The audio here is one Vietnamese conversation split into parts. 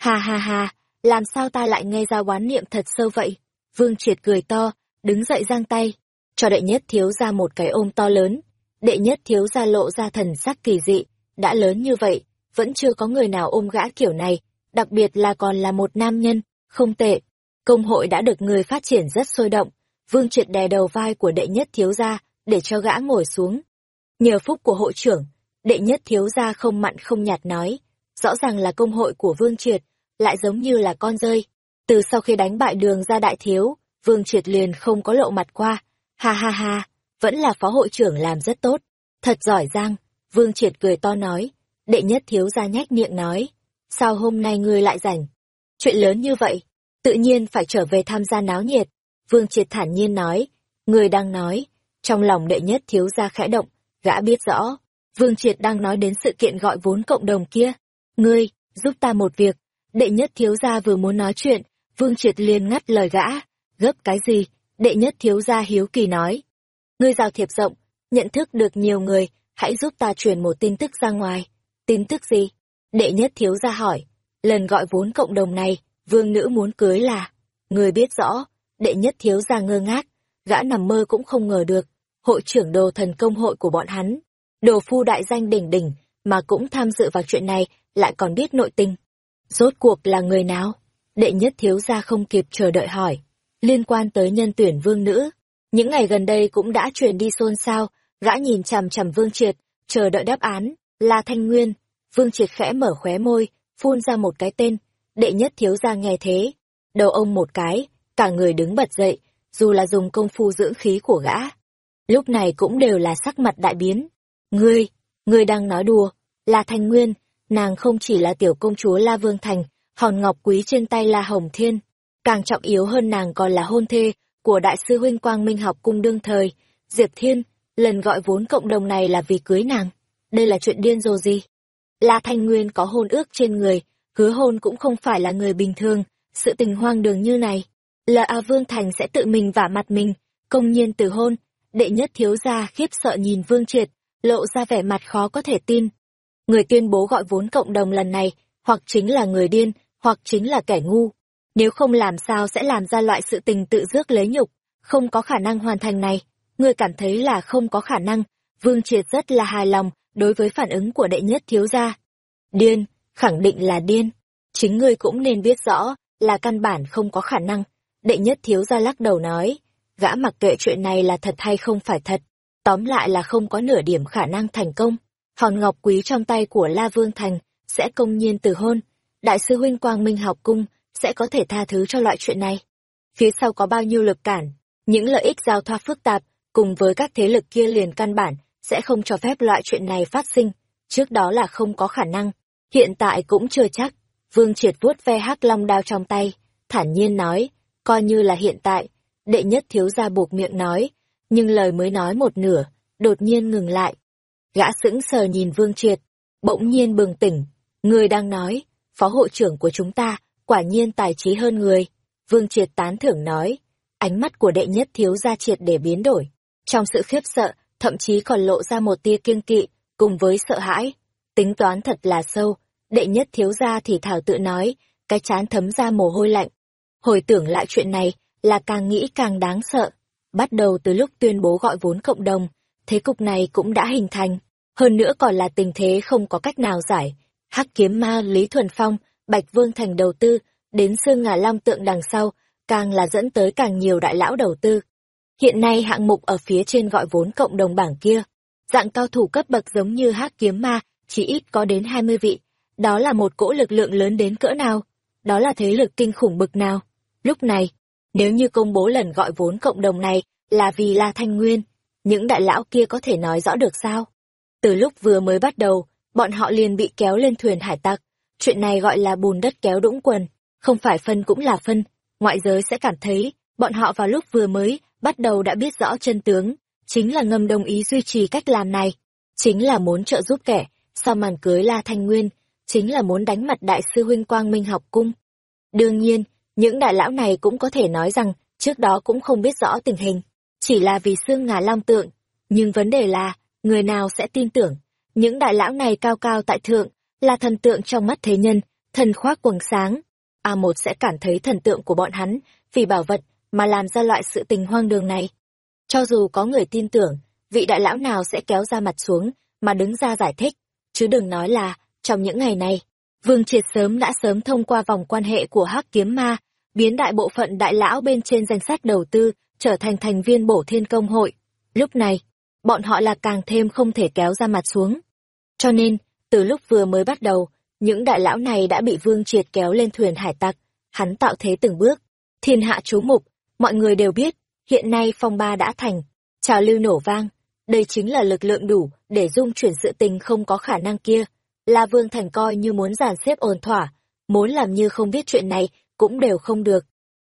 Ha ha ha, làm sao ta lại nghe ra oán niệm thật sâu vậy? Vương Triệt cười to, đứng dậy giang tay, cho đệ nhất thiếu ra một cái ôm to lớn. Đệ nhất thiếu ra lộ ra thần sắc kỳ dị, đã lớn như vậy, vẫn chưa có người nào ôm gã kiểu này, đặc biệt là còn là một nam nhân, không tệ. Công hội đã được người phát triển rất sôi động, Vương Triệt đè đầu vai của đệ nhất thiếu gia, để cho gã ngồi xuống. Nhờ phúc của hội trưởng, đệ nhất thiếu gia không mặn không nhạt nói, rõ ràng là công hội của Vương Triệt, lại giống như là con rơi. Từ sau khi đánh bại đường ra đại thiếu, Vương Triệt liền không có lộ mặt qua. Ha ha ha, vẫn là phó hội trưởng làm rất tốt. Thật giỏi giang, Vương Triệt cười to nói. Đệ nhất thiếu gia nhách miệng nói. Sao hôm nay ngươi lại rảnh? Chuyện lớn như vậy, tự nhiên phải trở về tham gia náo nhiệt. Vương Triệt thản nhiên nói. Người đang nói, trong lòng đệ nhất thiếu gia khẽ động, gã biết rõ. Vương Triệt đang nói đến sự kiện gọi vốn cộng đồng kia. Ngươi, giúp ta một việc. Đệ nhất thiếu gia vừa muốn nói chuyện, Vương Triệt liền ngắt lời gã. Gấp cái gì? Đệ nhất thiếu gia hiếu kỳ nói. Ngươi giao thiệp rộng, nhận thức được nhiều người, hãy giúp ta truyền một tin tức ra ngoài. Tin tức gì? Đệ nhất thiếu gia hỏi. Lần gọi vốn cộng đồng này, vương nữ muốn cưới là... Người biết rõ, đệ nhất thiếu gia ngơ ngác, gã nằm mơ cũng không ngờ được. Hội trưởng đồ thần công hội của bọn hắn, đồ phu đại danh đỉnh đỉnh, mà cũng tham dự vào chuyện này, lại còn biết nội tình. Rốt cuộc là người nào? Đệ nhất thiếu gia không kịp chờ đợi hỏi. Liên quan tới nhân tuyển vương nữ, những ngày gần đây cũng đã truyền đi xôn xao, gã nhìn chằm chằm vương triệt, chờ đợi đáp án, là thanh nguyên. Vương triệt khẽ mở khóe môi, phun ra một cái tên, đệ nhất thiếu gia nghe thế. Đầu ông một cái, cả người đứng bật dậy, dù là dùng công phu dưỡng khí của gã. Lúc này cũng đều là sắc mặt đại biến. Ngươi, ngươi đang nói đùa, là thanh nguyên, nàng không chỉ là tiểu công chúa La Vương Thành, hòn ngọc quý trên tay La Hồng Thiên. Càng trọng yếu hơn nàng còn là hôn thê của đại sư huynh Quang Minh học cung đương thời, Diệp Thiên, lần gọi vốn cộng đồng này là vì cưới nàng. Đây là chuyện điên rồ gì? La Thanh Nguyên có hôn ước trên người, hứa hôn cũng không phải là người bình thường, sự tình hoang đường như này. Là A Vương Thành sẽ tự mình vả mặt mình, công nhiên từ hôn. Đệ nhất thiếu gia khiếp sợ nhìn Vương Triệt, lộ ra vẻ mặt khó có thể tin. Người tuyên bố gọi vốn cộng đồng lần này, hoặc chính là người điên, hoặc chính là kẻ ngu. Nếu không làm sao sẽ làm ra loại sự tình tự rước lấy nhục, không có khả năng hoàn thành này. Người cảm thấy là không có khả năng, Vương Triệt rất là hài lòng đối với phản ứng của đệ nhất thiếu gia. Điên, khẳng định là điên. Chính ngươi cũng nên biết rõ là căn bản không có khả năng. Đệ nhất thiếu gia lắc đầu nói, gã mặc kệ chuyện này là thật hay không phải thật. Tóm lại là không có nửa điểm khả năng thành công. Hòn ngọc quý trong tay của La Vương Thành sẽ công nhiên từ hôn. Đại sư huynh Quang Minh học cung sẽ có thể tha thứ cho loại chuyện này. Phía sau có bao nhiêu lực cản, những lợi ích giao thoa phức tạp, cùng với các thế lực kia liền căn bản, sẽ không cho phép loại chuyện này phát sinh. Trước đó là không có khả năng, hiện tại cũng chưa chắc. Vương Triệt vuốt ve hắc long đao trong tay, thản nhiên nói, coi như là hiện tại, đệ nhất thiếu gia buộc miệng nói, nhưng lời mới nói một nửa, đột nhiên ngừng lại. Gã sững sờ nhìn Vương Triệt, bỗng nhiên bừng tỉnh, người đang nói, phó hội trưởng của chúng ta, quả nhiên tài trí hơn người. Vương Triệt tán thưởng nói, ánh mắt của đệ nhất thiếu gia triệt để biến đổi. Trong sự khiếp sợ, thậm chí còn lộ ra một tia kiêng kỵ, cùng với sợ hãi. Tính toán thật là sâu, đệ nhất thiếu gia thì thảo tự nói, cái chán thấm ra mồ hôi lạnh. Hồi tưởng lại chuyện này, là càng nghĩ càng đáng sợ. Bắt đầu từ lúc tuyên bố gọi vốn cộng đồng, thế cục này cũng đã hình thành. Hơn nữa còn là tình thế không có cách nào giải. Hắc kiếm ma Lý Thuần Phong, Bạch Vương Thành đầu tư, đến xương ngà long tượng đằng sau, càng là dẫn tới càng nhiều đại lão đầu tư. Hiện nay hạng mục ở phía trên gọi vốn cộng đồng bảng kia, dạng cao thủ cấp bậc giống như hắc kiếm ma, chỉ ít có đến 20 vị. Đó là một cỗ lực lượng lớn đến cỡ nào? Đó là thế lực kinh khủng bực nào? Lúc này, nếu như công bố lần gọi vốn cộng đồng này là vì La Thanh Nguyên, những đại lão kia có thể nói rõ được sao? Từ lúc vừa mới bắt đầu, bọn họ liền bị kéo lên thuyền hải tặc. Chuyện này gọi là bùn đất kéo đũng quần, không phải phân cũng là phân. Ngoại giới sẽ cảm thấy, bọn họ vào lúc vừa mới, bắt đầu đã biết rõ chân tướng, chính là ngầm đồng ý duy trì cách làm này. Chính là muốn trợ giúp kẻ, sau màn cưới La Thanh Nguyên, chính là muốn đánh mặt đại sư huynh Quang Minh học cung. Đương nhiên, những đại lão này cũng có thể nói rằng, trước đó cũng không biết rõ tình hình, chỉ là vì xương ngà long tượng. Nhưng vấn đề là, người nào sẽ tin tưởng, những đại lão này cao cao tại thượng, là thần tượng trong mắt thế nhân, thần khoác quần sáng. a một sẽ cảm thấy thần tượng của bọn hắn, vì bảo vật mà làm ra loại sự tình hoang đường này. Cho dù có người tin tưởng, vị đại lão nào sẽ kéo ra mặt xuống mà đứng ra giải thích, chứ đừng nói là trong những ngày này, Vương Triệt sớm đã sớm thông qua vòng quan hệ của Hắc Kiếm Ma, biến đại bộ phận đại lão bên trên danh sách đầu tư trở thành thành viên bổ thiên công hội. Lúc này, bọn họ là càng thêm không thể kéo ra mặt xuống. Cho nên, từ lúc vừa mới bắt đầu, những đại lão này đã bị Vương Triệt kéo lên thuyền hải tặc, hắn tạo thế từng bước. Thiên hạ chú mục, mọi người đều biết, hiện nay phong ba đã thành, trào lưu nổ vang, đây chính là lực lượng đủ để dung chuyển sự tình không có khả năng kia. La Vương Thành coi như muốn giàn xếp ổn thỏa, muốn làm như không biết chuyện này cũng đều không được.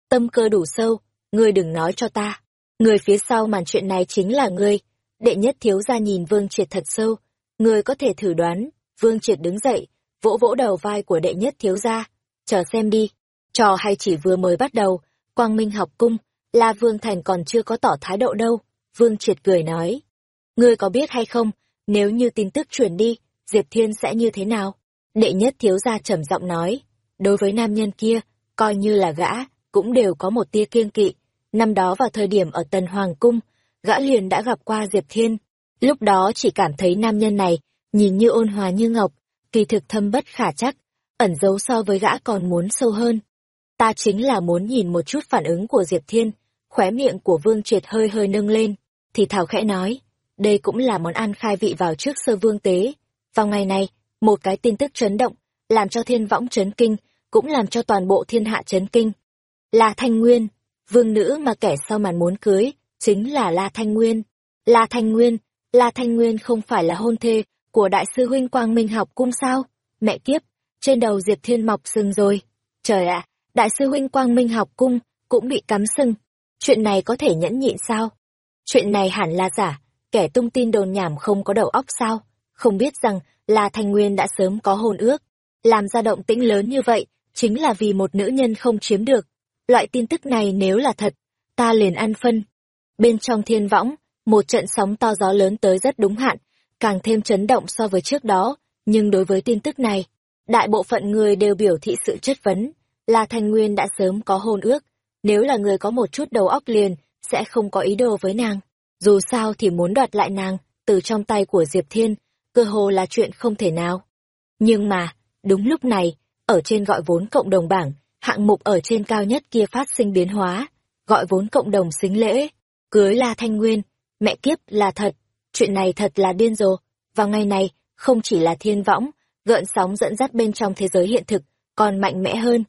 Tâm cơ đủ sâu, ngươi đừng nói cho ta. Người phía sau màn chuyện này chính là ngươi. Đệ nhất thiếu gia nhìn Vương Triệt thật sâu. Ngươi có thể thử đoán. Vương Triệt đứng dậy, vỗ vỗ đầu vai của đệ nhất thiếu gia. Chờ xem đi. Trò hay chỉ vừa mới bắt đầu. Quang Minh học cung, La Vương Thành còn chưa có tỏ thái độ đâu. Vương Triệt cười nói. Ngươi có biết hay không, nếu như tin tức truyền đi, Diệp Thiên sẽ như thế nào? Đệ nhất thiếu gia trầm giọng nói. Đối với nam nhân kia, coi như là gã, cũng đều có một tia kiêng kỵ. Năm đó vào thời điểm ở Tần Hoàng Cung, gã liền đã gặp qua Diệp Thiên. Lúc đó chỉ cảm thấy nam nhân này, nhìn như ôn hòa như ngọc, kỳ thực thâm bất khả chắc, ẩn giấu so với gã còn muốn sâu hơn. Ta chính là muốn nhìn một chút phản ứng của Diệp Thiên, khóe miệng của Vương Triệt hơi hơi nâng lên, thì thảo khẽ nói, đây cũng là món ăn khai vị vào trước sơ vương tế. Vào ngày này, một cái tin tức chấn động, làm cho thiên võng chấn kinh, cũng làm cho toàn bộ thiên hạ chấn kinh. là Thanh Nguyên, vương nữ mà kẻ sau màn muốn cưới, chính là La Thanh Nguyên. La Thanh Nguyên, La Thanh Nguyên không phải là hôn thê của đại sư huynh Quang Minh học cung sao? Mẹ kiếp, trên đầu Diệp Thiên mọc sừng rồi. Trời ạ, đại sư huynh Quang Minh học cung cũng bị cắm sừng. Chuyện này có thể nhẫn nhịn sao? Chuyện này hẳn là giả, kẻ tung tin đồn nhảm không có đầu óc sao? Không biết rằng La Thanh Nguyên đã sớm có hôn ước. Làm ra động tĩnh lớn như vậy, chính là vì một nữ nhân không chiếm được. Loại tin tức này nếu là thật, ta liền ăn phân. Bên trong thiên võng, một trận sóng to gió lớn tới rất đúng hạn, càng thêm chấn động so với trước đó, nhưng đối với tin tức này, đại bộ phận người đều biểu thị sự chất vấn, là Thanh Nguyên đã sớm có hôn ước, nếu là người có một chút đầu óc liền, sẽ không có ý đồ với nàng. Dù sao thì muốn đoạt lại nàng, từ trong tay của Diệp Thiên, cơ hồ là chuyện không thể nào. Nhưng mà, đúng lúc này, ở trên gọi vốn cộng đồng bảng, hạng mục ở trên cao nhất kia phát sinh biến hóa, gọi vốn cộng đồng xính lễ, cưới La Thanh Nguyên, mẹ kiếp là thật, chuyện này thật là điên rồ. Vào ngày này, không chỉ là thiên võng, gợn sóng dẫn dắt bên trong thế giới hiện thực, còn mạnh mẽ hơn.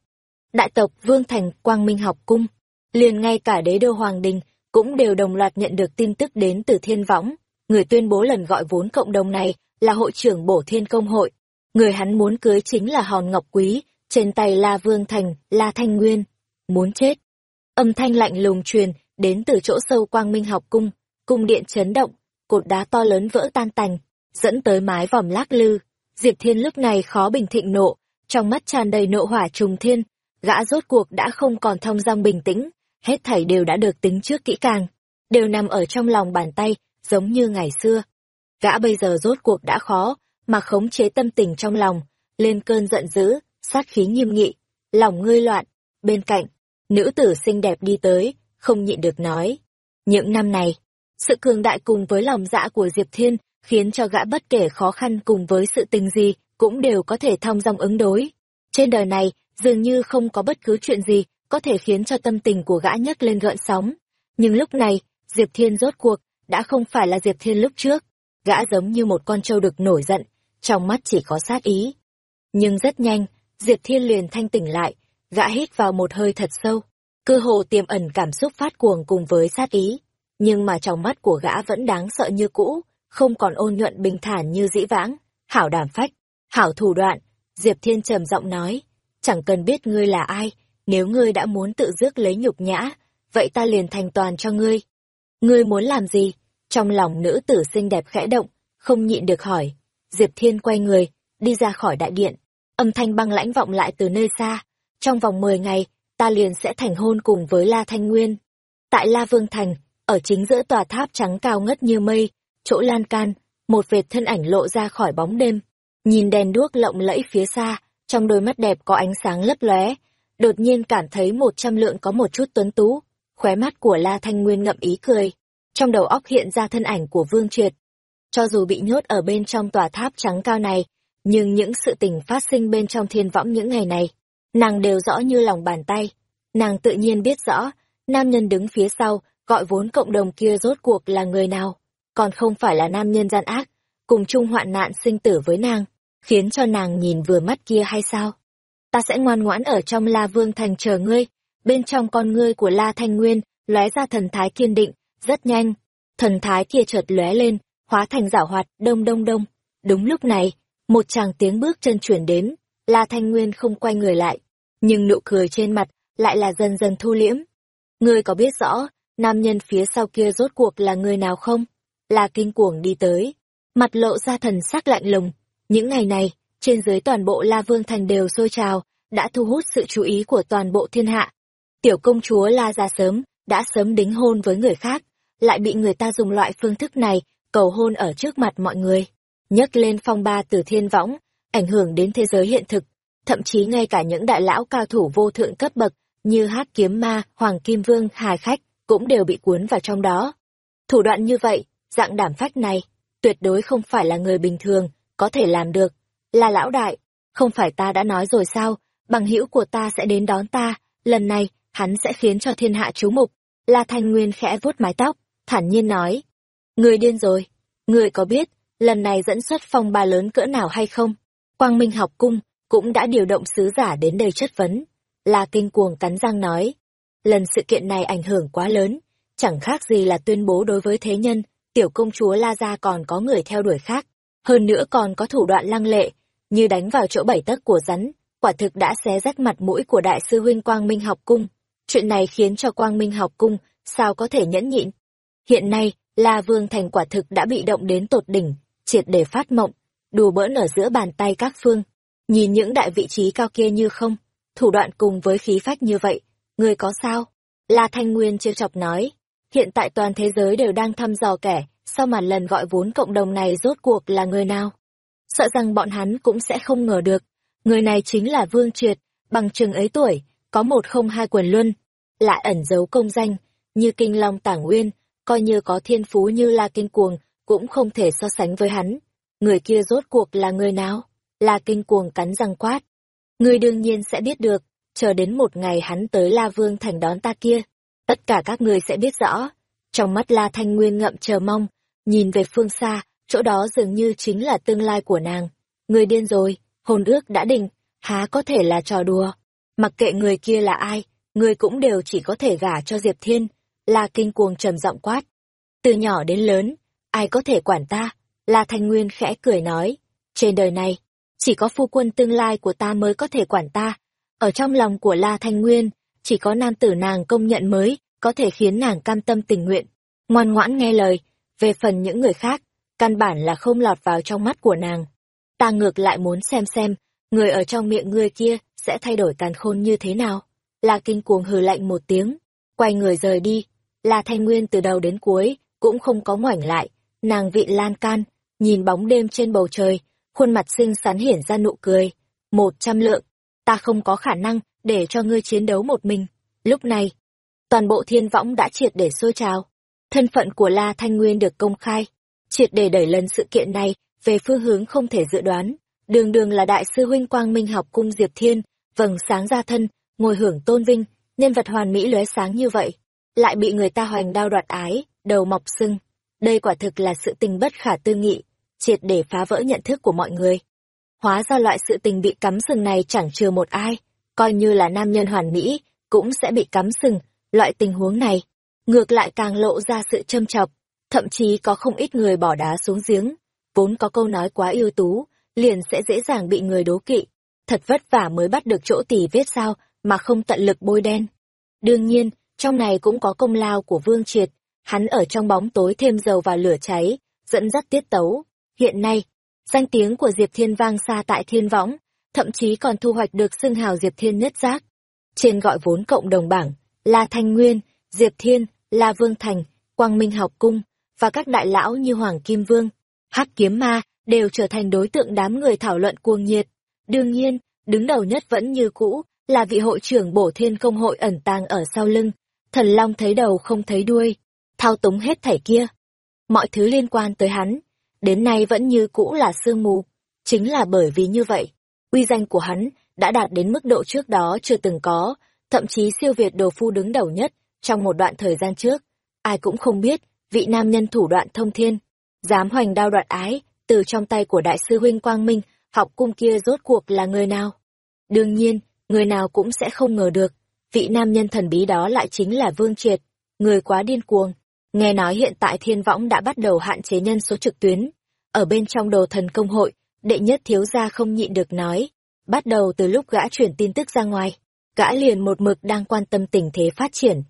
Đại tộc Vương Thành Quang Minh học cung, liền ngay cả đế đô Hoàng Đình cũng đều đồng loạt nhận được tin tức đến từ thiên võng. Người tuyên bố lần gọi vốn cộng đồng này là hội trưởng bổ thiên công hội. Người hắn muốn cưới chính là hòn ngọc quý, trên tay La Vương Thành, La Thanh Nguyên. Muốn chết. Âm thanh lạnh lùng truyền, đến từ chỗ sâu quang minh học cung, cung điện chấn động, cột đá to lớn vỡ tan tành, dẫn tới mái vòm lác lư. Diệp Thiên lúc này khó bình thịnh nộ, trong mắt tràn đầy nộ hỏa trùng thiên, gã rốt cuộc đã không còn thông dong bình tĩnh, hết thảy đều đã được tính trước kỹ càng, đều nằm ở trong lòng bàn tay, giống như ngày xưa. Gã bây giờ rốt cuộc đã khó, mà khống chế tâm tình trong lòng, lên cơn giận dữ, sát khí nghiêm nghị, lòng ngươi loạn. Bên cạnh, nữ tử xinh đẹp đi tới, không nhịn được nói. Những năm này, sự cường đại cùng với lòng dạ của Diệp Thiên khiến cho gã bất kể khó khăn cùng với sự tình gì cũng đều có thể thong dong ứng đối. Trên đời này, dường như không có bất cứ chuyện gì có thể khiến cho tâm tình của gã nhấc lên gợn sóng. Nhưng lúc này, Diệp Thiên rốt cuộc, đã không phải là Diệp Thiên lúc trước. Gã giống như một con trâu được nổi giận, trong mắt chỉ có sát ý. Nhưng rất nhanh, Diệp Thiên liền thanh tỉnh lại, gã hít vào một hơi thật sâu, cơ hồ tiềm ẩn cảm xúc phát cuồng cùng với sát ý. Nhưng mà trong mắt của gã vẫn đáng sợ như cũ, không còn ôn nhuận bình thản như dĩ vãng, hảo đảm phách, hảo thủ đoạn. Diệp Thiên trầm giọng nói, chẳng cần biết ngươi là ai, nếu ngươi đã muốn tự dước lấy nhục nhã, vậy ta liền thành toàn cho ngươi. Ngươi muốn làm gì? Trong lòng nữ tử xinh đẹp khẽ động, không nhịn được hỏi. Diệp Thiên quay người, đi ra khỏi đại điện. Âm thanh băng lãnh vọng lại từ nơi xa. Trong vòng 10 ngày, ta liền sẽ thành hôn cùng với La Thanh Nguyên. Tại La Vương Thành, ở chính giữa tòa tháp trắng cao ngất như mây, chỗ lan can, một vệt thân ảnh lộ ra khỏi bóng đêm. Nhìn đèn đuốc lộng lẫy phía xa, trong đôi mắt đẹp có ánh sáng lấp lóe, đột nhiên cảm thấy một trăm lượng có một chút tuấn tú, khóe mắt của La Thanh Nguyên ngậm ý cười, trong đầu óc hiện ra thân ảnh của Vương Triệt. Cho dù bị nhốt ở bên trong tòa tháp trắng cao này, nhưng những sự tình phát sinh bên trong thiên võng những ngày này, nàng đều rõ như lòng bàn tay. Nàng tự nhiên biết rõ, nam nhân đứng phía sau, gọi vốn cộng đồng kia rốt cuộc là người nào, còn không phải là nam nhân gian ác, cùng chung hoạn nạn sinh tử với nàng, khiến cho nàng nhìn vừa mắt kia hay sao? Ta sẽ ngoan ngoãn ở trong La Vương Thành chờ ngươi, bên trong con ngươi của La Thanh Nguyên, lóe ra thần thái kiên định, rất nhanh, thần thái kia chợt lóe lên, hóa thành giảo hoạt, đông đông đông. Đúng lúc này, một chàng tiếng bước chân chuyển đến, La Thanh Nguyên không quay người lại, nhưng nụ cười trên mặt lại là dần dần thu liễm. Ngươi có biết rõ, nam nhân phía sau kia rốt cuộc là người nào không? La Kinh Cuồng đi tới, mặt lộ ra thần sắc lạnh lùng. Những ngày này, trên dưới toàn bộ La Vương Thành đều sôi trào, đã thu hút sự chú ý của toàn bộ thiên hạ. Tiểu công chúa La ra sớm, đã sớm đính hôn với người khác, lại bị người ta dùng loại phương thức này cầu hôn ở trước mặt mọi người nhấc lên phong ba từ thiên võng, ảnh hưởng đến thế giới hiện thực, thậm chí ngay cả những đại lão cao thủ vô thượng cấp bậc như Hát Kiếm Ma, Hoàng Kim Vương, Hài Khách cũng đều bị cuốn vào trong đó. Thủ đoạn như vậy, dạng đảm phách này, tuyệt đối không phải là người bình thường, có thể làm được. Là lão đại, không phải ta đã nói rồi sao, bằng hữu của ta sẽ đến đón ta, lần này, hắn sẽ khiến cho thiên hạ chú mục. La Thanh Nguyên khẽ vuốt mái tóc, thản nhiên nói. Người điên rồi, người có biết, lần này dẫn xuất phong ba lớn cỡ nào hay không? Quang Minh học cung, cũng đã điều động sứ giả đến đây chất vấn. La Kinh cuồng cắn răng nói. Lần sự kiện này ảnh hưởng quá lớn, chẳng khác gì là tuyên bố đối với thế nhân, tiểu công chúa La Gia còn có người theo đuổi khác. Hơn nữa còn có thủ đoạn lăng lệ, như đánh vào chỗ bảy tấc của rắn, quả thực đã xé rách mặt mũi của đại sư huynh Quang Minh học cung. Chuyện này khiến cho Quang Minh học cung, sao có thể nhẫn nhịn. Hiện nay, La Vương Thành quả thực đã bị động đến tột đỉnh, triệt để phát mộng, đùa bỡn ở giữa bàn tay các phương. Nhìn những đại vị trí cao kia như không, thủ đoạn cùng với khí phách như vậy, người có sao? La Thanh Nguyên trêu chọc nói, hiện tại toàn thế giới đều đang thăm dò kẻ, sau màn lần gọi vốn cộng đồng này rốt cuộc là người nào? Sợ rằng bọn hắn cũng sẽ không ngờ được, người này chính là Vương Triệt, bằng chừng ấy tuổi, có một không hai quần luân, lại ẩn giấu công danh, như kinh long tảng nguyên, coi như có thiên phú như La Kinh Cuồng, cũng không thể so sánh với hắn. Người kia rốt cuộc là người nào? La Kinh Cuồng cắn răng quát. Người đương nhiên sẽ biết được, chờ đến một ngày hắn tới La Vương thành đón ta kia. Tất cả các người sẽ biết rõ. Trong mắt La Thanh Nguyên ngậm chờ mong, nhìn về phương xa, chỗ đó dường như chính là tương lai của nàng. Người điên rồi, hồn ước đã định, há có thể là trò đùa. Mặc kệ người kia là ai, người cũng đều chỉ có thể gả cho Diệp Thiên. La Kinh Cuồng trầm giọng quát. Từ nhỏ đến lớn, ai có thể quản ta? La Thanh Nguyên khẽ cười nói. Trên đời này, chỉ có phu quân tương lai của ta mới có thể quản ta. Ở trong lòng của La Thanh Nguyên, chỉ có nam tử nàng công nhận mới, có thể khiến nàng cam tâm tình nguyện, ngoan ngoãn nghe lời. Về phần những người khác, căn bản là không lọt vào trong mắt của nàng. Ta ngược lại muốn xem xem, người ở trong miệng ngươi kia sẽ thay đổi càn khôn như thế nào. La Kinh cuồng hừ lạnh một tiếng, quay người rời đi. La Thanh Nguyên từ đầu đến cuối, cũng không có ngoảnh lại, nàng vị lan can, nhìn bóng đêm trên bầu trời, khuôn mặt xinh xắn hiển ra nụ cười. Một trăm lượng, ta không có khả năng để cho ngươi chiến đấu một mình. Lúc này, toàn bộ thiên võng đã triệt để sôi trào. Thân phận của La Thanh Nguyên được công khai, triệt để đẩy lần sự kiện này về phương hướng không thể dự đoán. Đường đường là đại sư huynh Quang Minh học cung Diệp Thiên, vầng sáng ra thân, ngồi hưởng tôn vinh, nhân vật hoàn mỹ lóe sáng như vậy, lại bị người ta hoành đao đoạt ái, đầu mọc sưng. Đây quả thực là sự tình bất khả tư nghị, triệt để phá vỡ nhận thức của mọi người. Hóa ra loại sự tình bị cắm sừng này chẳng chừa một ai, coi như là nam nhân hoàn mỹ, cũng sẽ bị cắm sừng, loại tình huống này. Ngược lại càng lộ ra sự châm chọc, thậm chí có không ít người bỏ đá xuống giếng, vốn có câu nói quá ưu tú, liền sẽ dễ dàng bị người đố kỵ. Thật vất vả mới bắt được chỗ tỷ vết sao, mà không tận lực bôi đen. Đương nhiên, trong này cũng có công lao của Vương Triệt, hắn ở trong bóng tối thêm dầu vào lửa cháy, dẫn dắt tiết tấu. Hiện nay, danh tiếng của Diệp Thiên vang xa tại thiên võng, thậm chí còn thu hoạch được xưng hào Diệp Thiên nhất giác. Trên gọi vốn cộng đồng bảng, La Thanh Nguyên, Diệp Thiên, La Vương Thành, Quang Minh Học Cung, và các đại lão như Hoàng Kim Vương, Hắc Kiếm Ma đều trở thành đối tượng đám người thảo luận cuồng nhiệt. Đương nhiên, đứng đầu nhất vẫn như cũ, là vị hội trưởng bổ thiên công hội ẩn tàng ở sau lưng. Thần Long thấy đầu không thấy đuôi, thao túng hết thảy kia. Mọi thứ liên quan tới hắn, đến nay vẫn như cũ là sương mù. Chính là bởi vì như vậy, uy danh của hắn đã đạt đến mức độ trước đó chưa từng có, thậm chí siêu việt đồ phu đứng đầu nhất trong một đoạn thời gian trước. Ai cũng không biết, vị nam nhân thủ đoạn thông thiên, dám hoành đao đoạn ái, từ trong tay của đại sư huynh Quang Minh, học cung kia rốt cuộc là người nào? Đương nhiên, người nào cũng sẽ không ngờ được, vị nam nhân thần bí đó lại chính là Vương Triệt, người quá điên cuồng. Nghe nói hiện tại thiên võng đã bắt đầu hạn chế nhân số trực tuyến. Ở bên trong đồ thần công hội, đệ nhất thiếu gia không nhịn được nói. Bắt đầu từ lúc gã chuyển tin tức ra ngoài, gã liền một mực đang quan tâm tình thế phát triển.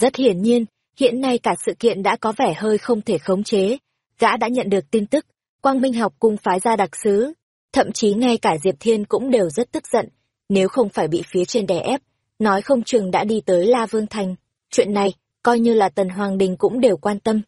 Rất hiển nhiên, hiện nay cả sự kiện đã có vẻ hơi không thể khống chế. Gã đã nhận được tin tức, Quang Minh học cung phái ra đặc sứ. Thậm chí ngay cả Diệp Thiên cũng đều rất tức giận, nếu không phải bị phía trên đè ép, nói không chừng đã đi tới La Vương Thành. Chuyện này, coi như là Tần Hoàng Đình cũng đều quan tâm.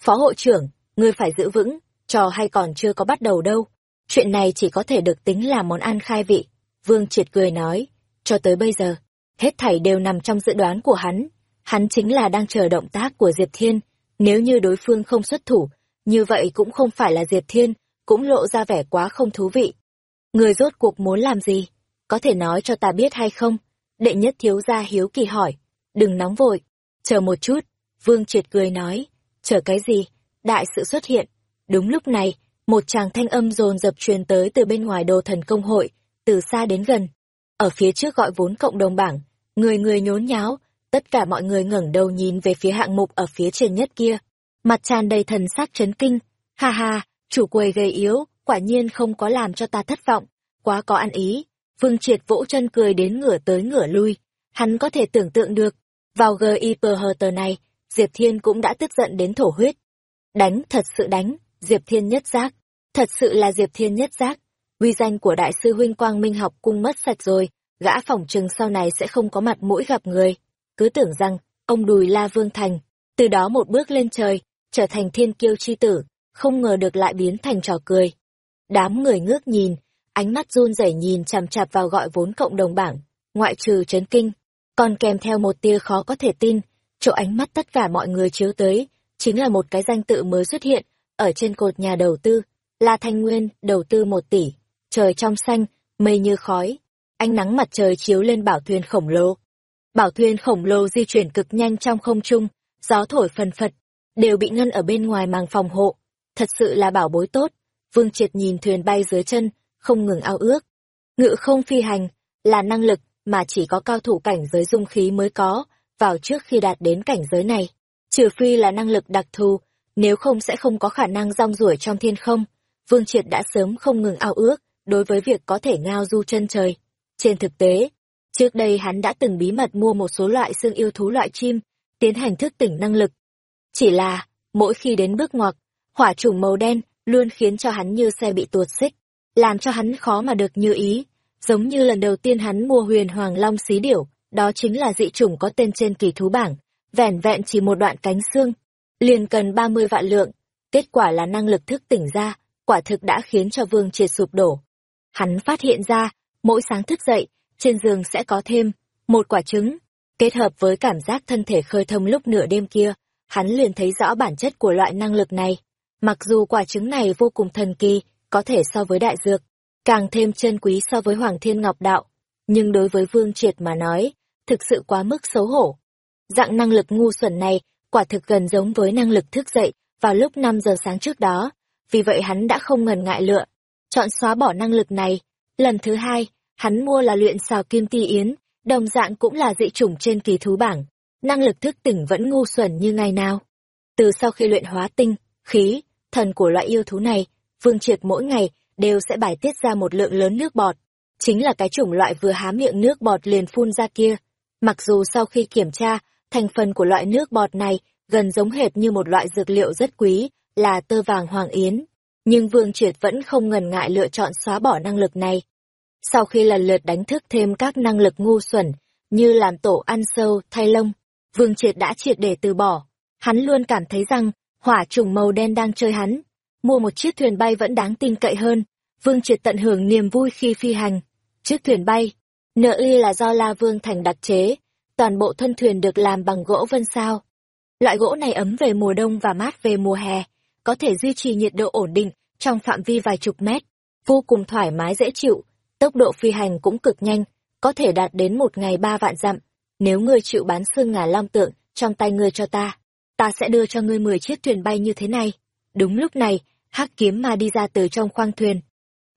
Phó hội trưởng, ngươi phải giữ vững, trò hay còn chưa có bắt đầu đâu. Chuyện này chỉ có thể được tính là món ăn khai vị. Vương Triệt cười nói, cho tới bây giờ, hết thảy đều nằm trong dự đoán của hắn. Hắn chính là đang chờ động tác của Diệp Thiên. Nếu như đối phương không xuất thủ, như vậy cũng không phải là Diệp Thiên, cũng lộ ra vẻ quá không thú vị. Người rốt cuộc muốn làm gì? Có thể nói cho ta biết hay không? Đệ nhất thiếu gia hiếu kỳ hỏi. Đừng nóng vội. Chờ một chút. Vương triệt cười nói. Chờ cái gì? Đại sự xuất hiện. Đúng lúc này, một chàng thanh âm dồn dập truyền tới từ bên ngoài đồ thần công hội, từ xa đến gần. Ở phía trước gọi vốn cộng đồng bảng, người người nhốn nháo, tất cả mọi người ngẩng đầu nhìn về phía hạng mục ở phía trên nhất kia. Mặt tràn đầy thần sắc chấn kinh. Ha ha, chủ quầy gầy yếu, quả nhiên không có làm cho ta thất vọng. Quá có ăn ý. Vương Triệt vỗ chân cười đến ngửa tới ngửa lui. Hắn có thể tưởng tượng được, vào GIPHT này, Diệp Thiên cũng đã tức giận đến thổ huyết. Đánh, thật sự đánh, Diệp Thiên nhất giác. Thật sự là Diệp Thiên nhất giác. Uy danh của đại sư huynh Quang Minh học cung mất sạch rồi, gã phỏng trừng sau này sẽ không có mặt mũi gặp người. Cứ tưởng rằng, ông đùi la vương thành, từ đó một bước lên trời, trở thành thiên kiêu chi tử, không ngờ được lại biến thành trò cười. Đám người ngước nhìn, ánh mắt run rẩy nhìn chằm chạp vào gọi vốn cộng đồng bảng, ngoại trừ chấn kinh, còn kèm theo một tia khó có thể tin, chỗ ánh mắt tất cả mọi người chiếu tới, chính là một cái danh tự mới xuất hiện, ở trên cột nhà đầu tư, là Thanh Nguyên, đầu tư một tỷ, trời trong xanh, mây như khói, ánh nắng mặt trời chiếu lên bảo thuyền khổng lồ. Bảo thuyền khổng lồ di chuyển cực nhanh trong không trung, gió thổi phần phật, đều bị ngăn ở bên ngoài màng phòng hộ. Thật sự là bảo bối tốt. Vương Triệt nhìn thuyền bay dưới chân, không ngừng ao ước. Ngự không phi hành, là năng lực mà chỉ có cao thủ cảnh giới dung khí mới có, vào trước khi đạt đến cảnh giới này. Trừ phi là năng lực đặc thù, nếu không sẽ không có khả năng rong ruổi trong thiên không. Vương Triệt đã sớm không ngừng ao ước, đối với việc có thể ngao du chân trời. Trên thực tế, trước đây hắn đã từng bí mật mua một số loại xương yêu thú loại chim, tiến hành thức tỉnh năng lực. Chỉ là, mỗi khi đến bước ngoặc, hỏa trùng màu đen luôn khiến cho hắn như xe bị tuột xích, làm cho hắn khó mà được như ý. Giống như lần đầu tiên hắn mua huyền hoàng long xí điểu, đó chính là dị chủng có tên trên kỳ thú bảng, vẻn vẹn chỉ một đoạn cánh xương, liền cần 30 vạn lượng. Kết quả là năng lực thức tỉnh ra, quả thực đã khiến cho vương triệt sụp đổ. Hắn phát hiện ra, mỗi sáng thức dậy, trên giường sẽ có thêm một quả trứng, kết hợp với cảm giác thân thể khơi thông lúc nửa đêm kia, hắn liền thấy rõ bản chất của loại năng lực này. Mặc dù quả trứng này vô cùng thần kỳ, có thể so với đại dược, càng thêm chân quý so với Hoàng Thiên Ngọc Đạo, nhưng đối với Vương Triệt mà nói, thực sự quá mức xấu hổ. Dạng năng lực ngu xuẩn này, quả thực gần giống với năng lực thức dậy vào lúc 5 giờ sáng trước đó, vì vậy hắn đã không ngần ngại lựa, chọn xóa bỏ năng lực này. Lần thứ hai, hắn mua là luyện xào kim ti yến, đồng dạng cũng là dị chủng trên kỳ thú bảng, năng lực thức tỉnh vẫn ngu xuẩn như ngày nào. Từ sau khi luyện hóa tinh, khí, thần của loại yêu thú này, Vương Triệt mỗi ngày đều sẽ bài tiết ra một lượng lớn nước bọt. Chính là cái chủng loại vừa há miệng nước bọt liền phun ra kia. Mặc dù sau khi kiểm tra, thành phần của loại nước bọt này gần giống hệt như một loại dược liệu rất quý, là tơ vàng hoàng yến. Nhưng Vương Triệt vẫn không ngần ngại lựa chọn xóa bỏ năng lực này. Sau khi lần lượt đánh thức thêm các năng lực ngu xuẩn, như làm tổ ăn sâu, thay lông, Vương Triệt đã triệt để từ bỏ. Hắn luôn cảm thấy rằng, hỏa trùng màu đen đang chơi hắn. Mua một chiếc thuyền bay vẫn đáng tin cậy hơn. Vương Triệt tận hưởng niềm vui khi phi hành. chiếc thuyền bay. Nợ y là do La Vương Thành đặc chế, toàn bộ thân thuyền được làm bằng gỗ vân sao. Loại gỗ này ấm về mùa đông và mát về mùa hè, có thể duy trì nhiệt độ ổn định trong phạm vi vài chục mét, vô cùng thoải mái dễ chịu, tốc độ phi hành cũng cực nhanh, có thể đạt đến một ngày ba vạn dặm. Nếu ngươi chịu bán xương ngà long tượng trong tay ngươi cho ta, ta sẽ đưa cho ngươi mười chiếc thuyền bay như thế này. Đúng lúc này, hắc kiếm ma đi ra từ trong khoang thuyền.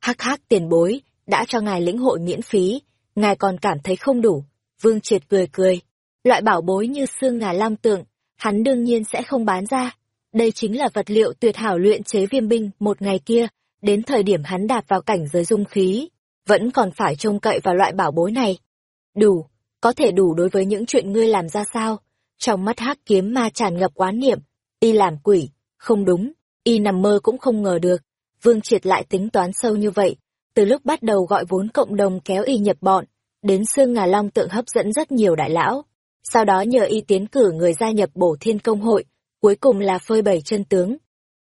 Hắc hắc tiền bối, đã cho ngài lĩnh hội miễn phí, ngài còn cảm thấy không đủ. Vương triệt cười cười. Loại bảo bối như xương ngà lam tượng, hắn đương nhiên sẽ không bán ra. Đây chính là vật liệu tuyệt hảo luyện chế viêm binh một ngày kia, đến thời điểm hắn đạp vào cảnh giới dung khí, vẫn còn phải trông cậy vào loại bảo bối này. Đủ, có thể đủ đối với những chuyện ngươi làm ra sao? Trong mắt hắc kiếm ma tràn ngập oán niệm, y làm quỷ, không đúng, y nằm mơ cũng không ngờ được. Vương triệt lại tính toán sâu như vậy, từ lúc bắt đầu gọi vốn cộng đồng kéo y nhập bọn, đến xương ngà long tượng hấp dẫn rất nhiều đại lão. Sau đó nhờ y tiến cử người gia nhập bổ thiên công hội, cuối cùng là phơi bày chân tướng.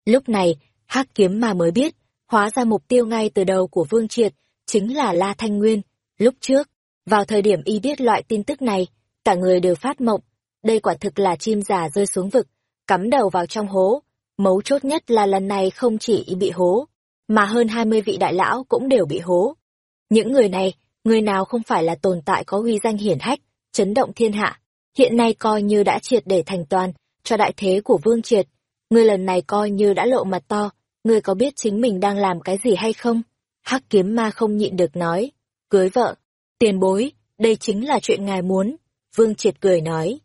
Lúc này, hắc kiếm mà mới biết, hóa ra mục tiêu ngay từ đầu của Vương Triệt, chính là La Thanh Nguyên. Lúc trước, vào thời điểm y biết loại tin tức này, cả người đều phát mộng. Đây quả thực là chim già rơi xuống vực, cắm đầu vào trong hố. Mấu chốt nhất là lần này không chỉ bị hố, mà hơn 20 vị đại lão cũng đều bị hố. Những người này, người nào không phải là tồn tại có uy danh hiển hách, chấn động thiên hạ, hiện nay coi như đã triệt để thành toàn cho đại thế của Vương Triệt. Người lần này coi như đã lộ mặt to, người có biết chính mình đang làm cái gì hay không? Hắc kiếm ma không nhịn được nói, cưới vợ, tiền bối, đây chính là chuyện ngài muốn. Vương Triệt cười nói.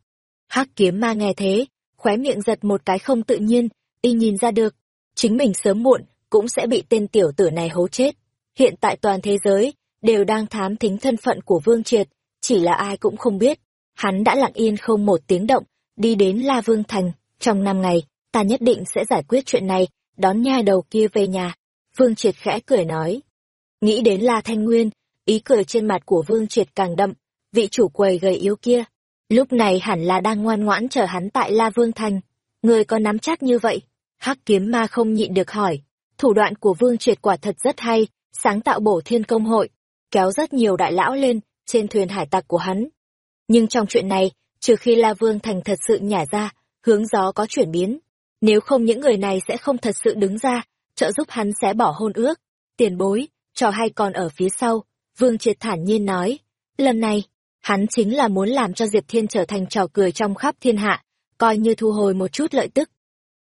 Hắc kiếm ma nghe thế, khóe miệng giật một cái không tự nhiên, y nhìn ra được, chính mình sớm muộn cũng sẽ bị tên tiểu tử này hố chết. Hiện tại toàn thế giới đều đang thám thính thân phận của Vương Triệt, chỉ là ai cũng không biết. Hắn đã lặng yên không một tiếng động, đi đến La Vương Thành, trong năm ngày, ta nhất định sẽ giải quyết chuyện này, đón nha đầu kia về nhà. Vương Triệt khẽ cười nói. Nghĩ đến La Thanh Nguyên, ý cười trên mặt của Vương Triệt càng đậm, vị chủ quầy gầy yếu kia. Lúc này hẳn là đang ngoan ngoãn chờ hắn tại La Vương Thành. Người có nắm chắc như vậy? Hắc kiếm ma không nhịn được hỏi. Thủ đoạn của Vương Triệt quả thật rất hay, sáng tạo bổ thiên công hội, kéo rất nhiều đại lão lên trên thuyền hải tặc của hắn. Nhưng trong chuyện này, trừ khi La Vương Thành thật sự nhả ra, hướng gió có chuyển biến. Nếu không những người này sẽ không thật sự đứng ra, trợ giúp hắn sẽ bỏ hôn ước. Tiền bối, trò hay còn ở phía sau, Vương Triệt thản nhiên nói. Lần này, hắn chính là muốn làm cho Diệp Thiên trở thành trò cười trong khắp thiên hạ, coi như thu hồi một chút lợi tức.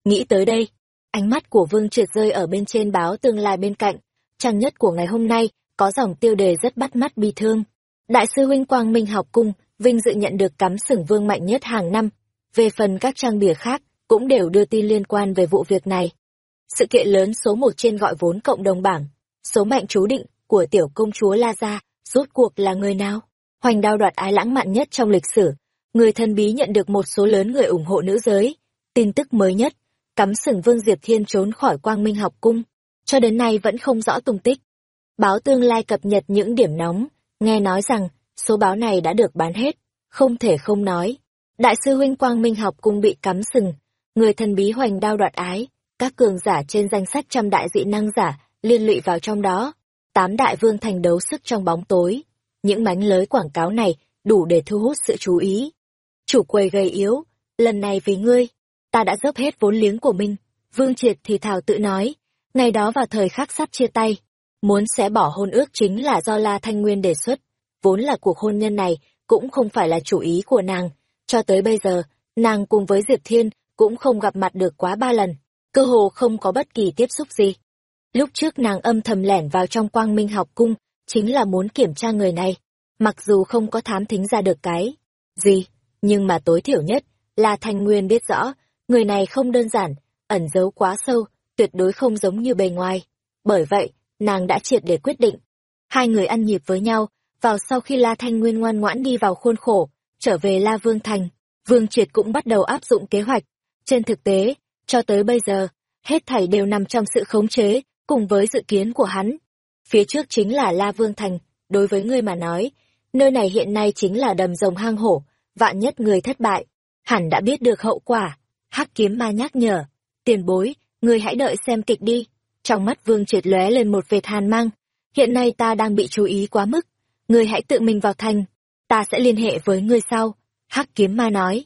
Nghĩ tới đây, ánh mắt của Vương Triệt rơi ở bên trên báo tương lai bên cạnh, trang nhất của ngày hôm nay, có dòng tiêu đề rất bắt mắt bi thương. Đại sư huynh Quang Minh học cung, vinh dự nhận được cắm sừng vương mạnh nhất hàng năm. Về phần các trang bìa khác, cũng đều đưa tin liên quan về vụ việc này. Sự kiện lớn số một trên gọi vốn cộng đồng bảng, số mệnh chú định của tiểu công chúa La Gia, rốt cuộc là người nào? Hoành đao đoạt ái lãng mạn nhất trong lịch sử, người thân bí nhận được một số lớn người ủng hộ nữ giới. Tin tức mới nhất, cắm sừng Vương Diệp Thiên trốn khỏi Quang Minh học cung, cho đến nay vẫn không rõ tung tích. Báo tương lai cập nhật những điểm nóng, nghe nói rằng số báo này đã được bán hết, không thể không nói. Đại sư huynh Quang Minh học cung bị cắm sừng, người thần bí hoành đao đoạt ái, các cường giả trên danh sách trăm đại dị năng giả liên lụy vào trong đó. Tám đại vương thành đấu sức trong bóng tối. Những mánh lới quảng cáo này đủ để thu hút sự chú ý. Chủ quầy gầy yếu, lần này vì ngươi, ta đã dốc hết vốn liếng của mình. Vương Triệt thì thảo tự nói, ngày đó vào thời khắc sắp chia tay, muốn sẽ bỏ hôn ước chính là do La Thanh Nguyên đề xuất. Vốn là cuộc hôn nhân này cũng không phải là chủ ý của nàng. Cho tới bây giờ, nàng cùng với Diệp Thiên cũng không gặp mặt được quá ba lần, cơ hồ không có bất kỳ tiếp xúc gì. Lúc trước nàng âm thầm lẻn vào trong quang minh học cung, chính là muốn kiểm tra người này, mặc dù không có thám thính ra được cái gì, nhưng mà tối thiểu nhất là Thanh Nguyên biết rõ, người này không đơn giản, ẩn giấu quá sâu, tuyệt đối không giống như bề ngoài. Bởi vậy, nàng đã triệt để quyết định. Hai người ăn nhịp với nhau, vào sau khi La Thanh Nguyên ngoan ngoãn đi vào khuôn khổ, trở về La Vương Thành, Vương Triệt cũng bắt đầu áp dụng kế hoạch. Trên thực tế, cho tới bây giờ, hết thảy đều nằm trong sự khống chế, cùng với dự kiến của hắn. Phía trước chính là La Vương Thành, đối với ngươi mà nói, nơi này hiện nay chính là đầm rồng hang hổ, vạn nhất người thất bại, hẳn đã biết được hậu quả. Hắc kiếm ma nhắc nhở, tiền bối, người hãy đợi xem kịch đi. Trong mắt Vương triệt lóe lên một vệt hàn mang, hiện nay ta đang bị chú ý quá mức, người hãy tự mình vào thành, ta sẽ liên hệ với người sau, hắc kiếm ma nói.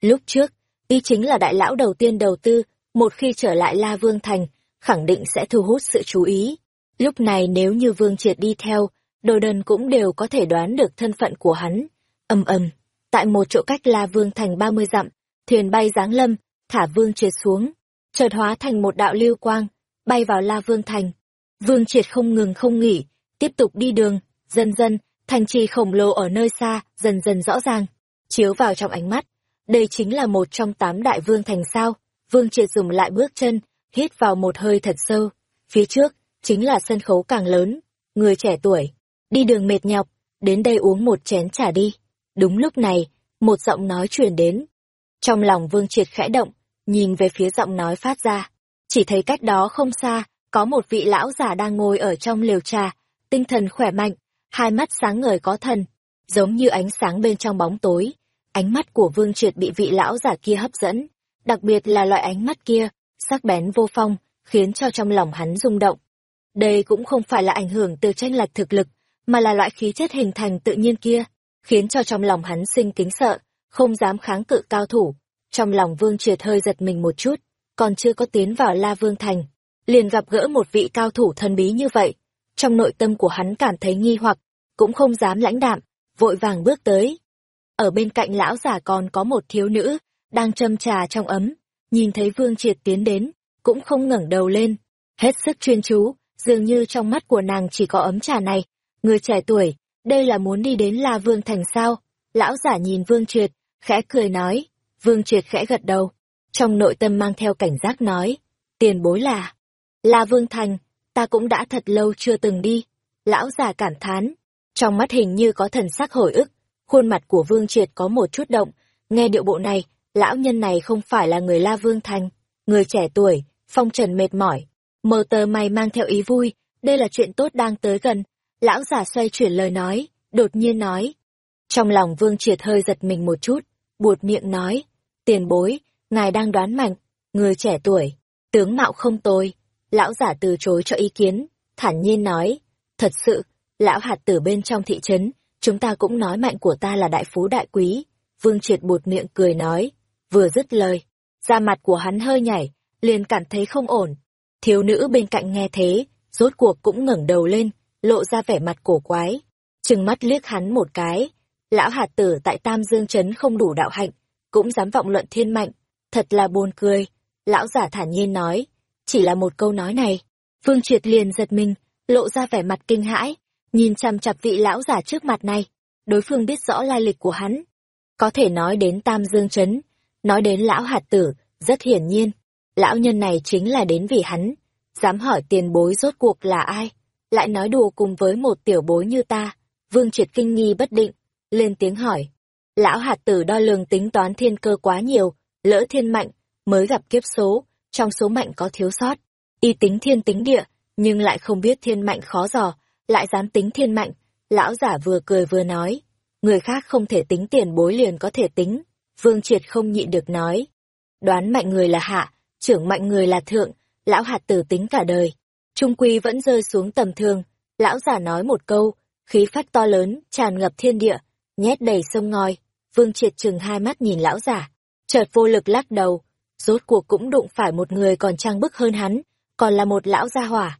Lúc trước, y chính là đại lão đầu tiên đầu tư, một khi trở lại La Vương Thành, khẳng định sẽ thu hút sự chú ý. Lúc này nếu như Vương Triệt đi theo, đồ đần cũng đều có thể đoán được thân phận của hắn. Âm ầm, tại một chỗ cách La Vương Thành 30 dặm, thuyền bay giáng lâm, thả Vương Triệt xuống, chợt hóa thành một đạo lưu quang, bay vào La Vương Thành. Vương Triệt không ngừng không nghỉ, tiếp tục đi đường, dần dần, thành trì khổng lồ ở nơi xa, dần dần rõ ràng, chiếu vào trong ánh mắt. Đây chính là một trong tám đại vương thành sao. Vương Triệt dùng lại bước chân, hít vào một hơi thật sâu. Phía trước, chính là sân khấu càng lớn. Người trẻ tuổi, đi đường mệt nhọc, đến đây uống một chén trà đi. Đúng lúc này, một giọng nói truyền đến. Trong lòng Vương Triệt khẽ động, nhìn về phía giọng nói phát ra. Chỉ thấy cách đó không xa, có một vị lão già đang ngồi ở trong liều trà, tinh thần khỏe mạnh, hai mắt sáng ngời có thần, giống như ánh sáng bên trong bóng tối. Ánh mắt của Vương Triệt bị vị lão giả kia hấp dẫn, đặc biệt là loại ánh mắt kia, sắc bén vô phong, khiến cho trong lòng hắn rung động. Đây cũng không phải là ảnh hưởng từ tranh lệch thực lực, mà là loại khí chất hình thành tự nhiên kia, khiến cho trong lòng hắn sinh kính sợ, không dám kháng cự cao thủ. Trong lòng Vương Triệt hơi giật mình một chút, còn chưa có tiến vào La Vương Thành, liền gặp gỡ một vị cao thủ thần bí như vậy. Trong nội tâm của hắn cảm thấy nghi hoặc, cũng không dám lãnh đạm, vội vàng bước tới. Ở bên cạnh lão già còn có một thiếu nữ, đang châm trà trong ấm, nhìn thấy Vương Triệt tiến đến, cũng không ngẩng đầu lên, hết sức chuyên chú, dường như trong mắt của nàng chỉ có ấm trà này. Người trẻ tuổi, đây là muốn đi đến La Vương Thành sao? Lão giả nhìn Vương Triệt, khẽ cười nói, Vương Triệt khẽ gật đầu, trong nội tâm mang theo cảnh giác nói, tiền bối là, La Vương Thành, ta cũng đã thật lâu chưa từng đi. Lão già cảm thán, trong mắt hình như có thần sắc hồi ức, khuôn mặt của Vương Triệt có một chút động, nghe điệu bộ này, lão nhân này không phải là người La Vương Thành, người trẻ tuổi, phong trần mệt mỏi. Mờ tờ mày mang theo ý vui, đây là chuyện tốt đang tới gần. Lão giả xoay chuyển lời nói, đột nhiên nói. Trong lòng Vương Triệt hơi giật mình một chút, buột miệng nói, tiền bối, ngài đang đoán mạnh, người trẻ tuổi, tướng mạo không tồi. Lão giả từ chối cho ý kiến, thản nhiên nói, thật sự, lão hạt tử bên trong thị trấn, chúng ta cũng nói mạnh của ta là đại phú đại quý. Vương Triệt buột miệng cười nói, vừa dứt lời, da mặt của hắn hơi nhảy, liền cảm thấy không ổn. Thiếu nữ bên cạnh nghe thế, rốt cuộc cũng ngẩng đầu lên, lộ ra vẻ mặt cổ quái, trừng mắt liếc hắn một cái. Lão hạt tử tại Tam Dương Trấn không đủ đạo hạnh, cũng dám vọng luận thiên mạnh, thật là buồn cười. Lão giả thản nhiên nói, chỉ là một câu nói này. Vương Triệt liền giật mình, lộ ra vẻ mặt kinh hãi, nhìn chằm chặp vị lão giả trước mặt này. Đối phương biết rõ lai lịch của hắn. Có thể nói đến Tam Dương Trấn, nói đến lão hạt tử, rất hiển nhiên. Lão nhân này chính là đến vì hắn. Dám hỏi tiền bối rốt cuộc là ai? Lại nói đùa cùng với một tiểu bối như ta. Vương Triệt kinh nghi bất định, lên tiếng hỏi. Lão hạt tử đo lường tính toán thiên cơ quá nhiều, lỡ thiên mạnh, mới gặp kiếp số, trong số mạnh có thiếu sót. Y tính thiên tính địa, nhưng lại không biết thiên mạnh khó dò, lại dám tính thiên mạnh. Lão giả vừa cười vừa nói, người khác không thể tính tiền bối liền có thể tính. Vương Triệt không nhịn được nói. Đoán mạnh người là hạ, trưởng mạnh người là thượng, lão hạt tử tính cả đời. Trung quy vẫn rơi xuống tầm thường, lão giả nói một câu, khí phách to lớn, tràn ngập thiên địa, nhét đầy sông ngòi. Vương Triệt chừng hai mắt nhìn lão giả, chợt vô lực lắc đầu, rốt cuộc cũng đụng phải một người còn trang bức hơn hắn, còn là một lão gia hỏa.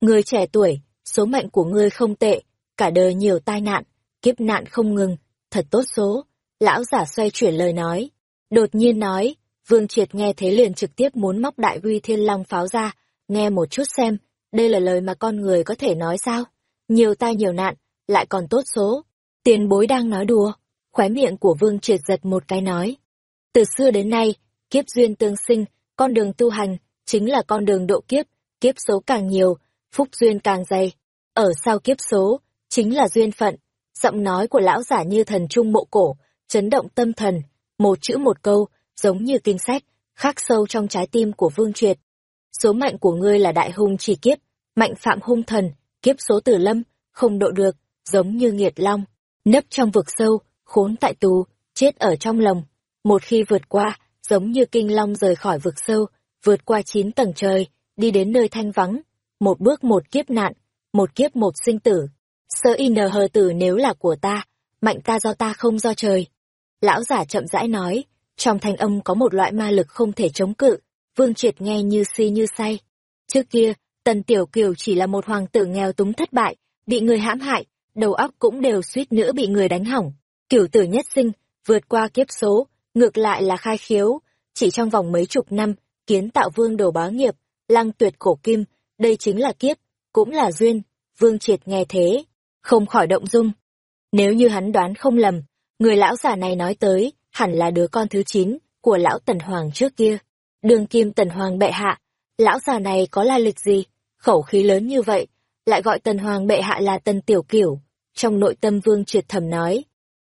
Người trẻ tuổi, số mệnh của ngươi không tệ, cả đời nhiều tai nạn, kiếp nạn không ngừng, thật tốt số. Lão giả xoay chuyển lời nói, đột nhiên nói, Vương Triệt nghe thế liền trực tiếp muốn móc đại uy thiên long pháo ra, nghe một chút xem, đây là lời mà con người có thể nói sao? Nhiều tai nhiều nạn, lại còn tốt số. Tiền bối đang nói đùa, khóe miệng của Vương Triệt giật một cái nói. Từ xưa đến nay, kiếp duyên tương sinh, con đường tu hành, chính là con đường độ kiếp, kiếp số càng nhiều, phúc duyên càng dày. Ở sau kiếp số, chính là duyên phận. Giọng nói của lão giả như thần trung mộ cổ, chấn động tâm thần, một chữ một câu, giống như kinh sách, khắc sâu trong trái tim của Vương Triệt. Số mạnh của ngươi là đại hung chỉ kiếp, mạnh phạm hung thần, kiếp số tử lâm, không độ được, giống như nghiệt long, nấp trong vực sâu, khốn tại tù, chết ở trong lồng. Một khi vượt qua, giống như kinh long rời khỏi vực sâu, vượt qua chín tầng trời, đi đến nơi thanh vắng, một bước một kiếp nạn, một kiếp một sinh tử. Sơ in hờ tử nếu là của ta, mạnh ta do ta không do trời. Lão giả chậm rãi nói, trong thanh âm có một loại ma lực không thể chống cự, Vương Triệt nghe như si như say. Trước kia, Tần Tiểu Kiều chỉ là một hoàng tử nghèo túng thất bại, bị người hãm hại, đầu óc cũng đều suýt nữa bị người đánh hỏng. Kiểu tử nhất sinh, vượt qua kiếp số, ngược lại là khai khiếu, chỉ trong vòng mấy chục năm, kiến tạo vương đồ bá nghiệp, lăng tuyệt cổ kim, đây chính là kiếp, cũng là duyên. Vương Triệt nghe thế, không khỏi động dung. Nếu như hắn đoán không lầm, người lão già này nói tới, hẳn là đứa con thứ chín của lão Tần Hoàng trước kia. Đường kim Tần Hoàng bệ hạ, lão già này có lai lịch gì, khẩu khí lớn như vậy, lại gọi Tần Hoàng bệ hạ là Tần Tiểu Kiểu. Trong nội tâm Vương Triệt thầm nói,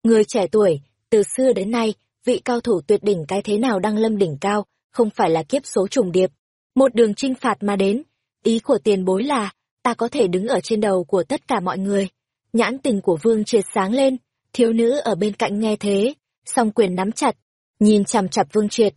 người trẻ tuổi, từ xưa đến nay, vị cao thủ tuyệt đỉnh cái thế nào đang lâm đỉnh cao, không phải là kiếp số trùng điệp. Một đường trinh phạt mà đến, ý của tiền bối là, ta có thể đứng ở trên đầu của tất cả mọi người. Nhãn tình của Vương triệt sáng lên, thiếu nữ ở bên cạnh nghe thế, song quyền nắm chặt, nhìn chằm chặp Vương triệt.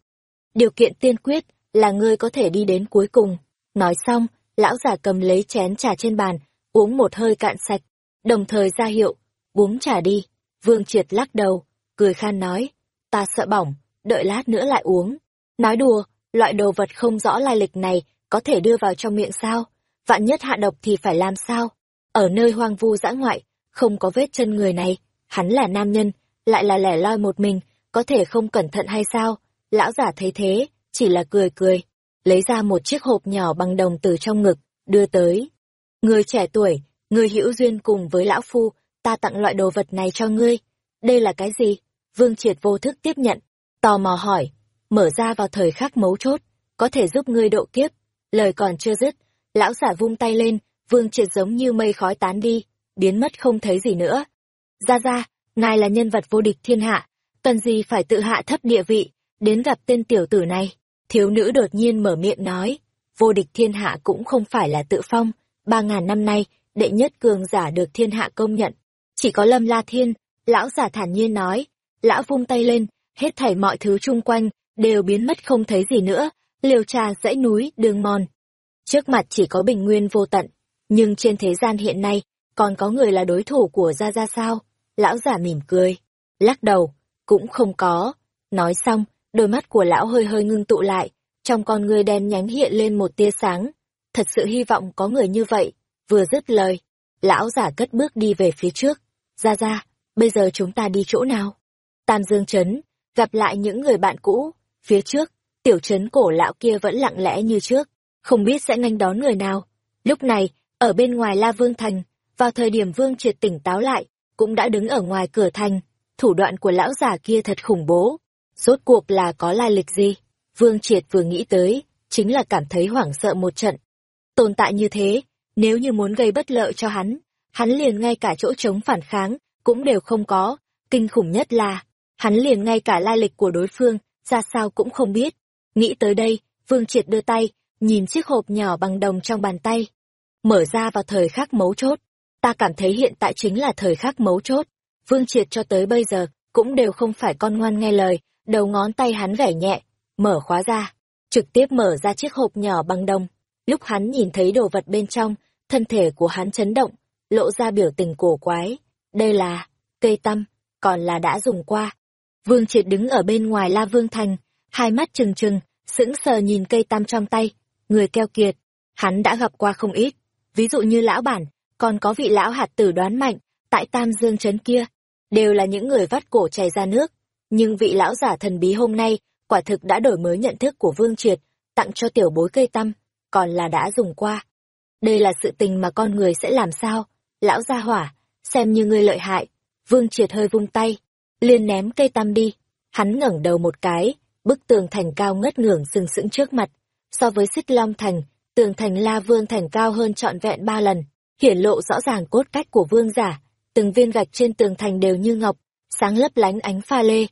Điều kiện tiên quyết là ngươi có thể đi đến cuối cùng. Nói xong, lão giả cầm lấy chén trà trên bàn, uống một hơi cạn sạch, đồng thời ra hiệu, uống trà đi. Vương triệt lắc đầu, cười khan nói, ta sợ bỏng, đợi lát nữa lại uống. Nói đùa, loại đồ vật không rõ lai lịch này có thể đưa vào trong miệng sao? Vạn nhất hạ độc thì phải làm sao? Ở nơi hoang vu dã ngoại, không có vết chân người này, hắn là nam nhân, lại là lẻ loi một mình, có thể không cẩn thận hay sao? Lão giả thấy thế, chỉ là cười cười, lấy ra một chiếc hộp nhỏ bằng đồng từ trong ngực, đưa tới. Người trẻ tuổi, người hữu duyên cùng với lão phu, ta tặng loại đồ vật này cho ngươi. Đây là cái gì? Vương Triệt vô thức tiếp nhận, tò mò hỏi, mở ra vào thời khắc mấu chốt, có thể giúp ngươi độ kiếp. Lời còn chưa dứt, lão giả vung tay lên, Vương Triệt giống như mây khói tán đi, biến mất không thấy gì nữa. Ra ra, ngài là nhân vật vô địch thiên hạ, cần gì phải tự hạ thấp địa vị, đến gặp tên tiểu tử này. Thiếu nữ đột nhiên mở miệng nói, vô địch thiên hạ cũng không phải là tự phong, ba ngàn năm nay, đệ nhất cường giả được thiên hạ công nhận. Chỉ có lâm la thiên, lão giả thản nhiên nói, lão vung tay lên, hết thảy mọi thứ chung quanh, đều biến mất không thấy gì nữa, liều trà dãy núi, đường mòn. Trước mặt chỉ có bình nguyên vô tận, nhưng trên thế gian hiện nay, còn có người là đối thủ của Gia Gia sao? Lão giả mỉm cười, lắc đầu, cũng không có. Nói xong, đôi mắt của lão hơi hơi ngưng tụ lại, trong con người đen nhánh hiện lên một tia sáng. Thật sự hy vọng có người như vậy. Vừa dứt lời, lão giả cất bước đi về phía trước. Gia Gia, bây giờ chúng ta đi chỗ nào? Tam Dương Trấn, gặp lại những người bạn cũ, phía trước, tiểu trấn cổ lão kia vẫn lặng lẽ như trước, không biết sẽ nghênh đón người nào. Lúc này, ở bên ngoài La Vương Thành, vào thời điểm Vương Triệt tỉnh táo lại, cũng đã đứng ở ngoài cửa thành, thủ đoạn của lão già kia thật khủng bố. Rốt cuộc là có lai lịch gì? Vương Triệt vừa nghĩ tới, chính là cảm thấy hoảng sợ một trận. Tồn tại như thế, nếu như muốn gây bất lợi cho hắn, hắn liền ngay cả chỗ chống phản kháng, cũng đều không có. Kinh khủng nhất là, hắn liền ngay cả lai lịch của đối phương, ra sao cũng không biết. Nghĩ tới đây, Vương Triệt đưa tay, nhìn chiếc hộp nhỏ bằng đồng trong bàn tay. Mở ra vào thời khắc mấu chốt. Ta cảm thấy hiện tại chính là thời khắc mấu chốt. Vương Triệt cho tới bây giờ, cũng đều không phải con ngoan nghe lời, đầu ngón tay hắn vẻ nhẹ, mở khóa ra, trực tiếp mở ra chiếc hộp nhỏ bằng đồng. Lúc hắn nhìn thấy đồ vật bên trong, thân thể của hắn chấn động, lộ ra biểu tình cổ quái. Đây là cây tăm, còn là đã dùng qua. Vương Triệt đứng ở bên ngoài La Vương Thành, hai mắt trừng trừng, sững sờ nhìn cây tam trong tay, người keo kiệt. Hắn đã gặp qua không ít, ví dụ như lão bản, còn có vị lão hạt tử đoán mạnh, tại Tam Dương Trấn kia, đều là những người vắt cổ chảy ra nước. Nhưng vị lão giả thần bí hôm nay, quả thực đã đổi mới nhận thức của Vương Triệt, tặng cho tiểu bối cây tăm, còn là đã dùng qua. Đây là sự tình mà con người sẽ làm sao? Lão gia hỏa, xem như ngươi lợi hại. Vương Triệt hơi vung tay, liền ném cây tăm đi. Hắn ngẩng đầu một cái, bức tường thành cao ngất ngưởng sừng sững trước mặt. So với xích long thành, tường thành la vương thành cao hơn trọn vẹn ba lần, hiển lộ rõ ràng cốt cách của vương giả. Từng viên gạch trên tường thành đều như ngọc, sáng lấp lánh ánh pha lê.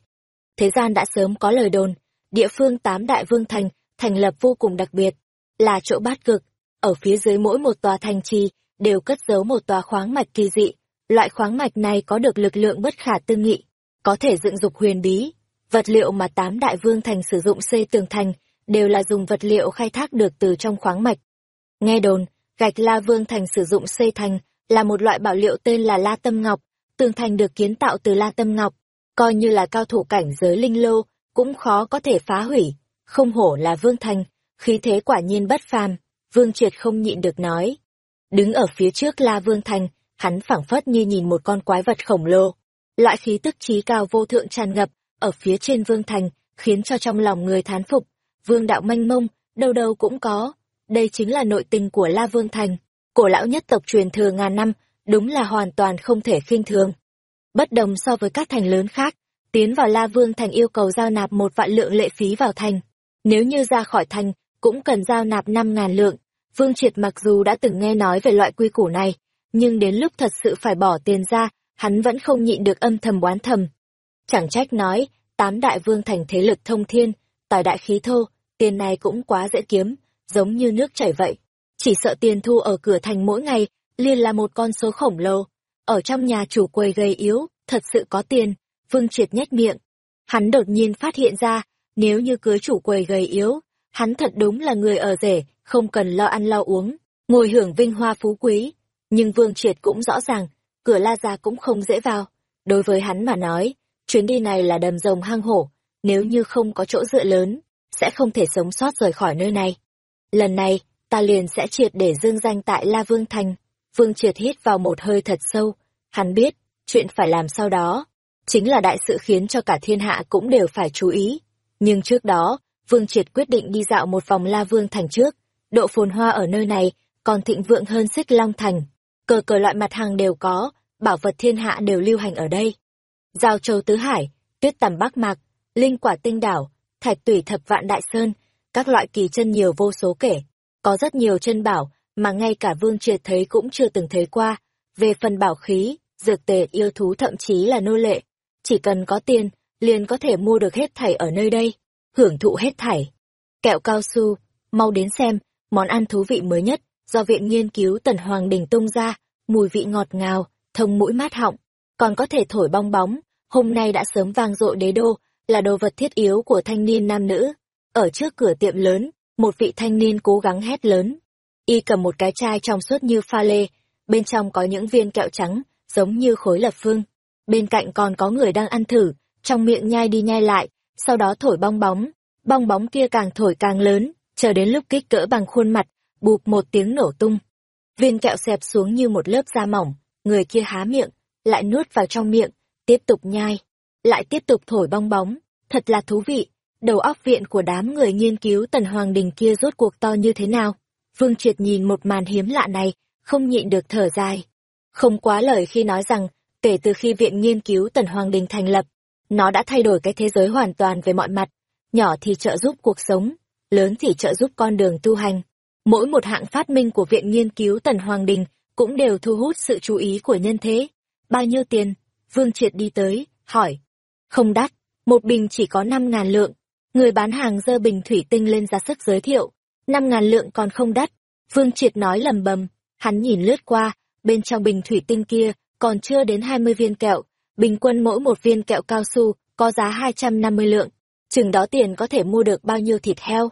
Thế gian đã sớm có lời đồn, địa phương tám đại vương thành, thành lập vô cùng đặc biệt, là chỗ bát cực. Ở phía dưới mỗi một tòa thành trì, đều cất giấu một tòa khoáng mạch kỳ dị. Loại khoáng mạch này có được lực lượng bất khả tư nghị, có thể dựng dục huyền bí. Vật liệu mà tám đại vương thành sử dụng xây tường thành đều là dùng vật liệu khai thác được từ trong khoáng mạch. Nghe đồn, gạch la vương thành sử dụng xây thành là một loại bảo liệu tên là La Tâm Ngọc, tường thành được kiến tạo từ La Tâm Ngọc, coi như là cao thủ cảnh giới linh lô, cũng khó có thể phá hủy. Không hổ là Vương Thành, khí thế quả nhiên bất phàm, Vương Triệt không nhịn được nói. Đứng ở phía trước La Vương Thành, hắn phảng phất như nhìn một con quái vật khổng lồ. Loại khí tức trí cao vô thượng tràn ngập, ở phía trên Vương Thành, khiến cho trong lòng người thán phục. Vương đạo manh mông, đâu đâu cũng có. Đây chính là nội tình của La Vương Thành. Cổ lão nhất tộc truyền thừa ngàn năm, đúng là hoàn toàn không thể khinh thường. Bất đồng so với các thành lớn khác, tiến vào La Vương Thành yêu cầu giao nạp một vạn lượng lệ phí vào thành. Nếu như ra khỏi thành, cũng cần giao nạp năm ngàn lượng. Vương Triệt mặc dù đã từng nghe nói về loại quy củ này, nhưng đến lúc thật sự phải bỏ tiền ra, hắn vẫn không nhịn được âm thầm oán thầm. Chẳng trách nói, tám đại vương thành thế lực thông thiên, tài đại khí thô, tiền này cũng quá dễ kiếm, giống như nước chảy vậy. Chỉ sợ tiền thu ở cửa thành mỗi ngày, liền là một con số khổng lồ. Ở trong nhà chủ quầy gầy yếu, thật sự có tiền, vương triệt nhếch miệng. Hắn đột nhiên phát hiện ra, nếu như cưới chủ quầy gầy yếu, hắn thật đúng là người ở rể, không cần lo ăn lo uống, ngồi hưởng vinh hoa phú quý. Nhưng Vương Triệt cũng rõ ràng, cửa La Gia cũng không dễ vào. Đối với hắn mà nói, chuyến đi này là đầm rồng hang hổ, nếu như không có chỗ dựa lớn, sẽ không thể sống sót rời khỏi nơi này. Lần này, ta liền sẽ triệt để dương danh tại La Vương Thành. Vương Triệt hít vào một hơi thật sâu, hắn biết, chuyện phải làm sau đó, chính là đại sự khiến cho cả thiên hạ cũng đều phải chú ý. Nhưng trước đó, Vương Triệt quyết định đi dạo một vòng La Vương Thành trước, độ phồn hoa ở nơi này còn thịnh vượng hơn xích Long Thành. Cờ cờ loại mặt hàng đều có, bảo vật thiên hạ đều lưu hành ở đây. Giao châu tứ hải, tuyết tầm bắc mạc, linh quả tinh đảo, thạch tủy thập vạn đại sơn, các loại kỳ chân nhiều vô số kể. Có rất nhiều chân bảo mà ngay cả Vương Triệt thấy cũng chưa từng thấy qua. Về phần bảo khí, dược tề yêu thú thậm chí là nô lệ. Chỉ cần có tiền, liền có thể mua được hết thảy ở nơi đây, hưởng thụ hết thảy. Kẹo cao su, mau đến xem, món ăn thú vị mới nhất, do Viện Nghiên cứu Tần Hoàng Đình tung ra, mùi vị ngọt ngào, thông mũi mát họng, còn có thể thổi bong bóng, hôm nay đã sớm vang dội đế đô, là đồ vật thiết yếu của thanh niên nam nữ. Ở trước cửa tiệm lớn, một vị thanh niên cố gắng hét lớn. Y cầm một cái chai trong suốt như pha lê, bên trong có những viên kẹo trắng, giống như khối lập phương. Bên cạnh còn có người đang ăn thử, trong miệng nhai đi nhai lại, sau đó thổi bong bóng. Bong bóng kia càng thổi càng lớn, chờ đến lúc kích cỡ bằng khuôn mặt, bụp một tiếng nổ tung. Viên kẹo xẹp xuống như một lớp da mỏng, người kia há miệng, lại nuốt vào trong miệng, tiếp tục nhai, lại tiếp tục thổi bong bóng, thật là thú vị. Đầu óc viện của đám người nghiên cứu tần hoàng đình kia rốt cuộc to như thế nào? Vương Triệt nhìn một màn hiếm lạ này, không nhịn được thở dài. Không quá lời khi nói rằng, kể từ khi viện nghiên cứu tần hoàng đình thành lập, nó đã thay đổi cái thế giới hoàn toàn về mọi mặt, nhỏ thì trợ giúp cuộc sống, lớn thì trợ giúp con đường tu hành. Mỗi một hạng phát minh của Viện Nghiên cứu Tần Hoàng Đình cũng đều thu hút sự chú ý của nhân thế. Bao nhiêu tiền? Vương Triệt đi tới, hỏi. Không đắt, một bình chỉ có năm ngàn lượng. Người bán hàng dơ bình thủy tinh lên ra sức giới thiệu. năm ngàn lượng còn không đắt. Vương Triệt nói lầm bầm, hắn nhìn lướt qua, bên trong bình thủy tinh kia còn chưa đến hai mươi viên kẹo, bình quân mỗi một viên kẹo cao su có giá hai trăm năm mươi lượng. Chừng đó tiền có thể mua được bao nhiêu thịt heo.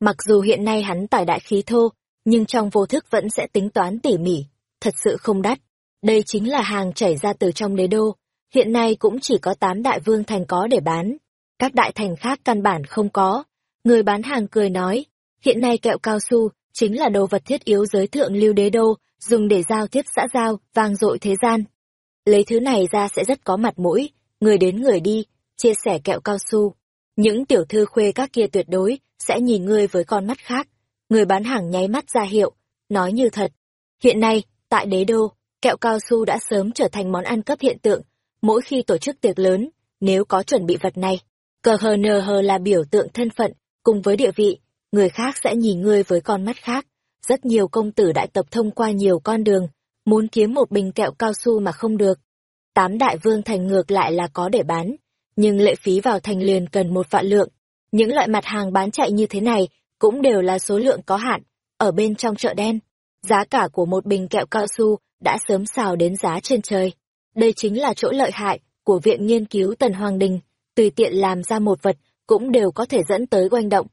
Mặc dù hiện nay hắn tài đại khí thô, nhưng trong vô thức vẫn sẽ tính toán tỉ mỉ, thật sự không đắt. Đây chính là hàng chảy ra từ trong đế đô, hiện nay cũng chỉ có tám đại vương thành có để bán. Các đại thành khác căn bản không có. Người bán hàng cười nói, hiện nay kẹo cao su chính là đồ vật thiết yếu giới thượng lưu đế đô, dùng để giao tiếp xã giao, vang dội thế gian. Lấy thứ này ra sẽ rất có mặt mũi, người đến người đi, chia sẻ kẹo cao su. Những tiểu thư khuê các kia tuyệt đối sẽ nhìn ngươi với con mắt khác. Người bán hàng nháy mắt ra hiệu, nói như thật. Hiện nay, tại đế đô, kẹo cao su đã sớm trở thành món ăn cấp hiện tượng. Mỗi khi tổ chức tiệc lớn, nếu có chuẩn bị vật này, cờ hờ nờ hờ là biểu tượng thân phận, cùng với địa vị, người khác sẽ nhìn ngươi với con mắt khác. Rất nhiều công tử đại tộc thông qua nhiều con đường, muốn kiếm một bình kẹo cao su mà không được. Tám đại vương thành ngược lại là có để bán, nhưng lệ phí vào thành liền cần một vạn lượng. Những loại mặt hàng bán chạy như thế này cũng đều là số lượng có hạn, ở bên trong chợ đen. Giá cả của một bình kẹo cao su đã sớm xào đến giá trên trời. Đây chính là chỗ lợi hại của Viện Nghiên cứu Tần Hoàng Đình, tùy tiện làm ra một vật cũng đều có thể dẫn tới oanh động.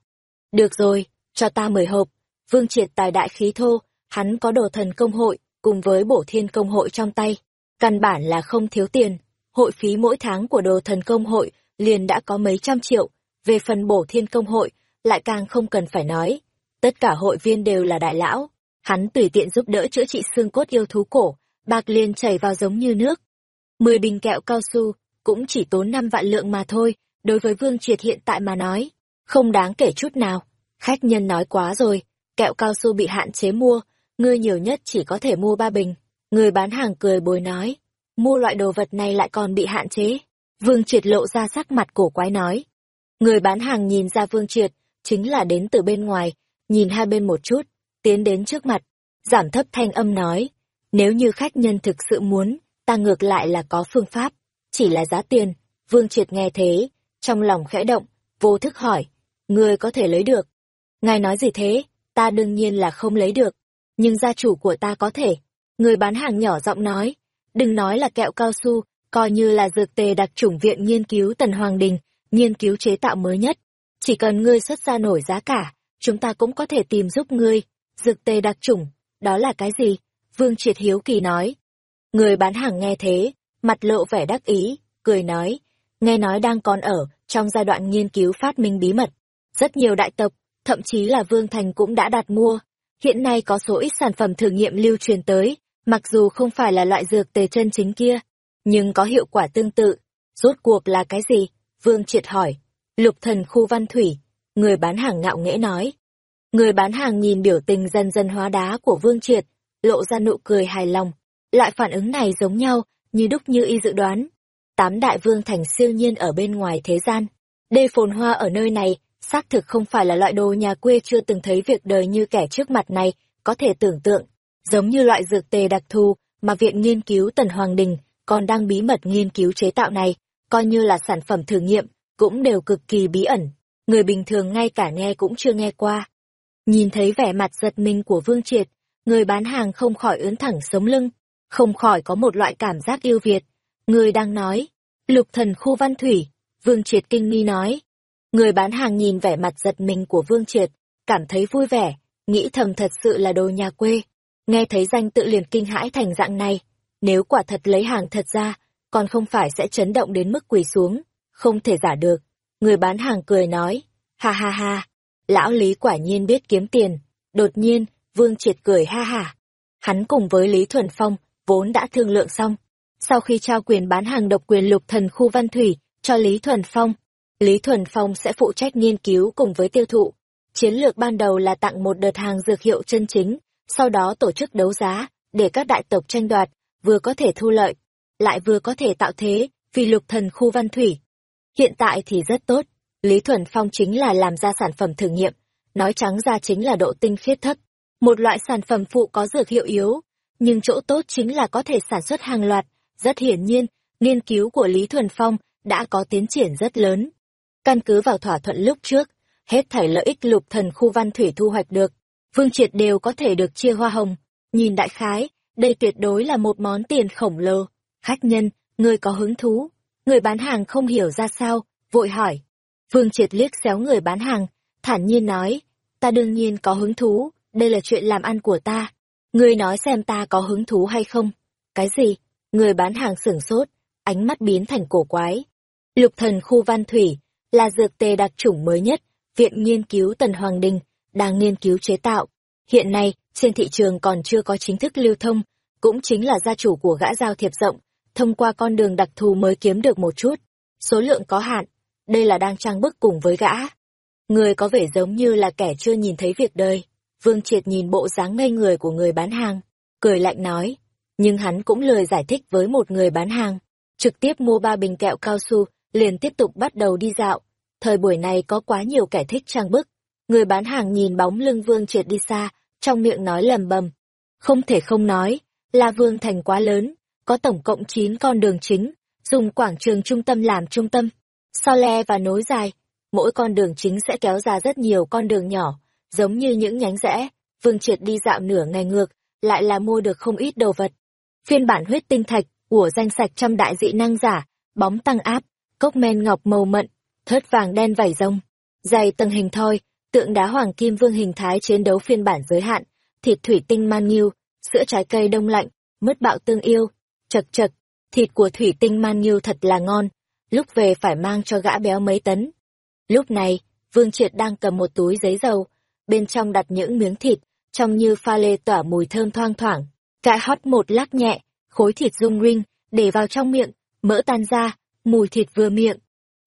Được rồi, cho ta mười hộp, Vương Triệt tài đại khí thô, hắn có đồ thần công hội, cùng với bổ thiên công hội trong tay. Căn bản là không thiếu tiền, hội phí mỗi tháng của đồ thần công hội liền đã có mấy trăm triệu, về phần bổ thiên công hội, lại càng không cần phải nói. Tất cả hội viên đều là đại lão, hắn tùy tiện giúp đỡ chữa trị xương cốt yêu thú cổ, bạc liền chảy vào giống như nước. Mười bình kẹo cao su, cũng chỉ tốn năm vạn lượng mà thôi, đối với Vương Triệt hiện tại mà nói, không đáng kể chút nào. Khách nhân nói quá rồi, kẹo cao su bị hạn chế mua, ngươi nhiều nhất chỉ có thể mua ba bình. Người bán hàng cười bồi nói, mua loại đồ vật này lại còn bị hạn chế. Vương Triệt lộ ra sắc mặt cổ quái nói. Người bán hàng nhìn ra Vương Triệt, chính là đến từ bên ngoài, nhìn hai bên một chút, tiến đến trước mặt, giảm thấp thanh âm nói. Nếu như khách nhân thực sự muốn, ta ngược lại là có phương pháp, chỉ là giá tiền. Vương Triệt nghe thế, trong lòng khẽ động, vô thức hỏi, người có thể lấy được. Ngài nói gì thế, ta đương nhiên là không lấy được, nhưng gia chủ của ta có thể. Người bán hàng nhỏ giọng nói, đừng nói là kẹo cao su, coi như là dược tề đặc chủng viện nghiên cứu Tần Hoàng Đình, nghiên cứu chế tạo mới nhất. Chỉ cần ngươi xuất ra nổi giá cả, chúng ta cũng có thể tìm giúp ngươi. Dược tề đặc chủng, đó là cái gì? Vương Triệt Hiếu Kỳ nói. Người bán hàng nghe thế, mặt lộ vẻ đắc ý, cười nói, nghe nói đang còn ở trong giai đoạn nghiên cứu phát minh bí mật. Rất nhiều đại tộc, thậm chí là Vương Thành cũng đã đặt mua. Hiện nay có số ít sản phẩm thử nghiệm lưu truyền tới, mặc dù không phải là loại dược tề chân chính kia, nhưng có hiệu quả tương tự. Rốt cuộc là cái gì? Vương triệt hỏi. Lục thần khu văn thủy, người bán hàng ngạo nghễ nói. Người bán hàng nhìn biểu tình dần dần hóa đá của Vương Triệt, lộ ra nụ cười hài lòng. Loại phản ứng này giống nhau, như đúc như y dự đoán. Tám đại vương thành siêu nhiên ở bên ngoài thế gian. Đê phồn hoa ở nơi này, xác thực không phải là loại đồ nhà quê chưa từng thấy việc đời như kẻ trước mặt này, có thể tưởng tượng. Giống như loại dược tề đặc thù mà Viện Nghiên cứu Tần Hoàng Đình còn đang bí mật nghiên cứu chế tạo này, coi như là sản phẩm thử nghiệm, cũng đều cực kỳ bí ẩn. Người bình thường ngay cả nghe cũng chưa nghe qua. Nhìn thấy vẻ mặt giật mình của Vương Triệt, người bán hàng không khỏi ướn thẳng sống lưng, không khỏi có một loại cảm giác yêu Việt. Người đang nói, lục thần khu văn thủy, Vương Triệt kinh nghi nói. Người bán hàng nhìn vẻ mặt giật mình của Vương Triệt, cảm thấy vui vẻ, nghĩ thầm thật sự là đồ nhà quê. Nghe thấy danh tự liền kinh hãi thành dạng này, nếu quả thật lấy hàng thật ra, còn không phải sẽ chấn động đến mức quỳ xuống, không thể giả được. Người bán hàng cười nói, ha ha ha, lão Lý quả nhiên biết kiếm tiền. Đột nhiên, Vương Triệt cười ha ha. Hắn cùng với Lý Thuần Phong, vốn đã thương lượng xong. Sau khi trao quyền bán hàng độc quyền lục thần khu văn thủy cho Lý Thuần Phong, Lý Thuần Phong sẽ phụ trách nghiên cứu cùng với tiêu thụ. Chiến lược ban đầu là tặng một đợt hàng dược hiệu chân chính, sau đó tổ chức đấu giá, để các đại tộc tranh đoạt, vừa có thể thu lợi, lại vừa có thể tạo thế, vì lục thần khu văn thủy. Hiện tại thì rất tốt, Lý Thuần Phong chính là làm ra sản phẩm thử nghiệm, nói trắng ra chính là độ tinh khiết thấp. Một loại sản phẩm phụ có dược hiệu yếu, nhưng chỗ tốt chính là có thể sản xuất hàng loạt. Rất hiển nhiên, nghiên cứu của Lý Thuần Phong đã có tiến triển rất lớn. Căn cứ vào thỏa thuận lúc trước, hết thảy lợi ích lục thần khu văn thủy thu hoạch được, Vương Triệt đều có thể được chia hoa hồng. Nhìn đại khái, đây tuyệt đối là một món tiền khổng lồ. Khách nhân, người có hứng thú. Người bán hàng không hiểu ra sao, vội hỏi. Vương Triệt liếc xéo người bán hàng, thản nhiên nói, ta đương nhiên có hứng thú, đây là chuyện làm ăn của ta. Ngươi nói xem ta có hứng thú hay không? Cái gì? Người bán hàng sửng sốt, ánh mắt biến thành cổ quái. Lục thần khu văn thủy, là dược tề đặc chủng mới nhất, Viện Nghiên cứu Tần Hoàng Đình, đang nghiên cứu chế tạo. Hiện nay, trên thị trường còn chưa có chính thức lưu thông, cũng chính là gia chủ của gã giao thiệp rộng, thông qua con đường đặc thù mới kiếm được một chút. Số lượng có hạn, đây là đang trang bức cùng với gã. Người có vẻ giống như là kẻ chưa nhìn thấy việc đời. Vương Triệt nhìn bộ dáng ngây người của người bán hàng, cười lạnh nói. Nhưng hắn cũng lời giải thích với một người bán hàng. Trực tiếp mua ba bình kẹo cao su, liền tiếp tục bắt đầu đi dạo. Thời buổi này có quá nhiều kẻ thích trang bức. Người bán hàng nhìn bóng lưng Vương Triệt đi xa, trong miệng nói lầm bầm. Không thể không nói, là Vương Thành quá lớn, có tổng cộng 9 con đường chính, dùng quảng trường trung tâm làm trung tâm. So le và nối dài, mỗi con đường chính sẽ kéo ra rất nhiều con đường nhỏ, giống như những nhánh rẽ. Vương Triệt đi dạo nửa ngày ngược, lại là mua được không ít đồ vật. Phiên bản huyết tinh thạch của danh sạch trăm đại dị năng giả, bóng tăng áp, cốc men ngọc màu mận, thớt vàng đen vảy rông, dày tầng hình thoi, tượng đá hoàng kim vương hình thái chiến đấu phiên bản giới hạn, thịt thủy tinh man nhiêu, sữa trái cây đông lạnh, mứt bạo tương yêu, chật chật, thịt của thủy tinh man nhiêu thật là ngon, lúc về phải mang cho gã béo mấy tấn. Lúc này, Vương Triệt đang cầm một túi giấy dầu, bên trong đặt những miếng thịt, trông như pha lê tỏa mùi thơm thoang thoảng. Cãi hót một lát nhẹ, khối thịt rung rinh, để vào trong miệng, mỡ tan ra, mùi thịt vừa miệng.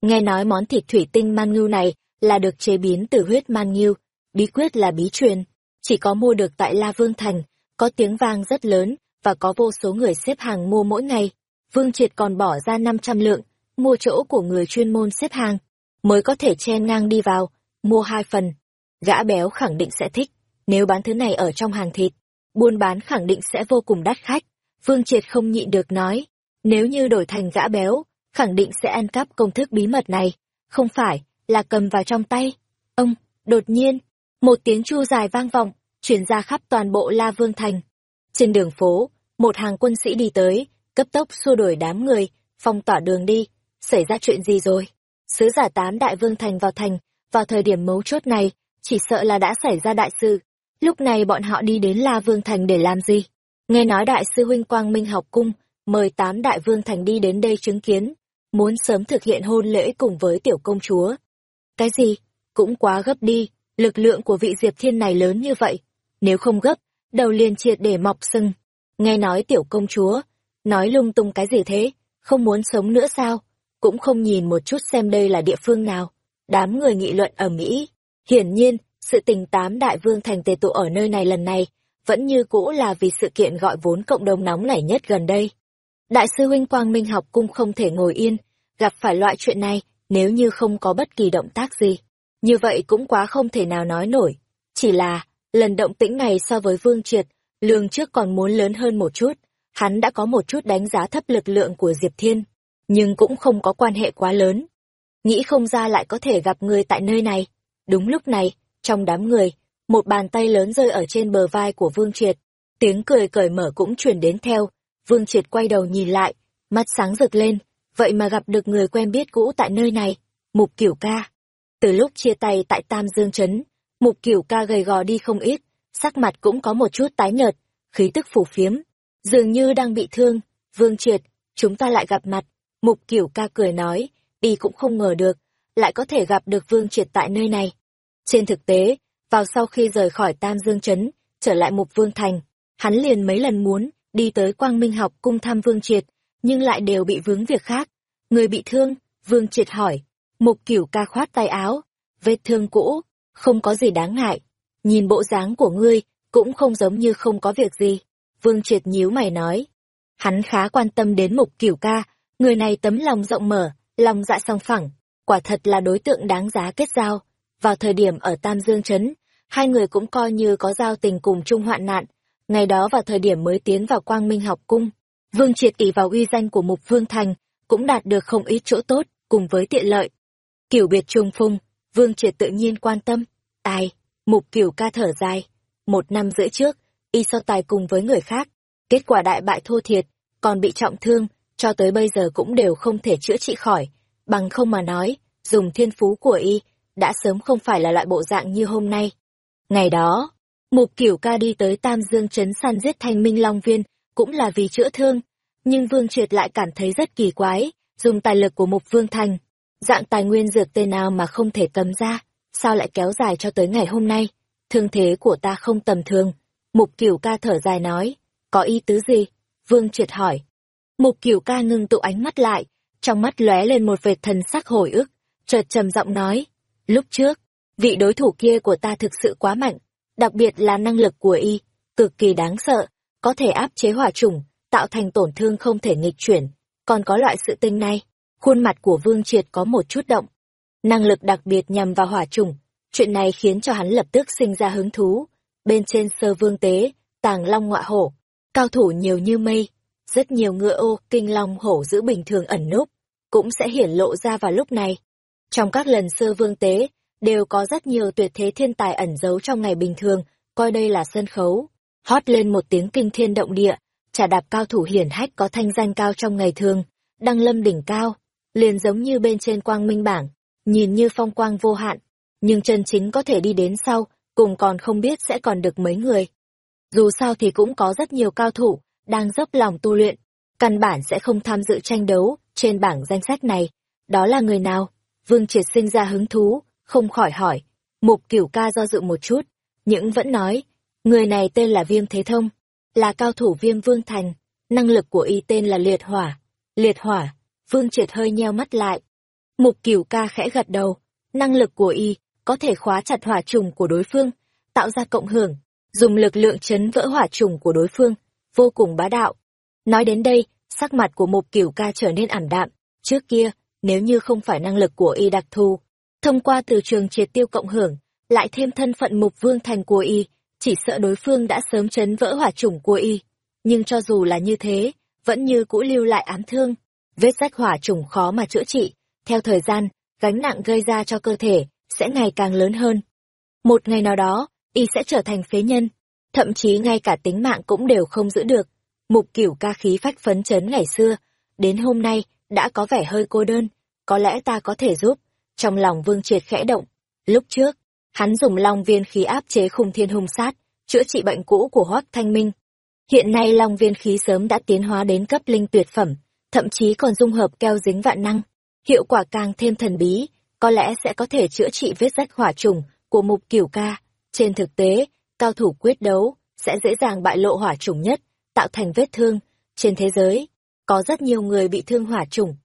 Nghe nói món thịt thủy tinh man ngưu này là được chế biến từ huyết man ngưu, bí quyết là bí truyền, chỉ có mua được tại La Vương Thành, có tiếng vang rất lớn và có vô số người xếp hàng mua mỗi ngày. Vương Triệt còn bỏ ra 500 lượng, mua chỗ của người chuyên môn xếp hàng, mới có thể chen ngang đi vào, mua hai phần. Gã béo khẳng định sẽ thích, nếu bán thứ này ở trong hàng thịt, buôn bán khẳng định sẽ vô cùng đắt khách. Vương Triệt không nhịn được nói, nếu như đổi thành gã béo, khẳng định sẽ ăn cắp công thức bí mật này, không phải là cầm vào trong tay. Ông, đột nhiên, một tiếng chu dài vang vọng, truyền ra khắp toàn bộ La Vương Thành. Trên đường phố, một hàng quân sĩ đi tới, cấp tốc xua đuổi đám người, phong tỏa đường đi. Xảy ra chuyện gì rồi? Sứ giả tám đại vương thành vào thành, vào thời điểm mấu chốt này, chỉ sợ là đã xảy ra đại sự. Lúc này bọn họ đi đến La Vương Thành để làm gì? Nghe nói đại sư huynh Quang Minh học cung, mời tám đại vương thành đi đến đây chứng kiến, muốn sớm thực hiện hôn lễ cùng với tiểu công chúa. Cái gì? Cũng quá gấp đi, lực lượng của vị Diệp Thiên này lớn như vậy. Nếu không gấp, đầu liền triệt để mọc sưng. Nghe nói tiểu công chúa, nói lung tung cái gì thế, không muốn sống nữa sao? Cũng không nhìn một chút xem đây là địa phương nào. Đám người nghị luận ở Mỹ. Hiển nhiên, sự tình tám đại vương thành tề tụ ở nơi này lần này, vẫn như cũ là vì sự kiện gọi vốn cộng đồng nóng nảy nhất gần đây. Đại sư huynh Quang Minh học cung không thể ngồi yên, gặp phải loại chuyện này, nếu như không có bất kỳ động tác gì. Như vậy cũng quá không thể nào nói nổi. Chỉ là, lần động tĩnh này so với Vương Triệt, lương trước còn muốn lớn hơn một chút, hắn đã có một chút đánh giá thấp lực lượng của Diệp Thiên, nhưng cũng không có quan hệ quá lớn. Nghĩ không ra lại có thể gặp người tại nơi này. Đúng lúc này, trong đám người, một bàn tay lớn rơi ở trên bờ vai của Vương Triệt. Tiếng cười cởi mở cũng truyền đến theo. Vương Triệt quay đầu nhìn lại, mắt sáng rực lên. Vậy mà gặp được người quen biết cũ tại nơi này. Mục Kiểu Ca. Từ lúc chia tay tại Tam Dương Trấn, Mục Kiểu Ca gầy gò đi không ít, sắc mặt cũng có một chút tái nhợt, khí tức phủ phiếm. Dường như đang bị thương. Vương Triệt, chúng ta lại gặp mặt. Mục Kiểu Ca cười nói, đi cũng không ngờ được, lại có thể gặp được Vương Triệt tại nơi này. Trên thực tế, vào sau khi rời khỏi Tam Dương Trấn, trở lại Mục Vương Thành, hắn liền mấy lần muốn đi tới Quang Minh học cung thăm Vương Triệt, nhưng lại đều bị vướng việc khác. Người bị thương, Vương Triệt hỏi. Mục Cửu ca khoát tay áo, vết thương cũ, không có gì đáng ngại. Nhìn bộ dáng của ngươi, cũng không giống như không có việc gì. Vương Triệt nhíu mày nói. Hắn khá quan tâm đến Mục Cửu ca, người này tấm lòng rộng mở, lòng dạ song phẳng, quả thật là đối tượng đáng giá kết giao. Vào thời điểm ở Tam Dương Trấn, hai người cũng coi như có giao tình cùng chung hoạn nạn. Ngày đó vào thời điểm mới tiến vào Quang Minh học cung, Vương Triệt ỷ vào uy danh của Mục Vương Thành, cũng đạt được không ít chỗ tốt, cùng với tiện lợi. Kiểu biệt trùng phung, Vương Triệt tự nhiên quan tâm. Ai? Mục kiểu ca thở dài. Một năm rưỡi trước, y so tài cùng với người khác. Kết quả đại bại thua thiệt, còn bị trọng thương, cho tới bây giờ cũng đều không thể chữa trị khỏi. Bằng không mà nói, dùng thiên phú của y, đã sớm không phải là loại bộ dạng như hôm nay. Ngày đó, Mục Kiểu Ca đi tới Tam Dương Trấn săn giết Thanh Minh Long Viên, cũng là vì chữa thương. Nhưng Vương Triệt lại cảm thấy rất kỳ quái, dùng tài lực của Mục Vương Thành. Dạng tài nguyên dược tên nào mà không thể cầm ra, sao lại kéo dài cho tới ngày hôm nay? Thương thế của ta không tầm thường. Mục Kiểu Ca thở dài nói, có ý tứ gì? Vương Triệt hỏi. Mục Kiểu Ca ngưng tụ ánh mắt lại, trong mắt lóe lên một vệt thần sắc hồi ức, chợt trầm giọng nói, lúc trước, vị đối thủ kia của ta thực sự quá mạnh, đặc biệt là năng lực của y, cực kỳ đáng sợ, có thể áp chế hỏa chủng, tạo thành tổn thương không thể nghịch chuyển. Còn có loại sự tinh này, khuôn mặt của Vương Triệt có một chút động. Năng lực đặc biệt nhằm vào hỏa chủng, chuyện này khiến cho hắn lập tức sinh ra hứng thú. Bên trên sơ vương tế, tàng long ngọa hổ, cao thủ nhiều như mây, rất nhiều ngựa ô, kinh long hổ giữ bình thường ẩn núp, cũng sẽ hiển lộ ra vào lúc này. Trong các lần sơ vương tế, đều có rất nhiều tuyệt thế thiên tài ẩn giấu trong ngày bình thường, coi đây là sân khấu. Hót lên một tiếng kinh thiên động địa, trả đạp cao thủ hiển hách có thanh danh cao trong ngày thường, đăng lâm đỉnh cao, liền giống như bên trên quang minh bảng, nhìn như phong quang vô hạn, nhưng chân chính có thể đi đến sau, cùng còn không biết sẽ còn được mấy người. Dù sao thì cũng có rất nhiều cao thủ, đang dốc lòng tu luyện, căn bản sẽ không tham dự tranh đấu trên bảng danh sách này. Đó là người nào? Vương Triệt sinh ra hứng thú, không khỏi hỏi. Mục cửu ca do dự một chút, những vẫn nói, người này tên là Viêm Thế Thông, là cao thủ Viêm Vương Thành, năng lực của y tên là Liệt Hỏa. Liệt Hỏa, Vương Triệt hơi nheo mắt lại. Mục cửu ca khẽ gật đầu, năng lực của y có thể khóa chặt hỏa trùng của đối phương, tạo ra cộng hưởng, dùng lực lượng chấn vỡ hỏa trùng của đối phương, vô cùng bá đạo. Nói đến đây, sắc mặt của Mục Cửu Ca trở nên ảm đạm, trước kia, nếu như không phải năng lực của y đặc thù, thông qua từ trường triệt tiêu cộng hưởng, lại thêm thân phận Mục Vương Thành của y, chỉ sợ đối phương đã sớm chấn vỡ hỏa trùng của y. Nhưng cho dù là như thế, vẫn như cũ lưu lại ám thương, vết rách hỏa trùng khó mà chữa trị, theo thời gian, gánh nặng gây ra cho cơ thể sẽ ngày càng lớn hơn. Một ngày nào đó, y sẽ trở thành phế nhân, thậm chí ngay cả tính mạng cũng đều không giữ được. Mục cửu ca khí phách phấn chấn ngày xưa, đến hôm nay, đã có vẻ hơi cô đơn, có lẽ ta có thể giúp. Trong lòng vương triệt khẽ động, lúc trước, hắn dùng long viên khí áp chế khung thiên hung sát, chữa trị bệnh cũ của Hoắc Thanh Minh. Hiện nay long viên khí sớm đã tiến hóa đến cấp linh tuyệt phẩm, thậm chí còn dung hợp keo dính vạn năng. Hiệu quả càng thêm thần bí, có lẽ sẽ có thể chữa trị vết rách hỏa trùng của mục cửu ca. Trên thực tế, cao thủ quyết đấu sẽ dễ dàng bại lộ hỏa trùng nhất, tạo thành vết thương. Trên thế giới, có rất nhiều người bị thương hỏa trùng.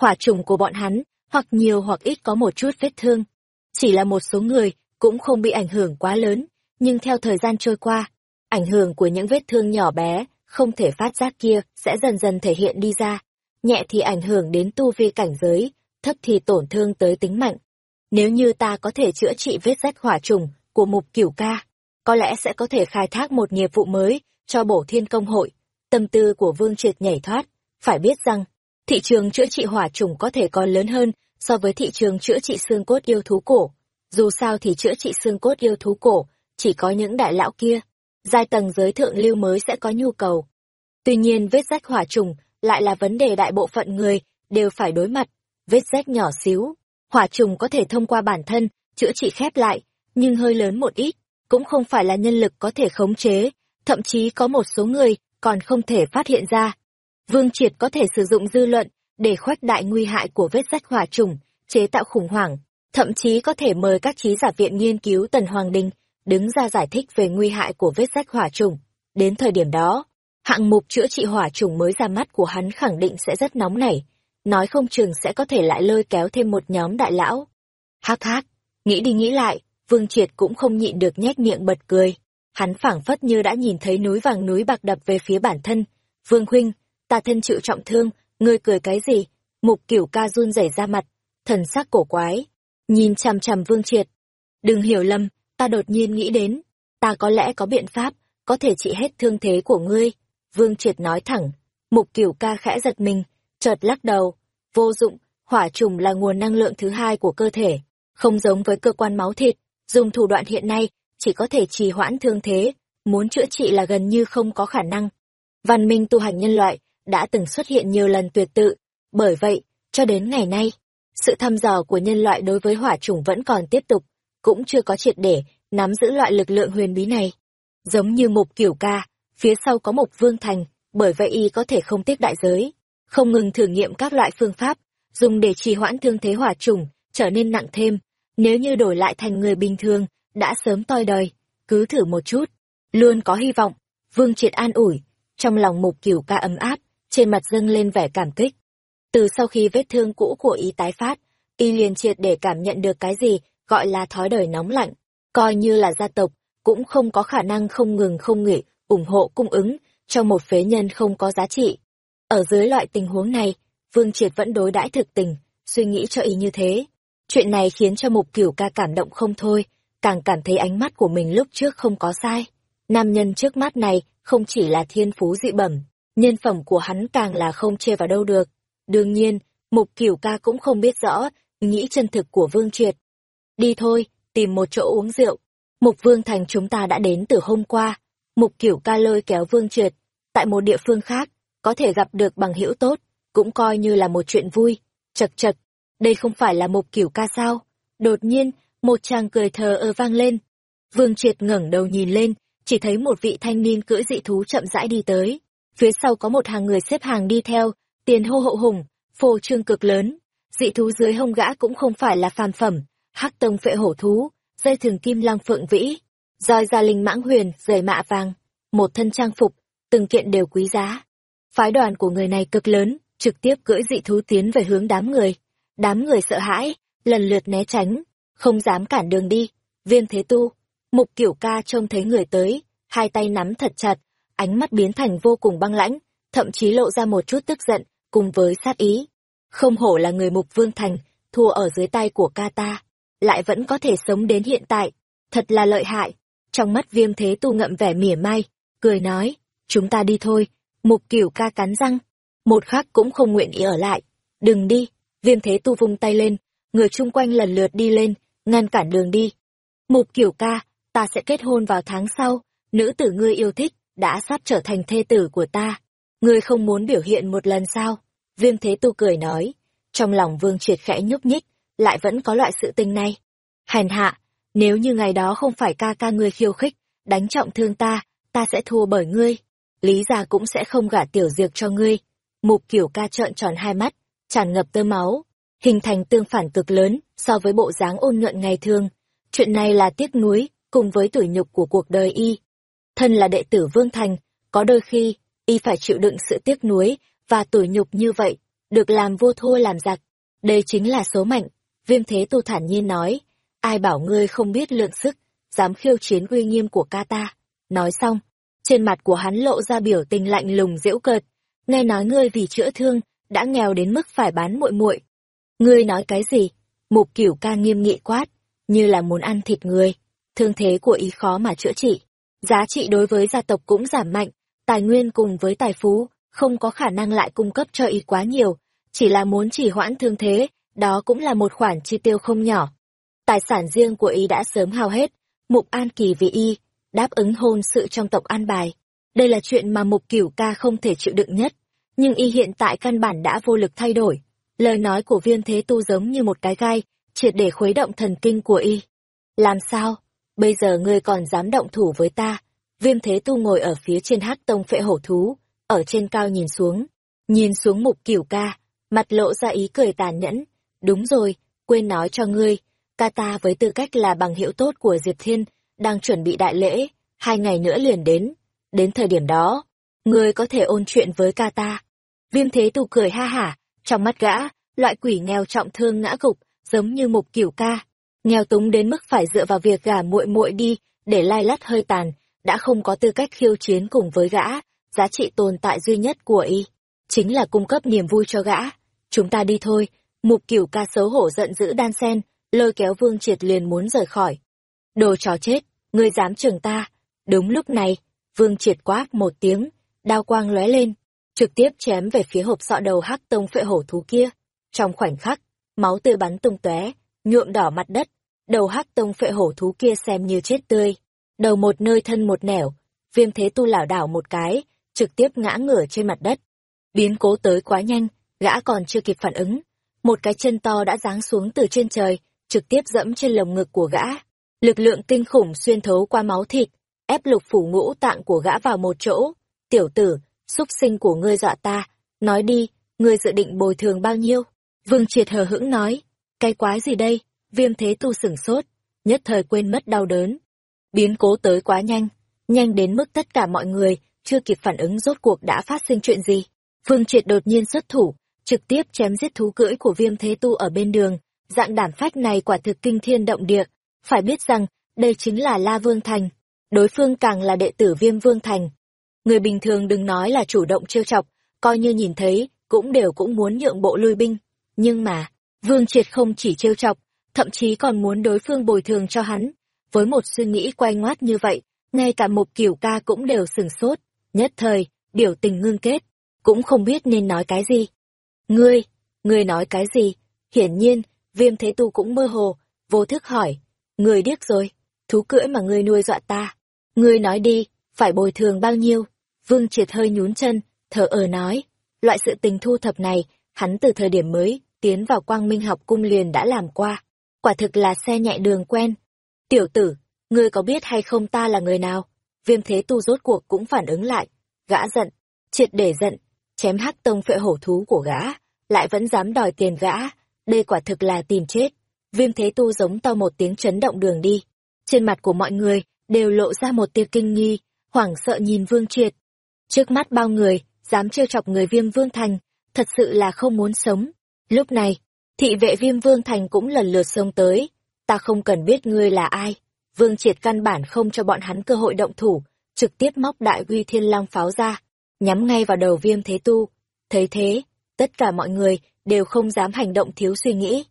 Hỏa trùng của bọn hắn, hoặc nhiều hoặc ít có một chút vết thương. Chỉ là một số người cũng không bị ảnh hưởng quá lớn, nhưng theo thời gian trôi qua, ảnh hưởng của những vết thương nhỏ bé, không thể phát giác kia sẽ dần dần thể hiện đi ra. Nhẹ thì ảnh hưởng đến tu vi cảnh giới, thấp thì tổn thương tới tính mạng. Nếu như ta có thể chữa trị vết rách hỏa trùng của mục cửu ca, có lẽ sẽ có thể khai thác một nghiệp vụ mới cho bổ thiên công hội. Tâm tư của Vương Triệt nhảy thoát, phải biết rằng, thị trường chữa trị hỏa trùng có thể còn lớn hơn so với thị trường chữa trị xương cốt yêu thú cổ. Dù sao thì chữa trị xương cốt yêu thú cổ, chỉ có những đại lão kia, giai tầng giới thượng lưu mới sẽ có nhu cầu. Tuy nhiên vết rách hỏa trùng lại là vấn đề đại bộ phận người đều phải đối mặt, vết rách nhỏ xíu, hỏa trùng có thể thông qua bản thân, chữa trị khép lại, nhưng hơi lớn một ít, cũng không phải là nhân lực có thể khống chế, thậm chí có một số người còn không thể phát hiện ra. Vương Triệt có thể sử dụng dư luận để khoách đại nguy hại của vết rách hỏa trùng, chế tạo khủng hoảng, thậm chí có thể mời các trí giả viện nghiên cứu Tần Hoàng Đình đứng ra giải thích về nguy hại của vết rách hỏa trùng. Đến thời điểm đó, hạng mục chữa trị hỏa trùng mới ra mắt của hắn khẳng định sẽ rất nóng nảy, nói không chừng sẽ có thể lại lôi kéo thêm một nhóm đại lão. Hắc hắc, nghĩ đi nghĩ lại, Vương Triệt cũng không nhịn được nhếch miệng bật cười. Hắn phảng phất như đã nhìn thấy núi vàng núi bạc đập về phía bản thân. Vương huynh, ta thân chịu trọng thương, ngươi cười cái gì? Mục cửu ca run rẩy ra mặt, thần sắc cổ quái. Nhìn chằm chằm Vương Triệt. Đừng hiểu lầm, ta đột nhiên nghĩ đến. Ta có lẽ có biện pháp, có thể trị hết thương thế của ngươi. Vương Triệt nói thẳng. Mục cửu ca khẽ giật mình, chợt lắc đầu. Vô dụng, hỏa trùng là nguồn năng lượng thứ hai của cơ thể. Không giống với cơ quan máu thịt, dùng thủ đoạn hiện nay, chỉ có thể trì hoãn thương thế, muốn chữa trị là gần như không có khả năng. Văn minh tu hành nhân loại đã từng xuất hiện nhiều lần tuyệt tự, bởi vậy, cho đến ngày nay, sự thăm dò của nhân loại đối với hỏa chủng vẫn còn tiếp tục, cũng chưa có triệt để nắm giữ loại lực lượng huyền bí này. Giống như mục kiểu ca, phía sau có một vương thành, bởi vậy y có thể không tiếc đại giới, không ngừng thử nghiệm các loại phương pháp, dùng để trì hoãn thương thế hỏa trùng, trở nên nặng thêm, nếu như đổi lại thành người bình thường, đã sớm toi đời, cứ thử một chút, luôn có hy vọng. Vương Triệt an ủi, trong lòng mục kiểu ca ấm áp, trên mặt dâng lên vẻ cảm kích. Từ sau khi vết thương cũ của y tái phát, y liền triệt để cảm nhận được cái gì gọi là thói đời nóng lạnh, coi như là gia tộc, cũng không có khả năng không ngừng không nghỉ, ủng hộ cung ứng cho một phế nhân không có giá trị. Ở dưới loại tình huống này, Vương Triệt vẫn đối đãi thực tình, suy nghĩ cho y như thế. Chuyện này khiến cho mục cửu ca cảm động không thôi, càng cảm thấy ánh mắt của mình lúc trước không có sai. Nam nhân trước mắt này không chỉ là thiên phú dị bẩm, nhân phẩm của hắn càng là không chê vào đâu được. Đương nhiên, mục cửu ca cũng không biết rõ nghĩ chân thực của Vương Triệt. Đi thôi, tìm một chỗ uống rượu. Mục Vương Thành chúng ta đã đến từ hôm qua. Mục cửu ca lôi kéo Vương Triệt. Tại một địa phương khác, có thể gặp được bằng hữu tốt, cũng coi như là một chuyện vui. Chật chật, đây không phải là mục cửu ca sao? Đột nhiên, một chàng cười thờ ơ vang lên. Vương Triệt ngẩng đầu nhìn lên, chỉ thấy một vị thanh niên cưỡi dị thú chậm rãi đi tới. Phía sau có một hàng người xếp hàng đi theo, tiền hô hậu hùng, phô trương cực lớn. Dị thú dưới hông gã cũng không phải là phàm phẩm, hắc tông phệ hổ thú, dây thường kim lang phượng vĩ, roi gia linh mãng huyền, rời mạ vàng, một thân trang phục, từng kiện đều quý giá. Phái đoàn của người này cực lớn, trực tiếp cưỡi dị thú tiến về hướng đám người. Đám người sợ hãi, lần lượt né tránh, không dám cản đường đi. Viên thế tu, mục kiểu ca trông thấy người tới, hai tay nắm thật chặt, ánh mắt biến thành vô cùng băng lãnh, thậm chí lộ ra một chút tức giận, cùng với sát ý. Không hổ là người mục vương thành, thua ở dưới tay của ca ta, lại vẫn có thể sống đến hiện tại, thật là lợi hại. Trong mắt viêm thế tu ngậm vẻ mỉa mai, cười nói, chúng ta đi thôi, mục kiểu ca cắn răng, một khắc cũng không nguyện ý ở lại, đừng đi, viêm thế tu vung tay lên, người chung quanh lần lượt đi lên, ngăn cản đường đi. Mục kiểu ca, ta sẽ kết hôn vào tháng sau, nữ tử ngươi yêu thích, đã sắp trở thành thê tử của ta. Ngươi không muốn biểu hiện một lần sao? Viêm thế tu cười nói, trong lòng vương triệt khẽ nhúc nhích, lại vẫn có loại sự tình này. Hèn hạ, nếu như ngày đó không phải ca ca ngươi khiêu khích, đánh trọng thương ta, ta sẽ thua bởi ngươi. Lý gia cũng sẽ không gả tiểu diệt cho ngươi. Mục kiểu ca trợn tròn hai mắt, tràn ngập tơ máu, hình thành tương phản cực lớn so với bộ dáng ôn nhuận ngày thường. Chuyện này là tiếc nuối, cùng với tuổi nhục của cuộc đời y. Thân là đệ tử Vương Thành, có đôi khi, y phải chịu đựng sự tiếc nuối và tủi nhục như vậy, được làm vua thua làm giặc. Đây chính là số mệnh. Viêm thế tu thản nhiên nói, ai bảo ngươi không biết lượng sức, dám khiêu chiến uy nghiêm của ca ta. Nói xong, trên mặt của hắn lộ ra biểu tình lạnh lùng giễu cợt, nghe nói ngươi vì chữa thương, đã nghèo đến mức phải bán muội muội. Ngươi nói cái gì? Mục cửu ca nghiêm nghị quát, như là muốn ăn thịt người. Thương thế của ý khó mà chữa trị. Giá trị đối với gia tộc cũng giảm mạnh, tài nguyên cùng với tài phú, không có khả năng lại cung cấp cho y quá nhiều, chỉ là muốn chỉ hoãn thương thế, đó cũng là một khoản chi tiêu không nhỏ. Tài sản riêng của y đã sớm hao hết, Mục An Kỳ vì y, đáp ứng hôn sự trong tộc An Bài. Đây là chuyện mà Mục Cửu ca không thể chịu đựng nhất, nhưng y hiện tại căn bản đã vô lực thay đổi. Lời nói của viên thế tu giống như một cái gai, triệt để khuấy động thần kinh của y. Làm sao? Bây giờ ngươi còn dám động thủ với ta? Viêm thế tu ngồi ở phía trên hắc tông phệ hổ thú, ở trên cao nhìn xuống. Nhìn xuống mục cửu ca, mặt lộ ra ý cười tàn nhẫn. Đúng rồi, quên nói cho ngươi, ca ta với tư cách là bằng hiệu tốt của Diệp Thiên, đang chuẩn bị đại lễ, hai ngày nữa liền đến. Đến thời điểm đó, ngươi có thể ôn chuyện với ca ta. Viêm thế tu cười ha hả, trong mắt gã, loại quỷ nghèo trọng thương ngã gục, giống như mục cửu ca. Nghèo túng đến mức phải dựa vào việc gả muội muội đi, để lai lắt hơi tàn, đã không có tư cách khiêu chiến cùng với gã, giá trị tồn tại duy nhất của y. Chính là cung cấp niềm vui cho gã. Chúng ta đi thôi, mục cửu ca xấu hổ giận dữ đan sen, lôi kéo vương triệt liền muốn rời khỏi. Đồ chó chết, ngươi dám trường ta. Đúng lúc này, vương triệt quát một tiếng, đao quang lóe lên, trực tiếp chém về phía hộp sọ đầu hắc tông phệ hổ thú kia. Trong khoảnh khắc, máu tươi bắn tung tóe, nhuộm đỏ mặt đất, đầu hắc tông phệ hổ thú kia xem như chết tươi. Đầu một nơi thân một nẻo, viêm thế tu lảo đảo một cái, trực tiếp ngã ngửa trên mặt đất. Biến cố tới quá nhanh, gã còn chưa kịp phản ứng. Một cái chân to đã giáng xuống từ trên trời, trực tiếp dẫm trên lồng ngực của gã. Lực lượng kinh khủng xuyên thấu qua máu thịt, ép lục phủ ngũ tạng của gã vào một chỗ. Tiểu tử, xúc sinh của ngươi dọa ta, nói đi, ngươi dự định bồi thường bao nhiêu? Vương Triệt hờ hững nói, cái quái gì đây? Viêm thế tu sửng sốt, nhất thời quên mất đau đớn. Biến cố tới quá nhanh, nhanh đến mức tất cả mọi người chưa kịp phản ứng rốt cuộc đã phát sinh chuyện gì. phương Triệt đột nhiên xuất thủ, trực tiếp chém giết thú cưỡi của viêm thế tu ở bên đường, dạng đảm phách này quả thực kinh thiên động địa. Phải biết rằng, đây chính là La Vương Thành, đối phương càng là đệ tử viêm Vương Thành. Người bình thường đừng nói là chủ động trêu chọc, coi như nhìn thấy, cũng đều cũng muốn nhượng bộ lui binh. Nhưng mà, Vương Triệt không chỉ trêu chọc, thậm chí còn muốn đối phương bồi thường cho hắn. Với một suy nghĩ quay ngoát như vậy, ngay cả một kiểu ca cũng đều sừng sốt, nhất thời, biểu tình ngưng kết, cũng không biết nên nói cái gì. Ngươi, ngươi nói cái gì? Hiển nhiên, viêm thế tu cũng mơ hồ, vô thức hỏi. Ngươi điếc rồi, thú cưỡi mà ngươi nuôi dọa ta. Ngươi nói đi, phải bồi thường bao nhiêu? Vương triệt hơi nhún chân, thở ở nói. Loại sự tình thu thập này, hắn từ thời điểm mới, tiến vào quang minh học cung liền đã làm qua. Quả thực là xe nhẹ đường quen. Tiểu tử, ngươi có biết hay không ta là người nào? viêm thế tu rốt cuộc cũng phản ứng lại. Gã giận, triệt để giận, chém hắc tông phệ hổ thú của gã, lại vẫn dám đòi tiền gã, đây quả thực là tìm chết. Viêm thế tu giống to một tiếng chấn động đường đi. Trên mặt của mọi người đều lộ ra một tia kinh nghi, hoảng sợ nhìn Vương Triệt. Trước mắt bao người, dám trêu chọc người viêm Vương Thành, thật sự là không muốn sống. Lúc này, thị vệ viêm Vương Thành cũng lần lượt xông tới. Ta không cần biết ngươi là ai. Vương Triệt căn bản không cho bọn hắn cơ hội động thủ, trực tiếp móc đại uy thiên long pháo ra, nhắm ngay vào đầu viêm thế tu. Thấy thế, tất cả mọi người đều không dám hành động thiếu suy nghĩ.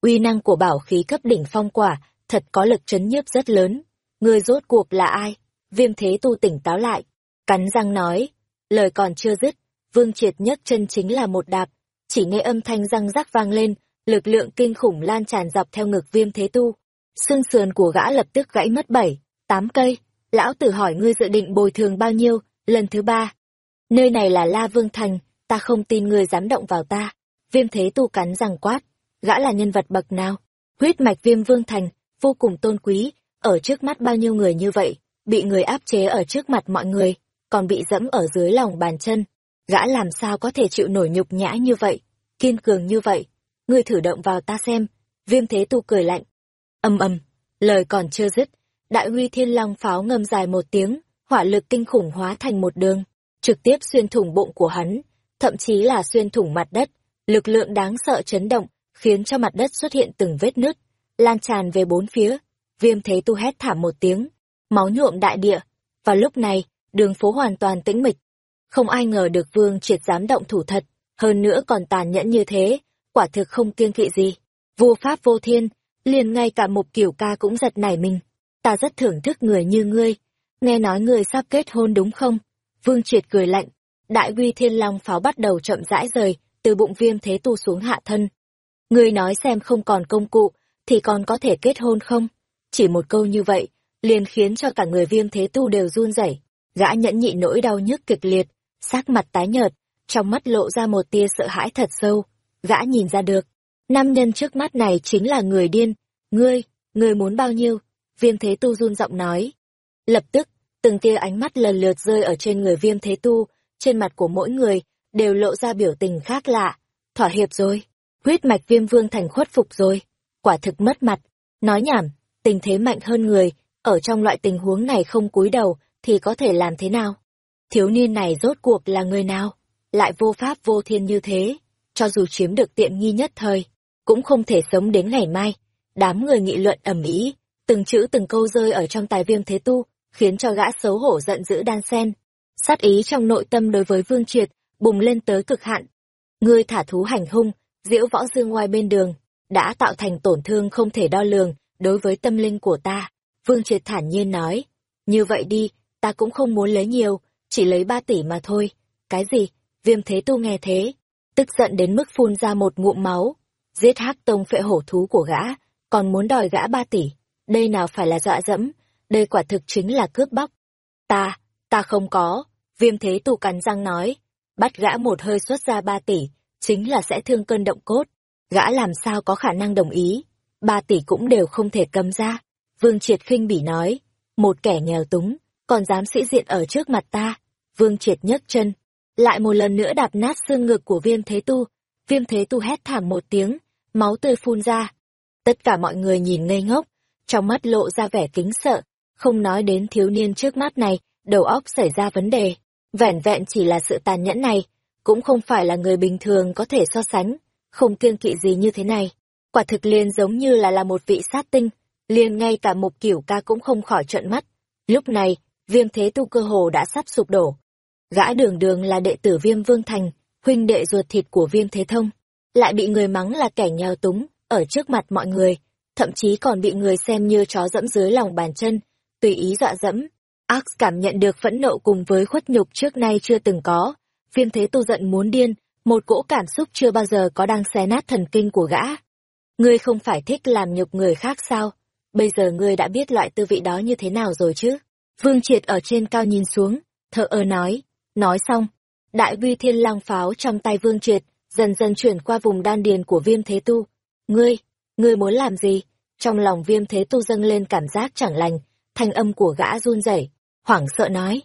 Uy năng của bảo khí cấp đỉnh phong quả, thật có lực chấn nhiếp rất lớn. ngươi rốt cuộc là ai? Viêm thế tu tỉnh táo lại, cắn răng nói. Lời còn chưa dứt, vương triệt nhất chân chính là một đạp, chỉ nghe âm thanh răng rắc vang lên, lực lượng kinh khủng lan tràn dọc theo ngực viêm thế tu. Xương sườn của gã lập tức gãy mất bảy, tám cây. Lão tử hỏi ngươi dự định bồi thường bao nhiêu, lần thứ ba. Nơi này là La Vương Thành, ta không tin ngươi dám động vào ta. Viêm thế tu cắn răng quát, gã là nhân vật bậc nào? Huyết mạch viêm vương thành, vô cùng tôn quý, ở trước mắt bao nhiêu người như vậy, bị người áp chế ở trước mặt mọi người, còn bị dẫm ở dưới lòng bàn chân. Gã làm sao có thể chịu nổi nhục nhã như vậy, kiên cường như vậy. Ngươi thử động vào ta xem, viêm thế tu cười lạnh. Âm âm, lời còn chưa dứt, đại huy thiên long pháo ngâm dài một tiếng, hỏa lực kinh khủng hóa thành một đường, trực tiếp xuyên thủng bụng của hắn, thậm chí là xuyên thủng mặt đất, lực lượng đáng sợ chấn động, khiến cho mặt đất xuất hiện từng vết nứt, lan tràn về bốn phía. Viêm thế tu hét thảm một tiếng, máu nhuộm đại địa. Và lúc này, đường phố hoàn toàn tĩnh mịch. Không ai ngờ được vương triệt dám động thủ thật, hơn nữa còn tàn nhẫn như thế, quả thực không kiêng kỵ gì. Vua Pháp vô thiên, liền ngay cả một kiểu ca cũng giật nảy mình. Ta rất thưởng thức người như ngươi. Nghe nói ngươi sắp kết hôn đúng không? Vương triệt cười lạnh. Đại uy thiên long pháo bắt đầu chậm rãi rời, từ bụng viêm thế tu xuống hạ thân. Ngươi nói xem không còn công cụ, thì còn có thể kết hôn không? Chỉ một câu như vậy, liền khiến cho cả người viêm thế tu đều run rẩy. Gã nhẫn nhị nỗi đau nhức kịch liệt, sắc mặt tái nhợt, trong mắt lộ ra một tia sợ hãi thật sâu. Gã nhìn ra được, nam nhân trước mắt này chính là người điên. Ngươi, ngươi muốn bao nhiêu? Viêm thế tu run giọng nói. Lập tức, từng tia ánh mắt lần lượt rơi ở trên người viêm thế tu, trên mặt của mỗi người, đều lộ ra biểu tình khác lạ. Thỏa hiệp rồi, huyết mạch viêm vương thành khuất phục rồi, quả thực mất mặt. Nói nhảm, tình thế mạnh hơn người, ở trong loại tình huống này không cúi đầu, thì có thể làm thế nào? Thiếu niên này rốt cuộc là người nào? Lại vô pháp vô thiên như thế, cho dù chiếm được tiện nghi nhất thời, cũng không thể sống đến ngày mai. Đám người nghị luận ầm ĩ, từng chữ từng câu rơi ở trong tài viêm thế tu, khiến cho gã xấu hổ giận dữ đan sen. Sát ý trong nội tâm đối với Vương Triệt, bùng lên tới cực hạn. Ngươi thả thú hành hung, diễu võ dương ngoài bên đường, đã tạo thành tổn thương không thể đo lường đối với tâm linh của ta. Vương Triệt thản nhiên nói, như vậy đi, ta cũng không muốn lấy nhiều, chỉ lấy ba tỷ mà thôi. Cái gì? Viêm thế tu nghe thế, tức giận đến mức phun ra một ngụm máu, giết hắc tông phệ hổ thú của gã, còn muốn đòi gã ba tỷ. Đây nào phải là dọa dẫm, đây quả thực chính là cướp bóc. Ta, ta không có, viêm thế tu cắn răng nói, bắt gã một hơi xuất ra ba tỷ, chính là sẽ thương cơn động cốt. Gã làm sao có khả năng đồng ý, ba tỷ cũng đều không thể cầm ra. Vương Triệt khinh bỉ nói, một kẻ nghèo túng, còn dám sĩ diện ở trước mặt ta. Vương Triệt nhấc chân, lại một lần nữa đạp nát xương ngực của viêm thế tu. Viêm thế tu hét thảm một tiếng, máu tươi phun ra. Tất cả mọi người nhìn ngây ngốc, trong mắt lộ ra vẻ kính sợ, không nói đến thiếu niên trước mắt này, đầu óc xảy ra vấn đề. Vẻn vẹn chỉ là sự tàn nhẫn này, cũng không phải là người bình thường có thể so sánh, không kiêng kỵ gì như thế này. Quả thực liền giống như là là một vị sát tinh, liền ngay cả một kiểu ca cũng không khỏi trợn mắt. Lúc này, viêm thế tu cơ hồ đã sắp sụp đổ. Gã đường đường là đệ tử viêm vương thành, huynh đệ ruột thịt của viêm thế thông, lại bị người mắng là kẻ nghèo túng, ở trước mặt mọi người, thậm chí còn bị người xem như chó dẫm dưới lòng bàn chân, tùy ý dọa dẫm. Ax cảm nhận được phẫn nộ cùng với khuất nhục trước nay chưa từng có, viêm thế tu giận muốn điên, một cỗ cảm xúc chưa bao giờ có đang xé nát thần kinh của gã. Ngươi không phải thích làm nhục người khác sao? Bây giờ ngươi đã biết loại tư vị đó như thế nào rồi chứ? Vương Triệt ở trên cao nhìn xuống, thợ ơ nói. Nói xong, đại vi thiên lang pháo trong tay Vương Triệt, dần dần chuyển qua vùng đan điền của viêm thế tu. Ngươi, ngươi muốn làm gì? Trong lòng viêm thế tu dâng lên cảm giác chẳng lành, thanh âm của gã run rẩy. hoảng sợ nói.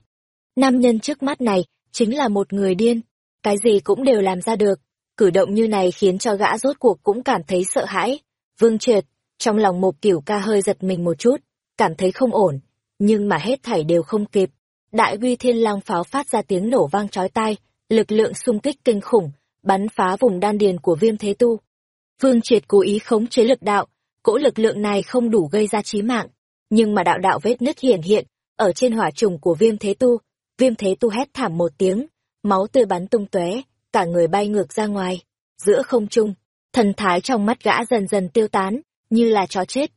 Nam nhân trước mắt này, chính là một người điên, cái gì cũng đều làm ra được, cử động như này khiến cho gã rốt cuộc cũng cảm thấy sợ hãi. Vương Triệt, trong lòng một kiểu ca hơi giật mình một chút, cảm thấy không ổn, nhưng mà hết thảy đều không kịp. Đại uy thiên lang pháo phát ra tiếng nổ vang chói tai, lực lượng xung kích kinh khủng, bắn phá vùng đan điền của viêm thế tu. Vương Triệt cố ý khống chế lực đạo, cỗ lực lượng này không đủ gây ra chí mạng, nhưng mà đạo đạo vết nứt hiển hiện, ở trên hỏa trùng của viêm thế tu, viêm thế tu hét thảm một tiếng, máu tươi bắn tung tóe, cả người bay ngược ra ngoài, giữa không trung, thần thái trong mắt gã dần dần tiêu tán, như là chó chết.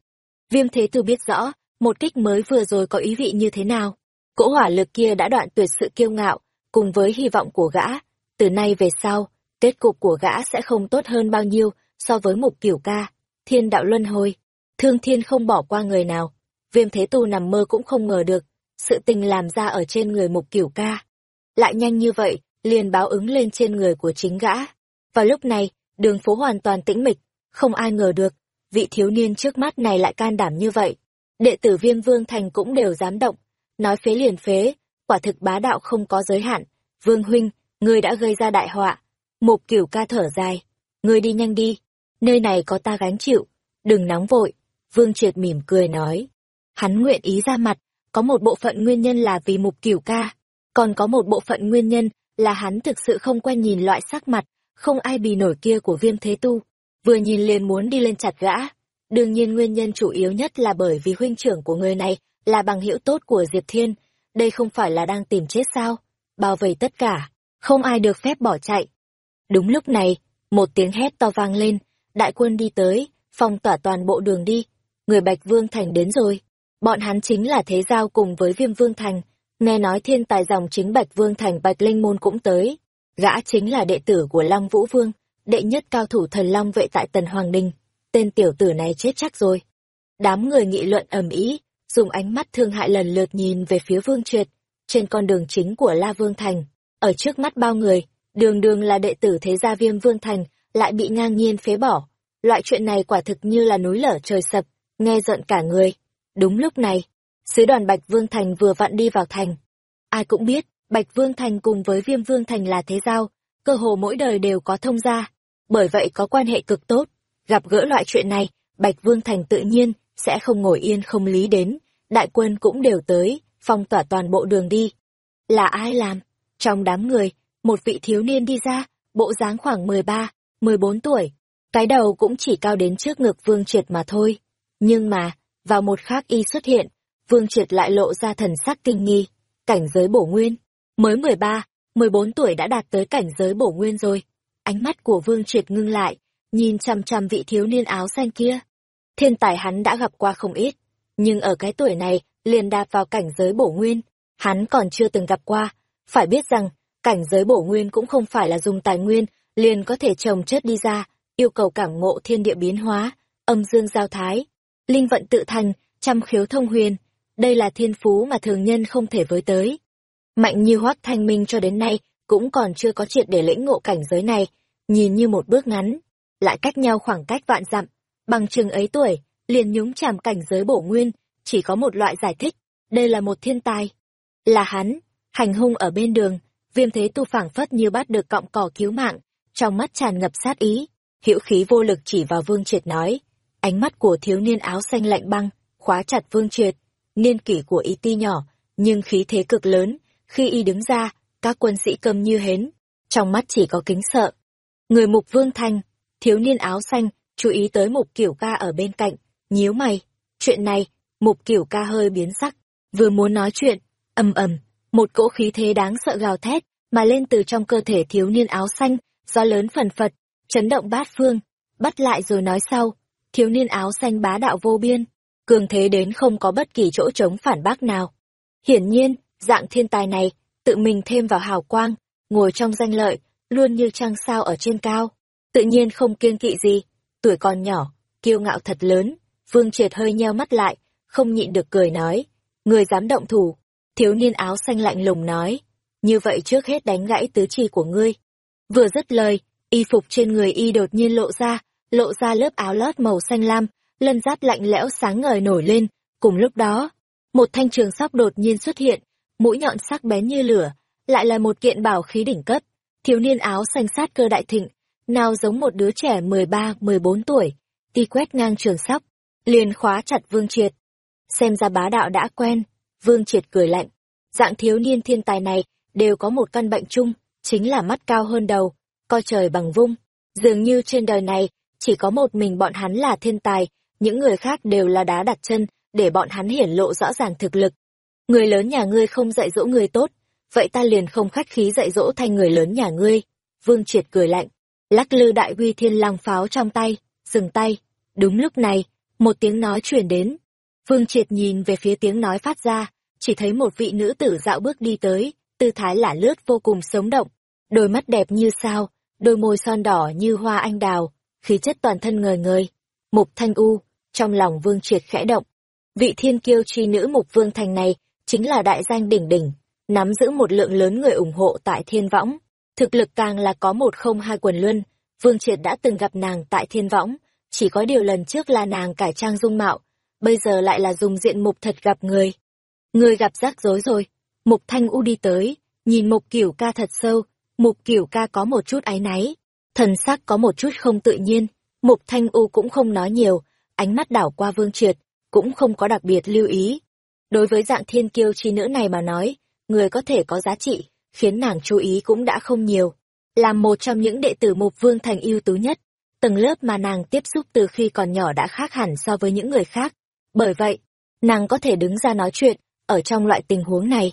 Viêm thế tu biết rõ, một kích mới vừa rồi có ý vị như thế nào. Cỗ hỏa lực kia đã đoạn tuyệt sự kiêu ngạo, cùng với hy vọng của gã. Từ nay về sau, kết cục của gã sẽ không tốt hơn bao nhiêu so với mục kiểu ca. Thiên đạo luân hồi, thương thiên không bỏ qua người nào. Viêm thế tu nằm mơ cũng không ngờ được, sự tình làm ra ở trên người mục kiểu ca. Lại nhanh như vậy, liền báo ứng lên trên người của chính gã. Vào lúc này, đường phố hoàn toàn tĩnh mịch, không ai ngờ được, vị thiếu niên trước mắt này lại can đảm như vậy. Đệ tử viêm vương thành cũng đều dám động, nói phế liền phế, quả thực bá đạo không có giới hạn. Vương huynh, ngươi đã gây ra đại họa. Mục cửu ca thở dài, ngươi đi nhanh đi, nơi này có ta gánh chịu, đừng nóng vội. Vương triệt mỉm cười nói. Hắn nguyện ý ra mặt, có một bộ phận nguyên nhân là vì mục cửu ca, còn có một bộ phận nguyên nhân là hắn thực sự không quen nhìn loại sắc mặt, không ai bì nổi kia của viêm thế tu. Vừa nhìn liền muốn đi lên chặt gã. Đương nhiên nguyên nhân chủ yếu nhất là bởi vì huynh trưởng của người này là bằng hữu tốt của Diệp Thiên. Đây không phải là đang tìm chết sao? Bao vây tất cả, không ai được phép bỏ chạy. Đúng lúc này, một tiếng hét to vang lên, đại quân đi tới, phong tỏa toàn bộ đường đi. Người Bạch Vương Thành đến rồi. Bọn hắn chính là thế giao cùng với viêm Vương Thành. Nghe nói thiên tài dòng chính Bạch Vương Thành Bạch Linh Môn cũng tới. Gã chính là đệ tử của Long Vũ Vương, đệ nhất cao thủ thần Long vệ tại Tần Hoàng Đình. Tên tiểu tử này chết chắc rồi. Đám người nghị luận ầm ĩ, dùng ánh mắt thương hại lần lượt nhìn về phía Vương Triệt, trên con đường chính của La Vương Thành. Ở trước mắt bao người, đường đường là đệ tử thế gia viêm Vương Thành, lại bị ngang nhiên phế bỏ. Loại chuyện này quả thực như là núi lở trời sập, nghe giận cả người. Đúng lúc này, sứ đoàn Bạch Vương Thành vừa vặn đi vào thành. Ai cũng biết, Bạch Vương Thành cùng với Viêm Vương Thành là thế giao, cơ hồ mỗi đời đều có thông gia, bởi vậy có quan hệ cực tốt. Gặp gỡ loại chuyện này, Bạch Vương Thành tự nhiên sẽ không ngồi yên không lý đến, đại quân cũng đều tới, phong tỏa toàn bộ đường đi. Là ai làm? Trong đám người, một vị thiếu niên đi ra, bộ dáng khoảng 13, 14 tuổi, cái đầu cũng chỉ cao đến trước ngực Vương Triệt mà thôi. Nhưng mà, vào một khác y xuất hiện, Vương Triệt lại lộ ra thần sắc kinh nghi, cảnh giới bổ nguyên. Mới 13, 14 tuổi đã đạt tới cảnh giới bổ nguyên rồi. Ánh mắt của Vương Triệt ngưng lại, nhìn chằm chằm vị thiếu niên áo xanh kia. Thiên tài hắn đã gặp qua không ít, nhưng ở cái tuổi này liền đạp vào cảnh giới bổ nguyên, hắn còn chưa từng gặp qua. Phải biết rằng, cảnh giới bổ nguyên cũng không phải là dùng tài nguyên liền có thể trồng chất đi ra, yêu cầu cảm ngộ thiên địa biến hóa, âm dương giao thái, linh vận tự thành, trăm khiếu thông huyền. Đây là thiên phú mà thường nhân không thể với tới. Mạnh như hoác thanh minh cho đến nay cũng còn chưa có chuyện để lĩnh ngộ cảnh giới này, nhìn như một bước ngắn, lại cách nhau khoảng cách vạn dặm, bằng chừng ấy tuổi, liền nhúng chàm cảnh giới bổ nguyên, chỉ có một loại giải thích, đây là một thiên tài. Là hắn, hành hung ở bên đường, viêm thế tu phảng phất như bắt được cọng cỏ cứu mạng, trong mắt tràn ngập sát ý, hữu khí vô lực chỉ vào vương triệt nói. Ánh mắt của thiếu niên áo xanh lạnh băng, khóa chặt vương triệt, niên kỷ của y ti nhỏ, nhưng khí thế cực lớn, khi y đứng ra, các quân sĩ cầm như hến, trong mắt chỉ có kính sợ. Người mục vương thanh, thiếu niên áo xanh, chú ý tới mục kiểu ca ở bên cạnh, nhíu mày. Chuyện này, mục kiểu ca hơi biến sắc, vừa muốn nói chuyện, ầm ầm, một cỗ khí thế đáng sợ gào thét, mà lên từ trong cơ thể thiếu niên áo xanh, do lớn phần phật, chấn động bát phương, bắt lại rồi nói sau, thiếu niên áo xanh bá đạo vô biên, cường thế đến không có bất kỳ chỗ trống phản bác nào. Hiển nhiên, dạng thiên tài này, tự mình thêm vào hào quang, ngồi trong danh lợi, luôn như trăng sao ở trên cao. Tự nhiên không kiêng kỵ gì, tuổi còn nhỏ, kiêu ngạo thật lớn, vương triệt hơi nheo mắt lại, không nhịn được cười nói, người dám động thủ, thiếu niên áo xanh lạnh lùng nói, như vậy trước hết đánh gãy tứ chi của ngươi. Vừa dứt lời, y phục trên người y đột nhiên lộ ra, lộ ra lớp áo lót màu xanh lam, lân giáp lạnh lẽo sáng ngời nổi lên, cùng lúc đó, một thanh trường sóc đột nhiên xuất hiện, mũi nhọn sắc bén như lửa, lại là một kiện bảo khí đỉnh cấp. Thiếu niên áo xanh sát cơ đại thịnh, nào giống một đứa trẻ 13-14 tuổi, Ti quét ngang trường sóc, liền khóa chặt Vương Triệt. Xem ra bá đạo đã quen, Vương Triệt cười lạnh. Dạng thiếu niên thiên tài này đều có một căn bệnh chung, chính là mắt cao hơn đầu, coi trời bằng vung. Dường như trên đời này, chỉ có một mình bọn hắn là thiên tài, những người khác đều là đá đặt chân, để bọn hắn hiển lộ rõ ràng thực lực. Người lớn nhà ngươi không dạy dỗ người tốt, vậy ta liền không khách khí dạy dỗ thành người lớn nhà ngươi. Vương Triệt cười lạnh, lắc lư đại uy thiên long pháo trong tay, dừng tay. Đúng lúc này, một tiếng nói truyền đến. Vương Triệt nhìn về phía tiếng nói phát ra, chỉ thấy một vị nữ tử dạo bước đi tới, tư thái lả lướt vô cùng sống động, đôi mắt đẹp như sao, đôi môi son đỏ như hoa anh đào, khí chất toàn thân ngời ngời. Mục Thanh U, trong lòng Vương Triệt khẽ động. Vị thiên kiêu chi nữ Mục Vương Thành này chính là đại danh đỉnh đỉnh, nắm giữ một lượng lớn người ủng hộ tại thiên võng. Thực lực càng là có một không hai quần luân, Vương Triệt đã từng gặp nàng tại thiên võng, chỉ có điều lần trước là nàng cải trang dung mạo, bây giờ lại là dùng diện mục thật gặp người. Người gặp rắc rối rồi, Mục Thanh U đi tới, nhìn Mục Cửu ca thật sâu, Mục Cửu ca có một chút áy náy, thần sắc có một chút không tự nhiên, Mục Thanh U cũng không nói nhiều, ánh mắt đảo qua Vương Triệt, cũng không có đặc biệt lưu ý. Đối với dạng thiên kiêu chi nữ này mà nói, người có thể có giá trị, khiến nàng chú ý cũng đã không nhiều. Làm một trong những đệ tử Mục Vương Thành ưu tú nhất, tầng lớp mà nàng tiếp xúc từ khi còn nhỏ đã khác hẳn so với những người khác. Bởi vậy, nàng có thể đứng ra nói chuyện, ở trong loại tình huống này.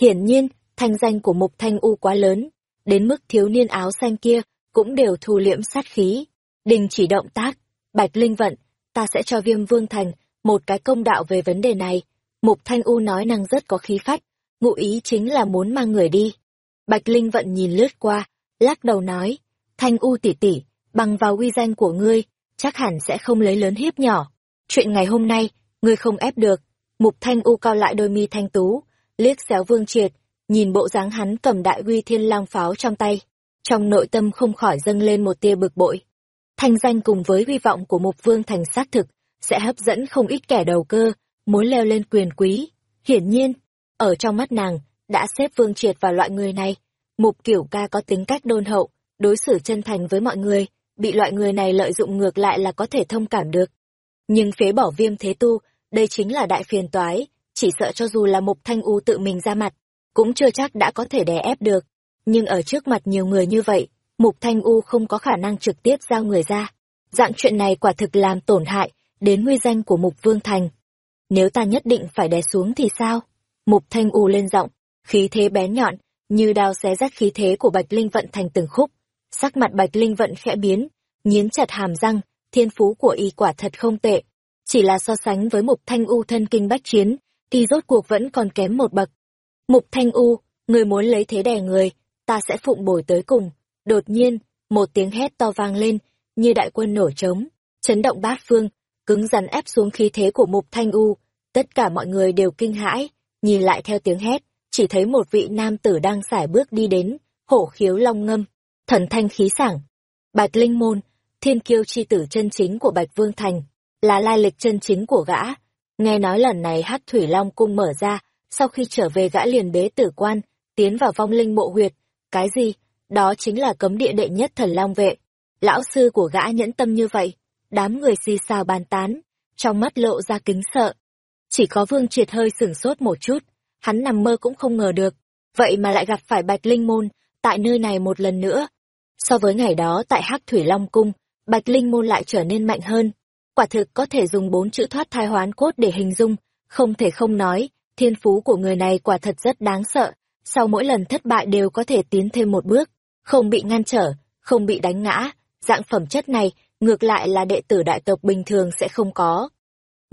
Hiển nhiên, thanh danh của Mục Thanh U quá lớn, đến mức thiếu niên áo xanh kia cũng đều thu liễm sát khí. Đình chỉ động tác, Bạch Linh Vận, ta sẽ cho Viêm Vương Thành một cái công đạo về vấn đề này. Mục Thanh U nói năng rất có khí phách, ngụ ý chính là muốn mang người đi. Bạch Linh Vận nhìn lướt qua, lắc đầu nói, Thanh U tỷ tỷ, bằng vào uy danh của ngươi, chắc hẳn sẽ không lấy lớn hiếp nhỏ. Chuyện ngày hôm nay, ngươi không ép được. Mục Thanh U cao lại đôi mi thanh tú, liếc xéo Vương Triệt, nhìn bộ dáng hắn cầm đại uy thiên lang pháo trong tay, trong nội tâm không khỏi dâng lên một tia bực bội. Thanh danh cùng với hy vọng của Mục Vương thành xác thực, sẽ hấp dẫn không ít kẻ đầu cơ, muốn leo lên quyền quý. Hiển nhiên, ở trong mắt nàng, đã xếp Vương Triệt vào loại người này. Mục kiểu ca có tính cách đôn hậu, đối xử chân thành với mọi người, bị loại người này lợi dụng ngược lại là có thể thông cảm được. Nhưng phế bỏ viêm thế tu, đây chính là đại phiền toái, chỉ sợ cho dù là Mục Thanh U tự mình ra mặt, cũng chưa chắc đã có thể đè ép được. Nhưng ở trước mặt nhiều người như vậy, Mục Thanh U không có khả năng trực tiếp giao người ra. Dạng chuyện này quả thực làm tổn hại đến nguy danh của Mục Vương Thành. Nếu ta nhất định phải đè xuống thì sao? Mục Thanh U lên giọng, khí thế bé nhọn, như đao xé rách khí thế của Bạch Linh Vận thành từng khúc. Sắc mặt Bạch Linh Vận khẽ biến, nghiến chặt hàm răng, thiên phú của y quả thật không tệ. Chỉ là so sánh với Mục Thanh U thân kinh bách chiến, thì rốt cuộc vẫn còn kém một bậc. Mục Thanh U, người muốn lấy thế đè người, ta sẽ phụng bồi tới cùng. Đột nhiên, một tiếng hét to vang lên, như đại quân nổ trống, chấn động bát phương, cứng rắn ép xuống khí thế của Mục Thanh U. Tất cả mọi người đều kinh hãi, nhìn lại theo tiếng hét, chỉ thấy một vị nam tử đang sải bước đi đến, hổ khiếu long ngâm, thần thanh khí sảng. Bạch Linh Môn, thiên kiêu chi tử chân chính của Bạch Vương Thành, là lai lịch chân chính của gã. Nghe nói lần này hát thủy long cung mở ra, sau khi trở về gã liền bế tử quan, tiến vào vong linh mộ huyệt. Cái gì? Đó chính là cấm địa đệ nhất thần long vệ. Lão sư của gã nhẫn tâm như vậy. Đám người xì xào bàn tán, trong mắt lộ ra kính sợ. Chỉ có vương triệt hơi sửng sốt một chút, hắn nằm mơ cũng không ngờ được. Vậy mà lại gặp phải Bạch Linh Môn, tại nơi này một lần nữa. So với ngày đó tại Hắc Thủy Long Cung, Bạch Linh Môn lại trở nên mạnh hơn. Quả thực có thể dùng bốn chữ thoát thai hoán cốt để hình dung, không thể không nói, thiên phú của người này quả thật rất đáng sợ, sau mỗi lần thất bại đều có thể tiến thêm một bước, không bị ngăn trở, không bị đánh ngã, dạng phẩm chất này ngược lại là đệ tử đại tộc bình thường sẽ không có.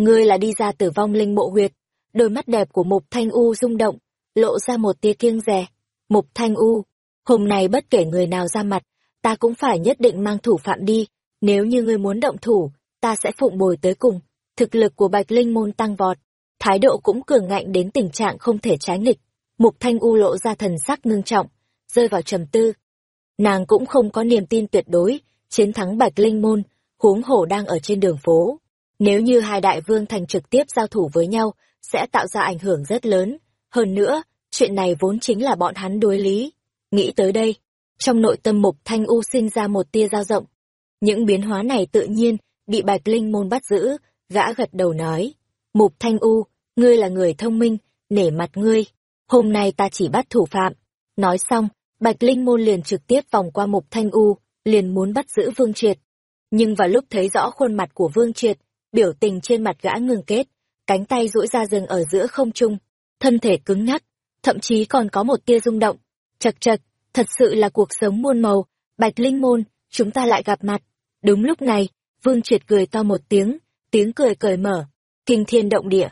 Ngươi là đi ra tử vong linh mộ huyệt, đôi mắt đẹp của Mục Thanh U rung động, lộ ra một tia kiêng rè. Mục Thanh U, hôm nay bất kể người nào ra mặt, ta cũng phải nhất định mang thủ phạm đi, nếu như ngươi muốn động thủ, ta sẽ phụng bồi tới cùng. Thực lực của Bạch Linh Môn tăng vọt, thái độ cũng cường ngạnh đến tình trạng không thể trái nghịch. Mục Thanh U lộ ra thần sắc ngưng trọng, rơi vào trầm tư. Nàng cũng không có niềm tin tuyệt đối, chiến thắng Bạch Linh Môn, huống hổ đang ở trên đường phố. Nếu như hai đại vương thành trực tiếp giao thủ với nhau, sẽ tạo ra ảnh hưởng rất lớn. Hơn nữa, chuyện này vốn chính là bọn hắn đối lý. Nghĩ tới đây, trong nội tâm mục thanh u sinh ra một tia dao rộng. Những biến hóa này tự nhiên, bị bạch linh môn bắt giữ, gã gật đầu nói. Mục thanh u, ngươi là người thông minh, nể mặt ngươi. Hôm nay ta chỉ bắt thủ phạm. Nói xong, bạch linh môn liền trực tiếp vòng qua mục thanh u, liền muốn bắt giữ vương triệt. Nhưng vào lúc thấy rõ khuôn mặt của vương triệt, biểu tình trên mặt gã ngừng kết, cánh tay duỗi ra rừng ở giữa không trung, thân thể cứng nhắc, thậm chí còn có một tia rung động. Chật chật, thật sự là cuộc sống muôn màu, bạch linh môn, chúng ta lại gặp mặt. Đúng lúc này, vương triệt cười to một tiếng, tiếng cười cởi mở, kinh thiên động địa.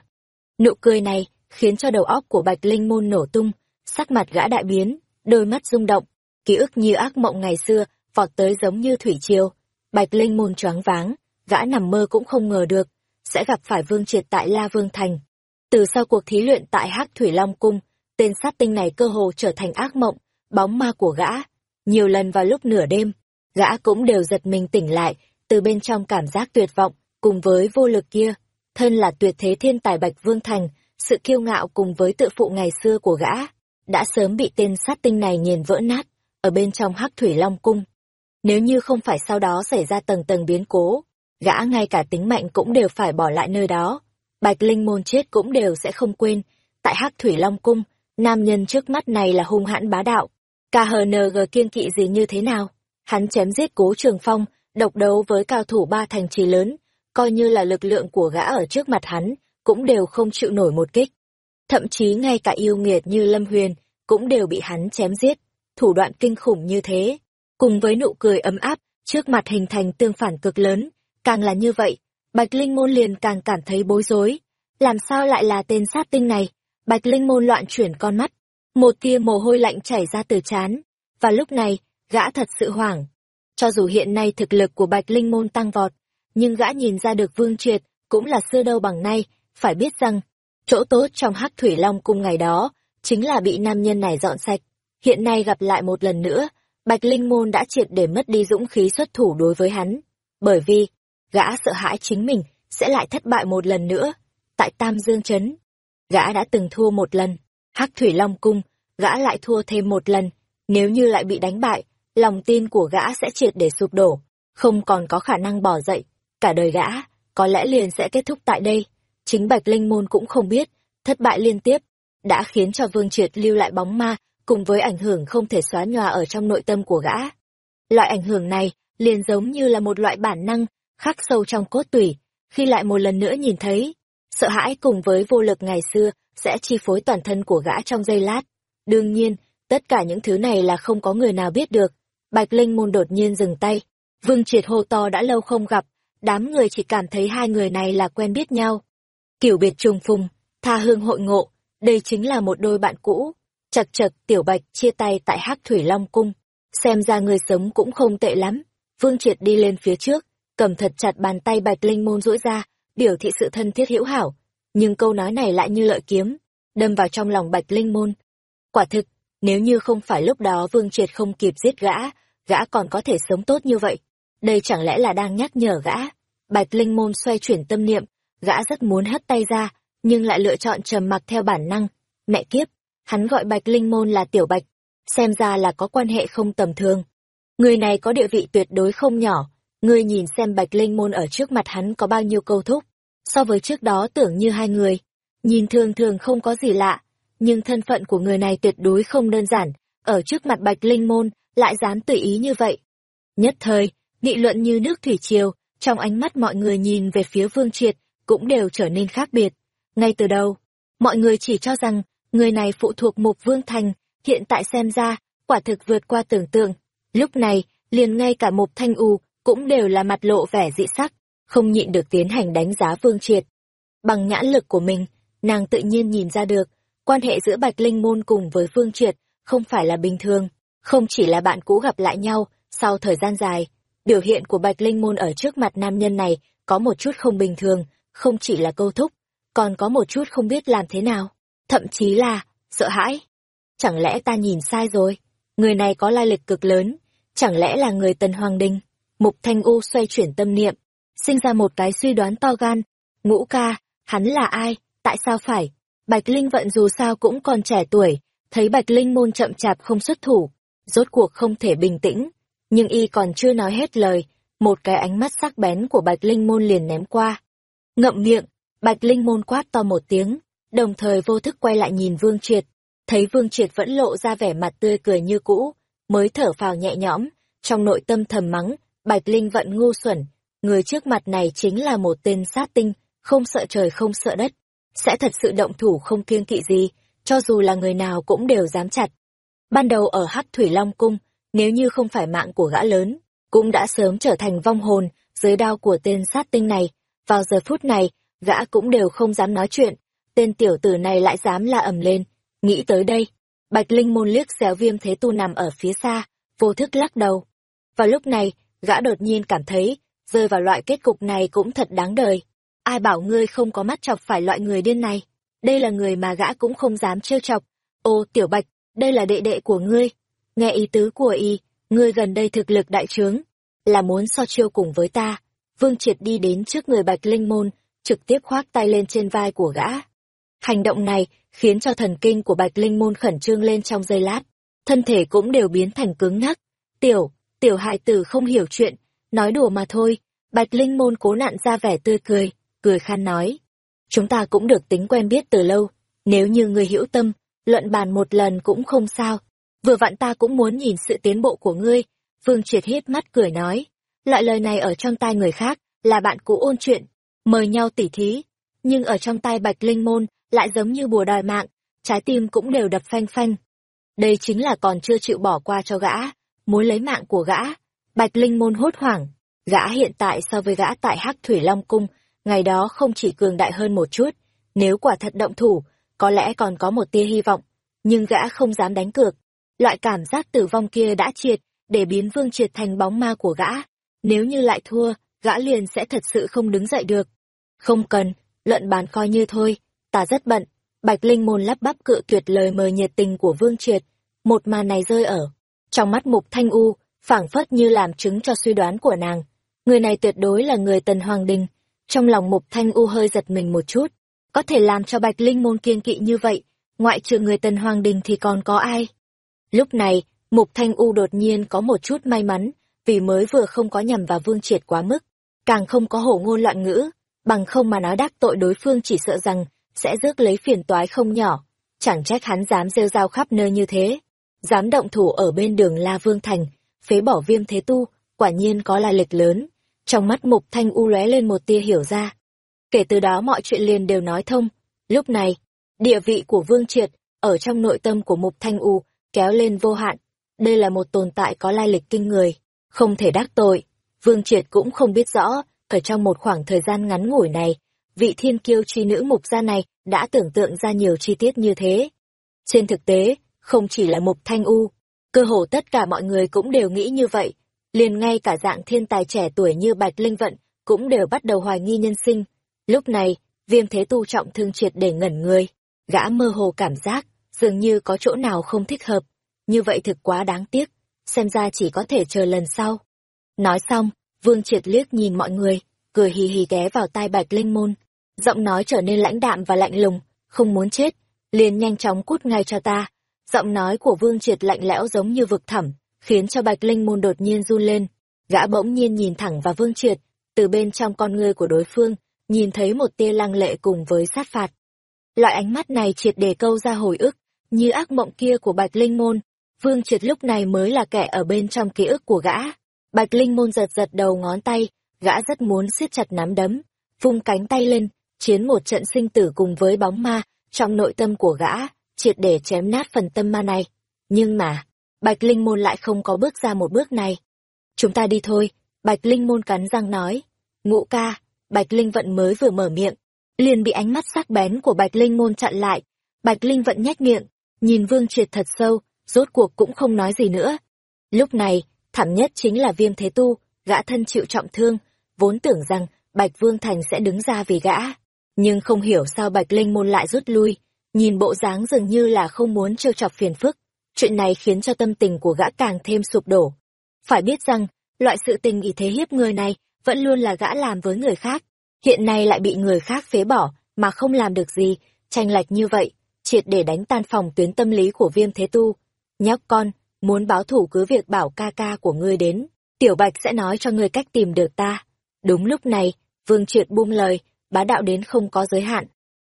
Nụ cười này khiến cho đầu óc của bạch linh môn nổ tung, sắc mặt gã đại biến, đôi mắt rung động, ký ức như ác mộng ngày xưa, vọt tới giống như thủy triều. Bạch linh môn choáng váng, gã nằm mơ cũng không ngờ được, sẽ gặp phải vương triệt tại La Vương Thành. Từ sau cuộc thí luyện tại Hắc Thủy Long Cung, tên sát tinh này cơ hồ trở thành ác mộng, bóng ma của gã. Nhiều lần vào lúc nửa đêm, gã cũng đều giật mình tỉnh lại, từ bên trong cảm giác tuyệt vọng, cùng với vô lực kia. Thân là tuyệt thế thiên tài Bạch Vương Thành, sự kiêu ngạo cùng với tự phụ ngày xưa của gã, đã sớm bị tên sát tinh này nghiền vỡ nát, ở bên trong Hắc Thủy Long Cung. Nếu như không phải sau đó xảy ra tầng tầng biến cố, gã ngay cả tính mạnh cũng đều phải bỏ lại nơi đó. Bạch Linh môn chết cũng đều sẽ không quên, tại Hắc Thủy Long Cung, nam nhân trước mắt này là hung hãn bá đạo. KHNG kiên kỵ gì như thế nào? Hắn chém giết cố trường phong, độc đấu với cao thủ ba thành trì lớn, coi như là lực lượng của gã ở trước mặt hắn, cũng đều không chịu nổi một kích. Thậm chí ngay cả yêu nghiệt như Lâm Huyền, cũng đều bị hắn chém giết. Thủ đoạn kinh khủng như thế, cùng với nụ cười ấm áp, trước mặt hình thành tương phản cực lớn, càng là như vậy, Bạch Linh Môn liền càng cảm thấy bối rối. Làm sao lại là tên sát tinh này? Bạch Linh Môn loạn chuyển con mắt, một tia mồ hôi lạnh chảy ra từ chán. Và lúc này, gã thật sự hoảng. Cho dù hiện nay thực lực của Bạch Linh Môn tăng vọt, nhưng gã nhìn ra được Vương Triệt cũng là xưa đâu bằng nay, phải biết rằng, chỗ tốt trong Hắc Thủy Long cung ngày đó, chính là bị nam nhân này dọn sạch. Hiện nay gặp lại một lần nữa, Bạch Linh Môn đã triệt để mất đi dũng khí xuất thủ đối với hắn. Bởi vì, gã sợ hãi chính mình sẽ lại thất bại một lần nữa. Tại Tam Dương Trấn, gã đã từng thua một lần. Hắc Thủy Long Cung, gã lại thua thêm một lần. Nếu như lại bị đánh bại, lòng tin của gã sẽ triệt để sụp đổ, không còn có khả năng bỏ dậy. Cả đời gã, có lẽ liền sẽ kết thúc tại đây. Chính Bạch Linh Môn cũng không biết, thất bại liên tiếp, đã khiến cho Vương Triệt lưu lại bóng ma, cùng với ảnh hưởng không thể xóa nhòa ở trong nội tâm của gã. Loại ảnh hưởng này, liền giống như là một loại bản năng, khắc sâu trong cốt tủy, khi lại một lần nữa nhìn thấy, sợ hãi cùng với vô lực ngày xưa sẽ chi phối toàn thân của gã trong giây lát. Đương nhiên, tất cả những thứ này là không có người nào biết được. Bạch Linh Môn đột nhiên dừng tay. Vương Triệt hô to đã lâu không gặp, đám người chỉ cảm thấy hai người này là quen biết nhau. Kiểu biệt trùng phùng, tha hương hội ngộ, đây chính là một đôi bạn cũ. Chật chật tiểu bạch chia tay tại Hắc Thủy Long Cung. Xem ra người sống cũng không tệ lắm. Vương Triệt đi lên phía trước, cầm thật chặt bàn tay Bạch Linh Môn duỗi ra, biểu thị sự thân thiết hữu hảo. Nhưng câu nói này lại như lợi kiếm, đâm vào trong lòng Bạch Linh Môn. Quả thực, nếu như không phải lúc đó Vương Triệt không kịp giết gã, gã còn có thể sống tốt như vậy. Đây chẳng lẽ là đang nhắc nhở gã. Bạch Linh Môn xoay chuyển tâm niệm, gã rất muốn hất tay ra, nhưng lại lựa chọn trầm mặc theo bản năng. Mẹ kiếp, hắn gọi Bạch Linh Môn là Tiểu Bạch, xem ra là có quan hệ không tầm thường. Người này có địa vị tuyệt đối không nhỏ, Ngươi nhìn xem Bạch Linh Môn ở trước mặt hắn có bao nhiêu câu thúc, so với trước đó tưởng như hai người. Nhìn thường thường không có gì lạ, nhưng thân phận của người này tuyệt đối không đơn giản, ở trước mặt Bạch Linh Môn lại dám tùy ý như vậy. Nhất thời, nghị luận như nước thủy triều, trong ánh mắt mọi người nhìn về phía Vương Triệt cũng đều trở nên khác biệt. Ngay từ đầu, mọi người chỉ cho rằng người này phụ thuộc Mục Vương Thành, hiện tại xem ra, quả thực vượt qua tưởng tượng. Lúc này, liền ngay cả Mục Thanh U cũng đều là mặt lộ vẻ dị sắc, không nhịn được tiến hành đánh giá Vương Triệt. Bằng nhãn lực của mình, nàng tự nhiên nhìn ra được, quan hệ giữa Bạch Linh Môn cùng với Vương Triệt không phải là bình thường, không chỉ là bạn cũ gặp lại nhau sau thời gian dài. Biểu hiện của Bạch Linh Môn ở trước mặt nam nhân này có một chút không bình thường, không chỉ là câu thúc, còn có một chút không biết làm thế nào, thậm chí là sợ hãi. Chẳng lẽ ta nhìn sai rồi? Người này có lai lịch cực lớn, chẳng lẽ là người Tần Hoàng Đình? Mục Thanh U xoay chuyển tâm niệm, sinh ra một cái suy đoán to gan. Ngũ ca, hắn là ai, tại sao phải? Bạch Linh Vận dù sao cũng còn trẻ tuổi, thấy Bạch Linh Môn chậm chạp không xuất thủ, rốt cuộc không thể bình tĩnh, nhưng y còn chưa nói hết lời, một cái ánh mắt sắc bén của Bạch Linh Môn liền ném qua. Ngậm miệng, Bạch Linh Môn quát to một tiếng, đồng thời vô thức quay lại nhìn Vương Triệt, thấy Vương Triệt vẫn lộ ra vẻ mặt tươi cười như cũ, mới thở phào nhẹ nhõm, trong nội tâm thầm mắng, Bạch Linh vận ngu xuẩn, người trước mặt này chính là một tên sát tinh, không sợ trời không sợ đất, sẽ thật sự động thủ không kiêng kỵ gì, cho dù là người nào cũng đều dám chặt. Ban đầu ở Hắc Thủy Long Cung, nếu như không phải mạng của gã lớn, cũng đã sớm trở thành vong hồn dưới đao của tên sát tinh này. Vào giờ phút này, gã cũng đều không dám nói chuyện, tên tiểu tử này lại dám la ầm lên. Nghĩ tới đây, Bạch Linh môn liếc xéo viêm thế tu nằm ở phía xa, vô thức lắc đầu. Vào lúc này, gã đột nhiên cảm thấy, rơi vào loại kết cục này cũng thật đáng đời. Ai bảo ngươi không có mắt chọc phải loại người điên này? Đây là người mà gã cũng không dám trêu chọc. Ô, tiểu bạch, đây là đệ đệ của ngươi. Nghe ý tứ của y, ngươi gần đây thực lực đại trướng, là muốn so chiêu cùng với ta. Vương Triệt đi đến trước người Bạch Linh Môn, trực tiếp khoác tay lên trên vai của gã. Hành động này khiến cho thần kinh của Bạch Linh Môn khẩn trương lên trong giây lát, thân thể cũng đều biến thành cứng ngắc. Tiểu, tiểu hại tử không hiểu chuyện, nói đùa mà thôi. Bạch Linh Môn cố nặn ra vẻ tươi cười, cười khan nói. Chúng ta cũng được tính quen biết từ lâu, nếu như người hữu tâm, luận bàn một lần cũng không sao. Vừa vặn ta cũng muốn nhìn sự tiến bộ của ngươi. Vương Triệt hiếp mắt cười nói. Loại lời này ở trong tai người khác, là bạn cũ ôn chuyện, mời nhau tỉ thí. Nhưng ở trong tai Bạch Linh Môn, lại giống như bùa đòi mạng, trái tim cũng đều đập phanh phanh. Đây chính là còn chưa chịu bỏ qua cho gã, muốn lấy mạng của gã. Bạch Linh Môn hốt hoảng, gã hiện tại so với gã tại Hắc Thủy Long Cung, ngày đó không chỉ cường đại hơn một chút, nếu quả thật động thủ, có lẽ còn có một tia hy vọng, nhưng gã không dám đánh cược. Loại cảm giác tử vong kia đã triệt, để biến Vương Triệt thành bóng ma của gã. Nếu như lại thua, gã liền sẽ thật sự không đứng dậy được. Không cần, luận bàn coi như thôi, ta rất bận. Bạch Linh môn lắp bắp cự tuyệt lời mời nhiệt tình của Vương Triệt. Một màn này rơi ở trong mắt Mục Thanh U, phảng phất như làm chứng cho suy đoán của nàng. Người này tuyệt đối là người Tần Hoàng Đình. Trong lòng Mục Thanh U hơi giật mình một chút. Có thể làm cho Bạch Linh môn kiên kỵ như vậy, ngoại trừ người Tần Hoàng Đình thì còn có ai? Lúc này, Mục Thanh U đột nhiên có một chút may mắn, vì mới vừa không có nhầm vào Vương Triệt quá mức, càng không có hổ ngôn loạn ngữ, bằng không mà nói đắc tội đối phương chỉ sợ rằng sẽ rước lấy phiền toái không nhỏ. Chẳng trách hắn dám rêu rao khắp nơi như thế. Dám động thủ ở bên đường La Vương Thành, phế bỏ viêm thế tu, quả nhiên có là lịch lớn. Trong mắt mục thanh u lóe lên một tia hiểu ra. Kể từ đó mọi chuyện liền đều nói thông. Lúc này, địa vị của Vương Triệt, ở trong nội tâm của mục thanh u, kéo lên vô hạn. Đây là một tồn tại có lai lịch kinh người, không thể đắc tội. Vương Triệt cũng không biết rõ, ở trong một khoảng thời gian ngắn ngủi này, vị thiên kiêu chi nữ mục gia này đã tưởng tượng ra nhiều chi tiết như thế. Trên thực tế, không chỉ là mục thanh u, cơ hồ tất cả mọi người cũng đều nghĩ như vậy, liền ngay cả dạng thiên tài trẻ tuổi như Bạch Linh Vận cũng đều bắt đầu hoài nghi nhân sinh. Lúc này, viêm thế tu trọng thương triệt để ngẩn người, gã mơ hồ cảm giác, dường như có chỗ nào không thích hợp, như vậy thực quá đáng tiếc, xem ra chỉ có thể chờ lần sau. Nói xong, Vương Triệt liếc nhìn mọi người, cười hì hì ghé vào tai Bạch Linh Môn, giọng nói trở nên lãnh đạm và lạnh lùng, không muốn chết, liền nhanh chóng cút ngay cho ta. Giọng nói của Vương Triệt lạnh lẽo giống như vực thẳm, khiến cho Bạch Linh Môn đột nhiên run lên. Gã bỗng nhiên nhìn thẳng vào Vương Triệt, từ bên trong con ngươi của đối phương, nhìn thấy một tia lăng lệ cùng với sát phạt. Loại ánh mắt này triệt để câu ra hồi ức, như ác mộng kia của Bạch Linh Môn. Vương Triệt lúc này mới là kẻ ở bên trong ký ức của gã. Bạch Linh Môn giật giật đầu ngón tay, gã rất muốn siết chặt nắm đấm, vung cánh tay lên, chiến một trận sinh tử cùng với bóng ma, trong nội tâm của gã, triệt để chém nát phần tâm ma này. Nhưng mà, Bạch Linh Môn lại không có bước ra một bước này. Chúng ta đi thôi, Bạch Linh Môn cắn răng nói. Ngũ ca, Bạch Linh Vận mới vừa mở miệng, liền bị ánh mắt sắc bén của Bạch Linh Môn chặn lại. Bạch Linh Vận nhếch miệng, nhìn Vương Triệt thật sâu, rốt cuộc cũng không nói gì nữa. Lúc này, thảm nhất chính là viêm thế tu, gã thân chịu trọng thương, vốn tưởng rằng Bạch Vương Thành sẽ đứng ra vì gã. Nhưng không hiểu sao Bạch Linh Môn lại rút lui, nhìn bộ dáng dường như là không muốn trêu chọc phiền phức. Chuyện này khiến cho tâm tình của gã càng thêm sụp đổ. Phải biết rằng, loại sự tình ý thế hiếp người này vẫn luôn là gã làm với người khác. Hiện nay lại bị người khác phế bỏ, mà không làm được gì, tranh lệch như vậy, triệt để đánh tan phòng tuyến tâm lý của viêm thế tu. Nhóc con, muốn báo thủ cứ việc bảo ca ca của ngươi đến, tiểu bạch sẽ nói cho ngươi cách tìm được ta. Đúng lúc này, vương triệt buông lời, bá đạo đến không có giới hạn.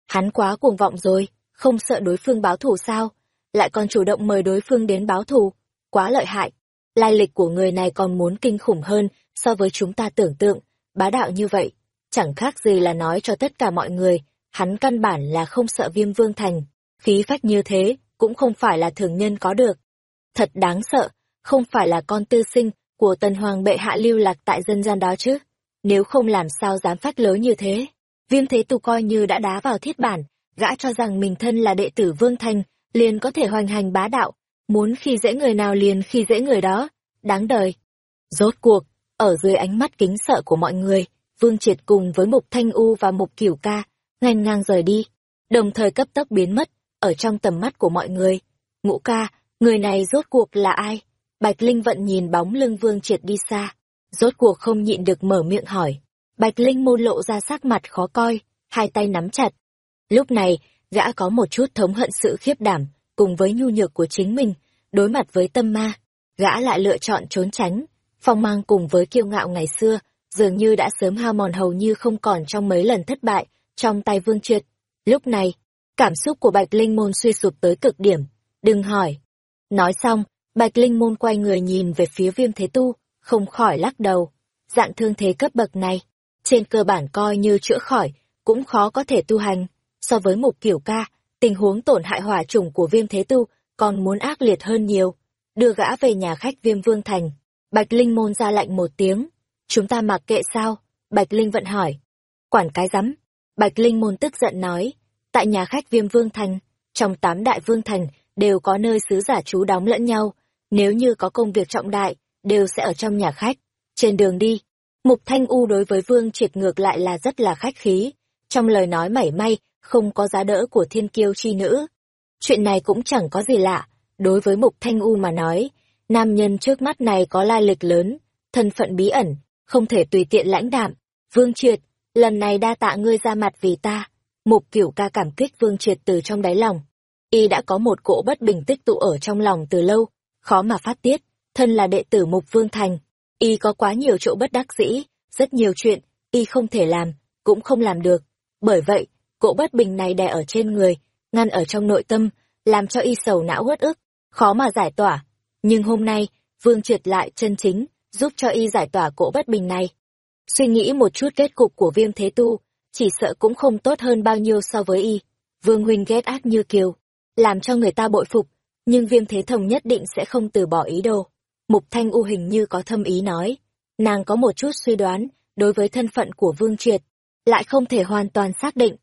Hắn quá cuồng vọng rồi, không sợ đối phương báo thù sao, lại còn chủ động mời đối phương đến báo thù, quá lợi hại. Lai lịch của người này còn muốn kinh khủng hơn so với chúng ta tưởng tượng, bá đạo như vậy, chẳng khác gì là nói cho tất cả mọi người, hắn căn bản là không sợ viêm vương thành, khí phách như thế, cũng không phải là thường nhân có được. Thật đáng sợ, không phải là con tư sinh của tần hoàng bệ hạ lưu lạc tại dân gian đó chứ, nếu không làm sao dám phát lớn như thế. Viêm thế tu coi như đã đá vào thiết bản, gã cho rằng mình thân là đệ tử vương thành, liền có thể hoành hành bá đạo, muốn khi dễ người nào liền khi dễ người đó, đáng đời. Rốt cuộc, ở dưới ánh mắt kính sợ của mọi người, Vương Triệt cùng với Mục Thanh U và Mục Cửu Ca, ngang ngang rời đi, đồng thời cấp tốc biến mất, ở trong tầm mắt của mọi người. Ngũ ca, người này rốt cuộc là ai? Bạch Linh vận nhìn bóng lưng Vương Triệt đi xa, rốt cuộc không nhịn được mở miệng hỏi. Bạch Linh môn lộ ra sắc mặt khó coi, hai tay nắm chặt. Lúc này, gã có một chút thống hận sự khiếp đảm, cùng với nhu nhược của chính mình, đối mặt với tâm ma, gã lại lựa chọn trốn tránh, phong mang cùng với kiêu ngạo ngày xưa, dường như đã sớm hao mòn hầu như không còn trong mấy lần thất bại, trong tay vương triệt. Lúc này, cảm xúc của Bạch Linh Môn suy sụp tới cực điểm, đừng hỏi. Nói xong, Bạch Linh Môn quay người nhìn về phía viêm thế tu, không khỏi lắc đầu. Dạng thương thế cấp bậc này, trên cơ bản coi như chữa khỏi, cũng khó có thể tu hành. So với mục kiểu ca, tình huống tổn hại hỏa trùng của viêm thế tu còn muốn ác liệt hơn nhiều. Đưa gã về nhà khách viêm vương thành. Bạch Linh Môn ra lạnh một tiếng. Chúng ta mặc kệ sao? Bạch Linh vận hỏi. Quản cái rắm. Bạch Linh Môn tức giận nói. Tại nhà khách viêm vương thành, trong tám đại vương thành, đều có nơi sứ giả chú đóng lẫn nhau. Nếu như có công việc trọng đại, đều sẽ ở trong nhà khách. Trên đường đi, Mục Thanh U đối với Vương Triệt ngược lại là rất là khách khí. Trong lời nói mảy may, không có giá đỡ của thiên kiêu chi nữ. Chuyện này cũng chẳng có gì lạ, đối với Mục Thanh U mà nói, nam nhân trước mắt này có lai lịch lớn, thân phận bí ẩn, không thể tùy tiện lãnh đạm. Vương Triệt, lần này đa tạ ngươi ra mặt vì ta. Mục Cửu ca cảm kích Vương Triệt từ trong đáy lòng. Y đã có một cỗ bất bình tích tụ ở trong lòng từ lâu, khó mà phát tiết, thân là đệ tử Mục Vương Thành. Y có quá nhiều chỗ bất đắc dĩ, rất nhiều chuyện, Y không thể làm, cũng không làm được. Bởi vậy, cỗ bất bình này đè ở trên người, ngăn ở trong nội tâm, làm cho y sầu não uất ức, khó mà giải tỏa. Nhưng hôm nay, Vương Triệt lại chân chính, giúp cho y giải tỏa cỗ bất bình này. Suy nghĩ một chút kết cục của viêm thế tu, chỉ sợ cũng không tốt hơn bao nhiêu so với y. Vương Huynh ghét ác như kiều, làm cho người ta bội phục, nhưng viêm thế thông nhất định sẽ không từ bỏ ý đồ. Mục Thanh U hình như có thâm ý nói, nàng có một chút suy đoán đối với thân phận của Vương Triệt, lại không thể hoàn toàn xác định.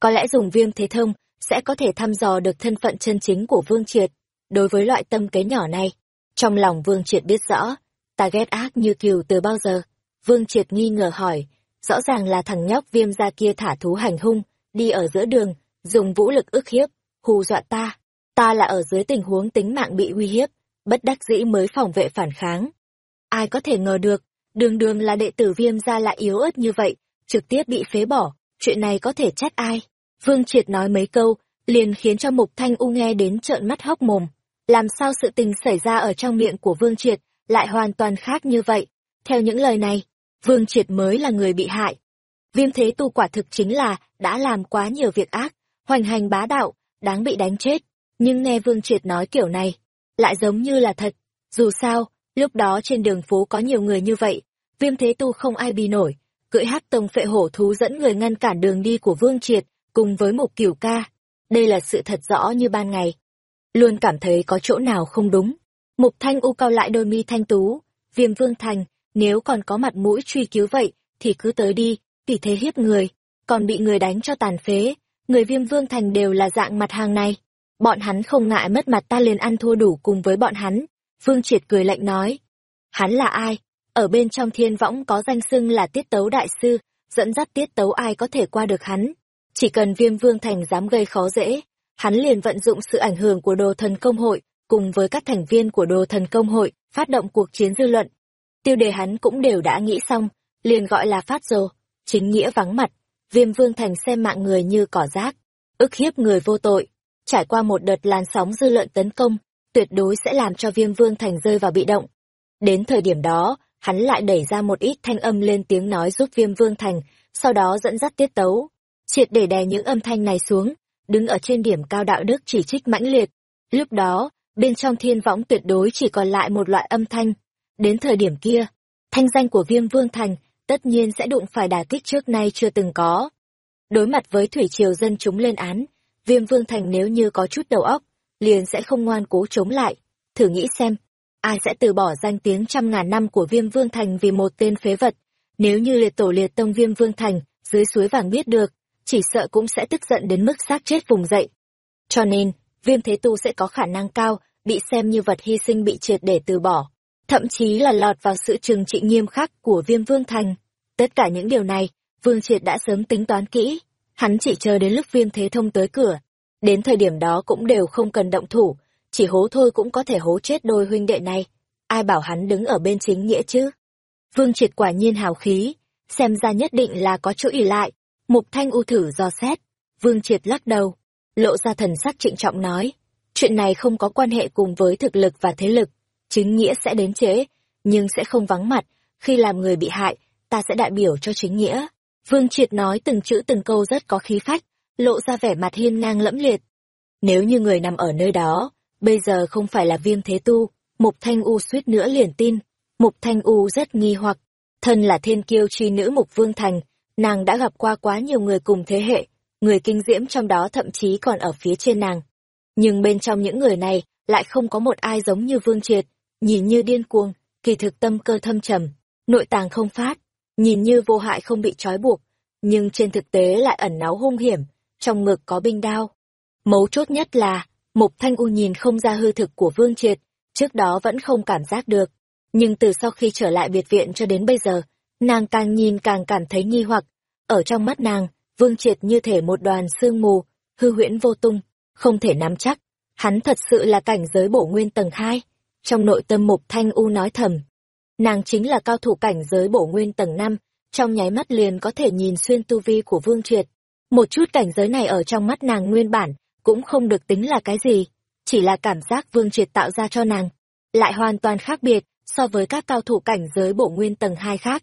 Có lẽ dùng viêm thế thông sẽ có thể thăm dò được thân phận chân chính của Vương Triệt. Đối với loại tâm kế nhỏ này, trong lòng Vương Triệt biết rõ, ta ghét ác như kiều từ bao giờ. Vương Triệt nghi ngờ hỏi, rõ ràng là thằng nhóc viêm ra kia thả thú hành hung, đi ở giữa đường, dùng vũ lực ức hiếp, hù dọa ta. Ta là ở dưới tình huống tính mạng bị uy hiếp, bất đắc dĩ mới phòng vệ phản kháng. Ai có thể ngờ được, đường đường là đệ tử viêm ra lại yếu ớt như vậy, trực tiếp bị phế bỏ, chuyện này có thể trách ai. Vương Triệt nói mấy câu, liền khiến cho Mục Thanh U nghe đến trợn mắt hốc mồm. Làm sao sự tình xảy ra ở trong miệng của Vương Triệt lại hoàn toàn khác như vậy? Theo những lời này, Vương Triệt mới là người bị hại. Viêm thế tu quả thực chính là đã làm quá nhiều việc ác, hoành hành bá đạo, đáng bị đánh chết. Nhưng nghe Vương Triệt nói kiểu này, lại giống như là thật. Dù sao, lúc đó trên đường phố có nhiều người như vậy, viêm thế tu không ai bị nổi, cưỡi hắc tông phệ hổ thú dẫn người ngăn cản đường đi của Vương Triệt, cùng với Mục Cửu Ca. Đây là sự thật rõ như ban ngày. Luôn cảm thấy có chỗ nào không đúng. Mục Thanh U cao lại đôi mi thanh tú, Viêm Vương Thành, nếu còn có mặt mũi truy cứu vậy, thì cứ tới đi, vì thế hiếp người, còn bị người đánh cho tàn phế, người Viêm Vương Thành đều là dạng mặt hàng này. Bọn hắn không ngại mất mặt ta liền ăn thua đủ cùng với bọn hắn. Vương Triệt cười lạnh nói. Hắn là ai? Ở bên trong thiên võng có danh xưng là tiết tấu đại sư, dẫn dắt tiết tấu ai có thể qua được hắn. Chỉ cần viêm vương thành dám gây khó dễ, hắn liền vận dụng sự ảnh hưởng của đồ thần công hội, cùng với các thành viên của đồ thần công hội, phát động cuộc chiến dư luận. Tiêu đề hắn cũng đều đã nghĩ xong, liền gọi là phát rồ, chính nghĩa vắng mặt, viêm vương thành xem mạng người như cỏ rác, ức hiếp người vô tội. trải qua một đợt làn sóng dư luận tấn công, tuyệt đối sẽ làm cho viêm vương thành rơi vào bị động. Đến thời điểm đó, hắn lại đẩy ra một ít thanh âm lên tiếng nói giúp viêm vương thành, sau đó dẫn dắt tiết tấu, triệt để đè những âm thanh này xuống, đứng ở trên điểm cao đạo đức chỉ trích mãnh liệt. Lúc đó, bên trong thiên võng tuyệt đối chỉ còn lại một loại âm thanh. Đến thời điểm kia, thanh danh của viêm vương thành tất nhiên sẽ đụng phải đà kích trước nay chưa từng có. Đối mặt với thủy triều dân chúng lên án, viêm vương thành nếu như có chút đầu óc, liền sẽ không ngoan cố chống lại. Thử nghĩ xem, ai sẽ từ bỏ danh tiếng trăm ngàn năm của viêm vương thành vì một tên phế vật. Nếu như liệt tổ liệt tông viêm vương thành, dưới suối vàng biết được, chỉ sợ cũng sẽ tức giận đến mức xác chết vùng dậy. Cho nên, viêm thế tu sẽ có khả năng cao, bị xem như vật hy sinh bị triệt để từ bỏ, thậm chí là lọt vào sự trừng trị nghiêm khắc của viêm vương thành. Tất cả những điều này, vương triệt đã sớm tính toán kỹ, hắn chỉ chờ đến lúc viêm thế thông tới cửa. Đến thời điểm đó cũng đều không cần động thủ, chỉ hố thôi cũng có thể hố chết đôi huynh đệ này. Ai bảo hắn đứng ở bên chính nghĩa chứ? Vương triệt quả nhiên hào khí, xem ra nhất định là có chỗ ỉ lại. Mục thanh u thử do xét. Vương triệt lắc đầu, lộ ra thần sắc trịnh trọng nói. Chuyện này không có quan hệ cùng với thực lực và thế lực. Chính nghĩa sẽ đến trễ, nhưng sẽ không vắng mặt. Khi làm người bị hại, ta sẽ đại biểu cho chính nghĩa. Vương triệt nói từng chữ từng câu rất có khí phách, lộ ra vẻ mặt hiên ngang lẫm liệt. Nếu như người nằm ở nơi đó, bây giờ không phải là viêm thế tu, Mục Thanh U suýt nữa liền tin. Mục Thanh U rất nghi hoặc, thân là thiên kiêu chi nữ Mục Vương Thành, nàng đã gặp qua quá nhiều người cùng thế hệ, người kinh diễm trong đó thậm chí còn ở phía trên nàng. Nhưng bên trong những người này, lại không có một ai giống như Vương Triệt, nhìn như điên cuồng, kỳ thực tâm cơ thâm trầm, nội tàng không phát, nhìn như vô hại không bị trói buộc, nhưng trên thực tế lại ẩn náu hung hiểm, trong ngực có binh đao. Mấu chốt nhất là, Mục Thanh U nhìn không ra hư thực của Vương Triệt, trước đó vẫn không cảm giác được. Nhưng từ sau khi trở lại biệt viện cho đến bây giờ, nàng càng nhìn càng cảm thấy nghi hoặc. Ở trong mắt nàng, Vương Triệt như thể một đoàn sương mù, hư huyễn vô tung, không thể nắm chắc. Hắn thật sự là cảnh giới bổ nguyên tầng 2. Trong nội tâm Mục Thanh U nói thầm. Nàng chính là cao thủ cảnh giới bổ nguyên tầng 5, trong nháy mắt liền có thể nhìn xuyên tu vi của Vương Triệt. Một chút cảnh giới này ở trong mắt nàng nguyên bản, cũng không được tính là cái gì, chỉ là cảm giác Vương Triệt tạo ra cho nàng, lại hoàn toàn khác biệt so với các cao thủ cảnh giới bổ nguyên tầng 2 khác.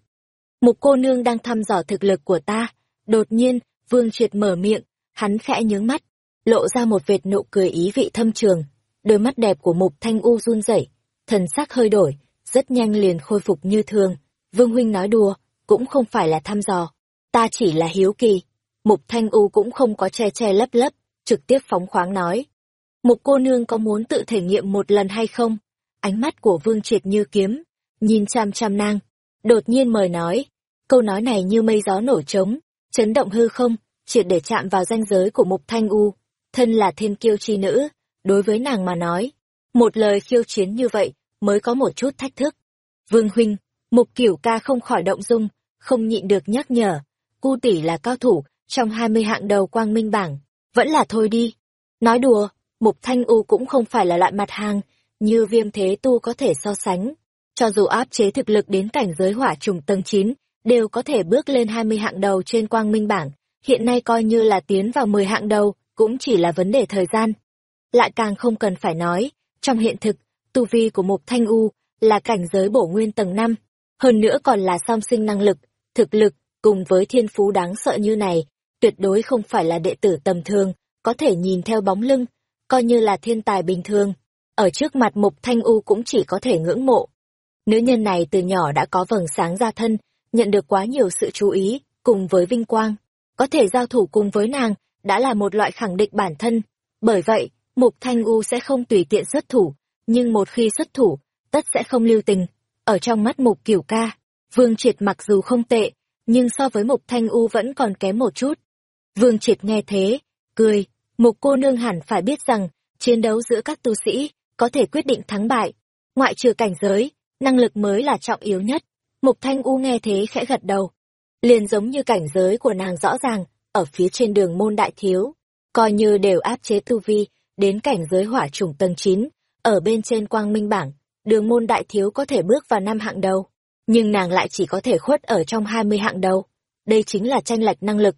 Mục cô nương đang thăm dò thực lực của ta, đột nhiên, Vương Triệt mở miệng, hắn khẽ nhướng mắt, lộ ra một vệt nụ cười ý vị thâm trường, đôi mắt đẹp của Mục Thanh U run rẩy, thần sắc hơi đổi, rất nhanh liền khôi phục như thường. Vương huynh nói đùa, cũng không phải là thăm dò, ta chỉ là hiếu kỳ. Mục Thanh U cũng không có che che lấp lấp, trực tiếp phóng khoáng nói. một cô nương có muốn tự thể nghiệm một lần hay không? Ánh mắt của Vương Triệt như kiếm, nhìn chăm chăm nang. Đột nhiên mời nói, câu nói này như mây gió nổ trống, chấn động hư không, triệt để chạm vào ranh giới của Mục Thanh U. Thân là thiên kiêu chi nữ, đối với nàng mà nói, một lời khiêu chiến như vậy mới có một chút thách thức. Vương Huynh, Mục Cửu ca không khỏi động dung, không nhịn được nhắc nhở, cu tỷ là cao thủ, trong hai mươi hạng đầu quang minh bảng, vẫn là thôi đi. Nói đùa, Mục Thanh U cũng không phải là loại mặt hàng, như viêm thế tu có thể so sánh. Cho dù áp chế thực lực đến cảnh giới hỏa trùng tầng 9, đều có thể bước lên 20 hạng đầu trên quang minh bảng, hiện nay coi như là tiến vào 10 hạng đầu, cũng chỉ là vấn đề thời gian. Lại càng không cần phải nói, trong hiện thực, tu vi của Mục Thanh U là cảnh giới bổ nguyên tầng 5, hơn nữa còn là song sinh năng lực, thực lực, cùng với thiên phú đáng sợ như này, tuyệt đối không phải là đệ tử tầm thường, có thể nhìn theo bóng lưng, coi như là thiên tài bình thường. Ở trước mặt Mục Thanh U cũng chỉ có thể ngưỡng mộ. Nữ nhân này từ nhỏ đã có vầng sáng ra thân, nhận được quá nhiều sự chú ý, cùng với vinh quang. Có thể giao thủ cùng với nàng, đã là một loại khẳng định bản thân. Bởi vậy, Mục Thanh U sẽ không tùy tiện xuất thủ, nhưng một khi xuất thủ, tất sẽ không lưu tình. Ở trong mắt Mục Kiểu Ca, Vương Triệt mặc dù không tệ, nhưng so với Mục Thanh U vẫn còn kém một chút. Vương Triệt nghe thế, cười, Mục cô nương hẳn phải biết rằng, chiến đấu giữa các tu sĩ, có thể quyết định thắng bại. Ngoại trừ cảnh giới, năng lực mới là trọng yếu nhất. Mục Thanh U nghe thế khẽ gật đầu. Liền giống như cảnh giới của nàng rõ ràng, ở phía trên đường môn đại thiếu, coi như đều áp chế tu vi, đến cảnh giới hỏa chủng tầng 9, ở bên trên quang minh bảng, đường môn đại thiếu có thể bước vào năm hạng đầu, nhưng nàng lại chỉ có thể khuất ở trong 20 hạng đầu. Đây chính là tranh lệch năng lực.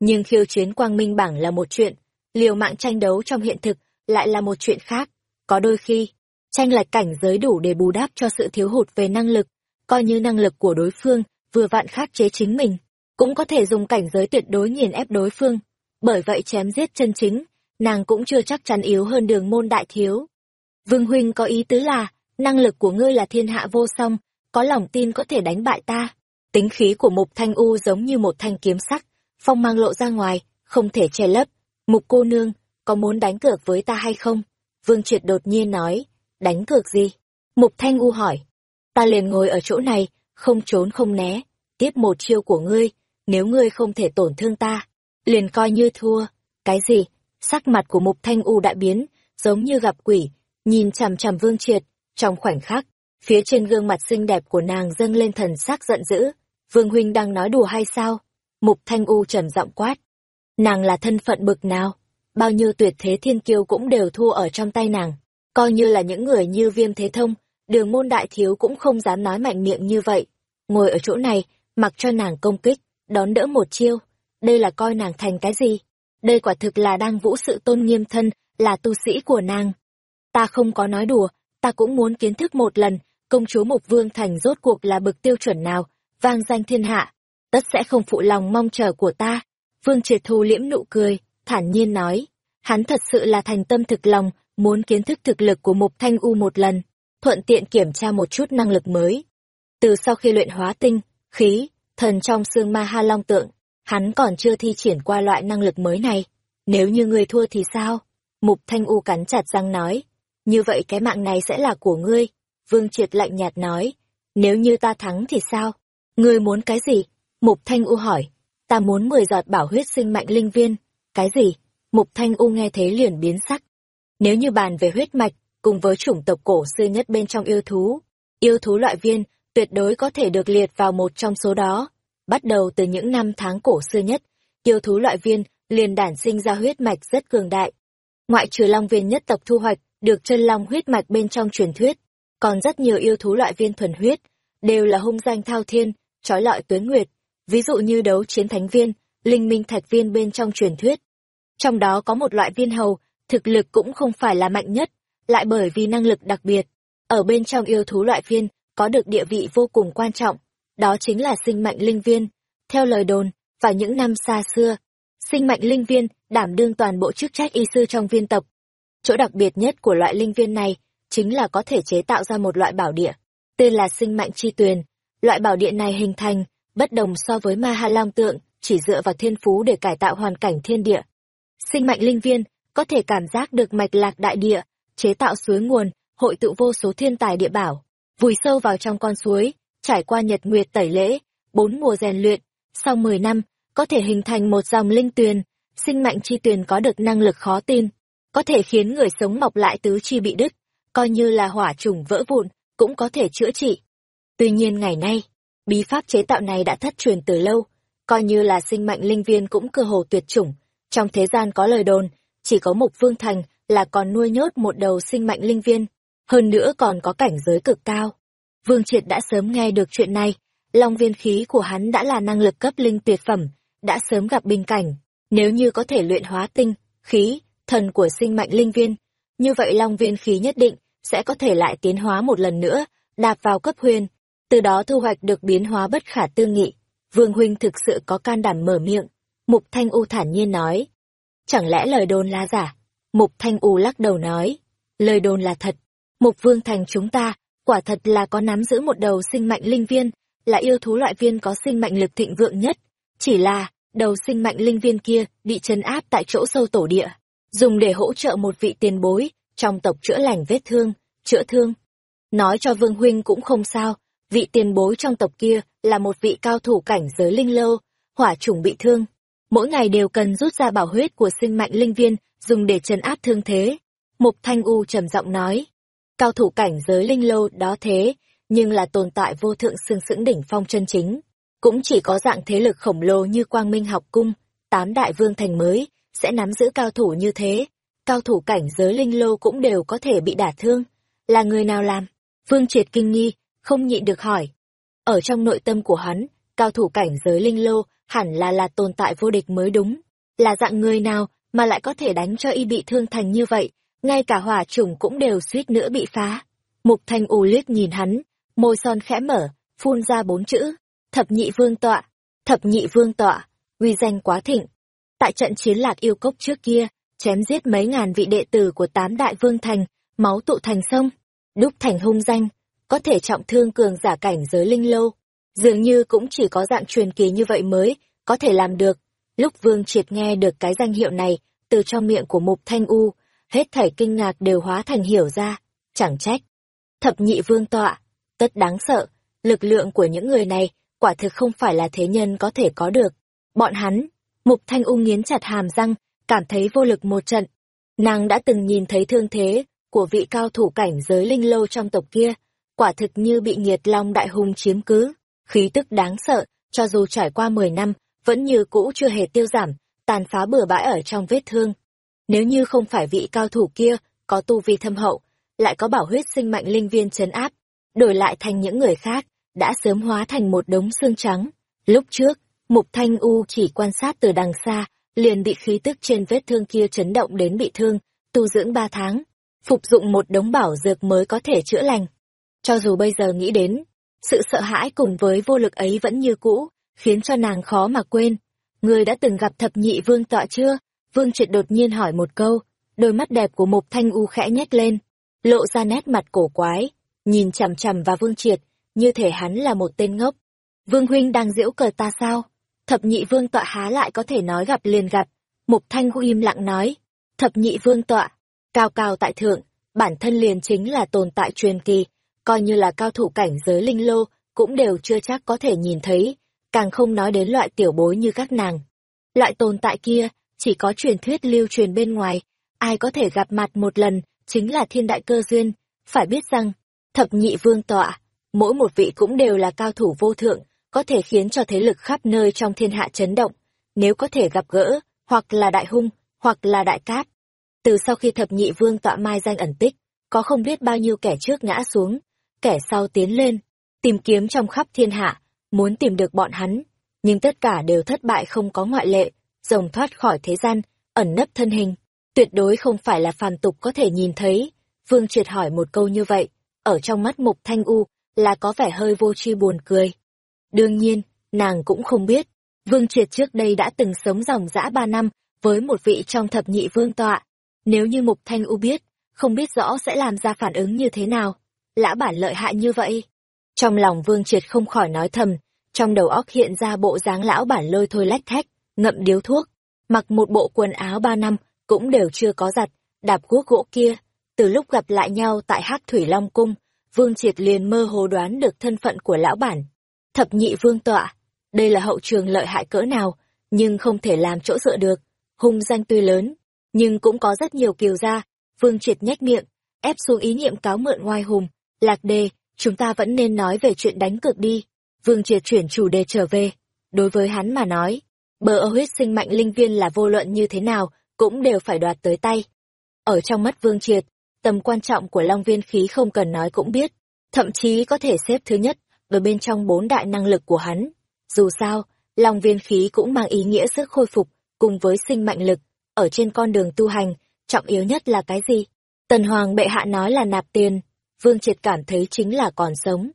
Nhưng khiêu chiến quang minh bảng là một chuyện, liều mạng tranh đấu trong hiện thực lại là một chuyện khác. Có đôi khi, tranh lệch cảnh giới đủ để bù đắp cho sự thiếu hụt về năng lực, coi như năng lực của đối phương vừa vặn khắc chế chính mình, cũng có thể dùng cảnh giới tuyệt đối nghiền ép đối phương. Bởi vậy chém giết chân chính, nàng cũng chưa chắc chắn yếu hơn đường môn đại thiếu. Vương Huynh có ý tứ là, năng lực của ngươi là thiên hạ vô song, có lòng tin có thể đánh bại ta. Tính khí của Mục Thanh U giống như một thanh kiếm sắc, phong mang lộ ra ngoài, không thể che lấp. Mục cô nương, có muốn đánh cược với ta hay không? Vương Triệt đột nhiên nói, đánh cược gì? Mục Thanh U hỏi. Ta liền ngồi ở chỗ này, không trốn không né, tiếp một chiêu của ngươi, nếu ngươi không thể tổn thương ta, liền coi như thua. Cái gì? Sắc mặt của Mục Thanh U đã biến, giống như gặp quỷ, nhìn chằm chằm Vương Triệt, trong khoảnh khắc, phía trên gương mặt xinh đẹp của nàng dâng lên thần sắc giận dữ. Vương huynh đang nói đùa hay sao? Mục Thanh U trầm giọng quát. Nàng là thân phận bực nào? Bao nhiêu tuyệt thế thiên kiêu cũng đều thua ở trong tay nàng. Coi như là những người như viêm thế thông, đường môn đại thiếu cũng không dám nói mạnh miệng như vậy. Ngồi ở chỗ này, mặc cho nàng công kích, đón đỡ một chiêu. Đây là coi nàng thành cái gì? Đây quả thực là đang vũ sự tôn nghiêm thân, là tu sĩ của nàng. Ta không có nói đùa, ta cũng muốn kiến thức một lần, công chúa Mục Vương Thành rốt cuộc là bực tiêu chuẩn nào, vang danh thiên hạ, tất sẽ không phụ lòng mong chờ của ta. Vương Triệt Thu liễm nụ cười, thản nhiên nói, hắn thật sự là thành tâm thực lòng, muốn kiến thức thực lực của Mục Thanh U một lần, thuận tiện kiểm tra một chút năng lực mới. Từ sau khi luyện hóa tinh, khí, thần trong xương ma ha long tượng, hắn còn chưa thi triển qua loại năng lực mới này. Nếu như người thua thì sao? Mục Thanh U cắn chặt răng nói, như vậy cái mạng này sẽ là của ngươi. Vương Triệt lạnh nhạt nói, nếu như ta thắng thì sao? Ngươi muốn cái gì? Mục Thanh U hỏi, ta muốn mười giọt bảo huyết sinh mạnh linh viên. Cái gì? Mục Thanh U nghe thế liền biến sắc. Nếu như bàn về huyết mạch, cùng với chủng tộc cổ xưa nhất bên trong yêu thú, yêu thú loại viên tuyệt đối có thể được liệt vào một trong số đó. Bắt đầu từ những năm tháng cổ xưa nhất, yêu thú loại viên liền đản sinh ra huyết mạch rất cường đại. Ngoại trừ long viên nhất tộc thu hoạch, được chân long huyết mạch bên trong truyền thuyết, còn rất nhiều yêu thú loại viên thuần huyết, đều là hung danh thao thiên, trói lọi tuế nguyệt, ví dụ như đấu chiến thánh viên, linh minh thạch viên bên trong truyền thuyết. Trong đó có một loại viên hầu, thực lực cũng không phải là mạnh nhất, lại bởi vì năng lực đặc biệt. Ở bên trong yêu thú loại viên, có được địa vị vô cùng quan trọng, đó chính là sinh mệnh linh viên. Theo lời đồn, vào những năm xa xưa, sinh mệnh linh viên đảm đương toàn bộ chức trách y sư trong viên tộc. Chỗ đặc biệt nhất của loại linh viên này chính là có thể chế tạo ra một loại bảo địa, tên là sinh mệnh chi tuyền. Loại bảo địa này hình thành, bất đồng so với ma ha long tượng, chỉ dựa vào thiên phú để cải tạo hoàn cảnh thiên địa. Sinh mạnh linh viên có thể cảm giác được mạch lạc đại địa, chế tạo suối nguồn, hội tụ vô số thiên tài địa bảo, vùi sâu vào trong con suối, trải qua nhật nguyệt tẩy lễ, bốn mùa rèn luyện, sau 10 năm, có thể hình thành một dòng linh tuyền, sinh mạnh chi tuyền có được năng lực khó tin, có thể khiến người sống mọc lại tứ chi bị đứt, coi như là hỏa trùng vỡ vụn, cũng có thể chữa trị. Tuy nhiên ngày nay, bí pháp chế tạo này đã thất truyền từ lâu, coi như là sinh mệnh linh viên cũng cơ hồ tuyệt chủng. Trong thế gian có lời đồn, chỉ có Mục Vương Thành là còn nuôi nhốt một đầu sinh mệnh linh viên, hơn nữa còn có cảnh giới cực cao. Vương Triệt đã sớm nghe được chuyện này, long viên khí của hắn đã là năng lực cấp linh tuyệt phẩm, đã sớm gặp bình cảnh. Nếu như có thể luyện hóa tinh, khí, thần của sinh mệnh linh viên, như vậy long viên khí nhất định sẽ có thể lại tiến hóa một lần nữa, đạp vào cấp huyền, từ đó thu hoạch được biến hóa bất khả tư nghị. Vương Huynh thực sự có can đảm mở miệng. Mục Thanh U thản nhiên nói. Chẳng lẽ lời đồn là giả? Mục Thanh U lắc đầu nói. Lời đồn là thật. Mục Vương Thành chúng ta, quả thật là có nắm giữ một đầu sinh mệnh linh viên, là yêu thú loại viên có sinh mệnh lực thịnh vượng nhất. Chỉ là, đầu sinh mệnh linh viên kia bị chấn áp tại chỗ sâu tổ địa, dùng để hỗ trợ một vị tiền bối, trong tộc chữa lành vết thương, chữa thương. Nói cho Vương Huynh cũng không sao, vị tiền bối trong tộc kia là một vị cao thủ cảnh giới linh lâu, hỏa chủng bị thương. Mỗi ngày đều cần rút ra bảo huyết của sinh mạnh linh viên, dùng để trấn áp thương thế. Mục Thanh U trầm giọng nói, cao thủ cảnh giới linh lâu đó thế, nhưng là tồn tại vô thượng sương sững đỉnh phong chân chính. Cũng chỉ có dạng thế lực khổng lồ như Quang Minh học cung, tám đại vương thành mới, sẽ nắm giữ cao thủ như thế. Cao thủ cảnh giới linh lô cũng đều có thể bị đả thương. Là người nào làm? Vương Triệt kinh nghi, không nhịn được hỏi. Ở trong nội tâm của hắn, cao thủ cảnh giới linh lô hẳn là là tồn tại vô địch mới đúng. Là dạng người nào mà lại có thể đánh cho y bị thương thành như vậy, ngay cả hỏa trùng cũng đều suýt nữa bị phá. Mục Thanh ù liếc nhìn hắn, môi son khẽ mở, phun ra bốn chữ, thập nhị vương tọa, thập nhị vương tọa, uy danh quá thịnh. Tại trận chiến lạc yêu cốc trước kia, chém giết mấy ngàn vị đệ tử của tám đại vương thành, máu tụ thành sông, đúc thành hung danh, có thể trọng thương cường giả cảnh giới linh lâu. Dường như cũng chỉ có dạng truyền kỳ như vậy mới, có thể làm được. Lúc Vương Triệt nghe được cái danh hiệu này, từ trong miệng của Mục Thanh U, hết thảy kinh ngạc đều hóa thành hiểu ra, chẳng trách. Thập nhị vương tọa, tất đáng sợ, lực lượng của những người này, quả thực không phải là thế nhân có thể có được. Bọn hắn, Mục Thanh U nghiến chặt hàm răng, cảm thấy vô lực một trận. Nàng đã từng nhìn thấy thương thế của vị cao thủ cảnh giới linh lâu trong tộc kia, quả thực như bị nghiệt long đại hung chiếm cứ, khí tức đáng sợ, cho dù trải qua 10 năm, vẫn như cũ chưa hề tiêu giảm, tàn phá bừa bãi ở trong vết thương. Nếu như không phải vị cao thủ kia có tu vi thâm hậu, lại có bảo huyết sinh mạnh linh viên chấn áp, đổi lại thành những người khác, đã sớm hóa thành một đống xương trắng. Lúc trước, Mục Thanh U chỉ quan sát từ đằng xa, liền bị khí tức trên vết thương kia chấn động đến bị thương, tu dưỡng ba tháng, phục dụng một đống bảo dược mới có thể chữa lành. Cho dù bây giờ nghĩ đến, sự sợ hãi cùng với vô lực ấy vẫn như cũ, khiến cho nàng khó mà quên. Người đã từng gặp thập nhị vương tọa chưa? Vương triệt đột nhiên hỏi một câu, đôi mắt đẹp của Mục Thanh U khẽ nhếch lên, lộ ra nét mặt cổ quái, nhìn chằm chằm vào Vương Triệt, như thể hắn là một tên ngốc. Vương huynh đang giễu cờ ta sao? Thập nhị vương tọa há lại có thể nói gặp liền gặp. Mục Thanh U im lặng nói, thập nhị vương tọa, cao cao tại thượng, bản thân liền chính là tồn tại truyền kỳ, coi như là cao thủ cảnh giới linh lô, cũng đều chưa chắc có thể nhìn thấy, càng không nói đến loại tiểu bối như các nàng. Loại tồn tại kia, chỉ có truyền thuyết lưu truyền bên ngoài, ai có thể gặp mặt một lần, chính là thiên đại cơ duyên, phải biết rằng, thập nhị vương tọa, mỗi một vị cũng đều là cao thủ vô thượng, có thể khiến cho thế lực khắp nơi trong thiên hạ chấn động, nếu có thể gặp gỡ, hoặc là đại hung, hoặc là đại cát. Từ sau khi thập nhị vương tọa mai danh ẩn tích, có không biết bao nhiêu kẻ trước ngã xuống, kẻ sau tiến lên, tìm kiếm trong khắp thiên hạ, muốn tìm được bọn hắn, nhưng tất cả đều thất bại không có ngoại lệ, rồng thoát khỏi thế gian, ẩn nấp thân hình, tuyệt đối không phải là phàm tục có thể nhìn thấy. Vương Triệt hỏi một câu như vậy, ở trong mắt Mục Thanh U là có vẻ hơi vô tri buồn cười. Đương nhiên, nàng cũng không biết, Vương Triệt trước đây đã từng sống dòng dã ba năm với một vị trong thập nhị vương tọa. Nếu như Mục Thanh U biết, không biết rõ sẽ làm ra phản ứng như thế nào. Lã bản lợi hại như vậy. Trong lòng Vương Triệt không khỏi nói thầm, trong đầu óc hiện ra bộ dáng lão bản lôi thôi lách thách, ngậm điếu thuốc, mặc một bộ quần áo ba năm, cũng đều chưa có giặt, đạp guốc gỗ kia. Từ lúc gặp lại nhau tại Hắc Thủy Long Cung, Vương Triệt liền mơ hồ đoán được thân phận của lão bản. Thập nhị vương tọa, đây là hậu trường lợi hại cỡ nào, nhưng không thể làm chỗ dựa được. Hung danh tuy lớn, nhưng cũng có rất nhiều kiều gia. Vương Triệt nhếch miệng, ép xuống ý niệm cáo mượn ngoài hùng. Lạc đề, chúng ta vẫn nên nói về chuyện đánh cược đi. Vương Triệt chuyển chủ đề trở về. Đối với hắn mà nói, bờ ơ huyết sinh mạnh linh viên là vô luận như thế nào, cũng đều phải đoạt tới tay. Ở trong mắt Vương Triệt, tầm quan trọng của Long Viên khí không cần nói cũng biết, thậm chí có thể xếp thứ nhất ở bên trong bốn đại năng lực của hắn. Dù sao, Long Viên khí cũng mang ý nghĩa sức khôi phục, cùng với sinh mạnh lực, ở trên con đường tu hành, trọng yếu nhất là cái gì? Tần Hoàng bệ hạ nói là nạp tiền, Vương Triệt cảm thấy chính là còn sống.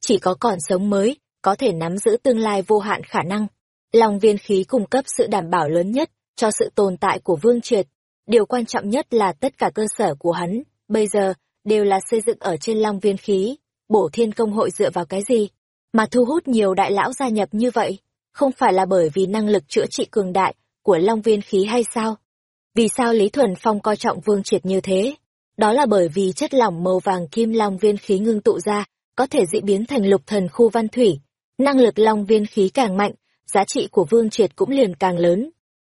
Chỉ có còn sống mới, có thể nắm giữ tương lai vô hạn khả năng. Long viên khí cung cấp sự đảm bảo lớn nhất cho sự tồn tại của Vương Triệt. Điều quan trọng nhất là tất cả cơ sở của hắn, bây giờ, đều là xây dựng ở trên long viên khí. Bổ thiên công hội dựa vào cái gì? Mà thu hút nhiều đại lão gia nhập như vậy, không phải là bởi vì năng lực chữa trị cường đại của long viên khí hay sao? Vì sao Lý Thuần Phong coi trọng Vương Triệt như thế? Đó là bởi vì chất lỏng màu vàng kim long viên khí ngưng tụ ra, có thể dị biến thành lục thần khu văn thủy. Năng lực long viên khí càng mạnh, giá trị của Vương Triệt cũng liền càng lớn.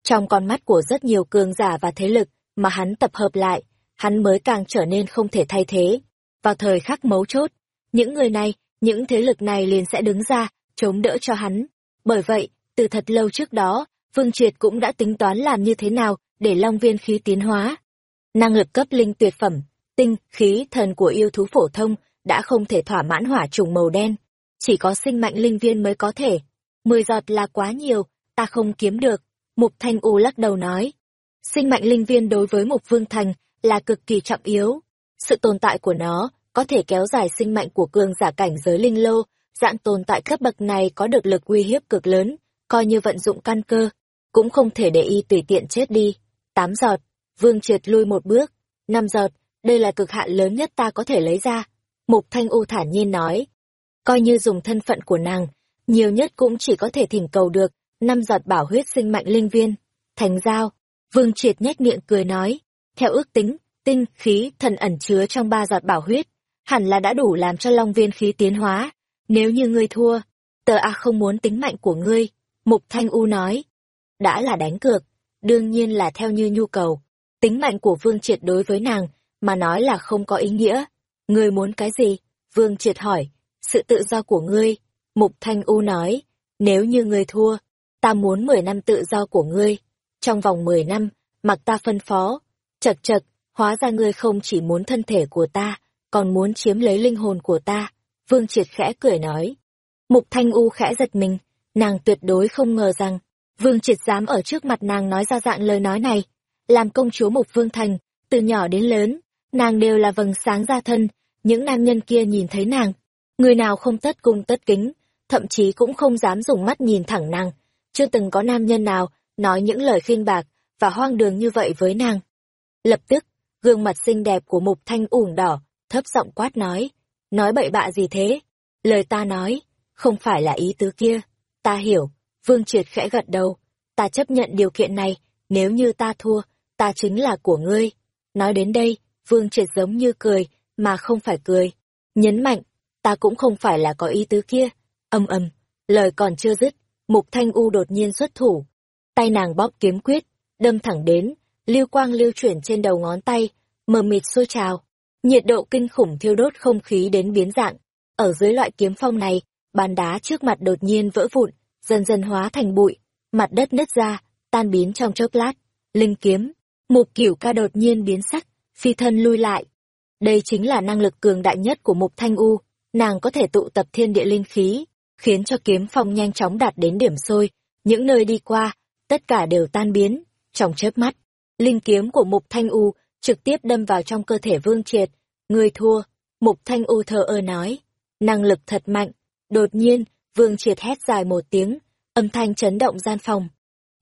Trong con mắt của rất nhiều cường giả và thế lực mà hắn tập hợp lại, hắn mới càng trở nên không thể thay thế. Vào thời khắc mấu chốt, những người này, những thế lực này liền sẽ đứng ra, chống đỡ cho hắn. Bởi vậy, từ thật lâu trước đó, Vương Triệt cũng đã tính toán làm như thế nào để long viên khí tiến hóa. Năng lực cấp linh tuyệt phẩm, tinh, khí, thần của yêu thú phổ thông đã không thể thỏa mãn hỏa trùng màu đen. Chỉ có sinh mạnh linh viên mới có thể. Mười giọt là quá nhiều, ta không kiếm được. Mục Thanh U lắc đầu nói. sinh mạnh linh viên đối với Mục Vương Thành là cực kỳ trọng yếu. Sự tồn tại của nó có thể kéo dài sinh mệnh của cường giả cảnh giới linh lô, dạng tồn tại cấp bậc này có được lực uy hiếp cực lớn, coi như vận dụng căn cơ, cũng không thể để y tùy tiện chết đi. Tám giọt, Vương Triệt lui một bước, năm giọt, đây là cực hạn lớn nhất ta có thể lấy ra. Mục Thanh U thản nhiên nói, coi như dùng thân phận của nàng, nhiều nhất cũng chỉ có thể thỉnh cầu được năm giọt bảo huyết sinh mạnh linh viên. Thành giao, Vương Triệt nhếch miệng cười nói, theo ước tính, tinh, khí, thần ẩn chứa trong ba giọt bảo huyết, hẳn là đã đủ làm cho long viên khí tiến hóa. Nếu như ngươi thua, tờ A không muốn tính mạnh của ngươi. Mục Thanh U nói, đã là đánh cược, đương nhiên là theo như nhu cầu. Tính mạnh của Vương Triệt đối với nàng, mà nói là không có ý nghĩa. Ngươi muốn cái gì? Vương Triệt hỏi, sự tự do của ngươi. Mục Thanh U nói, nếu như ngươi thua, ta muốn 10 năm tự do của ngươi. Trong vòng 10 năm, mặc ta phân phó. Chật chật, hóa ra ngươi không chỉ muốn thân thể của ta, còn muốn chiếm lấy linh hồn của ta. Vương Triệt khẽ cười nói. Mục Thanh U khẽ giật mình, nàng tuyệt đối không ngờ rằng, Vương Triệt dám ở trước mặt nàng nói ra dạng lời nói này. Làm công chúa Mục Vương Thành, từ nhỏ đến lớn, nàng đều là vầng sáng ra thân, những nam nhân kia nhìn thấy nàng. Người nào không tất cung tất kính, thậm chí cũng không dám dùng mắt nhìn thẳng nàng. Chưa từng có nam nhân nào nói những lời khinh bạc và hoang đường như vậy với nàng. Lập tức, gương mặt xinh đẹp của Mục Thanh ửng đỏ, thấp giọng quát nói, nói bậy bạ gì thế? Lời ta nói, không phải là ý tứ kia. Ta hiểu, Vương Triệt khẽ gật đầu, ta chấp nhận điều kiện này, nếu như ta thua, ta chính là của ngươi. Nói đến đây, Vương Triệt giống như cười, mà không phải cười. Nhấn mạnh, ta cũng không phải là có ý tứ kia. Âm ầm, lời còn chưa dứt, Mục Thanh U đột nhiên xuất thủ. Tay nàng bóp kiếm quyết, đâm thẳng đến, lưu quang lưu chuyển trên đầu ngón tay, mờ mịt sôi trào. Nhiệt độ kinh khủng thiêu đốt không khí đến biến dạng. Ở dưới loại kiếm phong này, bàn đá trước mặt đột nhiên vỡ vụn, dần dần hóa thành bụi, mặt đất nứt ra, tan biến trong chốc lát. Linh kiếm, mục cửu ca đột nhiên biến sắc, phi thân lui lại. Đây chính là năng lực cường đại nhất của mục thanh u, nàng có thể tụ tập thiên địa linh khí, khiến cho kiếm phong nhanh chóng đạt đến điểm sôi, những nơi đi qua, tất cả đều tan biến, trong chớp mắt. Linh kiếm của mục thanh u trực tiếp đâm vào trong cơ thể vương triệt, người thua, mục thanh u thờ ơ nói, năng lực thật mạnh, đột nhiên, vương triệt hét dài một tiếng, âm thanh chấn động gian phòng.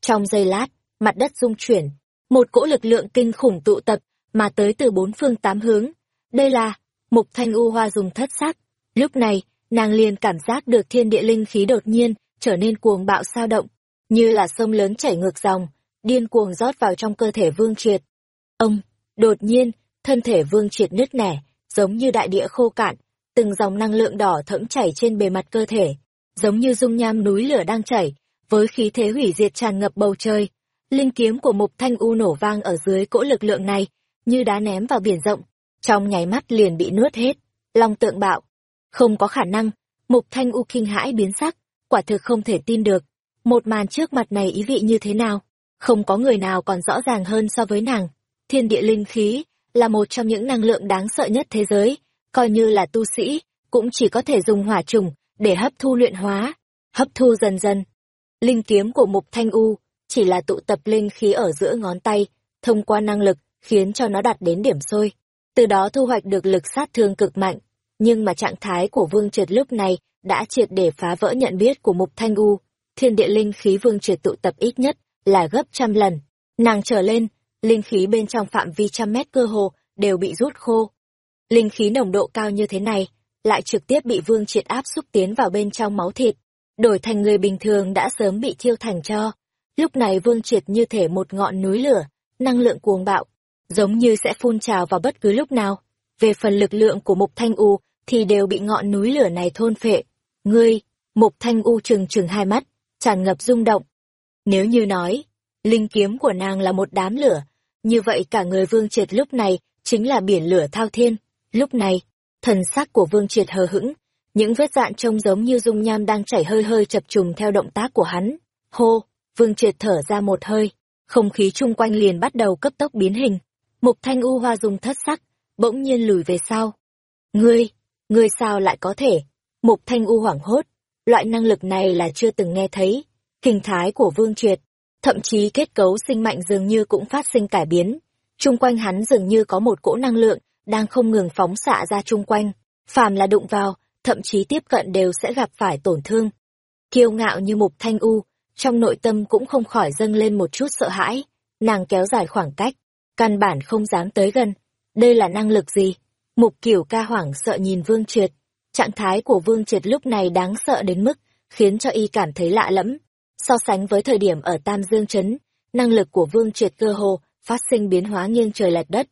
Trong giây lát, mặt đất rung chuyển, một cỗ lực lượng kinh khủng tụ tập, mà tới từ bốn phương tám hướng. Đây là, mục thanh u hoa dùng thất sắc. Lúc này, nàng liền cảm giác được thiên địa linh khí đột nhiên, trở nên cuồng bạo sao động, như là sông lớn chảy ngược dòng, điên cuồng rót vào trong cơ thể vương triệt. Ông, đột nhiên, thân thể vương triệt nứt nẻ, giống như đại địa khô cạn, từng dòng năng lượng đỏ thẫm chảy trên bề mặt cơ thể, giống như dung nham núi lửa đang chảy, với khí thế hủy diệt tràn ngập bầu trời. Linh kiếm của Mục Thanh U nổ vang ở dưới cỗ lực lượng này, như đá ném vào biển rộng, trong nháy mắt liền bị nuốt hết. Long tượng bạo, không có khả năng, Mục Thanh U kinh hãi biến sắc, quả thực không thể tin được. Một màn trước mặt này ý vị như thế nào? Không có người nào còn rõ ràng hơn so với nàng. Thiên địa linh khí là một trong những năng lượng đáng sợ nhất thế giới, coi như là tu sĩ, cũng chỉ có thể dùng hỏa trùng để hấp thu luyện hóa, hấp thu dần dần. Linh kiếm của Mục Thanh U chỉ là tụ tập linh khí ở giữa ngón tay, thông qua năng lực khiến cho nó đạt đến điểm sôi, từ đó thu hoạch được lực sát thương cực mạnh. Nhưng mà trạng thái của Vương Triệt lúc này đã triệt để phá vỡ nhận biết của Mục Thanh U. Thiên địa linh khí Vương Triệt tụ tập ít nhất là gấp trăm lần. Nàng trở lên, linh khí bên trong phạm vi trăm mét cơ hồ đều bị rút khô. Linh khí nồng độ cao như thế này, lại trực tiếp bị Vương Triệt áp xúc tiến vào bên trong máu thịt, đổi thành người bình thường đã sớm bị thiêu thành cho. Lúc này Vương Triệt như thể một ngọn núi lửa, năng lượng cuồng bạo, giống như sẽ phun trào vào bất cứ lúc nào. Về phần lực lượng của Mục Thanh U thì đều bị ngọn núi lửa này thôn phệ. Ngươi, Mục Thanh U trừng trừng hai mắt, tràn ngập rung động. Nếu như nói, linh kiếm của nàng là một đám lửa, như vậy cả người Vương Triệt lúc này chính là biển lửa thao thiên. Lúc này, thần sắc của Vương Triệt hờ hững, những vết dạn trông giống như dung nham đang chảy hơi hơi chập trùng theo động tác của hắn. Hô, Vương Triệt thở ra một hơi, không khí chung quanh liền bắt đầu cấp tốc biến hình. Mục Thanh U Hoa dùng thất sắc, bỗng nhiên lùi về sau. Ngươi, ngươi sao lại có thể? Mục Thanh U hoảng hốt, loại năng lực này là chưa từng nghe thấy. Hình thái của Vương Triệt, thậm chí kết cấu sinh mạnh dường như cũng phát sinh cải biến. Trung quanh hắn dường như có một cỗ năng lượng đang không ngừng phóng xạ ra chung quanh, phàm là đụng vào, thậm chí tiếp cận đều sẽ gặp phải tổn thương. Kiêu ngạo như mục thanh u, trong nội tâm cũng không khỏi dâng lên một chút sợ hãi, nàng kéo dài khoảng cách, căn bản không dám tới gần. Đây là năng lực gì? Mục kiểu ca hoảng sợ nhìn Vương Triệt. Trạng thái của Vương Triệt lúc này đáng sợ đến mức, khiến cho y cảm thấy lạ lẫm. So sánh với thời điểm ở Tam Dương Trấn, năng lực của Vương Triệt cơ hồ phát sinh biến hóa nghiêng trời lệch đất.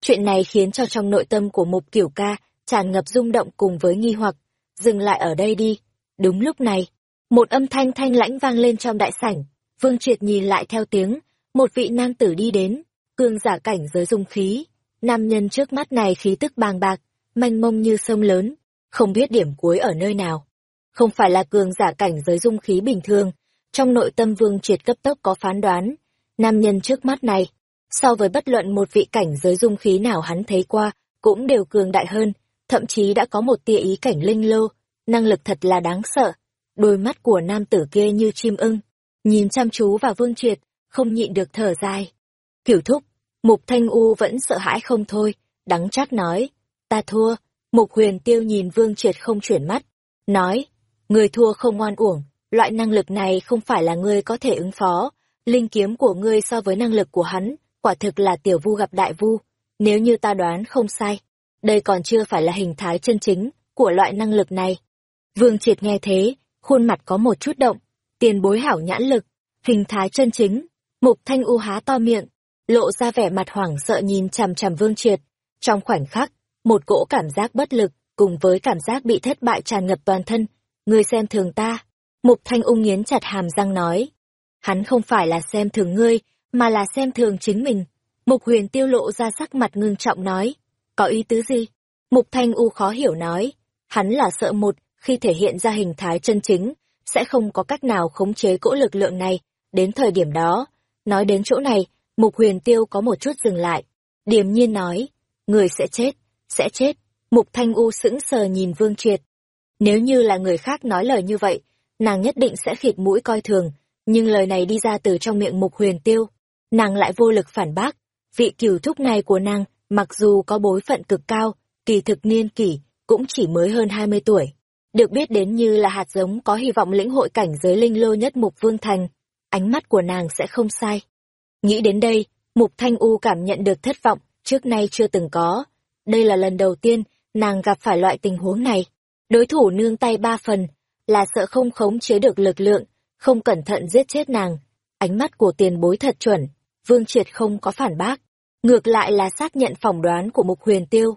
Chuyện này khiến cho trong nội tâm của Mục Kiểu Ca tràn ngập rung động cùng với nghi hoặc. Dừng lại ở đây đi. Đúng lúc này, một âm thanh thanh lãnh vang lên trong đại sảnh. Vương Triệt nhìn lại theo tiếng, một vị nam tử đi đến, cương giả cảnh giới dung khí. Nam nhân trước mắt này khí tức bàng bạc, manh mông như sông lớn, không biết điểm cuối ở nơi nào. Không phải là cường giả cảnh giới dung khí bình thường, trong nội tâm Vương Triệt cấp tốc có phán đoán, nam nhân trước mắt này, so với bất luận một vị cảnh giới dung khí nào hắn thấy qua, cũng đều cường đại hơn, thậm chí đã có một tia ý cảnh linh lô, năng lực thật là đáng sợ. Đôi mắt của nam tử kia như chim ưng, nhìn chăm chú vào Vương Triệt, không nhịn được thở dài. Kiểu thúc, Mục Thanh U vẫn sợ hãi không thôi, đắng chát nói, ta thua. Mục Huyền Tiêu nhìn Vương Triệt không chuyển mắt, nói, người thua không ngoan uổng, loại năng lực này không phải là ngươi có thể ứng phó, linh kiếm của ngươi so với năng lực của hắn, quả thực là tiểu vu gặp đại vu, nếu như ta đoán không sai, đây còn chưa phải là hình thái chân chính của loại năng lực này. Vương Triệt nghe thế, khuôn mặt có một chút động, tiền bối hảo nhãn lực, hình thái chân chính, Mục Thanh U há to miệng, lộ ra vẻ mặt hoảng sợ nhìn chằm chằm Vương Triệt. Trong khoảnh khắc, một cỗ cảm giác bất lực, cùng với cảm giác bị thất bại tràn ngập toàn thân. Ngươi xem thường ta. Mục Thanh U nghiến chặt hàm răng nói. Hắn không phải là xem thường ngươi, mà là xem thường chính mình. Mục Huyền tiêu lộ ra sắc mặt ngưng trọng nói. Có ý tứ gì? Mục Thanh U khó hiểu nói. Hắn là sợ một, khi thể hiện ra hình thái chân chính, sẽ không có cách nào khống chế cỗ lực lượng này. Đến thời điểm đó, Nói đến chỗ này, Mục Huyền Tiêu có một chút dừng lại. Điềm nhiên nói, người sẽ chết, sẽ chết. Mục Thanh U sững sờ nhìn Vương Triệt. Nếu như là người khác nói lời như vậy, nàng nhất định sẽ khịt mũi coi thường, nhưng lời này đi ra từ trong miệng Mục Huyền Tiêu. Nàng lại vô lực phản bác, vị cửu thúc này của nàng, mặc dù có bối phận cực cao, kỳ thực niên kỷ, cũng chỉ mới hơn 20 tuổi. Được biết đến như là hạt giống có hy vọng lĩnh hội cảnh giới linh lô nhất Mục Vương Thành ánh mắt của nàng sẽ không sai. Nghĩ đến đây, Mục Thanh U cảm nhận được thất vọng, trước nay chưa từng có. Đây là lần đầu tiên nàng gặp phải loại tình huống này. Đối thủ nương tay ba phần, là sợ không khống chế được lực lượng, không cẩn thận giết chết nàng. Ánh mắt của tiền bối thật chuẩn, Vương Triệt không có phản bác. Ngược lại là xác nhận phỏng đoán của Mục Huyền Tiêu.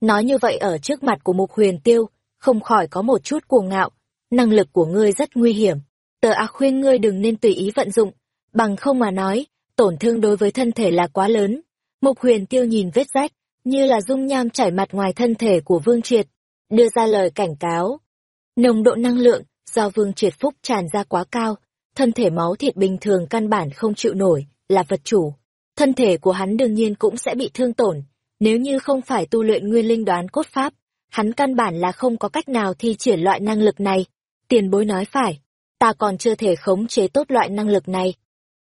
Nói như vậy ở trước mặt của Mục Huyền Tiêu, không khỏi có một chút cuồng ngạo, năng lực của ngươi rất nguy hiểm tờ a khuyên ngươi đừng nên tùy ý vận dụng, bằng không mà nói, tổn thương đối với thân thể là quá lớn. Mục huyền tiêu nhìn vết rách, như là dung nham chảy mặt ngoài thân thể của Vương Triệt, đưa ra lời cảnh cáo. Nồng độ năng lượng do Vương Triệt phúc tràn ra quá cao, thân thể máu thịt bình thường căn bản không chịu nổi, là vật chủ. Thân thể của hắn đương nhiên cũng sẽ bị thương tổn, nếu như không phải tu luyện nguyên linh đoán cốt pháp, hắn căn bản là không có cách nào thi triển loại năng lực này. Tiền bối nói phải, ta còn chưa thể khống chế tốt loại năng lực này.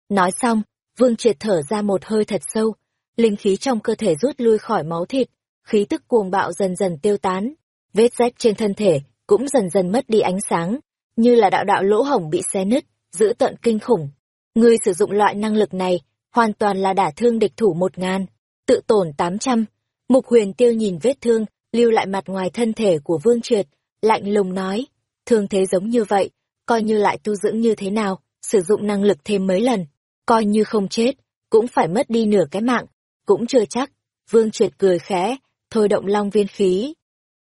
Nói xong, Vương Triệt thở ra một hơi thật sâu, linh khí trong cơ thể rút lui khỏi máu thịt, khí tức cuồng bạo dần dần tiêu tán, vết rách trên thân thể cũng dần dần mất đi ánh sáng, như là đạo đạo lỗ hổng bị xé nứt, giữ tận kinh khủng. Ngươi sử dụng loại năng lực này, hoàn toàn là đả thương địch thủ một ngàn, tự tổn tám trăm. Mục huyền tiêu nhìn vết thương, lưu lại mặt ngoài thân thể của Vương Triệt, lạnh lùng nói, thương thế giống như vậy, coi như lại tu dưỡng như thế nào, sử dụng năng lực thêm mấy lần, coi như không chết, cũng phải mất đi nửa cái mạng, cũng chưa chắc. Vương Triệt cười khẽ, thôi động long viên khí.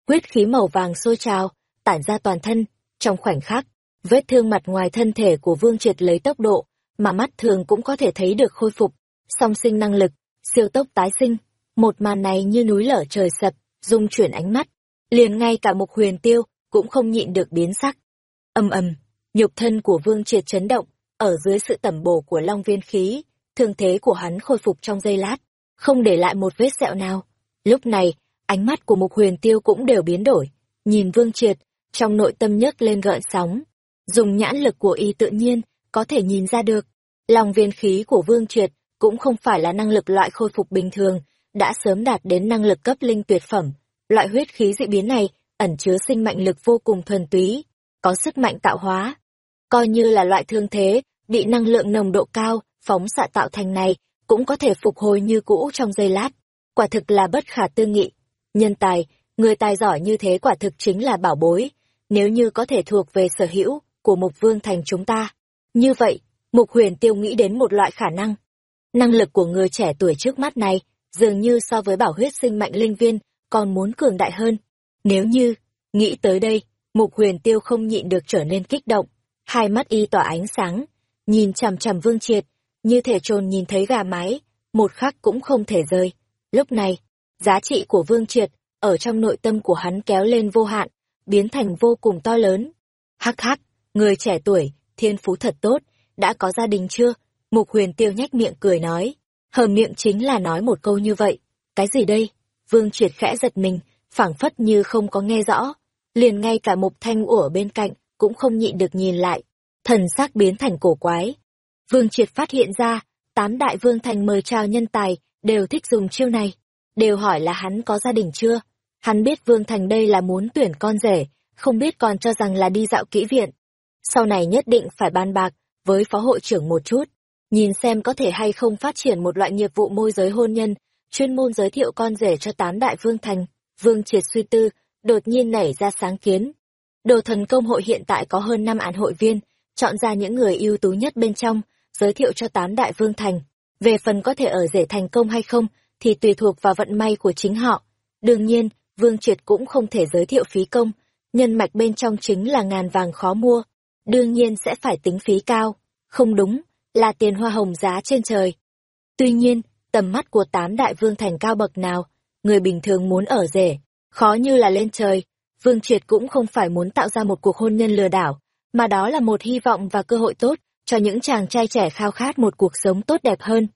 quyết khí màu vàng sôi trào, tản ra toàn thân, trong khoảnh khắc, vết thương mặt ngoài thân thể của Vương Triệt lấy tốc độ, mà mắt thường cũng có thể thấy được khôi phục, song sinh năng lực, siêu tốc tái sinh. Một màn này như núi lở trời sập, dung chuyển ánh mắt, liền ngay cả mục huyền tiêu, cũng không nhịn được biến sắc. Âm ầm, Nhục thân của Vương Triệt chấn động, ở dưới sự tẩm bổ của Long Viên khí, thương thế của hắn khôi phục trong giây lát, không để lại một vết sẹo nào. Lúc này, ánh mắt của Mục Huyền Tiêu cũng đều biến đổi, nhìn Vương Triệt, trong nội tâm nhấc lên gợn sóng. Dùng nhãn lực của y tự nhiên, có thể nhìn ra được. long viên khí của Vương Triệt cũng không phải là năng lực loại khôi phục bình thường, đã sớm đạt đến năng lực cấp linh tuyệt phẩm. Loại huyết khí dị biến này ẩn chứa sinh mạnh lực vô cùng thuần túy, có sức mạnh tạo hóa. Coi như là loại thương thế, bị năng lượng nồng độ cao, phóng xạ tạo thành này, cũng có thể phục hồi như cũ trong giây lát. Quả thực là bất khả tư nghị. Nhân tài, người tài giỏi như thế quả thực chính là bảo bối, nếu như có thể thuộc về sở hữu của Mục Vương Thành chúng ta. Như vậy, Mục Huyền Tiêu nghĩ đến một loại khả năng. Năng lực của người trẻ tuổi trước mắt này, dường như so với bảo huyết sinh mạnh linh viên, còn muốn cường đại hơn. Nếu như, nghĩ tới đây, Mục Huyền Tiêu không nhịn được trở nên kích động, hai mắt y tỏa ánh sáng, nhìn chằm chằm Vương Triệt, như thể trồn nhìn thấy gà mái, một khắc cũng không thể rơi. Lúc này, giá trị của Vương Triệt ở trong nội tâm của hắn kéo lên vô hạn, biến thành vô cùng to lớn. Hắc hắc, người trẻ tuổi, thiên phú thật tốt, đã có gia đình chưa? Mục huyền tiêu nhách miệng cười nói. Hờ miệng chính là nói một câu như vậy. Cái gì đây? Vương triệt khẽ giật mình, phảng phất như không có nghe rõ. Liền ngay cả mục thanh ủa bên cạnh, cũng không nhịn được nhìn lại. Thần sắc biến thành cổ quái. Vương triệt phát hiện ra, tám đại vương thành mời chào nhân tài, đều thích dùng chiêu này. Đều hỏi là hắn có gia đình chưa? Hắn biết Vương Thành đây là muốn tuyển con rể, không biết còn cho rằng là đi dạo kỹ viện. Sau này nhất định phải ban bạc với phó hội trưởng một chút, nhìn xem có thể hay không phát triển một loại nghiệp vụ môi giới hôn nhân, chuyên môn giới thiệu con rể cho tám đại vương thành. Vương triệt suy tư, đột nhiên nảy ra sáng kiến. Đồ thần công hội hiện tại có hơn năm án hội viên, chọn ra những người ưu tú nhất bên trong, giới thiệu cho tám đại vương thành. Về phần có thể ở rể thành công hay không, thì tùy thuộc vào vận may của chính họ. Đương nhiên, Vương Triệt cũng không thể giới thiệu phí công, nhân mạch bên trong chính là ngàn vàng khó mua, đương nhiên sẽ phải tính phí cao, không đúng, là tiền hoa hồng giá trên trời. Tuy nhiên, tầm mắt của tám đại vương thành cao bậc nào, người bình thường muốn ở rể, khó như là lên trời, Vương Triệt cũng không phải muốn tạo ra một cuộc hôn nhân lừa đảo, mà đó là một hy vọng và cơ hội tốt cho những chàng trai trẻ khao khát một cuộc sống tốt đẹp hơn.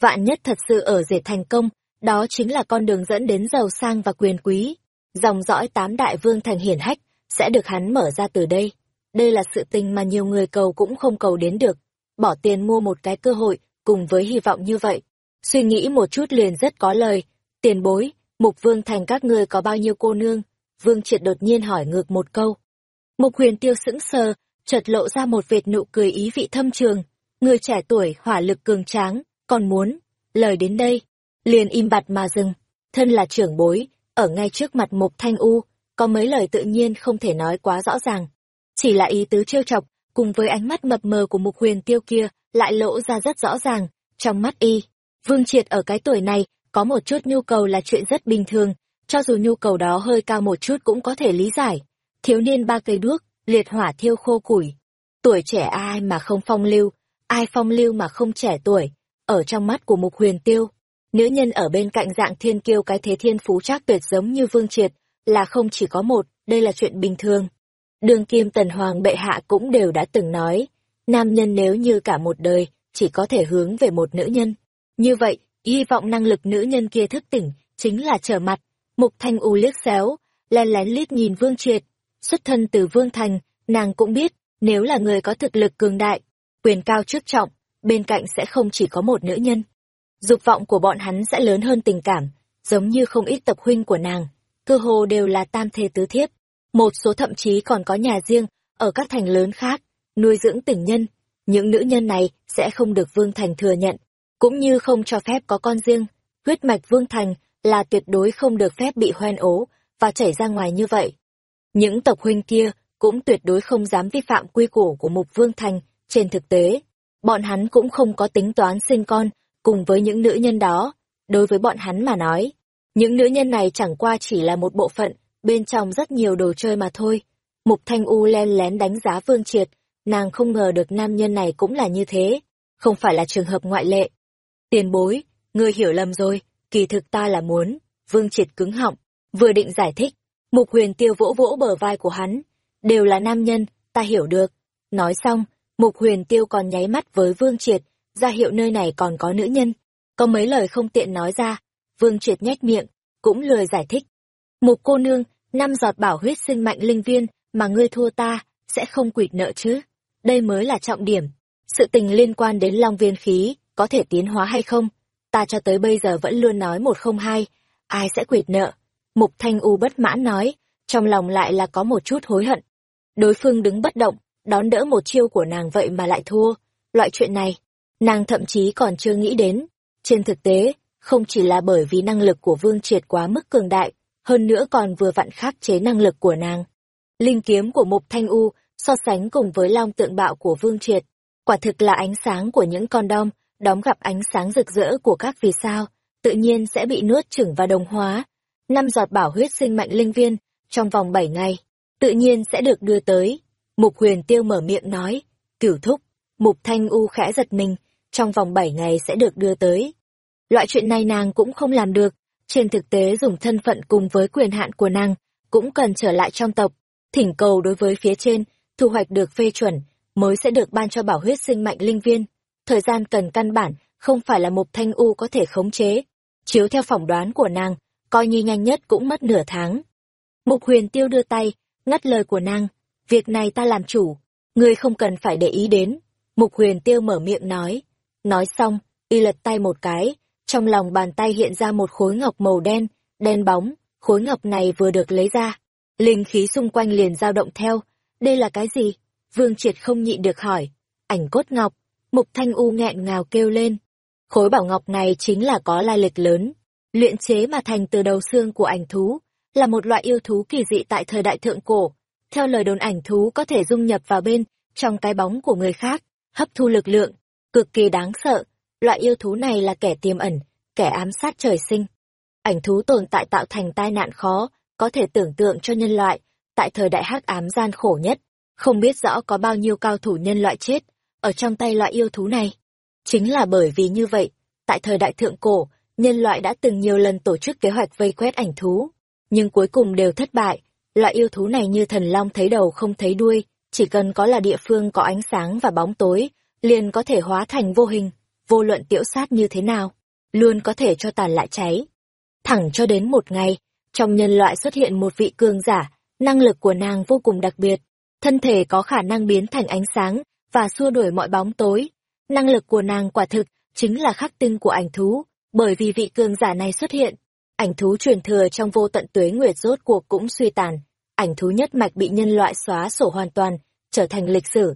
Vạn nhất thật sự ở rể thành công, đó chính là con đường dẫn đến giàu sang và quyền quý. Dòng dõi tám đại vương thành hiển hách sẽ được hắn mở ra từ đây. Đây là sự tình mà nhiều người cầu cũng không cầu đến được. Bỏ tiền mua một cái cơ hội cùng với hy vọng như vậy. Suy nghĩ một chút liền rất có lời. Tiền bối, mục vương thành các ngươi có bao nhiêu cô nương? Vương triệt đột nhiên hỏi ngược một câu. Mục huyền tiêu sững sờ, chợt lộ ra một vệt nụ cười ý vị thâm trường. Người trẻ tuổi hỏa lực cường tráng, còn muốn. Lời đến đây, liền im bặt mà dừng. Thân là trưởng bối, ở ngay trước mặt Mục Thanh U, có mấy lời tự nhiên không thể nói quá rõ ràng. Chỉ là ý tứ trêu chọc, cùng với ánh mắt mập mờ của Mục Huyền Tiêu kia, lại lộ ra rất rõ ràng, trong mắt y. Vương Triệt ở cái tuổi này, có một chút nhu cầu là chuyện rất bình thường, cho dù nhu cầu đó hơi cao một chút cũng có thể lý giải. Thiếu niên ba cây đuốc, liệt hỏa thiêu khô củi. Tuổi trẻ ai mà không phong lưu, ai phong lưu mà không trẻ tuổi, ở trong mắt của Mục Huyền Tiêu, Nữ nhân ở bên cạnh dạng thiên kiêu cái thế thiên phú trác tuyệt giống như Vương Triệt, là không chỉ có một, đây là chuyện bình thường. Đường kim tần hoàng bệ hạ cũng đều đã từng nói, nam nhân nếu như cả một đời, chỉ có thể hướng về một nữ nhân. Như vậy, hy vọng năng lực nữ nhân kia thức tỉnh, chính là trở mặt. Mục thanh u liếc xéo, len lén lít nhìn Vương Triệt, xuất thân từ Vương Thành, nàng cũng biết, nếu là người có thực lực cường đại, quyền cao trước trọng, bên cạnh sẽ không chỉ có một nữ nhân dục vọng của bọn hắn sẽ lớn hơn tình cảm, giống như không ít tập huynh của nàng, cơ hồ đều là tam thê tứ thiếp, một số thậm chí còn có nhà riêng ở các thành lớn khác, nuôi dưỡng tình nhân, những nữ nhân này sẽ không được Vương Thành thừa nhận, cũng như không cho phép có con riêng, huyết mạch Vương Thành là tuyệt đối không được phép bị hoen ố và chảy ra ngoài như vậy. Những tộc huynh kia cũng tuyệt đối không dám vi phạm quy củ của Mục Vương Thành, trên thực tế, bọn hắn cũng không có tính toán sinh con cùng với những nữ nhân đó, đối với bọn hắn mà nói, những nữ nhân này chẳng qua chỉ là một bộ phận, bên trong rất nhiều đồ chơi mà thôi. Mục Thanh U len lén đánh giá Vương Triệt, nàng không ngờ được nam nhân này cũng là như thế, không phải là trường hợp ngoại lệ. Tiền bối, ngươi hiểu lầm rồi, kỳ thực ta là muốn, Vương Triệt cứng họng, vừa định giải thích, Mục Huyền Tiêu vỗ vỗ bờ vai của hắn, đều là nam nhân, ta hiểu được. Nói xong, Mục Huyền Tiêu còn nháy mắt với Vương Triệt, ra hiệu nơi này còn có nữ nhân. Có mấy lời không tiện nói ra, Vương Triệt nhếch miệng, cũng lười giải thích. Mục cô nương, năm giọt bảo huyết sinh mạnh linh viên, mà ngươi thua ta, sẽ không quỵt nợ chứ. Đây mới là trọng điểm. sự tình liên quan đến long viên khí, có thể tiến hóa hay không? Ta cho tới bây giờ vẫn luôn nói một không hai, ai sẽ quỵt nợ? Mục Thanh U bất mãn nói, trong lòng lại là có một chút hối hận. Đối phương đứng bất động, đón đỡ một chiêu của nàng vậy mà lại thua. Loại chuyện này, nàng thậm chí còn chưa nghĩ đến. Trên thực tế, không chỉ là bởi vì năng lực của Vương Triệt quá mức cường đại, hơn nữa còn vừa vặn khắc chế năng lực của nàng. Linh kiếm của Mục Thanh U so sánh cùng với long tượng bạo của Vương Triệt, quả thực là ánh sáng của những con đom, đóng gặp ánh sáng rực rỡ của các vì sao, tự nhiên sẽ bị nuốt chửng và đồng hóa. Năm giọt bảo huyết sinh mạnh linh viên, trong vòng bảy ngày, tự nhiên sẽ được đưa tới. Mục huyền tiêu mở miệng nói, cửu thúc, mục thanh u khẽ giật mình, trong vòng bảy ngày sẽ được đưa tới. Loại chuyện này nàng cũng không làm được, trên thực tế dùng thân phận cùng với quyền hạn của nàng, cũng cần trở lại trong tộc, thỉnh cầu đối với phía trên, thu hoạch được phê chuẩn, mới sẽ được ban cho bảo huyết sinh mạnh linh viên. Thời gian cần căn bản, không phải là mục thanh u có thể khống chế. Chiếu theo phỏng đoán của nàng, coi như nhanh nhất cũng mất nửa tháng. Mục huyền tiêu đưa tay, ngắt lời của nàng, việc này ta làm chủ, ngươi không cần phải để ý đến. Mục huyền tiêu mở miệng nói. Nói xong, y lật tay một cái, trong lòng bàn tay hiện ra một khối ngọc màu đen, đen bóng, khối ngọc này vừa được lấy ra. Linh khí xung quanh liền dao động theo, đây là cái gì? Vương Triệt không nhịn được hỏi. Ảnh cốt ngọc, Mục Thanh U nghẹn ngào kêu lên. Khối bảo ngọc này chính là có lai lịch lớn, luyện chế mà thành từ đầu xương của ảnh thú, là một loại yêu thú kỳ dị tại thời đại thượng cổ. Theo lời đồn ảnh thú có thể dung nhập vào bên trong cái bóng của người khác, hấp thu lực lượng, cực kỳ đáng sợ. Loại yêu thú này là kẻ tiềm ẩn, kẻ ám sát trời sinh. Ảnh thú tồn tại tạo thành tai nạn khó, có thể tưởng tượng cho nhân loại, tại thời đại hắc ám gian khổ nhất, không biết rõ có bao nhiêu cao thủ nhân loại chết, ở trong tay loại yêu thú này. Chính là bởi vì như vậy, tại thời đại thượng cổ, nhân loại đã từng nhiều lần tổ chức kế hoạch vây quét ảnh thú, nhưng cuối cùng đều thất bại. Loại yêu thú này như thần long thấy đầu không thấy đuôi, chỉ cần có là địa phương có ánh sáng và bóng tối, liền có thể hóa thành vô hình, vô luận tiểu sát như thế nào, luôn có thể cho tàn lại cháy. Thẳng cho đến một ngày, trong nhân loại xuất hiện một vị cường giả, năng lực của nàng vô cùng đặc biệt, thân thể có khả năng biến thành ánh sáng và xua đuổi mọi bóng tối. Năng lực của nàng quả thực chính là khắc tinh của ảnh thú, bởi vì vị cường giả này xuất hiện, ảnh thú truyền thừa trong vô tận tuế nguyệt rốt cuộc cũng suy tàn, ảnh thú nhất mạch bị nhân loại xóa sổ hoàn toàn, trở thành lịch sử.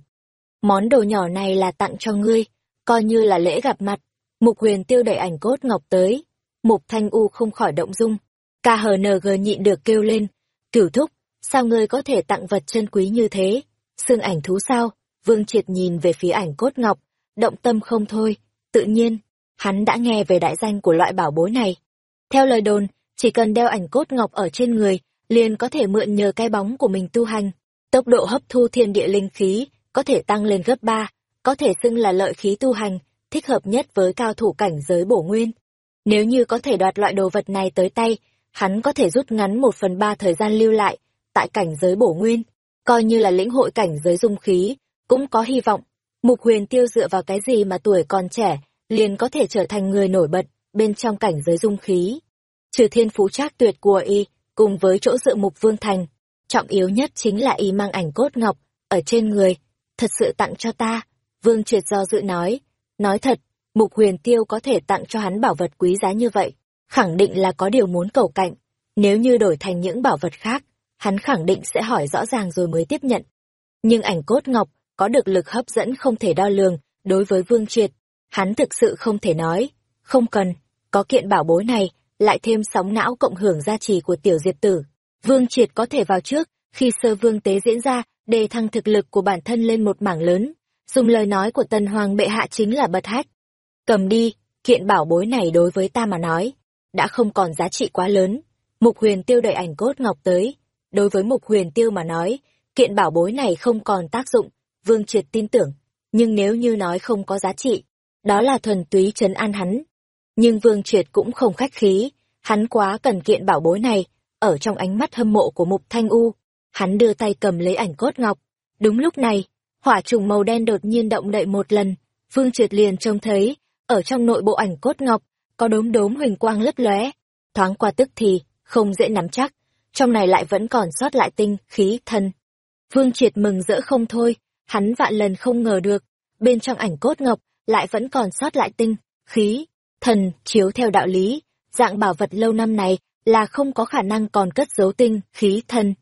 Món đồ nhỏ này là tặng cho ngươi, coi như là lễ gặp mặt. Mục huyền tiêu đẩy ảnh cốt ngọc tới, mục thanh u không khỏi động dung. KHNG nhịn được kêu lên, cửu thúc, sao ngươi có thể tặng vật chân quý như thế? Xương ảnh thú sao? Vương Triệt nhìn về phía ảnh cốt ngọc, động tâm không thôi, tự nhiên, hắn đã nghe về đại danh của loại bảo bối này. Theo lời đồn, chỉ cần đeo ảnh cốt ngọc ở trên người, liền có thể mượn nhờ cái bóng của mình tu hành. Tốc độ hấp thu thiên địa linh khí có thể tăng lên gấp ba, có thể xưng là lợi khí tu hành, thích hợp nhất với cao thủ cảnh giới bổ nguyên. Nếu như có thể đoạt loại đồ vật này tới tay, hắn có thể rút ngắn một phần ba thời gian lưu lại tại cảnh giới bổ nguyên, coi như là lĩnh hội cảnh giới dung khí, cũng có hy vọng. Mục huyền tiêu dựa vào cái gì mà tuổi còn trẻ, liền có thể trở thành người nổi bật bên trong cảnh giới dung khí. Trừ thiên phú trác tuyệt của y, cùng với chỗ dựa mục vương thành, trọng yếu nhất chính là y mang ảnh cốt ngọc, ở trên người, thật sự tặng cho ta. Vương triệt do dự nói, nói thật, mục huyền tiêu có thể tặng cho hắn bảo vật quý giá như vậy, khẳng định là có điều muốn cầu cạnh. Nếu như đổi thành những bảo vật khác, hắn khẳng định sẽ hỏi rõ ràng rồi mới tiếp nhận. Nhưng ảnh cốt ngọc có được lực hấp dẫn không thể đo lường đối với Vương Triệt, hắn thực sự không thể nói, không cần, có kiện bảo bối này, lại thêm sóng não cộng hưởng gia trì của tiểu diệt tử. Vương Triệt có thể vào trước, khi sơ vương tế diễn ra, đề thăng thực lực của bản thân lên một mảng lớn. Dùng lời nói của Tần Hoàng bệ hạ chính là bật hách. Cầm đi, kiện bảo bối này đối với ta mà nói, đã không còn giá trị quá lớn. Mục huyền tiêu đợi ảnh cốt ngọc tới. Đối với mục huyền tiêu mà nói, kiện bảo bối này không còn tác dụng, Vương Triệt tin tưởng. Nhưng nếu như nói không có giá trị, đó là thuần túy trấn an hắn. Nhưng Vương Triệt cũng không khách khí, hắn quá cần kiện bảo bối này, ở trong ánh mắt hâm mộ của Mục Thanh U. Hắn đưa tay cầm lấy ảnh cốt ngọc. Đúng lúc này, hỏa trùng màu đen đột nhiên động đậy một lần, Vương Triệt liền trông thấy, ở trong nội bộ ảnh cốt ngọc, có đốm đốm huỳnh quang lấp lóe, thoáng qua tức thì, không dễ nắm chắc, trong này lại vẫn còn sót lại tinh, khí, thân. Vương Triệt mừng rỡ không thôi, hắn vạn lần không ngờ được, bên trong ảnh cốt ngọc lại vẫn còn sót lại tinh, khí, thần, chiếu theo đạo lý, dạng bảo vật lâu năm này là không có khả năng còn cất giấu tinh, khí, thần.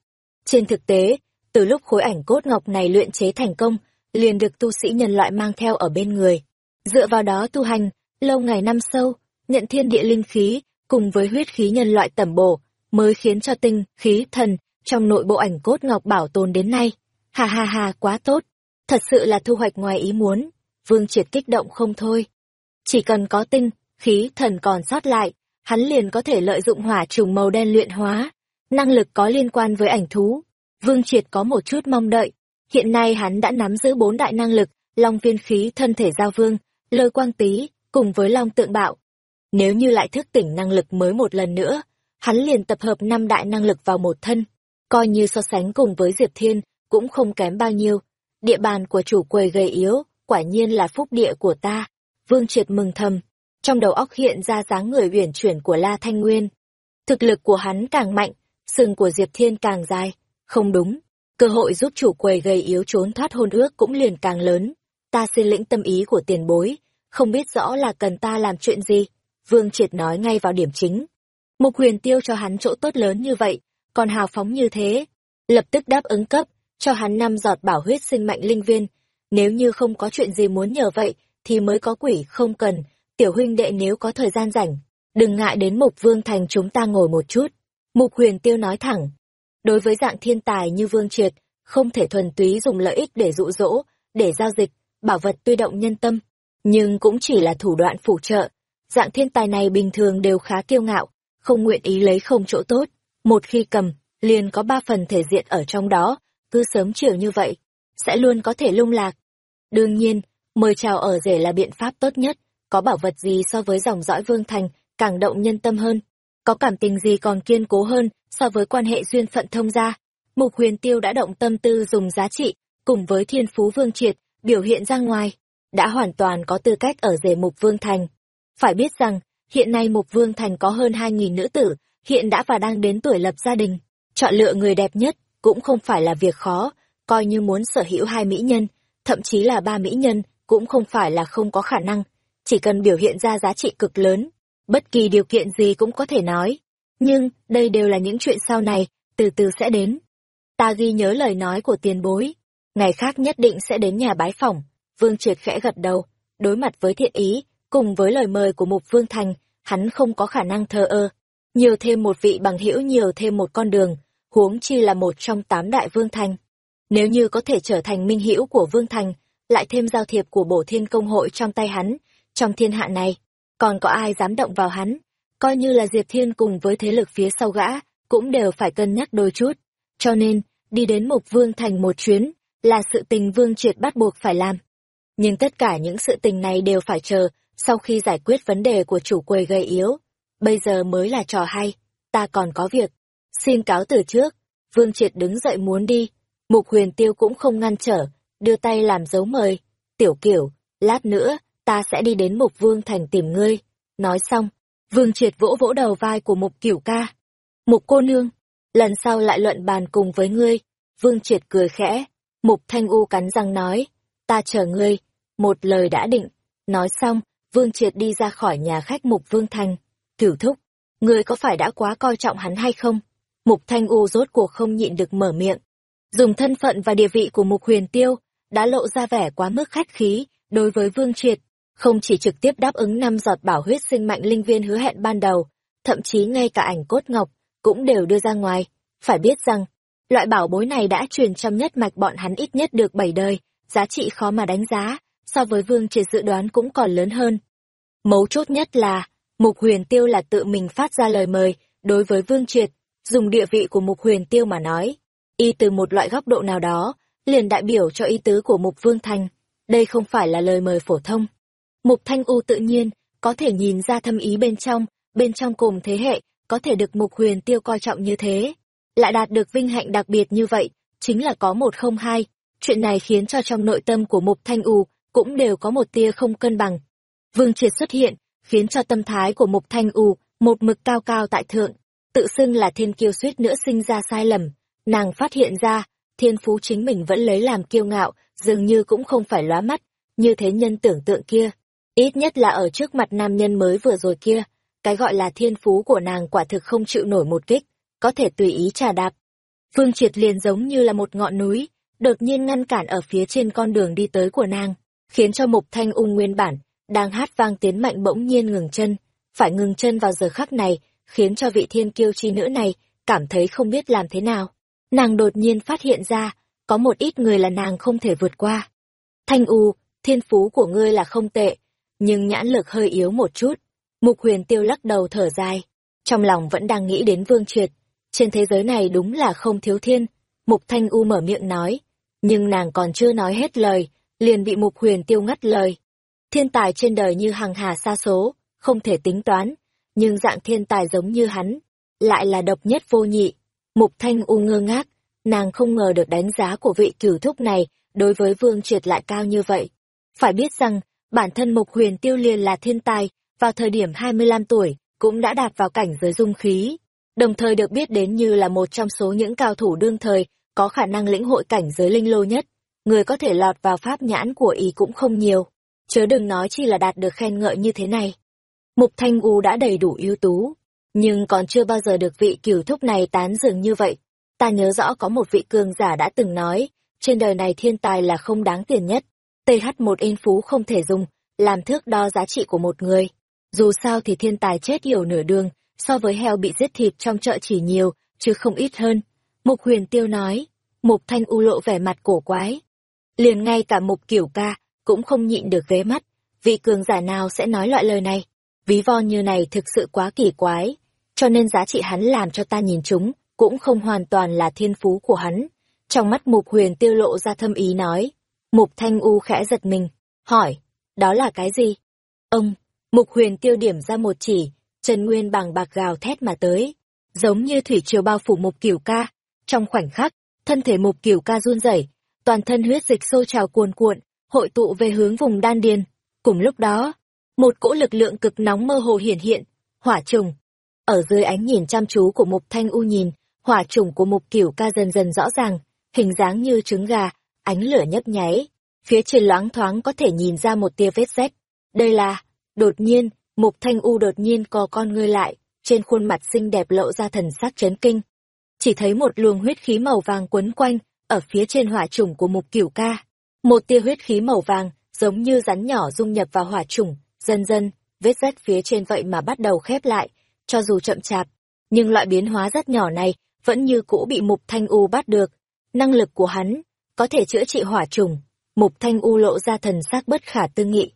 Trên thực tế, từ lúc khối ảnh cốt ngọc này luyện chế thành công, liền được tu sĩ nhân loại mang theo ở bên người. Dựa vào đó tu hành, lâu ngày năm sâu, nhận thiên địa linh khí, cùng với huyết khí nhân loại tẩm bổ, mới khiến cho tinh, khí, thần, trong nội bộ ảnh cốt ngọc bảo tồn đến nay. Hà hà hà, quá tốt. Thật sự là thu hoạch ngoài ý muốn. Vương triệt kích động không thôi. Chỉ cần có tinh, khí, thần còn sót lại, hắn liền có thể lợi dụng hỏa trùng màu đen luyện hóa. Năng lực có liên quan với ảnh thú. Vương triệt có một chút mong đợi. Hiện nay hắn đã nắm giữ bốn đại năng lực, long viên khí thân thể giao vương, lôi quang tý, cùng với long tượng bạo. Nếu như lại thức tỉnh năng lực mới một lần nữa, hắn liền tập hợp năm đại năng lực vào một thân, coi như so sánh cùng với Diệp Thiên, cũng không kém bao nhiêu. Địa bàn của chủ quầy gầy yếu, quả nhiên là phúc địa của ta. Vương Triệt mừng thầm, trong đầu óc hiện ra dáng người uyển chuyển của La Thanh Nguyên. Thực lực của hắn càng mạnh, sừng của Diệp Thiên càng dài. Không đúng, cơ hội giúp chủ quầy gây yếu trốn thoát hôn ước cũng liền càng lớn. Ta xin lĩnh tâm ý của tiền bối, không biết rõ là cần ta làm chuyện gì. Vương Triệt nói ngay vào điểm chính. Mục huyền tiêu cho hắn chỗ tốt lớn như vậy, còn hào phóng như thế. Lập tức đáp ứng cấp, cho hắn năm giọt bảo huyết sinh mạnh linh viên. Nếu như không có chuyện gì muốn nhờ vậy, thì mới có quỷ không cần. Tiểu huynh đệ nếu có thời gian rảnh, đừng ngại đến Mục Vương Thành chúng ta ngồi một chút. Mục huyền tiêu nói thẳng. Đối với dạng thiên tài như Vương Triệt, không thể thuần túy dùng lợi ích để dụ dỗ, để giao dịch, bảo vật tuy động nhân tâm, nhưng cũng chỉ là thủ đoạn phụ trợ. Dạng thiên tài này bình thường đều khá kiêu ngạo, không nguyện ý lấy không chỗ tốt. Một khi cầm, liền có ba phần thể diện ở trong đó, cứ sớm chiều như vậy, sẽ luôn có thể lung lạc. Đương nhiên, mời chào ở rể là biện pháp tốt nhất, có bảo vật gì so với dòng dõi vương thành, càng động nhân tâm hơn. Có cảm tình gì còn kiên cố hơn so với quan hệ duyên phận thông gia. Mục huyền tiêu đã động tâm tư dùng giá trị, cùng với thiên phú vương triệt, biểu hiện ra ngoài, đã hoàn toàn có tư cách ở rể mục vương thành. Phải biết rằng, hiện nay mục vương thành có hơn 2.000 nữ tử, hiện đã và đang đến tuổi lập gia đình. Chọn lựa người đẹp nhất cũng không phải là việc khó, coi như muốn sở hữu hai mỹ nhân, thậm chí là ba mỹ nhân, cũng không phải là không có khả năng. Chỉ cần biểu hiện ra giá trị cực lớn, bất kỳ điều kiện gì cũng có thể nói. Nhưng, đây đều là những chuyện sau này, từ từ sẽ đến. Ta ghi nhớ lời nói của tiền bối. Ngày khác nhất định sẽ đến nhà bái phỏng. Vương Triệt khẽ gật đầu, đối mặt với thiện ý, cùng với lời mời của Mục Vương Thành, hắn không có khả năng thờ ơ. Nhiều thêm một vị bằng hữu nhiều thêm một con đường, huống chi là một trong tám đại Vương Thành. Nếu như có thể trở thành minh hữu của Vương Thành, lại thêm giao thiệp của bổ thiên công hội trong tay hắn, trong thiên hạ này, còn có ai dám động vào hắn, coi như là Diệp Thiên cùng với thế lực phía sau gã, cũng đều phải cân nhắc đôi chút. Cho nên, đi đến Mục Vương Thành một chuyến, là sự tình Vương Triệt bắt buộc phải làm. Nhưng tất cả những sự tình này đều phải chờ, sau khi giải quyết vấn đề của chủ quầy gây yếu. Bây giờ mới là trò hay, ta còn có việc. Xin cáo từ trước, Vương Triệt đứng dậy muốn đi. Mục huyền tiêu cũng không ngăn trở, đưa tay làm dấu mời. Tiểu kiểu, lát nữa, ta sẽ đi đến Mục Vương Thành tìm ngươi. Nói xong, Vương Triệt vỗ vỗ đầu vai của Mục cửu ca. Mục cô nương, lần sau lại luận bàn cùng với ngươi. Vương Triệt cười khẽ, Mục Thanh U cắn răng nói, ta chờ ngươi, một lời đã định. Nói xong, Vương Triệt đi ra khỏi nhà khách Mục Vương Thành. Cửu thúc, ngươi có phải đã quá coi trọng hắn hay không? Mục Thanh U rốt cuộc không nhịn được mở miệng. Dùng thân phận và địa vị của Mục Huyền Tiêu, đã lộ ra vẻ quá mức khách khí, đối với Vương Triệt, không chỉ trực tiếp đáp ứng năm giọt bảo huyết sinh mạnh linh viên hứa hẹn ban đầu, thậm chí ngay cả ảnh cốt ngọc, cũng đều đưa ra ngoài. Phải biết rằng, loại bảo bối này đã truyền trong nhất mạch bọn hắn ít nhất được bảy đời, giá trị khó mà đánh giá, so với Vương Triệt dự đoán cũng còn lớn hơn. Mấu chốt nhất là, Mục Huyền Tiêu là tự mình phát ra lời mời, đối với Vương Triệt, dùng địa vị của Mục Huyền Tiêu mà nói, y từ một loại góc độ nào đó, liền đại biểu cho ý tứ của Mục Vương Thành. Đây không phải là lời mời phổ thông. Mục Thanh U tự nhiên, có thể nhìn ra thâm ý bên trong, bên trong cùng thế hệ, có thể được Mục Huyền Tiêu coi trọng như thế. Lại đạt được vinh hạnh đặc biệt như vậy, chính là có một không hai. Chuyện này khiến cho trong nội tâm của Mục Thanh U cũng đều có một tia không cân bằng. Vương Triệt xuất hiện, khiến cho tâm thái của Mục Thanh U một mực cao cao tại thượng, tự xưng là thiên kiêu suýt nữa sinh ra sai lầm. Nàng phát hiện ra, thiên phú chính mình vẫn lấy làm kiêu ngạo, dường như cũng không phải lóa mắt, như thế nhân tưởng tượng kia. Ít nhất là ở trước mặt nam nhân mới vừa rồi kia, cái gọi là thiên phú của nàng quả thực không chịu nổi một kích, có thể tùy ý trà đạp. Phương Triệt liền giống như là một ngọn núi, đột nhiên ngăn cản ở phía trên con đường đi tới của nàng, khiến cho Mục Thanh Ung nguyên bản, đang hát vang tiến mạnh bỗng nhiên ngừng chân, phải ngừng chân vào giờ khắc này, khiến cho vị thiên kiêu chi nữ này cảm thấy không biết làm thế nào. Nàng đột nhiên phát hiện ra, có một ít người là nàng không thể vượt qua. Thanh U, thiên phú của ngươi là không tệ, nhưng nhãn lực hơi yếu một chút. Mục huyền tiêu lắc đầu thở dài, trong lòng vẫn đang nghĩ đến vương triệt. Trên thế giới này đúng là không thiếu thiên. Mục Thanh U mở miệng nói, nhưng nàng còn chưa nói hết lời, liền bị mục huyền tiêu ngắt lời. Thiên tài trên đời như hàng hà xa số, không thể tính toán, nhưng dạng thiên tài giống như hắn, lại là độc nhất vô nhị. Mục Thanh U ngơ ngác, nàng không ngờ được đánh giá của vị cửu thúc này đối với Vương Triệt lại cao như vậy. Phải biết rằng, bản thân Mục Huyền Tiêu liền là thiên tài, vào thời điểm 25 tuổi, cũng đã đạt vào cảnh giới dung khí, đồng thời được biết đến như là một trong số những cao thủ đương thời có khả năng lĩnh hội cảnh giới linh lô nhất. Người có thể lọt vào pháp nhãn của ý cũng không nhiều, chớ đừng nói chi là đạt được khen ngợi như thế này. Mục Thanh U đã đầy đủ ưu tú, nhưng còn chưa bao giờ được vị cửu thúc này tán dường như vậy. Ta nhớ rõ có một vị cường giả đã từng nói, trên đời này thiên tài là không đáng tiền nhất. TH một in phú không thể dùng, làm thước đo giá trị của một người. Dù sao thì thiên tài chết hiểu nửa đường, so với heo bị giết thịt trong chợ chỉ nhiều, chứ không ít hơn. Mục huyền tiêu nói, mục thanh u lộ vẻ mặt cổ quái. Liền ngay cả mục kiểu ca, cũng không nhịn được ghé mắt, vị cường giả nào sẽ nói loại lời này. Ví von như này thực sự quá kỳ quái, cho nên giá trị hắn làm cho ta nhìn chúng, cũng không hoàn toàn là thiên phú của hắn. Trong mắt mục huyền tiêu lộ ra thâm ý nói, mục thanh u khẽ giật mình, hỏi, đó là cái gì? Ông, mục huyền tiêu điểm ra một chỉ, Trần Nguyên bằng bạc gào thét mà tới, giống như thủy triều bao phủ mục cửu ca. Trong khoảnh khắc, thân thể mục cửu ca run rẩy, toàn thân huyết dịch sôi trào cuồn cuộn, hội tụ về hướng vùng đan điền. Cùng lúc đó, một cỗ lực lượng cực nóng mơ hồ hiển hiện, hỏa trùng. Ở dưới ánh nhìn chăm chú của Mục Thanh U nhìn, hỏa trùng của Mục Cửu Ca dần dần rõ ràng, hình dáng như trứng gà, ánh lửa nhấp nháy, phía trên loáng thoáng có thể nhìn ra một tia vết rách. Đây là, đột nhiên, Mục Thanh U đột nhiên co con ngươi lại, trên khuôn mặt xinh đẹp lộ ra thần sắc chấn kinh. Chỉ thấy một luồng huyết khí màu vàng quấn quanh, ở phía trên hỏa trùng của Mục Cửu Ca. Một tia huyết khí màu vàng, giống như rắn nhỏ dung nhập vào hỏa trùng, dần dần, vết rách phía trên vậy mà bắt đầu khép lại, cho dù chậm chạp, nhưng loại biến hóa rất nhỏ này vẫn như cũ bị Mục Thanh U bắt được. Năng lực của hắn có thể chữa trị hỏa trùng, Mục Thanh U lộ ra thần sắc bất khả tư nghị.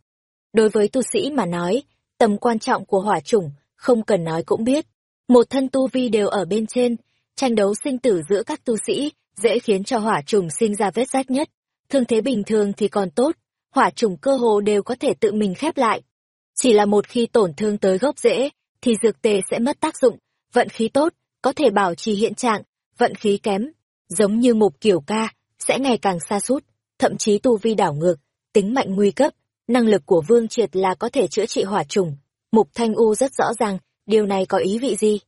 Đối với tu sĩ mà nói, tầm quan trọng của hỏa trùng không cần nói cũng biết. Một thân tu vi đều ở bên trên, tranh đấu sinh tử giữa các tu sĩ dễ khiến cho hỏa trùng sinh ra vết rách nhất. Thương thế bình thường thì còn tốt, hỏa trùng cơ hồ đều có thể tự mình khép lại. Chỉ là một khi tổn thương tới gốc rễ, thì dược tề sẽ mất tác dụng, vận khí tốt, có thể bảo trì hiện trạng, vận khí kém, giống như mục kiểu ca, sẽ ngày càng xa sút thậm chí tu vi đảo ngược, tính mạnh nguy cấp, năng lực của Vương Triệt là có thể chữa trị hỏa trùng. Mục Thanh U rất rõ ràng, điều này có ý vị gì?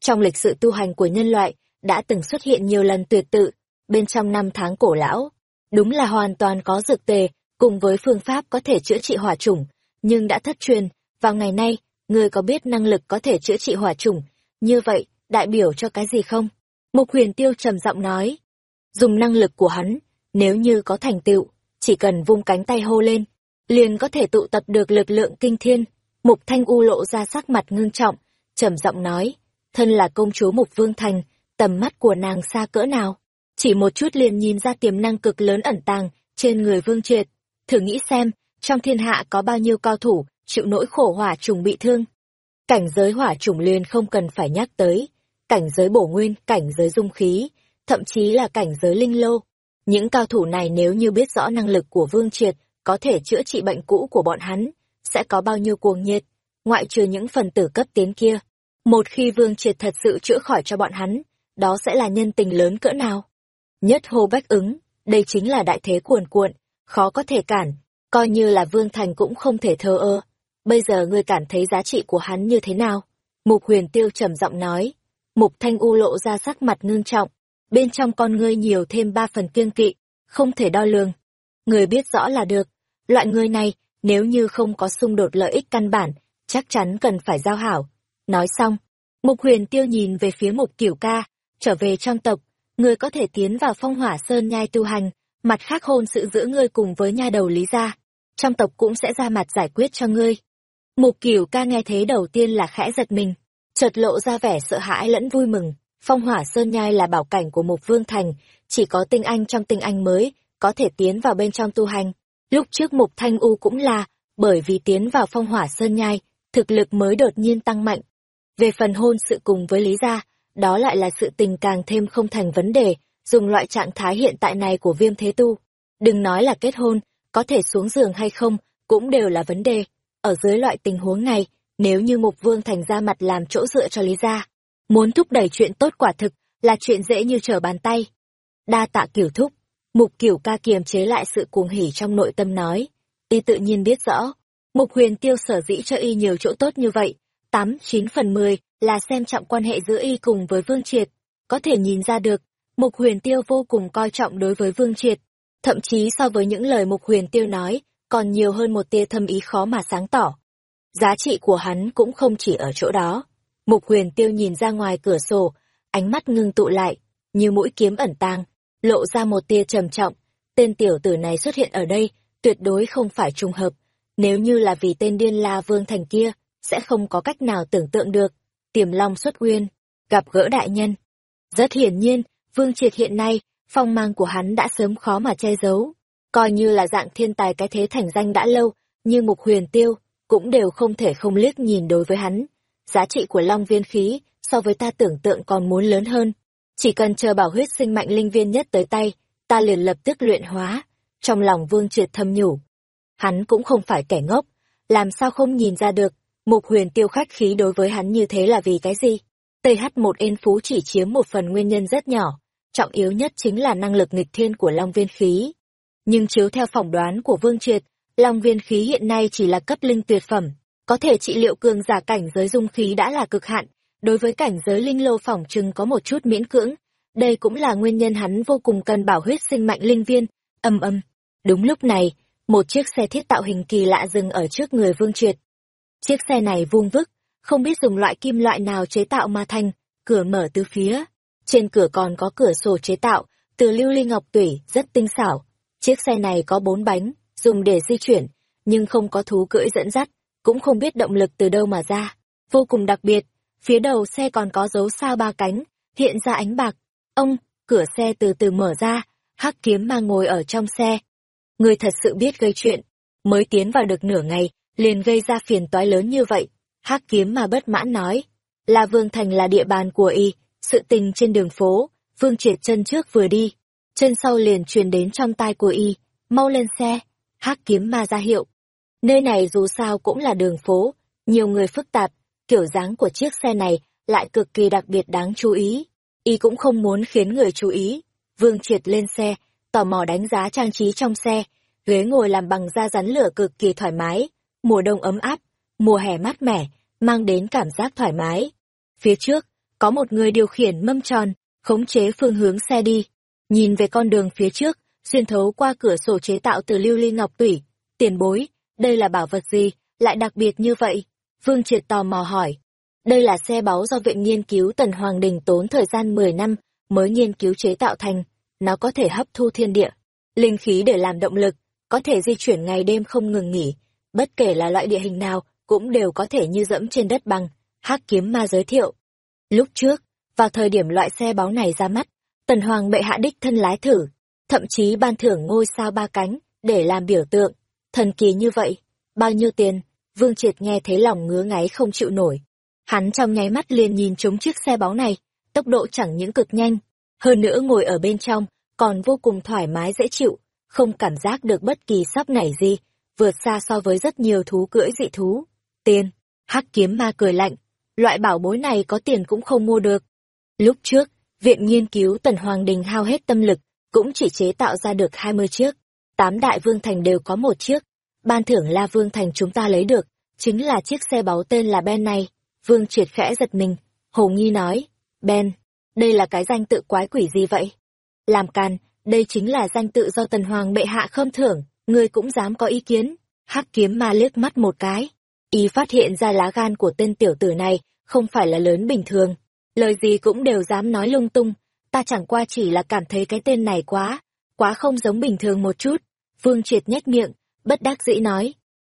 Trong lịch sử tu hành của nhân loại, đã từng xuất hiện nhiều lần tuyệt tự, bên trong năm tháng cổ lão. Đúng là hoàn toàn có dược tề, cùng với phương pháp có thể chữa trị hỏa trùng, nhưng đã thất truyền, vào ngày nay, người có biết năng lực có thể chữa trị hỏa trùng, như vậy, đại biểu cho cái gì không? Mục huyền tiêu trầm giọng nói, dùng năng lực của hắn, nếu như có thành tựu, chỉ cần vung cánh tay hô lên, liền có thể tụ tập được lực lượng kinh thiên. Mục thanh u lộ ra sắc mặt ngưng trọng, trầm giọng nói, thân là công chúa Mục Vương Thành, tầm mắt của nàng xa cỡ nào? Chỉ một chút liền nhìn ra tiềm năng cực lớn ẩn tàng trên người Vương Triệt. Thử nghĩ xem, trong thiên hạ có bao nhiêu cao thủ chịu nỗi khổ hỏa trùng bị thương. Cảnh giới hỏa trùng liền không cần phải nhắc tới, cảnh giới bổ nguyên, cảnh giới dung khí, thậm chí là cảnh giới linh lô. Những cao thủ này nếu như biết rõ năng lực của Vương Triệt có thể chữa trị bệnh cũ của bọn hắn, sẽ có bao nhiêu cuồng nhiệt, ngoại trừ những phần tử cấp tiến kia. Một khi Vương Triệt thật sự chữa khỏi cho bọn hắn, đó sẽ là nhân tình lớn cỡ nào. Nhất hô bách ứng, đây chính là đại thế cuồn cuộn, khó có thể cản, coi như là Vương Thành cũng không thể thơ ơ. Bây giờ ngươi cảm thấy giá trị của hắn như thế nào? Mục huyền tiêu trầm giọng nói. Mục thanh u lộ ra sắc mặt ngưng trọng, bên trong con ngươi nhiều thêm ba phần kiêng kỵ, không thể đo lường. Người biết rõ là được, Loại người này, nếu như không có xung đột lợi ích căn bản, chắc chắn cần phải giao hảo. Nói xong, Mục huyền tiêu nhìn về phía mục kiểu ca, trở về trong tộc, ngươi có thể tiến vào phong hỏa sơn nhai tu hành, mặt khác hôn sự giữa ngươi cùng với nha đầu lý gia. Trong tộc cũng sẽ ra mặt giải quyết cho ngươi. Mục kiểu ca nghe thế đầu tiên là khẽ giật mình, chợt lộ ra vẻ sợ hãi lẫn vui mừng. Phong hỏa sơn nhai là bảo cảnh của mục vương thành, chỉ có tinh anh trong tinh anh mới, có thể tiến vào bên trong tu hành. Lúc trước mục thanh u cũng là, bởi vì tiến vào phong hỏa sơn nhai, thực lực mới đột nhiên tăng mạnh, về phần hôn sự cùng với Lý Gia, đó lại là sự tình càng thêm không thành vấn đề, dùng loại trạng thái hiện tại này của viêm thế tu. Đừng nói là kết hôn, có thể xuống giường hay không, cũng đều là vấn đề. Ở dưới loại tình huống này, nếu như Mục Vương thành ra mặt làm chỗ dựa cho Lý Gia, muốn thúc đẩy chuyện tốt quả thực, là chuyện dễ như trở bàn tay. Đa tạ kiểu thúc, Mục kiểu ca kiềm chế lại sự cuồng hỉ trong nội tâm nói. Y tự nhiên biết rõ, Mục huyền tiêu sở dĩ cho Y nhiều chỗ tốt như vậy, tám chín phần mười là xem trọng quan hệ giữa y cùng với Vương Triệt. Có thể nhìn ra được, Mục Huyền Tiêu vô cùng coi trọng đối với Vương Triệt. Thậm chí so với những lời Mục Huyền Tiêu nói, còn nhiều hơn một tia thâm ý khó mà sáng tỏ. Giá trị của hắn cũng không chỉ ở chỗ đó. Mục Huyền Tiêu nhìn ra ngoài cửa sổ, ánh mắt ngưng tụ lại, như mũi kiếm ẩn tàng, lộ ra một tia trầm trọng. Tên tiểu tử này xuất hiện ở đây, tuyệt đối không phải trùng hợp. Nếu như là vì tên điên la vương thành kia, sẽ không có cách nào tưởng tượng được. Tiềm long xuất nguyên, gặp gỡ đại nhân. Rất hiển nhiên, Vương Triệt hiện nay, phong mang của hắn đã sớm khó mà che giấu. Coi như là dạng thiên tài cái thế thành danh đã lâu, như mục huyền tiêu, cũng đều không thể không liếc nhìn đối với hắn. Giá trị của long viên khí, so với ta tưởng tượng còn muốn lớn hơn. Chỉ cần chờ bảo huyết sinh mạnh linh viên nhất tới tay, ta liền lập tức luyện hóa. Trong lòng Vương Triệt thâm nhủ. Hắn cũng không phải kẻ ngốc, làm sao không nhìn ra được, Mục huyền tiêu khách khí đối với hắn như thế là vì cái gì? TH1 yên phú chỉ chiếm một phần nguyên nhân rất nhỏ, trọng yếu nhất chính là năng lực nghịch thiên của Long Viên Khí. Nhưng chiếu theo phỏng đoán của Vương Triệt, Long Viên Khí hiện nay chỉ là cấp linh tuyệt phẩm, có thể trị liệu cường giả cảnh giới dung khí đã là cực hạn, đối với cảnh giới linh lô phỏng chừng có một chút miễn cưỡng. Đây cũng là nguyên nhân hắn vô cùng cần bảo huyết sinh mạnh linh viên, âm âm. Đúng lúc này, một chiếc xe thiết tạo hình kỳ lạ dừng ở trước người Vương Triệt. Chiếc xe này vuông vức, không biết dùng loại kim loại nào chế tạo mà thành, cửa mở từ phía. Trên cửa còn có cửa sổ chế tạo, từ lưu ly ngọc tủy, rất tinh xảo. Chiếc xe này có bốn bánh, dùng để di chuyển, nhưng không có thú cưỡi dẫn dắt, cũng không biết động lực từ đâu mà ra. Vô cùng đặc biệt, phía đầu xe còn có dấu sao ba cánh, hiện ra ánh bạc. Ông, cửa xe từ từ mở ra, hắc kiếm mang ngồi ở trong xe. Người thật sự biết gây chuyện, mới tiến vào được nửa ngày, liền gây ra phiền toái lớn như vậy. Hắc kiếm mà bất mãn nói, là Vương Thành là địa bàn của y, sự tình trên đường phố, Vương triệt chân trước vừa đi, chân sau liền truyền đến trong tai của y, mau lên xe, Hắc kiếm ma ra hiệu. Nơi này dù sao cũng là đường phố, nhiều người phức tạp, kiểu dáng của chiếc xe này lại cực kỳ đặc biệt đáng chú ý. Y cũng không muốn khiến người chú ý. Vương triệt lên xe, tò mò đánh giá trang trí trong xe, ghế ngồi làm bằng da rắn lửa cực kỳ thoải mái, mùa đông ấm áp, mùa hè mát mẻ, mang đến cảm giác thoải mái. Phía trước, có một người điều khiển mâm tròn, khống chế phương hướng xe đi. Nhìn về con đường phía trước, xuyên thấu qua cửa sổ chế tạo từ lưu ly ngọc tủy. Tiền bối, đây là bảo vật gì, lại đặc biệt như vậy? Vương Triệt tò mò hỏi. Đây là xe báu do Viện Nghiên cứu Tần Hoàng Đình tốn thời gian 10 năm mới nghiên cứu chế tạo thành. Nó có thể hấp thu thiên địa, linh khí để làm động lực, có thể di chuyển ngày đêm không ngừng nghỉ, bất kể là loại địa hình nào, cũng đều có thể như dẫm trên đất bằng, hắc kiếm ma giới thiệu. Lúc trước, vào thời điểm loại xe báu này ra mắt, tần hoàng bệ hạ đích thân lái thử, thậm chí ban thưởng ngôi sao ba cánh, để làm biểu tượng. Thần kỳ như vậy, bao nhiêu tiền, vương triệt nghe thấy lòng ngứa ngáy không chịu nổi. Hắn trong nháy mắt liền nhìn trúng chiếc xe báo này, tốc độ chẳng những cực nhanh, hơn nữa ngồi ở bên trong, còn vô cùng thoải mái dễ chịu, không cảm giác được bất kỳ sắp nảy gì, vượt xa so với rất nhiều thú cưỡi dị thú. Tiền, hắc kiếm ma cười lạnh, loại bảo bối này có tiền cũng không mua được. Lúc trước, viện nghiên cứu Tần Hoàng Đình hao hết tâm lực, cũng chỉ chế tạo ra được 20 chiếc. Tám đại vương thành đều có một chiếc. Ban thưởng La Vương Thành chúng ta lấy được, chính là chiếc xe báu tên là Ben này. Vương triệt khẽ giật mình, Hồ Nghi nói, Ben, đây là cái danh tự quái quỷ gì vậy? Làm càn, đây chính là danh tự do Tần Hoàng bệ hạ khâm thưởng. ngươi cũng dám có ý kiến. Hắc kiếm ma liếc mắt một cái. Ý phát hiện ra lá gan của tên tiểu tử này không phải là lớn bình thường. Lời gì cũng đều dám nói lung tung. Ta chẳng qua chỉ là cảm thấy cái tên này quá, quá không giống bình thường một chút. Vương triệt nhếch miệng, bất đắc dĩ nói.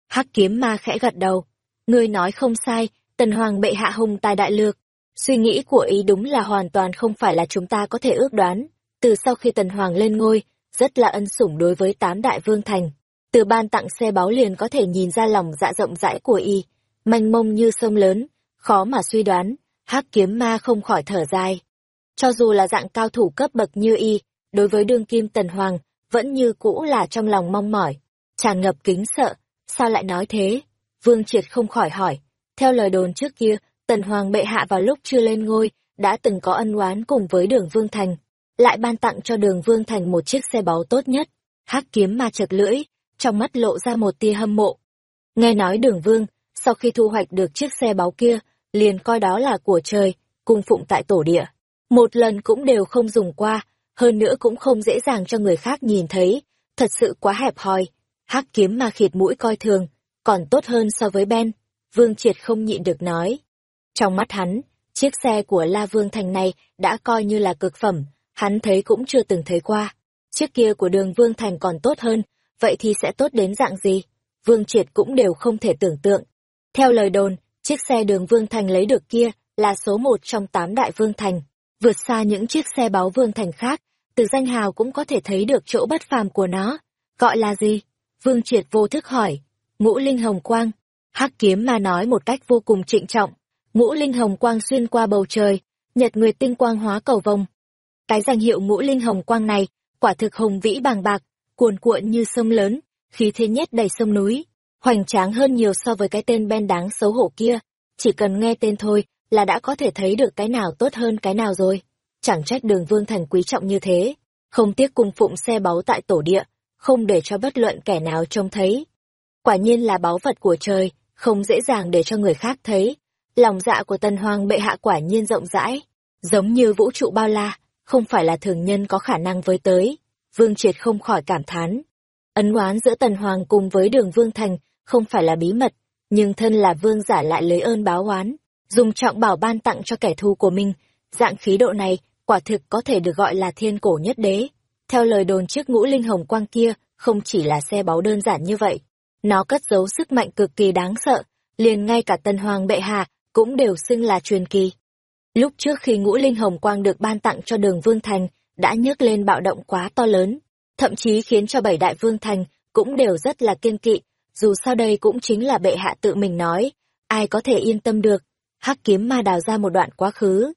Hắc kiếm ma khẽ gật đầu. Ngươi nói không sai, tần hoàng bệ hạ hùng tài đại lược. Suy nghĩ của ý đúng là hoàn toàn không phải là chúng ta có thể ước đoán. Từ sau khi tần hoàng lên ngôi, rất là ân sủng đối với tám đại vương thành. Từ ban tặng xe báo liền có thể nhìn ra lòng dạ rộng rãi của y, mênh mông như sông lớn, khó mà suy đoán, hắc kiếm ma không khỏi thở dài. Cho dù là dạng cao thủ cấp bậc như y, đối với đương kim tần hoàng, vẫn như cũ là trong lòng mong mỏi, tràn ngập kính sợ, sao lại nói thế? Vương Triệt không khỏi hỏi, theo lời đồn trước kia, tần hoàng bệ hạ vào lúc chưa lên ngôi, đã từng có ân oán cùng với đường Vương Thành, lại ban tặng cho đường Vương Thành một chiếc xe báu tốt nhất. hắc kiếm ma chật lưỡi, trong mắt lộ ra một tia hâm mộ. Nghe nói đường Vương, sau khi thu hoạch được chiếc xe báu kia, liền coi đó là của trời, cung phụng tại tổ địa. Một lần cũng đều không dùng qua, hơn nữa cũng không dễ dàng cho người khác nhìn thấy, thật sự quá hẹp hòi. hắc kiếm ma khịt mũi coi thường, còn tốt hơn so với Ben. Vương Triệt không nhịn được nói. Trong mắt hắn, chiếc xe của La Vương Thành này đã coi như là cực phẩm, hắn thấy cũng chưa từng thấy qua. Chiếc kia của đường Vương Thành còn tốt hơn, vậy thì sẽ tốt đến dạng gì? Vương Triệt cũng đều không thể tưởng tượng. Theo lời đồn, chiếc xe đường Vương Thành lấy được kia là số một trong tám đại Vương Thành, vượt xa những chiếc xe báo Vương Thành khác, từ danh hào cũng có thể thấy được chỗ bất phàm của nó. Gọi là gì? Vương Triệt vô thức hỏi. Ngũ Linh Hồng Quang. Hắc kiếm mà nói một cách vô cùng trịnh trọng. Ngũ Linh Hồng Quang xuyên qua bầu trời, nhật nguyệt tinh quang hóa cầu vồng, cái danh hiệu ngũ linh hồng quang này, quả thực hùng vĩ bàng bạc, cuồn cuộn như sông lớn, khí thế nhất đầy sông núi, hoành tráng hơn nhiều so với cái tên Ben đáng xấu hổ kia. Chỉ cần nghe tên thôi là đã có thể thấy được cái nào tốt hơn cái nào rồi. Chẳng trách đường vương thành quý trọng như thế, không tiếc cung phụng xe báu tại tổ địa, không để cho bất luận kẻ nào trông thấy. Quả nhiên là báu vật của trời, không dễ dàng để cho người khác thấy. Lòng dạ của tần hoàng bệ hạ quả nhiên rộng rãi, giống như vũ trụ bao la, không phải là thường nhân có khả năng với tới. Vương Triệt không khỏi cảm thán. Ấn oán giữa Tần Hoàng cùng với đường Vương Thành không phải là bí mật, nhưng thân là vương giả lại lấy ơn báo oán, dùng trọng bảo ban tặng cho kẻ thù của mình. Dạng khí độ này, quả thực có thể được gọi là thiên cổ nhất đế. Theo lời đồn chiếc ngũ linh hồng quang kia, không chỉ là xe báu đơn giản như vậy. Nó cất giấu sức mạnh cực kỳ đáng sợ, liền ngay cả tân Hoàng bệ hạ cũng đều xưng là truyền kỳ. Lúc trước khi ngũ linh hồng quang được ban tặng cho đường Vương Thành, đã nhấc lên bạo động quá to lớn, thậm chí khiến cho bảy đại Vương Thành cũng đều rất là kiên kỵ, dù sao đây cũng chính là bệ hạ tự mình nói, ai có thể yên tâm được. Hắc kiếm ma đào ra một đoạn quá khứ.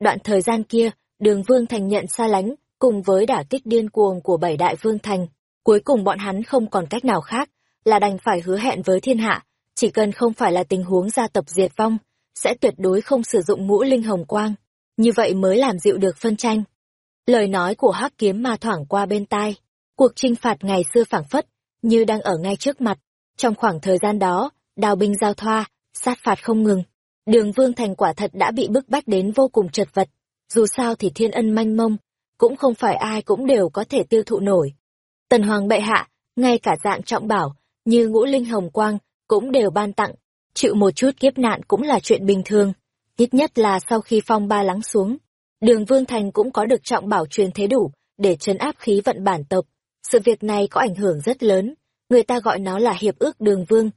Đoạn thời gian kia, đường Vương Thành nhận xa lánh, cùng với đả kích điên cuồng của bảy đại Vương Thành. Cuối cùng bọn hắn không còn cách nào khác, là đành phải hứa hẹn với thiên hạ, chỉ cần không phải là tình huống gia tộc diệt vong, sẽ tuyệt đối không sử dụng ngũ linh hồng quang, như vậy mới làm dịu được phân tranh. Lời nói của hắc kiếm ma thoảng qua bên tai, cuộc trinh phạt ngày xưa phảng phất, như đang ở ngay trước mặt. Trong khoảng thời gian đó, đào binh giao thoa, sát phạt không ngừng. Đường Vương Thành quả thật đã bị bức bách đến vô cùng chật vật. Dù sao thì thiên ân manh mông, cũng không phải ai cũng đều có thể tiêu thụ nổi. Tần Hoàng bệ hạ, ngay cả dạng trọng bảo, như ngũ linh hồng quang, cũng đều ban tặng, chịu một chút kiếp nạn cũng là chuyện bình thường, ít nhất là sau khi phong ba lắng xuống. Đường Vương Thành cũng có được trọng bảo truyền thế đủ, để chấn áp khí vận bản tộc. Sự việc này có ảnh hưởng rất lớn, người ta gọi nó là hiệp ước đường Vương.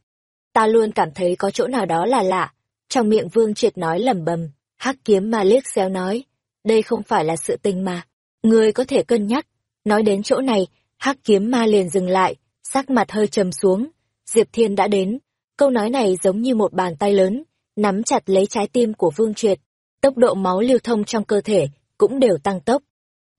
Ta luôn cảm thấy có chỗ nào đó là lạ. Trong miệng Vương triệt nói lẩm bẩm, hắc kiếm ma liếc xéo nói, đây không phải là sự tình mà. Người có thể cân nhắc. Nói đến chỗ này, hắc kiếm ma liền dừng lại, sắc mặt hơi trầm xuống. Diệp Thiên đã đến, Câu nói này giống như một bàn tay lớn, nắm chặt lấy trái tim của Vương Triệt. Tốc độ máu lưu thông trong cơ thể cũng đều tăng tốc.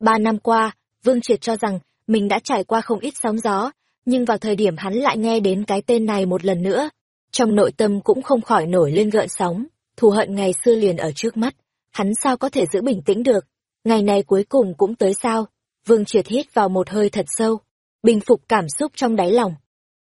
Ba năm qua, Vương Triệt cho rằng mình đã trải qua không ít sóng gió, nhưng vào thời điểm hắn lại nghe đến cái tên này một lần nữa. Trong nội tâm cũng không khỏi nổi lên gợn sóng, thù hận ngày xưa liền ở trước mắt, hắn sao có thể giữ bình tĩnh được. Ngày này cuối cùng cũng tới sao, Vương Triệt hít vào một hơi thật sâu, bình phục cảm xúc trong đáy lòng.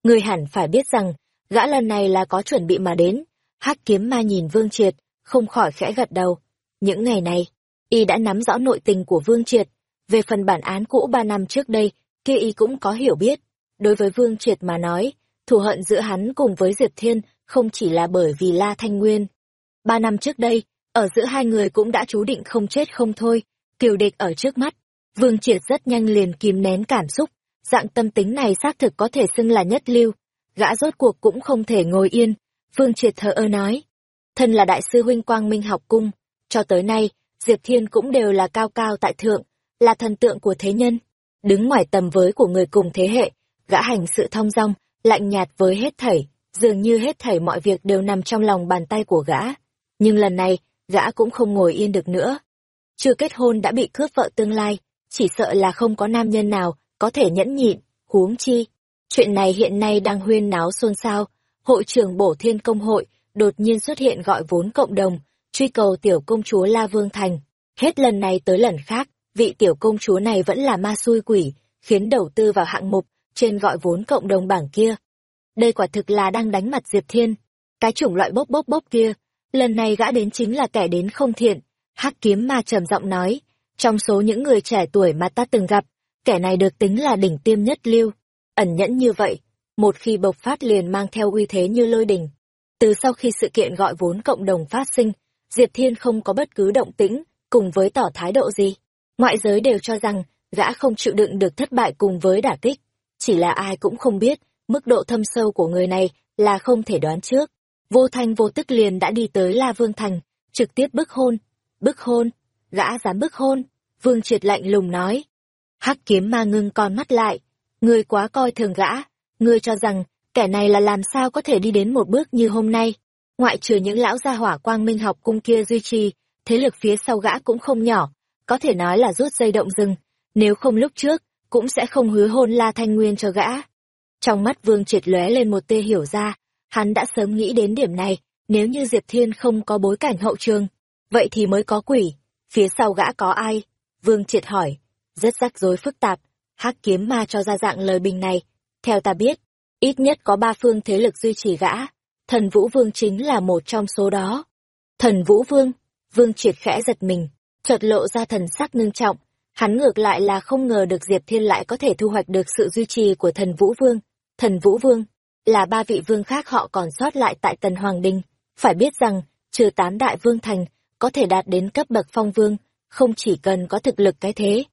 Người hẳn phải biết rằng, Gã lần này là có chuẩn bị mà đến. hắc kiếm ma nhìn Vương Triệt, không khỏi khẽ gật đầu. Những ngày này, y đã nắm rõ nội tình của Vương Triệt. Về phần bản án cũ ba năm trước đây, kia y cũng có hiểu biết. đối với Vương Triệt mà nói, thù hận giữa hắn cùng với Diệp Thiên không chỉ là bởi vì La Thanh Nguyên. Ba năm trước đây, ở giữa hai người cũng đã chú định không chết không thôi, kiều địch ở trước mắt. Vương Triệt rất nhanh liền kìm nén cảm xúc, dạng tâm tính này xác thực có thể xưng là nhất lưu. Gã rốt cuộc cũng không thể ngồi yên, Vương Triệt thở ơ nói. Thân là đại sư huynh Quang Minh học cung, cho tới nay, Diệp Thiên cũng đều là cao cao tại thượng, là thần tượng của thế nhân. Đứng ngoài tầm với của người cùng thế hệ, gã hành sự thong dong, lạnh nhạt với hết thảy, dường như hết thảy mọi việc đều nằm trong lòng bàn tay của gã. Nhưng lần này, gã cũng không ngồi yên được nữa. Chưa kết hôn đã bị cướp vợ tương lai, chỉ sợ là không có nam nhân nào có thể nhẫn nhịn, huống chi. Chuyện này hiện nay đang huyên náo xôn xao, hội trưởng bổ thiên công hội đột nhiên xuất hiện gọi vốn cộng đồng, truy cầu tiểu công chúa La Vương Thành. Hết lần này tới lần khác, vị tiểu công chúa này vẫn là ma xui quỷ, khiến đầu tư vào hạng mục trên gọi vốn cộng đồng bảng kia. Đây quả thực là đang đánh mặt Diệp Thiên. Cái chủng loại bốc bốc bốc kia, lần này gã đến chính là kẻ đến không thiện. Hắc kiếm ma trầm giọng nói, trong số những người trẻ tuổi mà ta từng gặp, kẻ này được tính là đỉnh tiêm nhất lưu. Ẩn nhẫn như vậy, một khi bộc phát liền mang theo uy thế như lôi đình. Từ sau khi sự kiện gọi vốn cộng đồng phát sinh, Diệp Thiên không có bất cứ động tĩnh, cùng với tỏ thái độ gì. Ngoại giới đều cho rằng, gã không chịu đựng được thất bại cùng với đả kích. Chỉ là ai cũng không biết, mức độ thâm sâu của người này là không thể đoán trước. Vô thanh vô tức liền đã đi tới La Vương Thành, trực tiếp bức hôn. Bức hôn? Gã dám bức hôn? Vương triệt lạnh lùng nói. Hắc kiếm ma ngưng con mắt lại. Ngươi quá coi thường gã. Ngươi cho rằng, kẻ này là làm sao có thể đi đến một bước như hôm nay. Ngoại trừ những lão gia hỏa quang minh học cung kia duy trì, thế lực phía sau gã cũng không nhỏ, có thể nói là rút dây động rừng. Nếu không lúc trước, cũng sẽ không hứa hôn La Thanh Nguyên cho gã. Trong mắt Vương triệt lóe lên một tia hiểu ra, hắn đã sớm nghĩ đến điểm này, nếu như Diệp Thiên không có bối cảnh hậu trường, vậy thì mới có quỷ, phía sau gã có ai? Vương triệt hỏi, rất rắc rối phức tạp, hắc kiếm ma cho ra dạng lời bình này. Theo ta biết, ít nhất có ba phương thế lực duy trì gã, thần Vũ Vương chính là một trong số đó. Thần Vũ Vương, Vương triệt khẽ giật mình, chợt lộ ra thần sắc ngưng trọng, hắn ngược lại là không ngờ được Diệp Thiên lại có thể thu hoạch được sự duy trì của thần Vũ Vương. Thần Vũ Vương, là ba vị vương khác họ còn sót lại tại Tần Hoàng Đình. Phải biết rằng, trừ tám đại vương thành, có thể đạt đến cấp bậc phong vương, không chỉ cần có thực lực cái thế,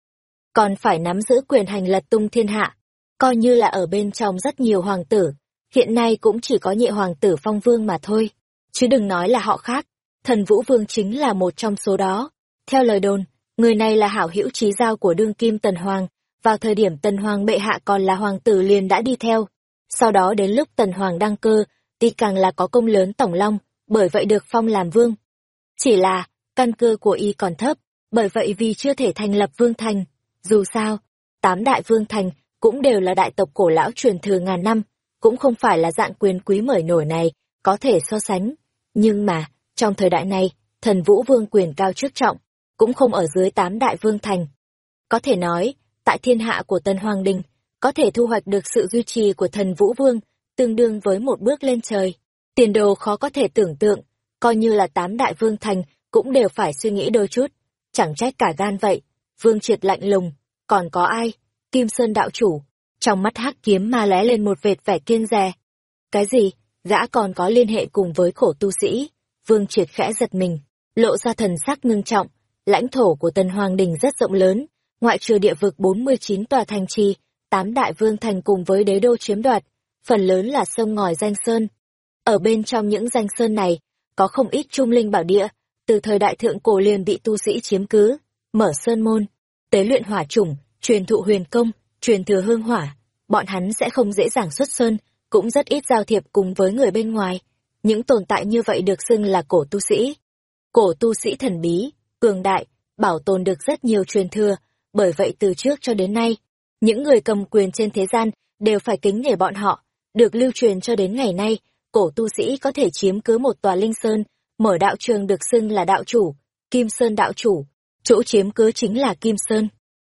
còn phải nắm giữ quyền hành lật tung thiên hạ, coi như là ở bên trong rất nhiều hoàng tử, hiện nay cũng chỉ có nhị hoàng tử phong vương mà thôi, chứ đừng nói là họ khác, thần vũ vương chính là một trong số đó. Theo lời đồn, người này là hảo hữu trí giao của đương kim tần hoàng, vào thời điểm tần hoàng bệ hạ còn là hoàng tử liền đã đi theo. Sau đó đến lúc tần hoàng đăng cơ, thì càng là có công lớn tổng long, bởi vậy được phong làm vương. Chỉ là, căn cơ của y còn thấp, bởi vậy vì chưa thể thành lập vương thành. Dù sao, tám đại vương thành cũng đều là đại tộc cổ lão truyền thừa ngàn năm, cũng không phải là dạng quyền quý mởi nổi này có thể so sánh. Nhưng mà, trong thời đại này, thần vũ vương quyền cao chức trọng, cũng không ở dưới tám đại vương thành. Có thể nói, tại thiên hạ của Tân Hoàng Đình, có thể thu hoạch được sự duy trì của thần vũ vương, tương đương với một bước lên trời. Tiền đồ khó có thể tưởng tượng, coi như là tám đại vương thành cũng đều phải suy nghĩ đôi chút. Chẳng trách cả gan vậy, vương triệt lạnh lùng, còn có ai? Kim Sơn đạo chủ, trong mắt hắc kiếm ma lóe lên một vệt vẻ kiên dè. Cái gì? Gã còn có liên hệ cùng với khổ tu sĩ. Vương triệt khẽ giật mình, lộ ra thần sắc ngưng trọng. Lãnh thổ của Tần Hoàng Đình rất rộng lớn, ngoại trừ địa vực 49 tòa thành trì, tám đại vương thành cùng với đế đô chiếm đoạt, phần lớn là sông ngòi danh sơn. Ở bên trong những danh sơn này, có không ít trung linh bảo địa, từ thời đại thượng cổ liền bị tu sĩ chiếm cứ, mở sơn môn, tế luyện hỏa chủng, truyền thụ huyền công, truyền thừa hương hỏa, bọn hắn sẽ không dễ dàng xuất sơn, cũng rất ít giao thiệp cùng với người bên ngoài. Những tồn tại như vậy được xưng là cổ tu sĩ. Cổ tu sĩ thần bí, cường đại, bảo tồn được rất nhiều truyền thừa, bởi vậy từ trước cho đến nay, những người cầm quyền trên thế gian đều phải kính nể bọn họ, được lưu truyền cho đến ngày nay, cổ tu sĩ có thể chiếm cứ một tòa linh sơn, mở đạo trường được xưng là đạo chủ, Kim Sơn đạo chủ, chỗ chiếm cứ chính là Kim Sơn.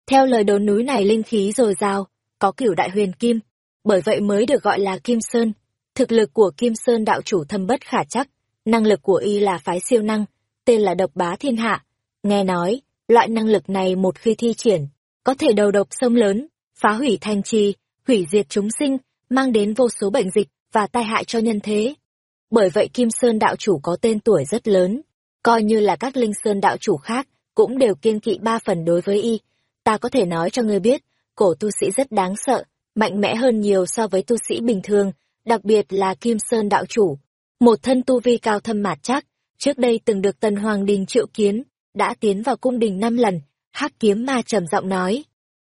Theo lời đồn núi này linh khí dồi dào, có cửu đại huyền kim, bởi vậy mới được gọi là Kim Sơn. Thực lực của Kim Sơn đạo chủ thâm bất khả chắc, năng lực của y là phái siêu năng, tên là độc bá thiên hạ. Nghe nói, loại năng lực này một khi thi triển, có thể đầu độc sông lớn, phá hủy thành trì, hủy diệt chúng sinh, mang đến vô số bệnh dịch và tai hại cho nhân thế. Bởi vậy Kim Sơn đạo chủ có tên tuổi rất lớn, coi như là các linh sơn đạo chủ khác, cũng đều kiên kỵ ba phần đối với y. Ta có thể nói cho ngươi biết, cổ tu sĩ rất đáng sợ, mạnh mẽ hơn nhiều so với tu sĩ bình thường, đặc biệt là Kim Sơn đạo chủ. Một thân tu vi cao thâm mạt chắc, trước đây từng được Tần Hoàng Đình triệu kiến, đã tiến vào cung đình năm lần, hắc kiếm ma trầm giọng nói.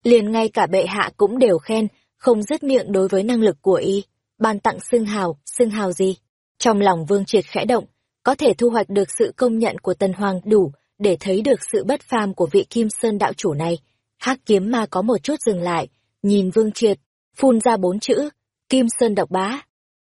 Liền ngay cả bệ hạ cũng đều khen, không dứt miệng đối với năng lực của y, ban tặng xưng hào, xưng hào gì. Trong lòng vương triệt khẽ động, có thể thu hoạch được sự công nhận của Tần Hoàng đủ để thấy được sự bất phàm của vị Kim Sơn đạo chủ này. hắc kiếm ma có một chút dừng lại, nhìn vương triệt, phun ra bốn chữ, Kim Sơn độc bá.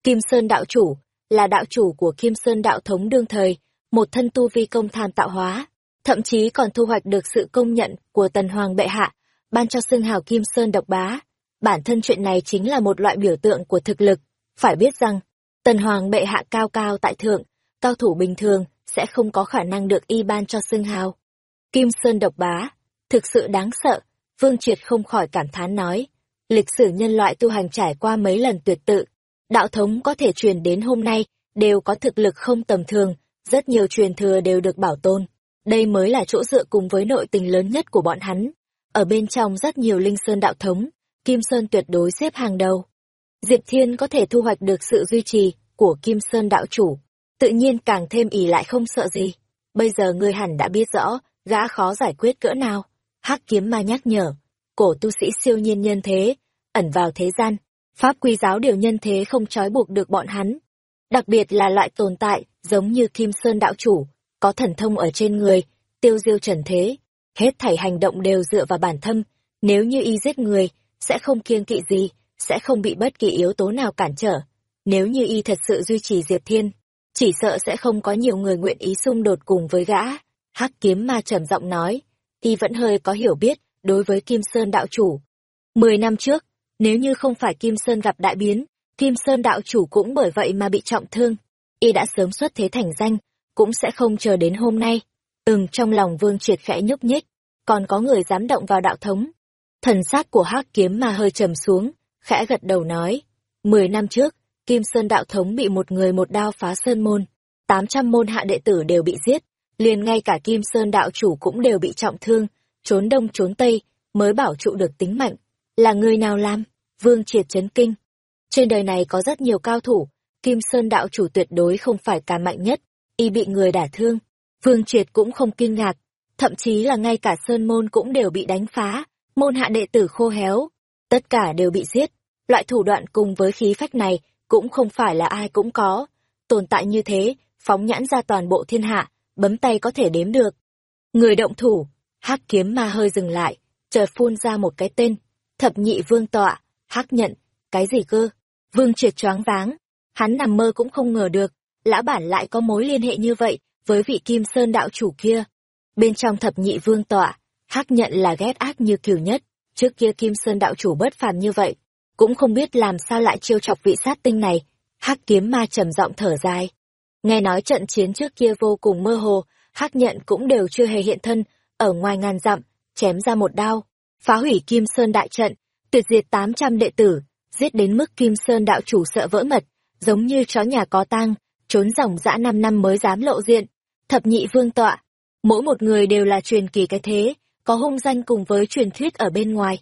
Kim Sơn đạo chủ, là đạo chủ của Kim Sơn đạo thống đương thời, một thân tu vi công tham tạo hóa, thậm chí còn thu hoạch được sự công nhận của Tần Hoàng bệ hạ, ban cho xưng hào Kim Sơn độc bá. Bản thân chuyện này chính là một loại biểu tượng của thực lực, phải biết rằng, Tần Hoàng bệ hạ cao cao tại thượng, cao thủ bình thường sẽ không có khả năng được y ban cho xưng hào. Kim Sơn độc bá, thực sự đáng sợ, Vương Triệt không khỏi cảm thán nói. Lịch sử nhân loại tu hành trải qua mấy lần tuyệt tự, đạo thống có thể truyền đến hôm nay đều có thực lực không tầm thường, rất nhiều truyền thừa đều được bảo tồn. Đây mới là chỗ dựa cùng với nội tình lớn nhất của bọn hắn. Ở bên trong rất nhiều linh sơn đạo thống, Kim Sơn tuyệt đối xếp hàng đầu. Diệp Thiên có thể thu hoạch được sự duy trì của Kim Sơn đạo chủ, tự nhiên càng thêm ỉ lại không sợ gì. Bây giờ ngươi hẳn đã biết rõ, gã khó giải quyết cỡ nào. Hắc kiếm ma nhắc nhở, cổ tu sĩ siêu nhiên nhân thế, ẩn vào thế gian, pháp quy giáo điều nhân thế không trói buộc được bọn hắn. Đặc biệt là loại tồn tại, giống như Kim Sơn đạo chủ, có thần thông ở trên người, tiêu diêu trần thế. Hết thảy hành động đều dựa vào bản thân, nếu như y giết người, sẽ không kiêng kỵ gì, sẽ không bị bất kỳ yếu tố nào cản trở. Nếu như y thật sự duy trì Diệp Thiên, chỉ sợ sẽ không có nhiều người nguyện ý xung đột cùng với gã. Hắc kiếm ma trầm giọng nói, y vẫn hơi có hiểu biết đối với Kim Sơn đạo chủ. Mười năm trước, nếu như không phải Kim Sơn gặp đại biến, Kim Sơn đạo chủ cũng bởi vậy mà bị trọng thương. Y đã sớm xuất thế thành danh, cũng sẽ không chờ đến hôm nay. từng trong lòng vương triệt khẽ nhúc nhích, còn có người dám động vào đạo thống. Thần sát của hắc kiếm mà hơi trầm xuống, khẽ gật đầu nói. Mười năm trước, Kim Sơn đạo thống bị một người một đao phá sơn môn. Tám trăm môn hạ đệ tử đều bị giết, liền ngay cả Kim Sơn đạo chủ cũng đều bị trọng thương, trốn đông trốn tây, mới bảo trụ được tính mạnh. Là người nào làm? Vương triệt chấn kinh. Trên đời này có rất nhiều cao thủ, Kim Sơn đạo chủ tuyệt đối không phải cả mạnh nhất, y bị người đả thương. Vương triệt cũng không kinh ngạc, thậm chí là ngay cả Sơn môn cũng đều bị đánh phá, môn hạ đệ tử khô héo, tất cả đều bị giết. Loại thủ đoạn cùng với khí phách này cũng không phải là ai cũng có. Tồn tại như thế, phóng nhãn ra toàn bộ thiên hạ, bấm tay có thể đếm được. Người động thủ, hắc kiếm ma hơi dừng lại, chợt phun ra một cái tên, thập nhị vương tọa, hắc nhận, cái gì cơ? Vương triệt choáng váng, hắn nằm mơ cũng không ngờ được, lã bản lại có mối liên hệ như vậy với vị kim sơn đạo chủ kia. Bên trong thập nhị vương tọa, hắc nhận là ghét ác như kiều nhất, trước kia kim sơn đạo chủ bất phàm như vậy, cũng không biết làm sao lại chiêu chọc vị sát tinh này. hắc kiếm ma trầm giọng thở dài. Nghe nói trận chiến trước kia vô cùng mơ hồ, hắc nhận cũng đều chưa hề hiện thân, ở ngoài ngàn dặm, chém ra một đao, phá hủy kim sơn đại trận, tuyệt diệt 800 đệ tử, giết đến mức kim sơn đạo chủ sợ vỡ mật, giống như chó nhà có tang, trốn dòng dã năm năm mới dám lộ diện. Thập nhị vương tọa, mỗi một người đều là truyền kỳ cái thế, có hung danh cùng với truyền thuyết ở bên ngoài.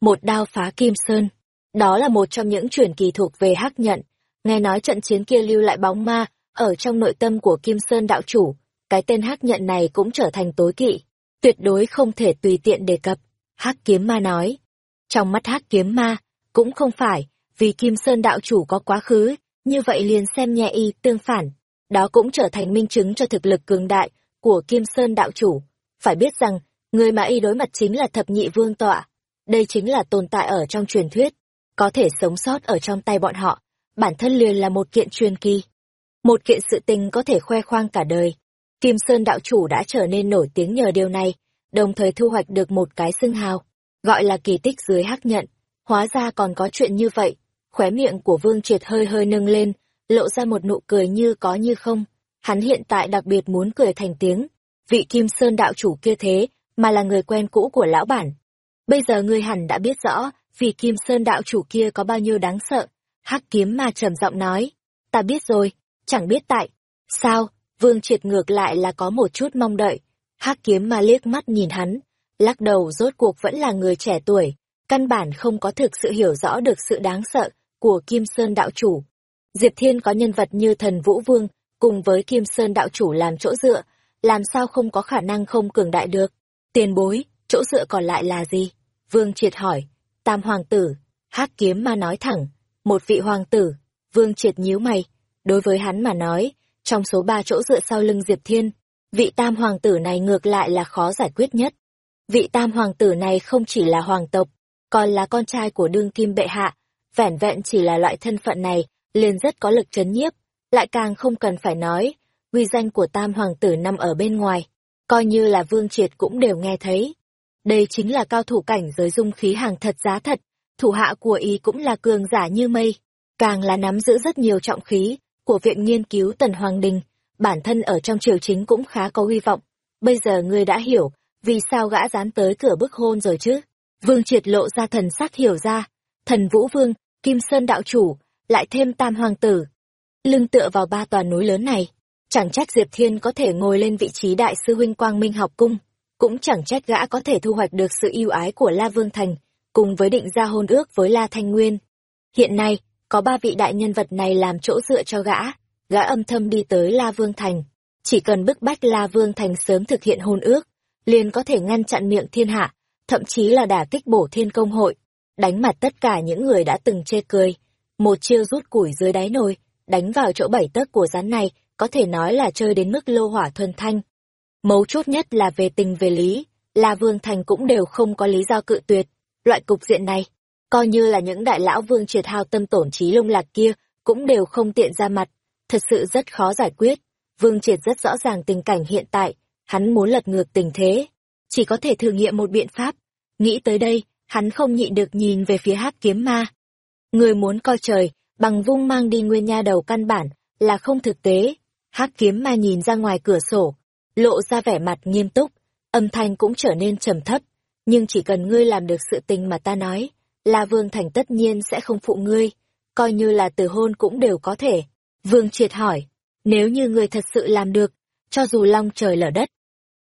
Một đao phá kim sơn, đó là một trong những truyền kỳ thuộc về hắc nhận. Nghe nói trận chiến kia lưu lại bóng ma, ở trong nội tâm của Kim Sơn đạo chủ, cái tên hắc nhận này cũng trở thành tối kỵ, tuyệt đối không thể tùy tiện đề cập. Hắc kiếm ma nói, trong mắt hắc kiếm ma, cũng không phải, vì Kim Sơn đạo chủ có quá khứ, như vậy liền xem nhẹ y tương phản. Đó cũng trở thành minh chứng cho thực lực cường đại của Kim Sơn đạo chủ. Phải biết rằng, người mà y đối mặt chính là thập nhị vương tọa. Đây chính là tồn tại ở trong truyền thuyết có thể sống sót ở trong tay bọn họ, bản thân liền là một kiện truyền kỳ. Một kiện sự tình có thể khoe khoang cả đời. Kim Sơn đạo chủ đã trở nên nổi tiếng nhờ điều này, đồng thời thu hoạch được một cái xưng hào, gọi là kỳ tích dưới hắc nhận. Hóa ra còn có chuyện như vậy, khóe miệng của Vương Triệt hơi hơi nâng lên, lộ ra một nụ cười như có như không. Hắn hiện tại đặc biệt muốn cười thành tiếng. Vị Kim Sơn đạo chủ kia thế, mà là người quen cũ của lão bản. Bây giờ ngươi hẳn đã biết rõ, vì Kim Sơn đạo chủ kia có bao nhiêu đáng sợ. Hắc kiếm mà trầm giọng nói, ta biết rồi, chẳng biết tại. Sao, Vương Triệt ngược lại là có một chút mong đợi. Hắc kiếm mà liếc mắt nhìn hắn, lắc đầu rốt cuộc vẫn là người trẻ tuổi, căn bản không có thực sự hiểu rõ được sự đáng sợ của Kim Sơn đạo chủ. Diệp Thiên có nhân vật như thần Vũ Vương, cùng với Kim Sơn đạo chủ làm chỗ dựa, làm sao không có khả năng không cường đại được. Tiền bối, chỗ dựa còn lại là gì? Vương Triệt hỏi. Tam hoàng tử, hắc kiếm ma nói thẳng, một vị hoàng tử, Vương Triệt nhíu mày. Đối với hắn mà nói, trong số ba chỗ dựa sau lưng Diệp Thiên, vị tam hoàng tử này ngược lại là khó giải quyết nhất. Vị tam hoàng tử này không chỉ là hoàng tộc, còn là con trai của đương kim bệ hạ, vẻn vẹn chỉ là loại thân phận này, liền rất có lực chấn nhiếp, lại càng không cần phải nói, uy danh của tam hoàng tử nằm ở bên ngoài, coi như là vương triệt cũng đều nghe thấy. Đây chính là cao thủ cảnh giới dung khí hàng thật giá thật, thủ hạ của y cũng là cường giả như mây, càng là nắm giữ rất nhiều trọng khí của viện nghiên cứu Tần Hoàng Đình, bản thân ở trong triều chính cũng khá có hy vọng. Bây giờ ngươi đã hiểu, vì sao gã dán tới cửa bức hôn rồi chứ? Vương triệt lộ ra thần sắc hiểu ra, thần Vũ Vương, Kim Sơn đạo chủ, lại thêm tam hoàng tử. Lưng tựa vào ba tòa núi lớn này, chẳng trách Diệp Thiên có thể ngồi lên vị trí đại sư huynh Quang Minh học cung, cũng chẳng trách gã có thể thu hoạch được sự yêu ái của La Vương Thành, cùng với định ra hôn ước với La Thanh Nguyên. Hiện nay, có ba vị đại nhân vật này làm chỗ dựa cho gã, gã âm thầm đi tới La Vương Thành. Chỉ cần bức bách La Vương Thành sớm thực hiện hôn ước, liền có thể ngăn chặn miệng thiên hạ, thậm chí là đả kích bổ thiên công hội, đánh mặt tất cả những người đã từng chê cười. Một chiêu rút củi dưới đáy nồi, đánh vào chỗ bảy tấc của rắn này, có thể nói là chơi đến mức lô hỏa thuần thanh. Mấu chốt nhất là về tình về lý, La Vương Thành cũng đều không có lý do cự tuyệt. Loại cục diện này, coi như là những đại lão vương triệt hao tâm tổn trí lông lạc kia, cũng đều không tiện ra mặt, thật sự rất khó giải quyết. Vương triệt rất rõ ràng tình cảnh hiện tại, hắn muốn lật ngược tình thế, chỉ có thể thử nghiệm một biện pháp. Nghĩ tới đây, hắn không nhịn được nhìn về phía hắc kiếm ma. Người muốn coi trời, bằng vung mang đi nguyên nha đầu căn bản, là không thực tế. hắc kiếm ma nhìn ra ngoài cửa sổ, lộ ra vẻ mặt nghiêm túc, âm thanh cũng trở nên trầm thấp. Nhưng chỉ cần ngươi làm được sự tình mà ta nói, là Vương Thành tất nhiên sẽ không phụ ngươi, coi như là từ hôn cũng đều có thể. Vương triệt hỏi, nếu như ngươi thật sự làm được, cho dù long trời lở đất,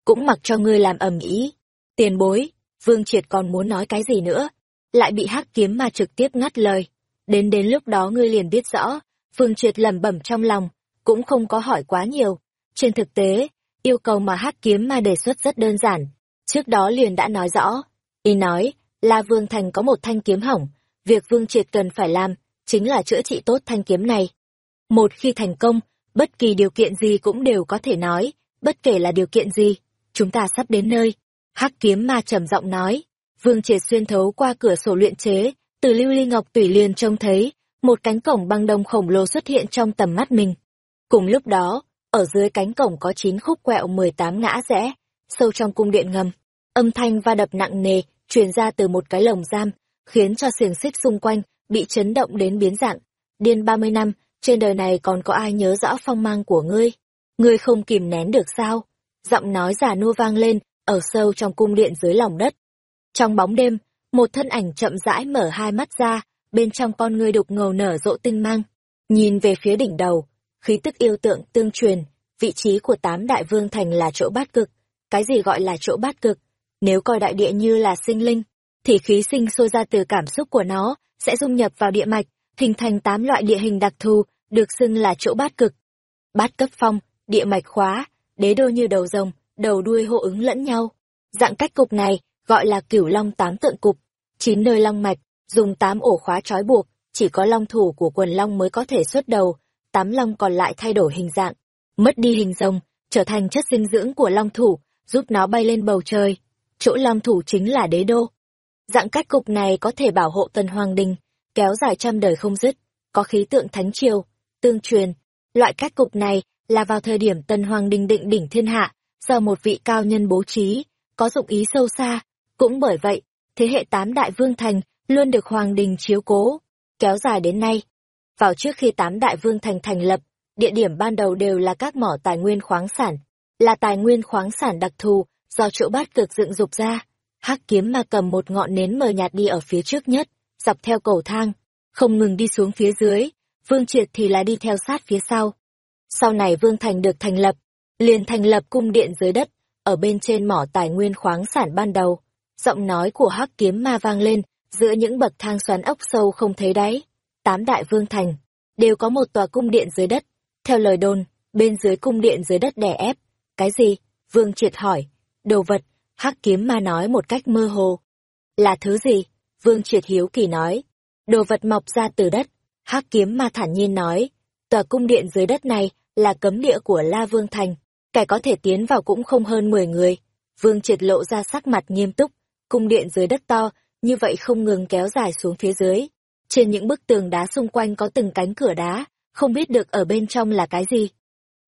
cũng mặc cho ngươi làm ầm ĩ. Tiền bối, Vương Triệt còn muốn nói cái gì nữa, lại bị hắc kiếm ma trực tiếp ngắt lời. Đến đến lúc đó ngươi liền biết rõ, Vương Triệt lẩm bẩm trong lòng, cũng không có hỏi quá nhiều. Trên thực tế, yêu cầu mà hắc kiếm ma đề xuất rất đơn giản. Trước đó liền đã nói rõ. Y nói, là Vương Thành có một thanh kiếm hỏng, việc Vương Triệt cần phải làm, chính là chữa trị tốt thanh kiếm này. Một khi thành công, bất kỳ điều kiện gì cũng đều có thể nói, bất kể là điều kiện gì, chúng ta sắp đến nơi. Hắc kiếm ma trầm giọng nói, vương triệt xuyên thấu qua cửa sổ luyện chế, từ lưu ly ngọc tùy liền trông thấy, một cánh cổng băng đông khổng lồ xuất hiện trong tầm mắt mình. Cùng lúc đó, ở dưới cánh cổng có chín khúc quẹo mười tám ngã rẽ, sâu trong cung điện ngầm, âm thanh va đập nặng nề, truyền ra từ một cái lồng giam, khiến cho xiềng xích xung quanh bị chấn động đến biến dạng. Điên ba mươi năm, trên đời này còn có ai nhớ rõ phong mang của ngươi? Ngươi không kìm nén được sao? giọng nói giả nua vang lên, ở sâu trong cung điện dưới lòng đất. Trong bóng đêm, một thân ảnh chậm rãi mở hai mắt ra, bên trong con ngươi đục ngầu nở rộ tinh mang. Nhìn về phía đỉnh đầu, khí tức yêu tượng tương truyền, vị trí của tám đại vương thành là chỗ bát cực. Cái gì gọi là chỗ bát cực? Nếu coi đại địa như là sinh linh, thì khí sinh sôi ra từ cảm xúc của nó, sẽ dung nhập vào địa mạch, hình thành tám loại địa hình đặc thù, được xưng là chỗ bát cực. Bát cấp phong, địa mạch khóa, đế đô như đầu rồng, đầu đuôi hô ứng lẫn nhau. Dạng cách cục này gọi là cửu long tám tượng cục, chín nơi long mạch, dùng tám ổ khóa trói buộc, chỉ có long thủ của quần long mới có thể xuất đầu, tám long còn lại thay đổi hình dạng, mất đi hình rồng, trở thành chất dinh dưỡng của long thủ, giúp nó bay lên bầu trời. Chỗ long thủ chính là đế đô. Dạng cách cục này có thể bảo hộ tần hoàng đình, kéo dài trăm đời không dứt, có khí tượng thánh triều, tương truyền. Loại cách cục này là vào thời điểm tần hoàng đình định đỉnh thiên hạ, do một vị cao nhân bố trí, có dụng ý sâu xa. Cũng bởi vậy, thế hệ tám đại vương thành luôn được hoàng đình chiếu cố, kéo dài đến nay. Vào trước khi tám đại vương thành thành lập, địa điểm ban đầu đều là các mỏ tài nguyên khoáng sản, là tài nguyên khoáng sản đặc thù do chỗ bát cực dựng dục ra. Hắc kiếm mà cầm một ngọn nến mờ nhạt đi ở phía trước nhất, dọc theo cầu thang, không ngừng đi xuống phía dưới, Vương Triệt thì là đi theo sát phía sau. Sau này Vương Thành được thành lập, liền thành lập cung điện dưới đất, ở bên trên mỏ tài nguyên khoáng sản ban đầu. Giọng nói của hắc kiếm ma vang lên, giữa những bậc thang xoắn ốc sâu không thấy đáy. Tám đại vương thành, đều có một tòa cung điện dưới đất. Theo lời đồn, bên dưới cung điện dưới đất đè ép. Cái gì? Vương triệt hỏi. Đồ vật, hắc kiếm ma nói một cách mơ hồ. Là thứ gì? Vương triệt hiếu kỳ nói. Đồ vật mọc ra từ đất. hắc kiếm ma thản nhiên nói. Tòa cung điện dưới đất này là cấm địa của La Vương Thành. Kẻ có thể tiến vào cũng không hơn 10 người. Vương triệt lộ ra sắc mặt nghiêm túc. Cung điện dưới đất to, như vậy không ngừng kéo dài xuống phía dưới. Trên những bức tường đá xung quanh có từng cánh cửa đá, không biết được ở bên trong là cái gì.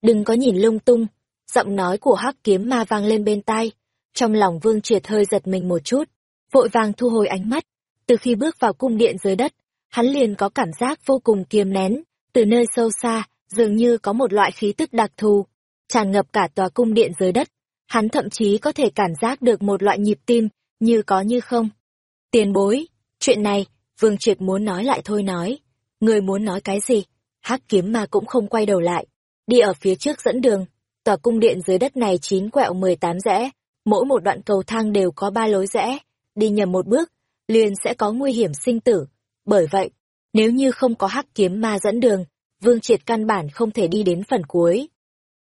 Đừng có nhìn lung tung, giọng nói của hắc kiếm ma vang lên bên tai. Trong lòng Vương Triệt hơi giật mình một chút, vội vàng thu hồi ánh mắt. Từ khi bước vào cung điện dưới đất, hắn liền có cảm giác vô cùng kiềm nén, từ nơi sâu xa, dường như có một loại khí tức đặc thù, tràn ngập cả tòa cung điện dưới đất. Hắn thậm chí có thể cảm giác được một loại nhịp tim, như có như không. Tiền bối, chuyện này, Vương Triệt muốn nói lại thôi nói. Người muốn nói cái gì? hắc kiếm ma cũng không quay đầu lại. Đi ở phía trước dẫn đường. Tòa cung điện dưới đất này chín quẹo mười tám rẽ. Mỗi một đoạn cầu thang đều có ba lối rẽ. Đi nhầm một bước, liền sẽ có nguy hiểm sinh tử. Bởi vậy, nếu như không có hắc kiếm ma dẫn đường, Vương Triệt căn bản không thể đi đến phần cuối.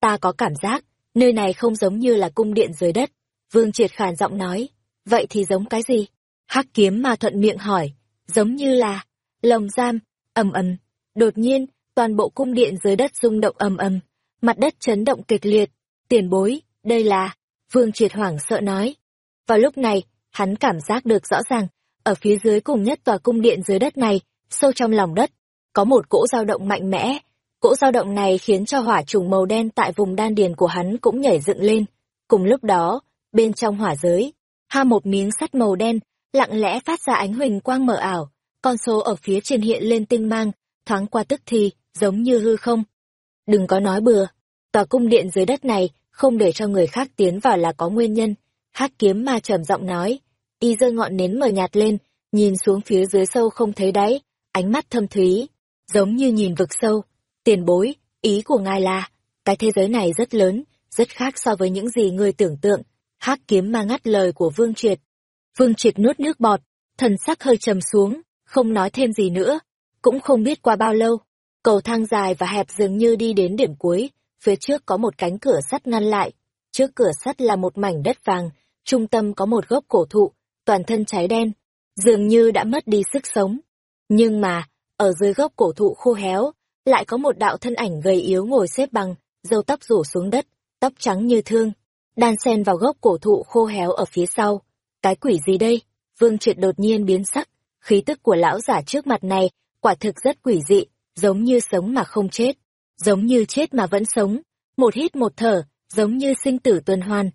Ta có cảm giác, nơi này không giống như là cung điện dưới đất. Vương Triệt khàn giọng nói, vậy thì giống cái gì? hắc kiếm ma thuận miệng hỏi, giống như là lồng giam, ầm ầm. Đột nhiên, toàn bộ cung điện dưới đất rung động ầm ầm, mặt đất chấn động kịch liệt. Tiền bối, đây là, Vương Triệt hoảng sợ nói. Vào lúc này, hắn cảm giác được rõ ràng, ở phía dưới cùng nhất tòa cung điện dưới đất này, sâu trong lòng đất, có một cỗ dao động mạnh mẽ. Cỗ dao động này khiến cho hỏa trùng màu đen tại vùng đan điền của hắn cũng nhảy dựng lên. Cùng lúc đó, bên trong hỏa giới, ha một miếng sắt màu đen lặng lẽ phát ra ánh huỳnh quang mờ ảo, con số ở phía trên hiện lên tinh mang, thoáng qua tức thì, giống như hư không. Đừng có nói bừa, tòa cung điện dưới đất này không để cho người khác tiến vào là có nguyên nhân. Hát kiếm ma trầm giọng nói, y giơ ngọn nến mờ nhạt lên, nhìn xuống phía dưới sâu không thấy đáy, ánh mắt thâm thúy, giống như nhìn vực sâu. Tiền bối, ý của ngài là, cái thế giới này rất lớn, rất khác so với những gì người tưởng tượng. hắc kiếm ma ngắt lời của Vương Triệt, Vương Triệt nuốt nước bọt, thần sắc hơi trầm xuống, không nói thêm gì nữa. Cũng không biết qua bao lâu, cầu thang dài và hẹp dường như đi đến điểm cuối, phía trước có một cánh cửa sắt ngăn lại. Trước cửa sắt là một mảnh đất vàng, trung tâm có một gốc cổ thụ, toàn thân cháy đen, dường như đã mất đi sức sống. Nhưng mà, ở dưới gốc cổ thụ khô héo, lại có một đạo thân ảnh gầy yếu ngồi xếp bằng, râu tóc rủ xuống đất, tóc trắng như thương, đan xen vào gốc cổ thụ khô héo ở phía sau cái quỷ gì đây? Vương Triệt đột nhiên biến sắc, khí tức của lão giả trước mặt này, quả thực rất quỷ dị, giống như sống mà không chết, giống như chết mà vẫn sống, một hít một thở, giống như sinh tử tuần hoàn.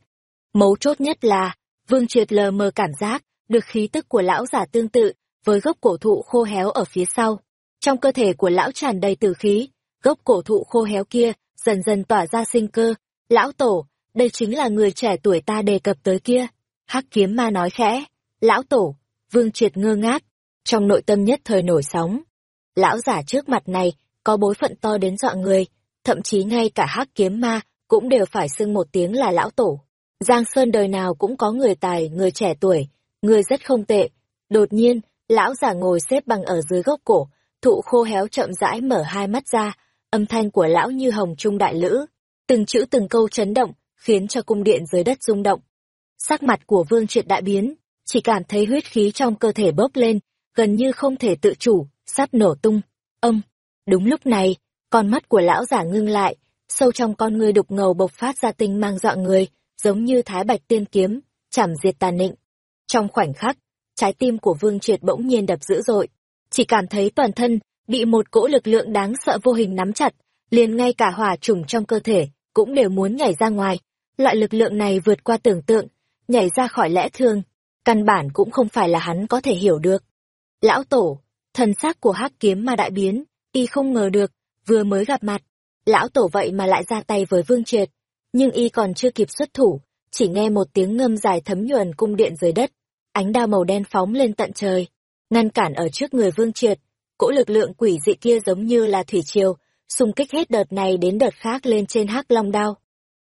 Mấu chốt nhất là, Vương Triệt lờ mờ cảm giác, được khí tức của lão giả tương tự, với gốc cổ thụ khô héo ở phía sau. Trong cơ thể của lão tràn đầy tử khí, gốc cổ thụ khô héo kia, dần dần tỏa ra sinh cơ. Lão Tổ, đây chính là người trẻ tuổi ta đề cập tới kia. Hắc kiếm ma nói khẽ. Lão tổ vương triệt ngơ ngác. Trong nội tâm nhất thời nổi sóng. Lão giả trước mặt này có bối phận to đến dọa người. Thậm chí ngay cả hắc kiếm ma cũng đều phải xưng một tiếng là lão tổ. Giang sơn đời nào cũng có người tài người trẻ tuổi người rất không tệ. Đột nhiên lão giả ngồi xếp bằng ở dưới gốc cổ thụ khô héo chậm rãi mở hai mắt ra âm thanh của lão như hồng trung đại lữ từng chữ từng câu chấn động khiến cho cung điện dưới đất rung động Sắc mặt của Vương Triệt đại biến, chỉ cảm thấy huyết khí trong cơ thể bốc lên, gần như không thể tự chủ, sắp nổ tung. Ông, đúng lúc này, con mắt của lão giả ngưng lại, sâu trong con người đục ngầu bộc phát ra tinh mang dọa người, giống như thái bạch tiên kiếm, chảm diệt tàn nịnh. Trong khoảnh khắc, trái tim của Vương Triệt bỗng nhiên đập dữ dội, chỉ cảm thấy toàn thân bị một cỗ lực lượng đáng sợ vô hình nắm chặt, liền ngay cả hỏa trùng trong cơ thể cũng đều muốn nhảy ra ngoài. Loại lực lượng này vượt qua tưởng tượng, nhảy ra khỏi lẽ thường, căn bản cũng không phải là hắn có thể hiểu được. Lão Tổ, thần sắc của hắc kiếm mà đại biến, y không ngờ được, vừa mới gặp mặt, lão Tổ vậy mà lại ra tay với Vương Triệt, nhưng y còn chưa kịp xuất thủ, chỉ nghe một tiếng ngâm dài thấm nhuần cung điện dưới đất, ánh đao màu đen phóng lên tận trời, ngăn cản ở trước người Vương Triệt. Cỗ lực lượng quỷ dị kia giống như là thủy triều, xung kích hết đợt này đến đợt khác lên trên hắc long đao.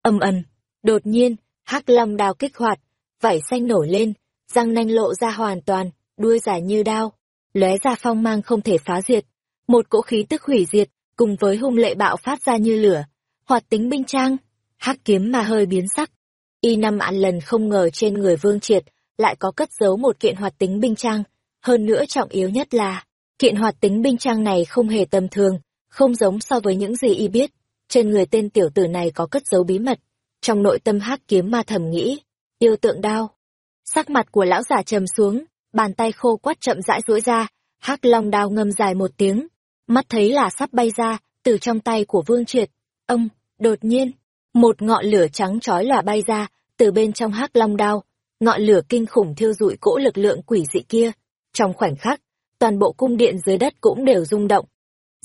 Âm ầm, đột nhiên, hắc long đao kích hoạt, vảy xanh nổi lên, răng nanh lộ ra hoàn toàn, đuôi dài như đao, lóe ra phong mang không thể phá diệt. Một cỗ khí tức hủy diệt, cùng với hung lệ bạo phát ra như lửa, hoạt tính binh trang, hắc kiếm mà hơi biến sắc. Y năm ăn lần không ngờ trên người Vương Triệt lại có cất giấu một kiện hoạt tính binh trang, hơn nữa trọng yếu nhất là, kiện hoạt tính binh trang này không hề tầm thường, không giống so với những gì y biết. Trên người tên tiểu tử này có cất giấu bí mật, trong nội tâm hắc kiếm ma thầm nghĩ, yêu tượng đao. Sắc mặt của lão giả trầm xuống, bàn tay khô quắt chậm rãi duỗi ra, hắc long đao ngâm dài một tiếng, mắt thấy là sắp bay ra từ trong tay của Vương Triệt. Ông, đột nhiên, một ngọn lửa trắng chói lòa bay ra từ bên trong hắc long đao, ngọn lửa kinh khủng thiêu rụi cỗ lực lượng quỷ dị kia. Trong khoảnh khắc, toàn bộ cung điện dưới đất cũng đều rung động,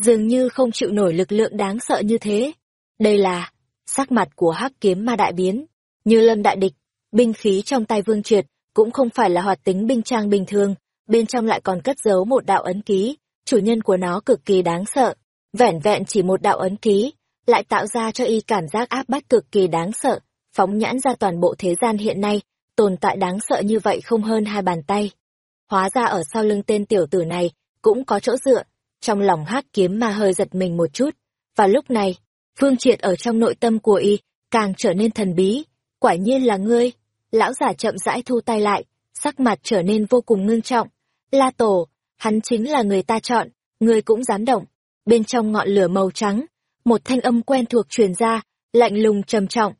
dường như không chịu nổi lực lượng đáng sợ như thế. Đây là sắc mặt của hắc kiếm ma đại biến, như lâm đại địch, binh khí trong tay Vương Triệt cũng không phải là hoạt tính binh trang bình thường, bên trong lại còn cất giấu một đạo ấn ký, chủ nhân của nó cực kỳ đáng sợ. Vẻn vẹn chỉ một đạo ấn ký, lại tạo ra cho y cảm giác áp bách cực kỳ đáng sợ, phóng nhãn ra toàn bộ thế gian hiện nay, tồn tại đáng sợ như vậy không hơn hai bàn tay. Hóa ra ở sau lưng tên tiểu tử này, cũng có chỗ dựa, trong lòng hắc kiếm mà hơi giật mình một chút. Và lúc này, Phương Triệt ở trong nội tâm của y, càng trở nên thần bí, quả nhiên là ngươi. Lão giả chậm rãi thu tay lại, sắc mặt trở nên vô cùng ngưng trọng. La Tổ, hắn chính là người ta chọn, ngươi cũng dám động. Bên trong ngọn lửa màu trắng, một thanh âm quen thuộc truyền ra, lạnh lùng trầm trọng.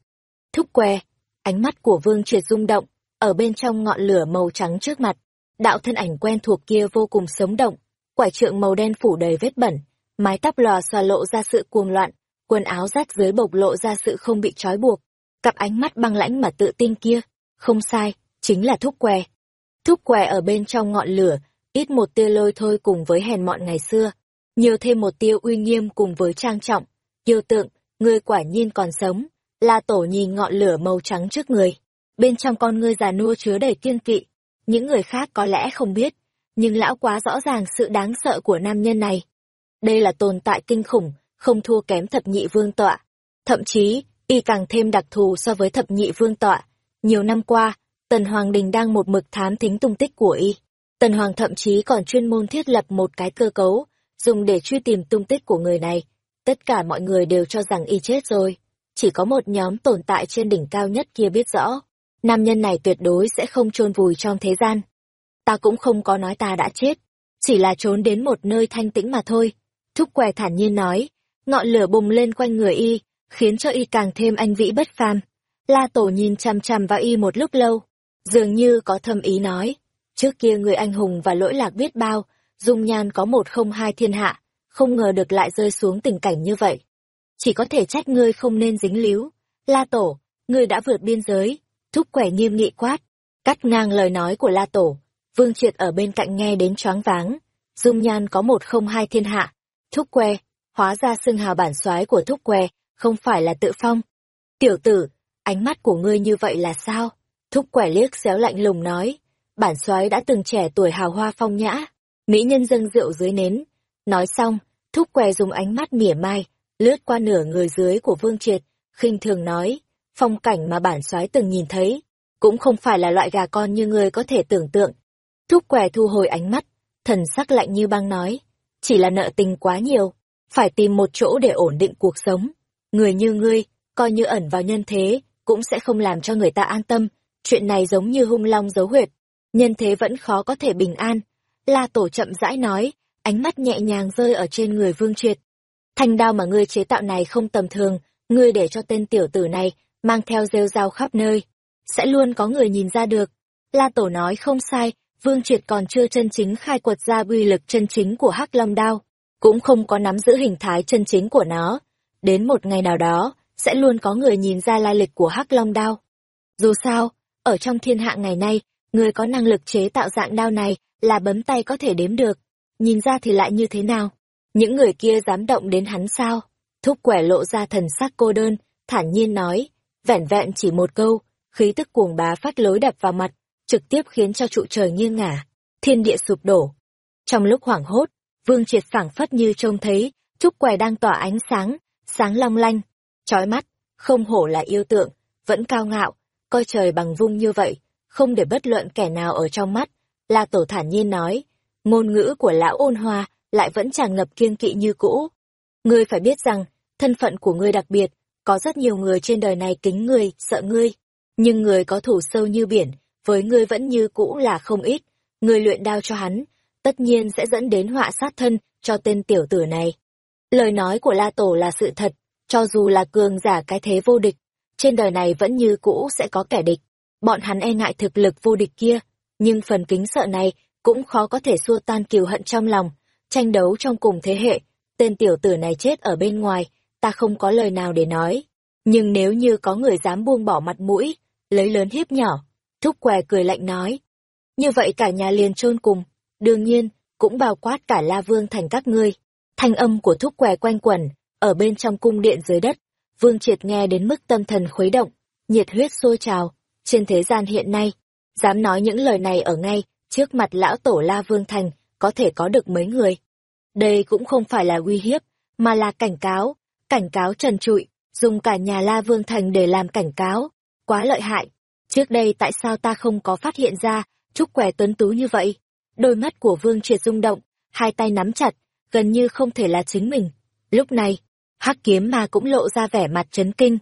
Thúc què, ánh mắt của Vương Triệt rung động, ở bên trong ngọn lửa màu trắng trước mặt, đạo thân ảnh quen thuộc kia vô cùng sống động, quải trượng màu đen phủ đầy vết bẩn, mái tóc lòa xòa lộ ra sự cuồng loạn, quần áo rách dưới bộc lộ ra sự không bị trói buộc, cặp ánh mắt băng lãnh mà tự tin kia, không sai, chính là thúc què. Thúc què ở bên trong ngọn lửa, ít một tia lôi thôi cùng với hèn mọn ngày xưa, nhiều thêm một tia uy nghiêm cùng với trang trọng, yêu tượng, ngươi quả nhiên còn sống, la tổ nhìn ngọn lửa màu trắng trước người, bên trong con ngươi già nua chứa đầy kiên kỵ, những người khác có lẽ không biết, nhưng lão quá rõ ràng sự đáng sợ của nam nhân này. Đây là tồn tại kinh khủng, không thua kém thập nhị vương tọa. Thậm chí, y càng thêm đặc thù so với thập nhị vương tọa. Nhiều năm qua, Tần Hoàng Đình đang một mực thám thính tung tích của y. Tần Hoàng thậm chí còn chuyên môn thiết lập một cái cơ cấu, dùng để truy tìm tung tích của người này. Tất cả mọi người đều cho rằng y chết rồi. Chỉ có một nhóm tồn tại trên đỉnh cao nhất kia biết rõ. Nam nhân này tuyệt đối sẽ không chôn vùi trong thế gian ta cũng không có nói ta đã chết, chỉ là trốn đến một nơi thanh tĩnh mà thôi. Thúc què thản nhiên nói, ngọn lửa bùng lên quanh người y, khiến cho y càng thêm anh vĩ bất phàm. La tổ nhìn chằm chằm vào y một lúc lâu, dường như có thâm ý nói, trước kia người anh hùng và lỗi lạc biết bao, dung nhan có một không hai thiên hạ, không ngờ được lại rơi xuống tình cảnh như vậy. Chỉ có thể trách ngươi không nên dính líu. La tổ, ngươi đã vượt biên giới, thúc quẻ nghiêm nghị quát, cắt ngang lời nói của La tổ, Vương Triệt ở bên cạnh nghe đến choáng váng, dung nhan có một không hai thiên hạ, thúc que, hóa ra xưng hào bản soái của thúc que, không phải là tự phong. Tiểu tử, ánh mắt của ngươi như vậy là sao? Thúc quẻ liếc xéo lạnh lùng nói, bản soái đã từng trẻ tuổi hào hoa phong nhã, mỹ nhân dâng rượu dưới nến. Nói xong, thúc què dùng ánh mắt mỉa mai, lướt qua nửa người dưới của Vương Triệt, khinh thường nói, phong cảnh mà bản soái từng nhìn thấy, cũng không phải là loại gà con như ngươi có thể tưởng tượng. Thúc què thu hồi ánh mắt, thần sắc lạnh như băng nói, chỉ là nợ tình quá nhiều, phải tìm một chỗ để ổn định cuộc sống. Người như ngươi, coi như ẩn vào nhân thế, cũng sẽ không làm cho người ta an tâm, chuyện này giống như hung long dấu huyệt, nhân thế vẫn khó có thể bình an. La Tổ chậm rãi nói, ánh mắt nhẹ nhàng rơi ở trên người Vương Triệt. Thanh đao mà ngươi chế tạo này không tầm thường, ngươi để cho tên tiểu tử này mang theo rêu rao khắp nơi, sẽ luôn có người nhìn ra được. La Tổ nói không sai, Vương Triệt còn chưa chân chính khai quật ra uy lực chân chính của Hắc Long Đao, cũng không có nắm giữ hình thái chân chính của nó. Đến một ngày nào đó, sẽ luôn có người nhìn ra lai lịch của Hắc Long Đao. Dù sao, ở trong thiên hạ ngày nay, người có năng lực chế tạo dạng đao này là bấm tay có thể đếm được. Nhìn ra thì lại như thế nào? Những người kia dám động đến hắn sao? Thúc quẻ lộ ra thần sắc cô đơn, thản nhiên nói, vẻn vẹn chỉ một câu, khí tức cuồng bá phát lối đập vào mặt, trực tiếp khiến cho trụ trời nghiêng ngả, thiên địa sụp đổ, Trong lúc hoảng hốt, Vương Triệt phảng phất như trông thấy, trúc què đang tỏa ánh sáng, sáng long lanh, chói mắt, không hổ là yêu tượng, vẫn cao ngạo, coi trời bằng vung như vậy, không để bất luận kẻ nào ở trong mắt. La Tổ thản nhiên nói, ngôn ngữ của lão ôn hòa lại vẫn tràn ngập kiên kỵ như cũ. Ngươi phải biết rằng, thân phận của ngươi đặc biệt, có rất nhiều người trên đời này kính ngươi, sợ ngươi. Nhưng người có thủ sâu như biển, với ngươi vẫn như cũ là không ít. Ngươi luyện đao cho hắn, tất nhiên sẽ dẫn đến họa sát thân cho tên tiểu tử này. Lời nói của La Tổ là sự thật, cho dù là cường giả cái thế vô địch, trên đời này vẫn như cũ sẽ có kẻ địch. Bọn hắn e ngại thực lực vô địch kia, nhưng phần kính sợ này cũng khó có thể xua tan kiều hận trong lòng, tranh đấu trong cùng thế hệ, tên tiểu tử này chết ở bên ngoài, ta không có lời nào để nói. Nhưng nếu như có người dám buông bỏ mặt mũi, lấy lớn hiếp nhỏ, thúc què cười lạnh nói. Như vậy cả nhà liền chôn cùng, đương nhiên, cũng bao quát cả La Vương thành các ngươi. Thanh âm của thúc què quanh quẩn, ở bên trong cung điện dưới đất, Vương Triệt nghe đến mức tâm thần khuấy động, nhiệt huyết sôi trào, trên thế gian hiện nay, dám nói những lời này ở ngay, trước mặt lão tổ La Vương Thành, có thể có được mấy người. Đây cũng không phải là uy hiếp, mà là cảnh cáo, cảnh cáo trần trụi, dùng cả nhà La Vương Thành để làm cảnh cáo, quá lợi hại. Trước đây tại sao ta không có phát hiện ra, trúc quẻ tuấn tú như vậy? Đôi mắt của Vương Triệt rung động, hai tay nắm chặt, gần như không thể là chính mình. Lúc này, hắc kiếm ma cũng lộ ra vẻ mặt chấn kinh.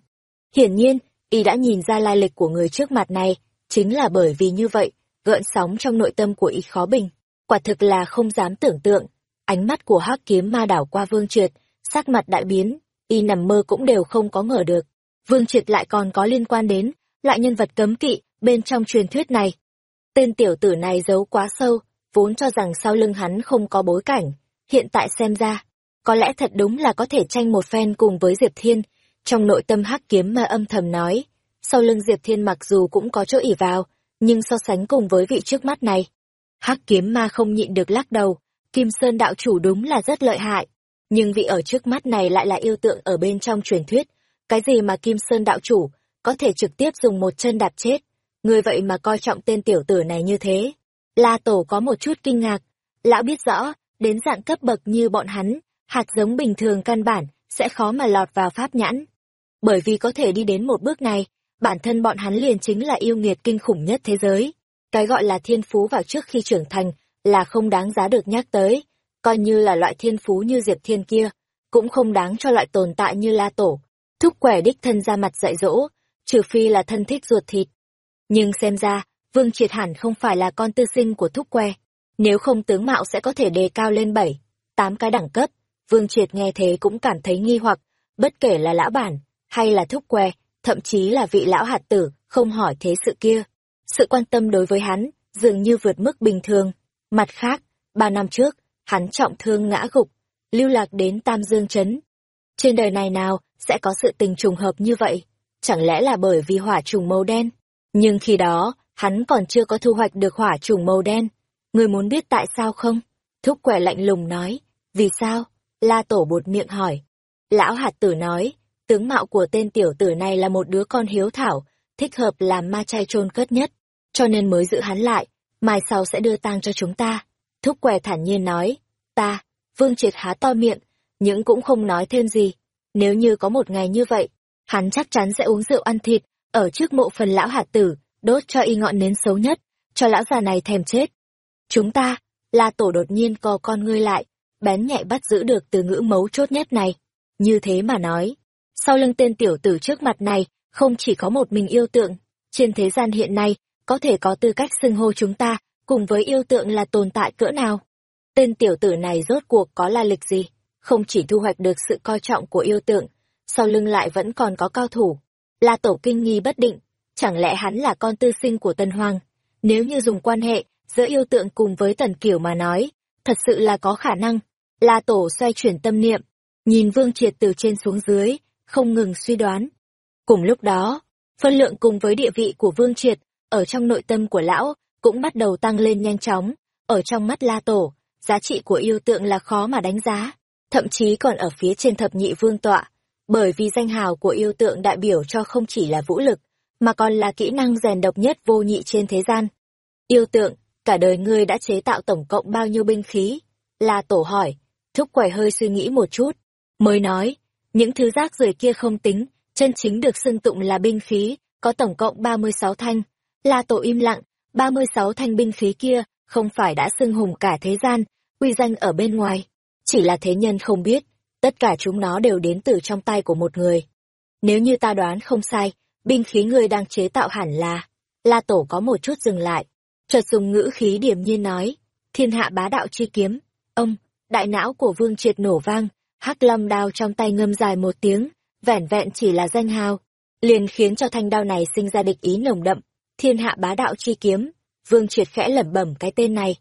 Hiển nhiên, y đã nhìn ra lai lịch của người trước mặt này, chính là bởi vì như vậy, gợn sóng trong nội tâm của y khó bình. Quả thực là không dám tưởng tượng, ánh mắt của hắc kiếm ma đảo qua vương triệt, sắc mặt đại biến, y nằm mơ cũng đều không có ngờ được. Vương triệt lại còn có liên quan đến, loại nhân vật cấm kỵ, bên trong truyền thuyết này. Tên tiểu tử này giấu quá sâu, vốn cho rằng sau lưng hắn không có bối cảnh, hiện tại xem ra, có lẽ thật đúng là có thể tranh một phen cùng với Diệp Thiên, trong nội tâm hắc kiếm mà âm thầm nói, sau lưng Diệp Thiên mặc dù cũng có chỗ ỉ vào, nhưng so sánh cùng với vị trước mắt này. hắc kiếm ma không nhịn được lắc đầu, Kim Sơn đạo chủ đúng là rất lợi hại, nhưng vị ở trước mắt này lại là yêu tượng ở bên trong truyền thuyết, cái gì mà Kim Sơn đạo chủ có thể trực tiếp dùng một chân đạp chết, người vậy mà coi trọng tên tiểu tử này như thế. La Tổ có một chút kinh ngạc, lão biết rõ, đến dạng cấp bậc như bọn hắn, hạt giống bình thường căn bản sẽ khó mà lọt vào pháp nhãn. Bởi vì có thể đi đến một bước này, bản thân bọn hắn liền chính là yêu nghiệt kinh khủng nhất thế giới. Cái gọi là thiên phú vào trước khi trưởng thành là không đáng giá được nhắc tới, coi như là loại thiên phú như Diệp Thiên kia, cũng không đáng cho loại tồn tại như La Tổ. Thúc quẻ đích thân ra mặt dạy dỗ, trừ phi là thân thích ruột thịt. Nhưng xem ra, Vương Triệt hẳn không phải là con tư sinh của Thúc que. Nếu không tướng mạo sẽ có thể đề cao lên bảy, tám cái đẳng cấp. Vương Triệt nghe thế cũng cảm thấy nghi hoặc, bất kể là lão bản, hay là Thúc que, thậm chí là vị lão hạt tử, không hỏi thế sự kia. Sự quan tâm đối với hắn, dường như vượt mức bình thường. Mặt khác, ba năm trước, hắn trọng thương ngã gục, lưu lạc đến Tam Dương Trấn. Trên đời này nào sẽ có sự tình trùng hợp như vậy? Chẳng lẽ là bởi vì hỏa trùng màu đen? Nhưng khi đó, hắn còn chưa có thu hoạch được hỏa trùng màu đen. Người muốn biết tại sao không? Thúc quẻ lạnh lùng nói. Vì sao? La tổ bột miệng hỏi. Lão hạt tử nói, tướng mạo của tên tiểu tử này là một đứa con hiếu thảo, thích hợp làm ma chay trôn cất nhất, cho nên mới giữ hắn lại, mai sau sẽ đưa tang cho chúng ta. Thúc què thản nhiên nói, ta, vương triệt há to miệng, nhưng cũng không nói thêm gì. Nếu như có một ngày như vậy, hắn chắc chắn sẽ uống rượu ăn thịt, ở trước mộ phần lão hạt tử, đốt cho y ngọn nến xấu nhất, cho lão già này thèm chết. Chúng ta, la tổ đột nhiên co con ngươi lại, bén nhạy bắt giữ được từ ngữ mấu chốt nhất này. Như thế mà nói, sau lưng tên tiểu tử trước mặt này, không chỉ có một mình yêu tượng, trên thế gian hiện nay, có thể có tư cách xưng hô chúng ta, cùng với yêu tượng là tồn tại cỡ nào. Tên tiểu tử này rốt cuộc có la lịch gì, không chỉ thu hoạch được sự coi trọng của yêu tượng, sau lưng lại vẫn còn có cao thủ. La tổ kinh nghi bất định, chẳng lẽ hắn là con tư sinh của Tân Hoàng? Nếu như dùng quan hệ giữa yêu tượng cùng với Tần Kiểu mà nói, thật sự là có khả năng. La tổ xoay chuyển tâm niệm, nhìn Vương Triệt từ trên xuống dưới, không ngừng suy đoán. Cùng lúc đó, phân lượng cùng với địa vị của Vương Triệt, ở trong nội tâm của lão, cũng bắt đầu tăng lên nhanh chóng. Ở trong mắt La Tổ, giá trị của yêu tượng là khó mà đánh giá, thậm chí còn ở phía trên thập nhị vương tọa, bởi vì danh hào của yêu tượng đại biểu cho không chỉ là vũ lực, mà còn là kỹ năng rèn độc nhất vô nhị trên thế gian. Yêu tượng, cả đời ngươi đã chế tạo tổng cộng bao nhiêu binh khí? La Tổ hỏi, thúc quẩy hơi suy nghĩ một chút, mới nói, những thứ rác rưởi kia không tính, chân chính được xưng tụng là binh khí, có tổng cộng 36 thanh. La Tổ im lặng, 36 thanh binh khí kia không phải đã xưng hùng cả thế gian, uy danh ở bên ngoài. Chỉ là thế nhân không biết, tất cả chúng nó đều đến từ trong tay của một người. Nếu như ta đoán không sai, binh khí ngươi đang chế tạo hẳn là... La Tổ có một chút dừng lại, chợt dùng ngữ khí điềm nhiên nói, thiên hạ bá đạo chi kiếm. Ông, đại não của Vương Triệt nổ vang, hắc lâm đao trong tay ngâm dài một tiếng, vẻn vẹn chỉ là danh hào, liền khiến cho thanh đao này sinh ra địch ý nồng đậm, thiên hạ bá đạo chi kiếm, Vương Triệt khẽ lẩm bẩm cái tên này.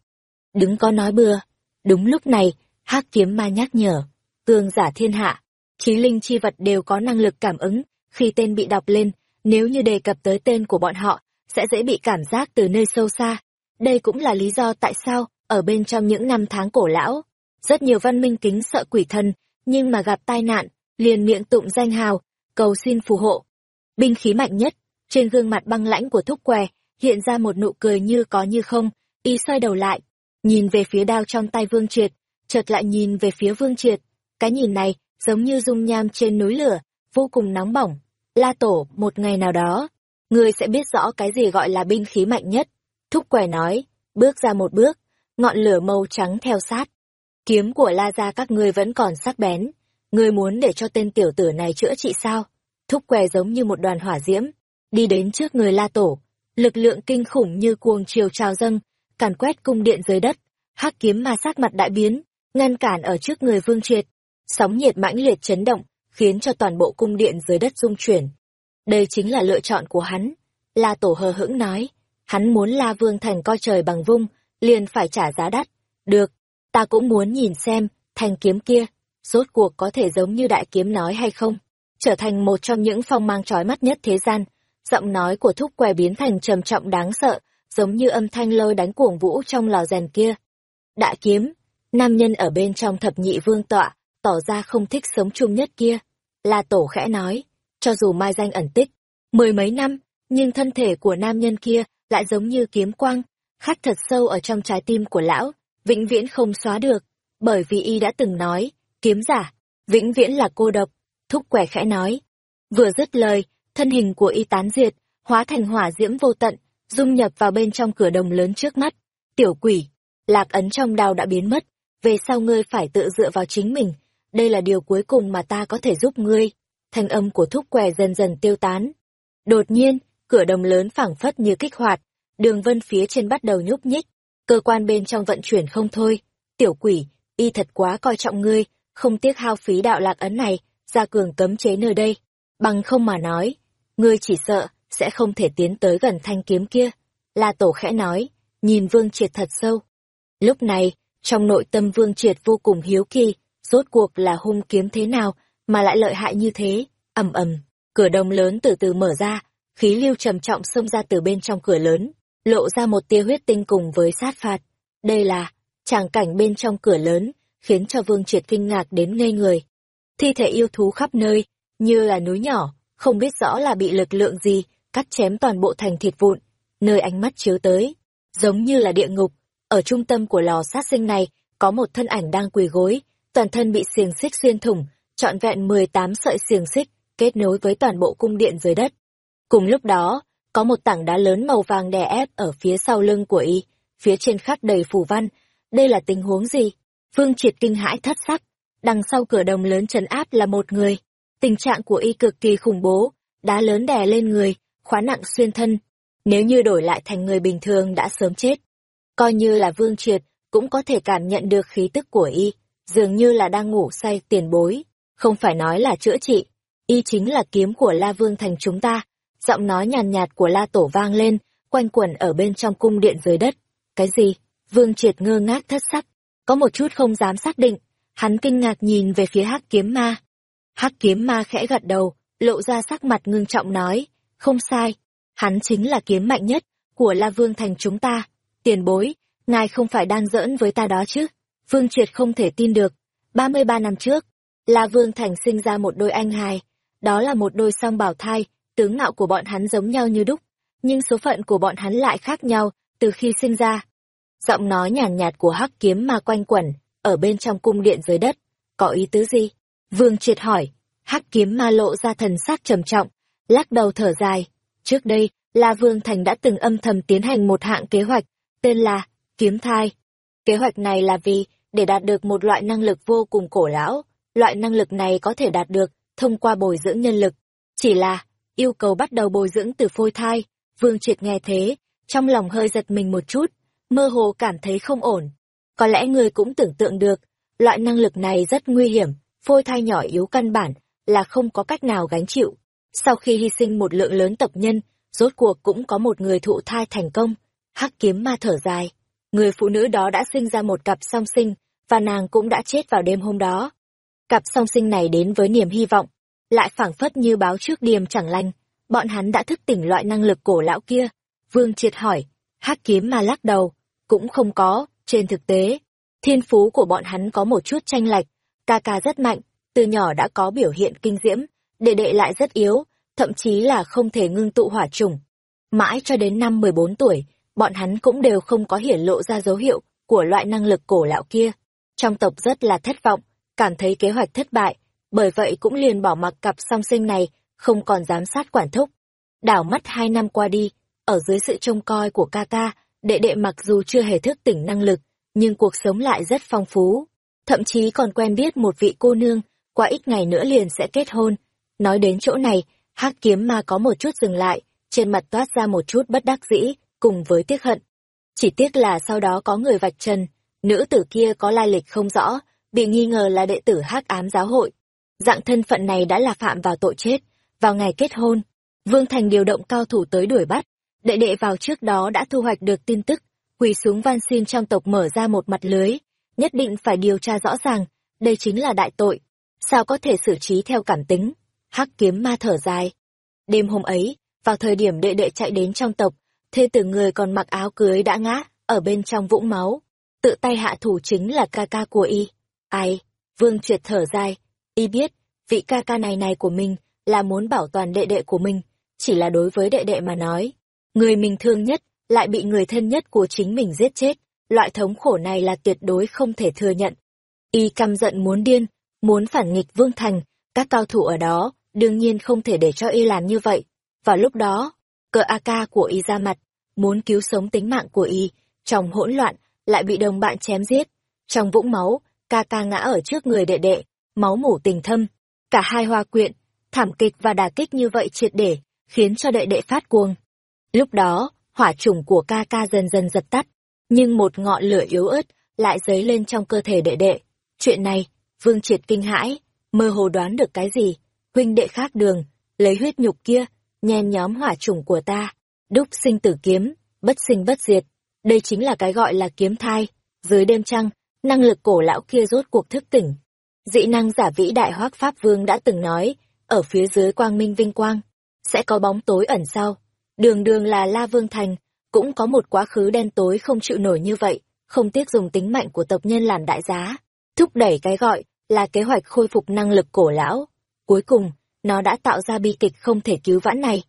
Đứng có nói bừa. Đúng lúc này, hắc kiếm ma nhắc nhở, cường giả thiên hạ, trí linh chi vật đều có năng lực cảm ứng, khi tên bị đọc lên, nếu như đề cập tới tên của bọn họ, sẽ dễ bị cảm giác từ nơi sâu xa. Đây cũng là lý do tại sao, ở bên trong những năm tháng cổ lão, rất nhiều văn minh kính sợ quỷ thần, nhưng mà gặp tai nạn, liền miệng tụng danh hào, cầu xin phù hộ. Binh khí mạnh nhất, trên gương mặt băng lãnh của thúc què, hiện ra một nụ cười như có như không, y xoay đầu lại, nhìn về phía đao trong tay Vương Triệt, chợt lại nhìn về phía Vương Triệt. Cái nhìn này, giống như dung nham trên núi lửa, vô cùng nóng bỏng. La Tổ, một ngày nào đó, ngươi sẽ biết rõ cái gì gọi là binh khí mạnh nhất. Thúc què nói, bước ra một bước, ngọn lửa màu trắng theo sát. Kiếm của La Gia các ngươi vẫn còn sắc bén. Ngươi muốn để cho tên tiểu tử này chữa trị sao? Thúc què giống như một đoàn hỏa diễm, đi đến trước người La Tổ. Lực lượng kinh khủng như cuồng chiều trào dâng, càn quét cung điện dưới đất. hắc kiếm ma sát mặt đại biến, ngăn cản ở trước người Vương Triệt. Sóng nhiệt mãnh liệt chấn động, khiến cho toàn bộ cung điện dưới đất rung chuyển. Đây chính là lựa chọn của hắn. La Tổ hờ hững nói, hắn muốn La Vương Thành coi trời bằng vung, liền phải trả giá đắt. Được, ta cũng muốn nhìn xem, thanh kiếm kia, rốt cuộc có thể giống như đại kiếm nói hay không, trở thành một trong những phong mang trói mắt nhất thế gian. Giọng nói của thúc què biến thành trầm trọng đáng sợ, giống như âm thanh lôi đánh cuồng vũ trong lò rèn kia. Đại kiếm, nam nhân ở bên trong thập nhị vương tọa, tỏ ra không thích sống chung nhất kia. La Tổ khẽ nói, cho dù mai danh ẩn tích, mười mấy năm, nhưng thân thể của nam nhân kia lại giống như kiếm quang, khắc thật sâu ở trong trái tim của lão, vĩnh viễn không xóa được, bởi vì y đã từng nói, kiếm giả, vĩnh viễn là cô độc, thúc quẻ khẽ nói. Vừa dứt lời, thân hình của y tán diệt, hóa thành hỏa diễm vô tận, dung nhập vào bên trong cửa đồng lớn trước mắt. Tiểu quỷ, lạc ấn trong đao đã biến mất, về sau ngươi phải tự dựa vào chính mình, đây là điều cuối cùng mà ta có thể giúp ngươi. Thanh âm của thúc quẻ dần dần tiêu tán. Đột nhiên, cửa đồng lớn phảng phất như kích hoạt, đường vân phía trên bắt đầu nhúc nhích, cơ quan bên trong vận chuyển không thôi. Tiểu quỷ, y thật quá coi trọng ngươi, không tiếc hao phí đạo lạc ấn này, ra cường cấm chế nơi đây. Bằng không mà nói, ngươi chỉ sợ, sẽ không thể tiến tới gần thanh kiếm kia. La Tổ khẽ nói, nhìn Vương Triệt thật sâu. Lúc này, trong nội tâm Vương Triệt vô cùng hiếu kỳ, rốt cuộc là hung kiếm thế nào mà lại lợi hại như thế, ầm ầm, cửa đồng lớn từ từ mở ra, khí lưu trầm trọng xông ra từ bên trong cửa lớn, lộ ra một tia huyết tinh cùng với sát phạt. Đây là, tràng cảnh bên trong cửa lớn, khiến cho Vương Triệt kinh ngạc đến ngây người. Thi thể yêu thú khắp nơi, như là núi nhỏ, không biết rõ là bị lực lượng gì, cắt chém toàn bộ thành thịt vụn, nơi ánh mắt chiếu tới, giống như là địa ngục. Ở trung tâm của lò sát sinh này, có một thân ảnh đang quỳ gối, toàn thân bị xiềng xích xuyên thủng, trọn vẹn 18 sợi xiềng xích, kết nối với toàn bộ cung điện dưới đất. Cùng lúc đó, có một tảng đá lớn màu vàng đè ép ở phía sau lưng của y, phía trên khắc đầy phù văn. Đây là tình huống gì? Vương Triệt kinh hãi thất sắc. Đằng sau cửa đồng lớn trấn áp là một người. Tình trạng của y cực kỳ khủng bố, đá lớn đè lên người, khóa nặng xuyên thân. Nếu như đổi lại thành người bình thường đã sớm chết. Coi như là Vương Triệt, cũng có thể cảm nhận được khí tức của y, dường như là đang ngủ say tiền bối. Không phải nói là chữa trị, y chính là kiếm của La Vương thành chúng ta giọng nói nhàn nhạt, của La Tổ vang lên, quanh quẩn ở bên trong cung điện dưới đất. Cái gì? Vương Triệt ngơ ngác thất sắc, có một chút không dám xác định, hắn kinh ngạc nhìn về phía Hắc Kiếm Ma. Hắc Kiếm Ma khẽ gật đầu, lộ ra sắc mặt ngưng trọng nói, không sai, hắn chính là kiếm mạnh nhất của La Vương thành chúng ta. Tiền bối, ngài không phải đang giỡn với ta đó chứ? Vương Triệt không thể tin được. 33 năm trước, La Vương thành sinh ra một đôi anh hài, đó là một đôi song bảo thai, tướng mạo của bọn hắn giống nhau như đúc, nhưng số phận của bọn hắn lại khác nhau từ khi sinh ra. Giọng nói nhàn nhạt, nhạt của hắc kiếm ma quanh quẩn, ở bên trong cung điện dưới đất. Có ý tứ gì? Vương triệt hỏi. Hắc kiếm ma lộ ra thần sắc trầm trọng, lắc đầu thở dài. Trước đây, La Vương Thành đã từng âm thầm tiến hành một hạng kế hoạch, tên là Kiếm Thai. Kế hoạch này là vì, để đạt được một loại năng lực vô cùng cổ lão, loại năng lực này có thể đạt được thông qua bồi dưỡng nhân lực. Chỉ là, yêu cầu bắt đầu bồi dưỡng từ phôi thai, Vương Triệt nghe thế, trong lòng hơi giật mình một chút, mơ hồ cảm thấy không ổn. Có lẽ người cũng tưởng tượng được, loại năng lực này rất nguy hiểm, phôi thai nhỏ yếu căn bản là không có cách nào gánh chịu. Sau khi hy sinh một lượng lớn tộc nhân, rốt cuộc cũng có một người thụ thai thành công. Hắc kiếm ma thở dài. Người phụ nữ đó đã sinh ra một cặp song sinh, và nàng cũng đã chết vào đêm hôm đó. Cặp song sinh này đến với niềm hy vọng, lại phảng phất như báo trước điềm chẳng lành. Bọn hắn đã thức tỉnh loại năng lực cổ lão kia. Vương triệt hỏi, hắc kiếm ma lắc đầu, cũng không có, trên thực tế. Thiên phú của bọn hắn có một chút tranh lệch, ca ca rất mạnh, từ nhỏ đã có biểu hiện kinh diễm, đệ đệ lại rất yếu, thậm chí là không thể ngưng tụ hỏa trùng. Mãi cho đến năm 14 tuổi, bọn hắn cũng đều không có hiển lộ ra dấu hiệu của loại năng lực cổ lão kia. Trong tộc rất là thất vọng, cảm thấy kế hoạch thất bại, bởi vậy cũng liền bỏ mặc cặp song sinh này, không còn giám sát quản thúc. Đảo mắt hai năm qua đi, ở dưới sự trông coi của ca ca, đệ đệ mặc dù chưa hề thức tỉnh năng lực, nhưng cuộc sống lại rất phong phú. Thậm chí còn quen biết một vị cô nương, qua ít ngày nữa liền sẽ kết hôn. Nói đến chỗ này, hắc kiếm ma có một chút dừng lại, trên mặt toát ra một chút bất đắc dĩ, cùng với tiếc hận. Chỉ tiếc là sau đó có người vạch trần, nữ tử kia có lai lịch không rõ, bị nghi ngờ là đệ tử hắc ám giáo hội. Dạng thân phận này đã là phạm vào tội chết. Vào ngày kết hôn, Vương Thành điều động cao thủ tới đuổi bắt. Đệ đệ vào trước đó đã thu hoạch được tin tức, quỳ xuống van xin trong tộc mở ra một mặt lưới, nhất định phải điều tra rõ ràng, đây chính là đại tội. Sao có thể xử trí theo cảm tính? Hắc kiếm ma thở dài. Đêm hôm ấy, vào thời điểm đệ đệ chạy đến trong tộc, thê tử người còn mặc áo cưới đã ngã, ở bên trong vũng máu. Tự tay hạ thủ chính là ca ca của y. Ai? Vương triệt thở dài. Y biết, vị ca ca này này của mình là muốn bảo toàn đệ đệ của mình, chỉ là đối với đệ đệ mà nói. Người mình thương nhất, lại bị người thân nhất của chính mình giết chết. Loại thống khổ này là tuyệt đối không thể thừa nhận. Y căm giận muốn điên, muốn phản nghịch Vương Thành, các cao thủ ở đó, đương nhiên không thể để cho y làm như vậy. Vào lúc đó, cờ AK của y ra mặt, muốn cứu sống tính mạng của y, trong hỗn loạn, lại bị đồng bạn chém giết. Trong vũng máu, ca ca ngã ở trước người đệ đệ, máu mủ tình thâm. Cả hai hoa quyện, thảm kịch và đà kích như vậy triệt để, khiến cho đệ đệ phát cuồng. Lúc đó, hỏa chủng của ca ca dần dần dập tắt, nhưng một ngọn lửa yếu ớt lại dấy lên trong cơ thể đệ đệ. Chuyện này, Vương Triệt kinh hãi, mơ hồ đoán được cái gì, huynh đệ khác đường, lấy huyết nhục kia, nhen nhóm hỏa chủng của ta, đúc sinh tử kiếm, bất sinh bất diệt. Đây chính là cái gọi là kiếm thai. Dưới đêm trăng, năng lực cổ lão kia rốt cuộc thức tỉnh. Dị năng giả vĩ đại hoác Pháp Vương đã từng nói, ở phía dưới quang minh vinh quang, sẽ có bóng tối ẩn sau. Đường đường là La Vương Thành, cũng có một quá khứ đen tối không chịu nổi như vậy, không tiếc dùng tính mạnh của tộc nhân làm đại giá, thúc đẩy cái gọi là kế hoạch khôi phục năng lực cổ lão. Cuối cùng, nó đã tạo ra bi kịch không thể cứu vãn này.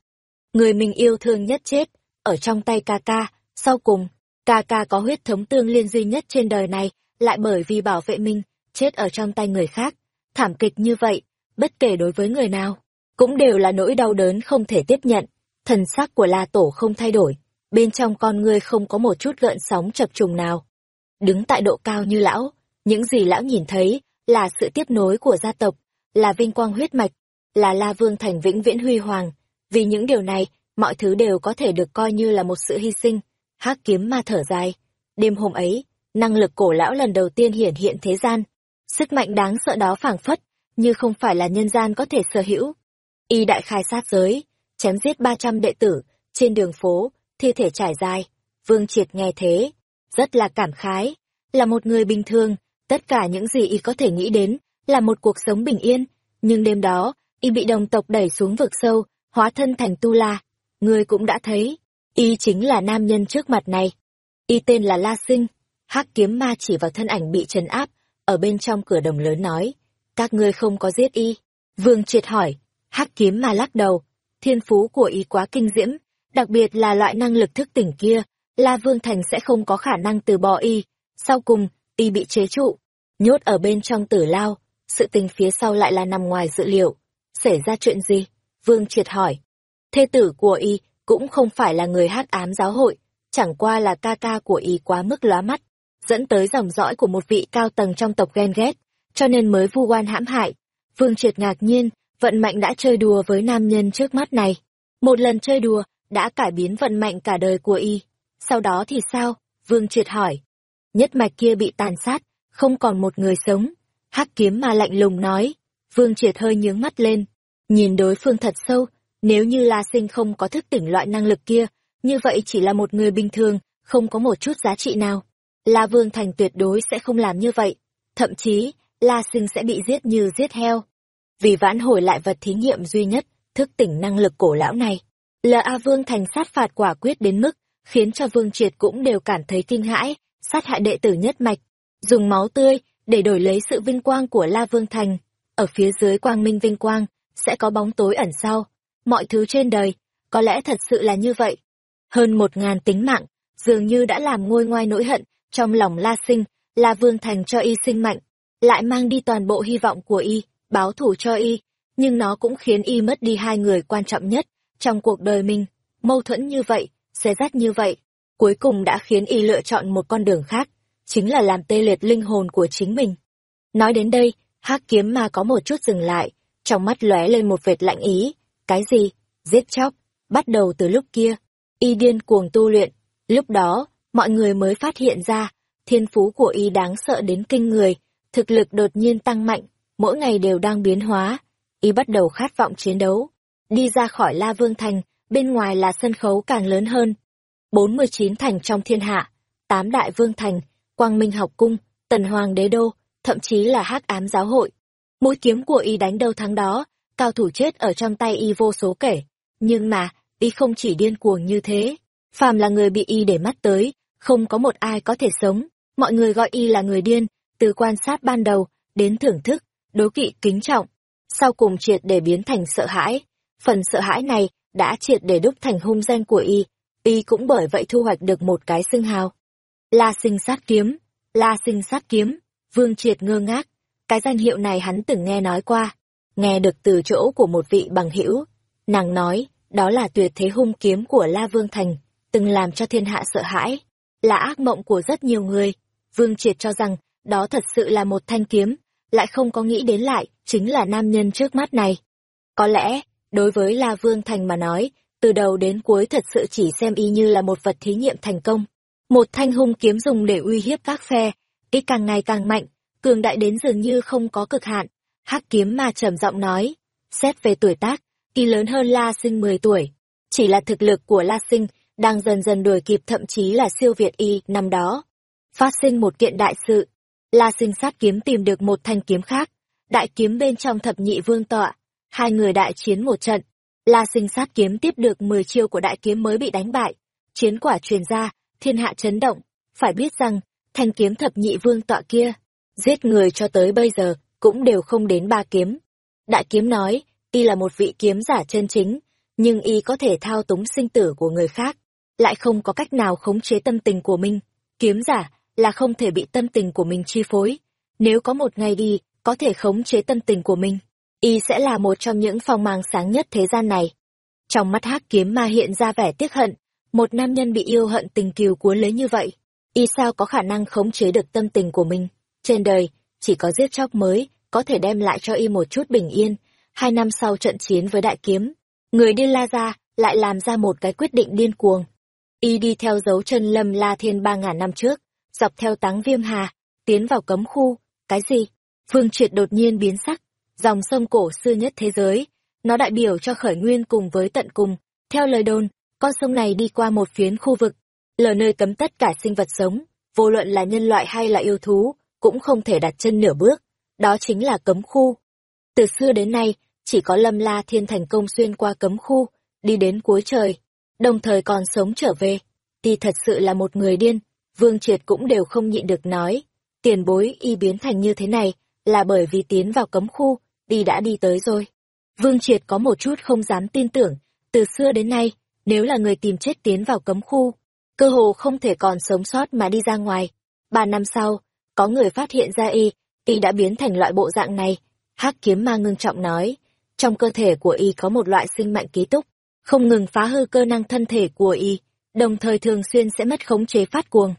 Người mình yêu thương nhất chết, ở trong tay ca ca, sau cùng, ca ca có huyết thống tương liên duy nhất trên đời này, lại bởi vì bảo vệ mình, chết ở trong tay người khác. Thảm kịch như vậy, bất kể đối với người nào, cũng đều là nỗi đau đớn không thể tiếp nhận. Thần sắc của La Tổ không thay đổi, bên trong con người không có một chút gợn sóng chập trùng nào. Đứng tại độ cao như lão, những gì lão nhìn thấy là sự tiếp nối của gia tộc, là vinh quang huyết mạch, là La Vương Thành vĩnh viễn huy hoàng. Vì những điều này, mọi thứ đều có thể được coi như là một sự hy sinh. hắc kiếm ma thở dài. Đêm hôm ấy, năng lực cổ lão lần đầu tiên hiển hiện thế gian. Sức mạnh đáng sợ đó phảng phất, như không phải là nhân gian có thể sở hữu. Y đại khai sát giới, chém giết 300 đệ tử, trên đường phố, thi thể trải dài. Vương Triệt nghe thế, rất là cảm khái. Là một người bình thường, tất cả những gì y có thể nghĩ đến là một cuộc sống bình yên. Nhưng đêm đó, y bị đồng tộc đẩy xuống vực sâu, hóa thân thành tu la. người cũng đã thấy, y chính là nam nhân trước mặt này. Y tên là La Sinh, hắc kiếm ma chỉ vào thân ảnh bị trấn áp, ở bên trong cửa đồng lớn nói, các ngươi không có giết y. Vương triệt hỏi, hắc kiếm ma lắc đầu, thiên phú của y quá kinh diễm, đặc biệt là loại năng lực thức tỉnh kia, La Vương Thành sẽ không có khả năng từ bỏ y. Sau cùng, y bị chế trụ, nhốt ở bên trong tử lao. Sự tình phía sau lại là nằm ngoài dự liệu. Xảy ra chuyện gì? Vương triệt hỏi. Thê tử của y cũng không phải là người hắc ám giáo hội, chẳng qua là ca ca của y quá mức lóa mắt, dẫn tới dòng dõi của một vị cao tầng trong tộc ghen ghét, cho nên mới vu oan hãm hại. Vương triệt ngạc nhiên, vận mệnh đã chơi đùa với nam nhân trước mắt này. Một lần chơi đùa, đã cải biến vận mệnh cả đời của y. Sau đó thì sao? Vương triệt hỏi. Nhất mạch kia bị tàn sát, không còn một người sống. hắc kiếm mà lạnh lùng nói. Vương triệt hơi nhướng mắt lên. Nhìn đối phương thật sâu, nếu như La Sinh không có thức tỉnh loại năng lực kia, như vậy chỉ là một người bình thường, không có một chút giá trị nào. La Vương Thành tuyệt đối sẽ không làm như vậy. Thậm chí, La Sinh sẽ bị giết như giết heo. Vì vãn hồi lại vật thí nghiệm duy nhất, thức tỉnh năng lực cổ lão này. Là A Vương Thành sát phạt quả quyết đến mức, khiến cho Vương Triệt cũng đều cảm thấy kinh hãi, sát hại đệ tử nhất mạch, dùng máu tươi để đổi lấy sự vinh quang của La Vương Thành. Ở phía dưới quang minh vinh quang, sẽ có bóng tối ẩn sau. Mọi thứ trên đời, có lẽ thật sự là như vậy. Hơn một ngàn tính mạng, dường như đã làm ngôi ngoai nỗi hận, trong lòng La Sinh, La Vương Thành cho y sinh mạnh, lại mang đi toàn bộ hy vọng của y, báo thủ cho y, nhưng nó cũng khiến y mất đi hai người quan trọng nhất trong cuộc đời mình. Mâu thuẫn như vậy, xé rách như vậy, cuối cùng đã khiến y lựa chọn một con đường khác, chính là làm tê liệt linh hồn của chính mình. Nói đến đây, hắc kiếm ma có một chút dừng lại, trong mắt lóe lên một vệt lạnh ý. Cái gì? Giết chóc? Bắt đầu từ lúc kia, y điên cuồng tu luyện. Lúc đó, mọi người mới phát hiện ra, thiên phú của y đáng sợ đến kinh người, thực lực đột nhiên tăng mạnh, mỗi ngày đều đang biến hóa. Y bắt đầu khát vọng chiến đấu. Đi ra khỏi La Vương Thành, bên ngoài là sân khấu càng lớn hơn. 49 thành trong thiên hạ, 8 đại vương thành, quang minh học cung, tần hoàng đế đô, thậm chí là hắc ám giáo hội. Mũi kiếm của y đánh đâu thắng đó, cao thủ chết ở trong tay y vô số kể. Nhưng mà, y không chỉ điên cuồng như thế. Phàm là người bị y để mắt tới, không có một ai có thể sống. Mọi người gọi y là người điên, từ quan sát ban đầu, đến thưởng thức, đố kỵ kính trọng. Sau cùng triệt để biến thành sợ hãi. Phần sợ hãi này đã triệt để đúc thành hung danh của y. Y cũng bởi vậy thu hoạch được một cái xưng hào. La sinh sát kiếm, la sinh sát kiếm, vương triệt ngơ ngác. Cái danh hiệu này hắn từng nghe nói qua, nghe được từ chỗ của một vị bằng hữu. Nàng nói, đó là tuyệt thế hung kiếm của La Vương Thành, từng làm cho thiên hạ sợ hãi, là ác mộng của rất nhiều người. Vương Triệt cho rằng, đó thật sự là một thanh kiếm, lại không có nghĩ đến lại, chính là nam nhân trước mắt này. Có lẽ, đối với La Vương Thành mà nói, từ đầu đến cuối thật sự chỉ xem y như là một vật thí nghiệm thành công. Một thanh hung kiếm dùng để uy hiếp các phe, ít càng ngày càng mạnh, cường đại đến dường như không có cực hạn. hắc kiếm mà trầm giọng nói, xét về tuổi tác, y lớn hơn La Sinh 10 tuổi. Chỉ là thực lực của La Sinh đang dần dần đuổi kịp thậm chí là siêu việt y năm đó. Phát sinh một kiện đại sự, La Sinh sát kiếm tìm được một thanh kiếm khác, đại kiếm bên trong thập nhị vương tọa, hai người đại chiến một trận. La Sinh sát kiếm tiếp được 10 chiêu của đại kiếm mới bị đánh bại, chiến quả truyền ra, thiên hạ chấn động, phải biết rằng, thanh kiếm thập nhị vương tọa kia, giết người cho tới bây giờ, cũng đều không đến ba kiếm. Đại kiếm nói, y là một vị kiếm giả chân chính, nhưng y có thể thao túng sinh tử của người khác, lại không có cách nào khống chế tâm tình của mình. Kiếm giả là không thể bị tâm tình của mình chi phối. Nếu có một ngày đi, có thể khống chế tâm tình của mình, y sẽ là một trong những phong mang sáng nhất thế gian này. Trong mắt hắc kiếm ma hiện ra vẻ tiếc hận, một nam nhân bị yêu hận tình kiều cuốn lấy như vậy, y sao có khả năng khống chế được tâm tình của mình. Trên đời, chỉ có giết chóc mới, có thể đem lại cho y một chút bình yên. Hai năm sau trận chiến với đại kiếm, người điên la ra, lại làm ra một cái quyết định điên cuồng. Y đi theo dấu chân lâm la thiên ba ngàn năm trước, dọc theo táng viêm hà, tiến vào cấm khu. Cái gì? Phương triệt đột nhiên biến sắc. Dòng sông cổ xưa nhất thế giới, nó đại biểu cho khởi nguyên cùng với tận cùng. Theo lời đồn, con sông này đi qua một phiến khu vực, là nơi cấm tất cả sinh vật sống, vô luận là nhân loại hay là yêu thú, cũng không thể đặt chân nửa bước. Đó chính là cấm khu. Từ xưa đến nay, chỉ có Lâm La Thiên thành công xuyên qua cấm khu, đi đến cuối trời, đồng thời còn sống trở về. thì thật sự là một người điên, Vương Triệt cũng đều không nhịn được nói. Tiền bối y biến thành như thế này, là bởi vì tiến vào cấm khu, đi đã đi tới rồi. Vương Triệt có một chút không dám tin tưởng, từ xưa đến nay, nếu là người tìm chết tiến vào cấm khu, cơ hồ không thể còn sống sót mà đi ra ngoài. Ba năm sau, có người phát hiện ra y, y đã biến thành loại bộ dạng này. Hắc kiếm ma ngưng trọng nói, trong cơ thể của y có một loại sinh mạnh ký túc, không ngừng phá hư cơ năng thân thể của y, đồng thời thường xuyên sẽ mất khống chế phát cuồng.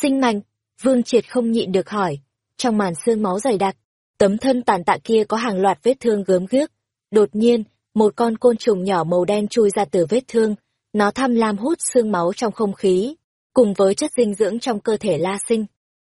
Sinh mạnh, Vương Triệt không nhịn được hỏi, trong màn xương máu dày đặc, tấm thân tàn tạ kia có hàng loạt vết thương gớm ghiếc. Đột nhiên, một con côn trùng nhỏ màu đen chui ra từ vết thương, nó tham lam hút xương máu trong không khí, cùng với chất dinh dưỡng trong cơ thể La Sinh.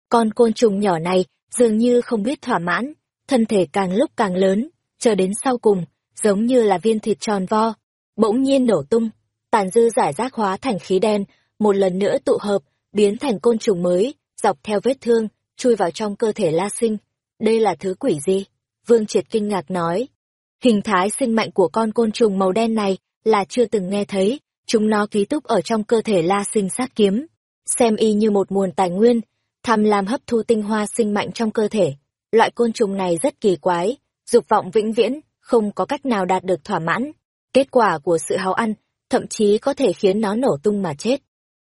Con côn trùng nhỏ này dường như không biết thỏa mãn, thân thể càng lúc càng lớn, chờ đến sau cùng, giống như là viên thịt tròn vo, bỗng nhiên nổ tung, tàn dư giải rác hóa thành khí đen, một lần nữa tụ hợp, biến thành côn trùng mới, dọc theo vết thương, chui vào trong cơ thể La Sinh. Đây là thứ quỷ gì? Vương Triệt kinh ngạc nói. Hình thái sinh mạnh của con côn trùng màu đen này là chưa từng nghe thấy, chúng nó ký túc ở trong cơ thể La Sinh sát kiếm. Xem y như một nguồn tài nguyên, tham lam hấp thu tinh hoa sinh mạnh trong cơ thể. Loại côn trùng này rất kỳ quái, dục vọng vĩnh viễn, không có cách nào đạt được thỏa mãn. Kết quả của sự háo ăn, thậm chí có thể khiến nó nổ tung mà chết.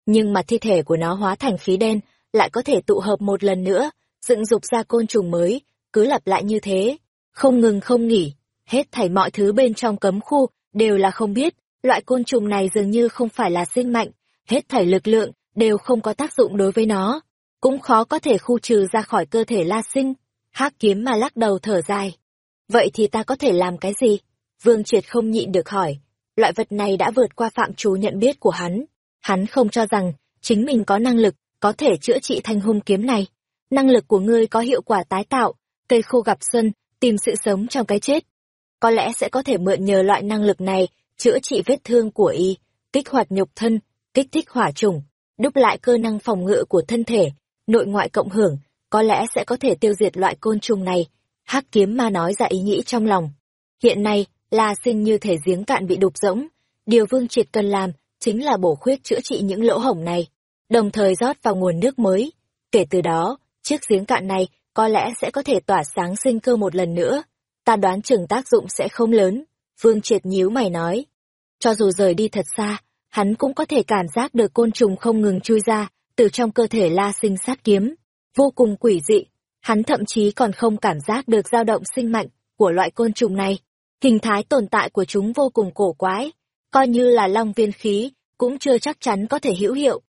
Nhưng mà thi thể của nó hóa thành khí đen, lại có thể tụ hợp một lần nữa, dựng dục ra côn trùng mới, cứ lặp lại như thế, không ngừng không nghỉ, hết thảy mọi thứ bên trong cấm khu đều là không biết, loại côn trùng này dường như không phải là sinh mạnh, hết thảy lực lượng đều không có tác dụng đối với nó, cũng khó có thể khu trừ ra khỏi cơ thể La Sinh. Hắc kiếm mà lắc đầu thở dài. Vậy thì ta có thể làm cái gì? Vương Triệt không nhịn được hỏi. Loại vật này đã vượt qua phạm trù nhận biết của hắn. Hắn không cho rằng chính mình có năng lực có thể chữa trị thanh hung kiếm này. Năng lực của ngươi có hiệu quả tái tạo, cây khô gặp xuân, tìm sự sống trong cái chết. Có lẽ sẽ có thể mượn nhờ loại năng lực này chữa trị vết thương của y, kích hoạt nhục thân, kích thích hỏa trùng, đúc lại cơ năng phòng ngự của thân thể, nội ngoại cộng hưởng, có lẽ sẽ có thể tiêu diệt loại côn trùng này. Hắc kiếm ma nói ra ý nghĩ trong lòng. Hiện nay, La Sinh như thể giếng cạn bị đục rỗng, điều Vương Triệt cần làm chính là bổ khuyết chữa trị những lỗ hổng này, đồng thời rót vào nguồn nước mới. Kể từ đó, chiếc giếng cạn này có lẽ sẽ có thể tỏa sáng sinh cơ một lần nữa. Ta đoán chừng tác dụng sẽ không lớn. Vương Triệt nhíu mày nói. Cho dù rời đi thật xa, hắn cũng có thể cảm giác được côn trùng không ngừng chui ra từ trong cơ thể La Sinh sát kiếm. Vô cùng quỷ dị, hắn thậm chí còn không cảm giác được dao động sinh mạnh của loại côn trùng này. Hình thái tồn tại của chúng vô cùng cổ quái, coi như là long viên khí, cũng chưa chắc chắn có thể hữu hiệu.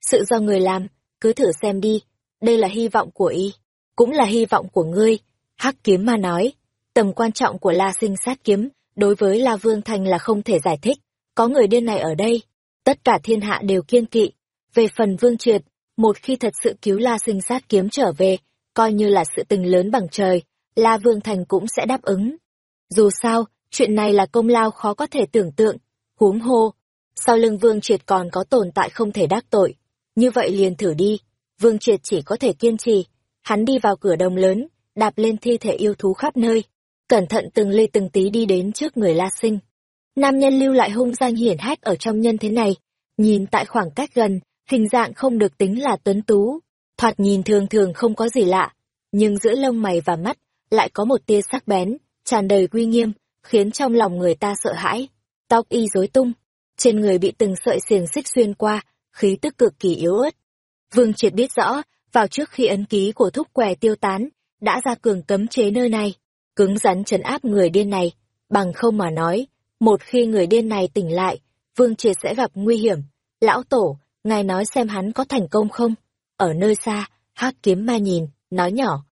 Sự do người làm, cứ thử xem đi, đây là hy vọng của y, cũng là hy vọng của ngươi. Hắc kiếm mà nói, tầm quan trọng của La Sinh sát kiếm đối với La Vương Thành là không thể giải thích. Có người điên này ở đây, tất cả thiên hạ đều kiên kỵ. Về phần Vương Triệt, một khi thật sự cứu La Sinh sát kiếm trở về, coi như là sự tình lớn bằng trời, La Vương Thành cũng sẽ đáp ứng. Dù sao, chuyện này là công lao khó có thể tưởng tượng, huống hô. Sau lưng Vương Triệt còn có tồn tại không thể đắc tội. Như vậy liền thử đi. Vương Triệt chỉ có thể kiên trì. Hắn đi vào cửa đồng lớn, đạp lên thi thể yêu thú khắp nơi. Cẩn thận từng ly từng tí đi đến trước người La Sinh. Nam nhân lưu lại hung danh hiển hách ở trong nhân thế này. Nhìn tại khoảng cách gần, hình dạng không được tính là tuấn tú. Thoạt nhìn thường thường không có gì lạ. Nhưng giữa lông mày và mắt, lại có một tia sắc bén, tràn đầy uy nghiêm, khiến trong lòng người ta sợ hãi. Tóc y rối tung, trên người bị từng sợi xiềng xích xuyên qua, khí tức cực kỳ yếu ớt. Vương Triệt biết rõ, vào trước khi ấn ký của thúc què tiêu tán, đã ra cường cấm chế nơi này, cứng rắn trấn áp người điên này, bằng không mà nói, một khi người điên này tỉnh lại, Vương Triệt sẽ gặp nguy hiểm. Lão Tổ, ngài nói xem hắn có thành công không? Ở nơi xa, hắc kiếm ma nhìn, nói nhỏ.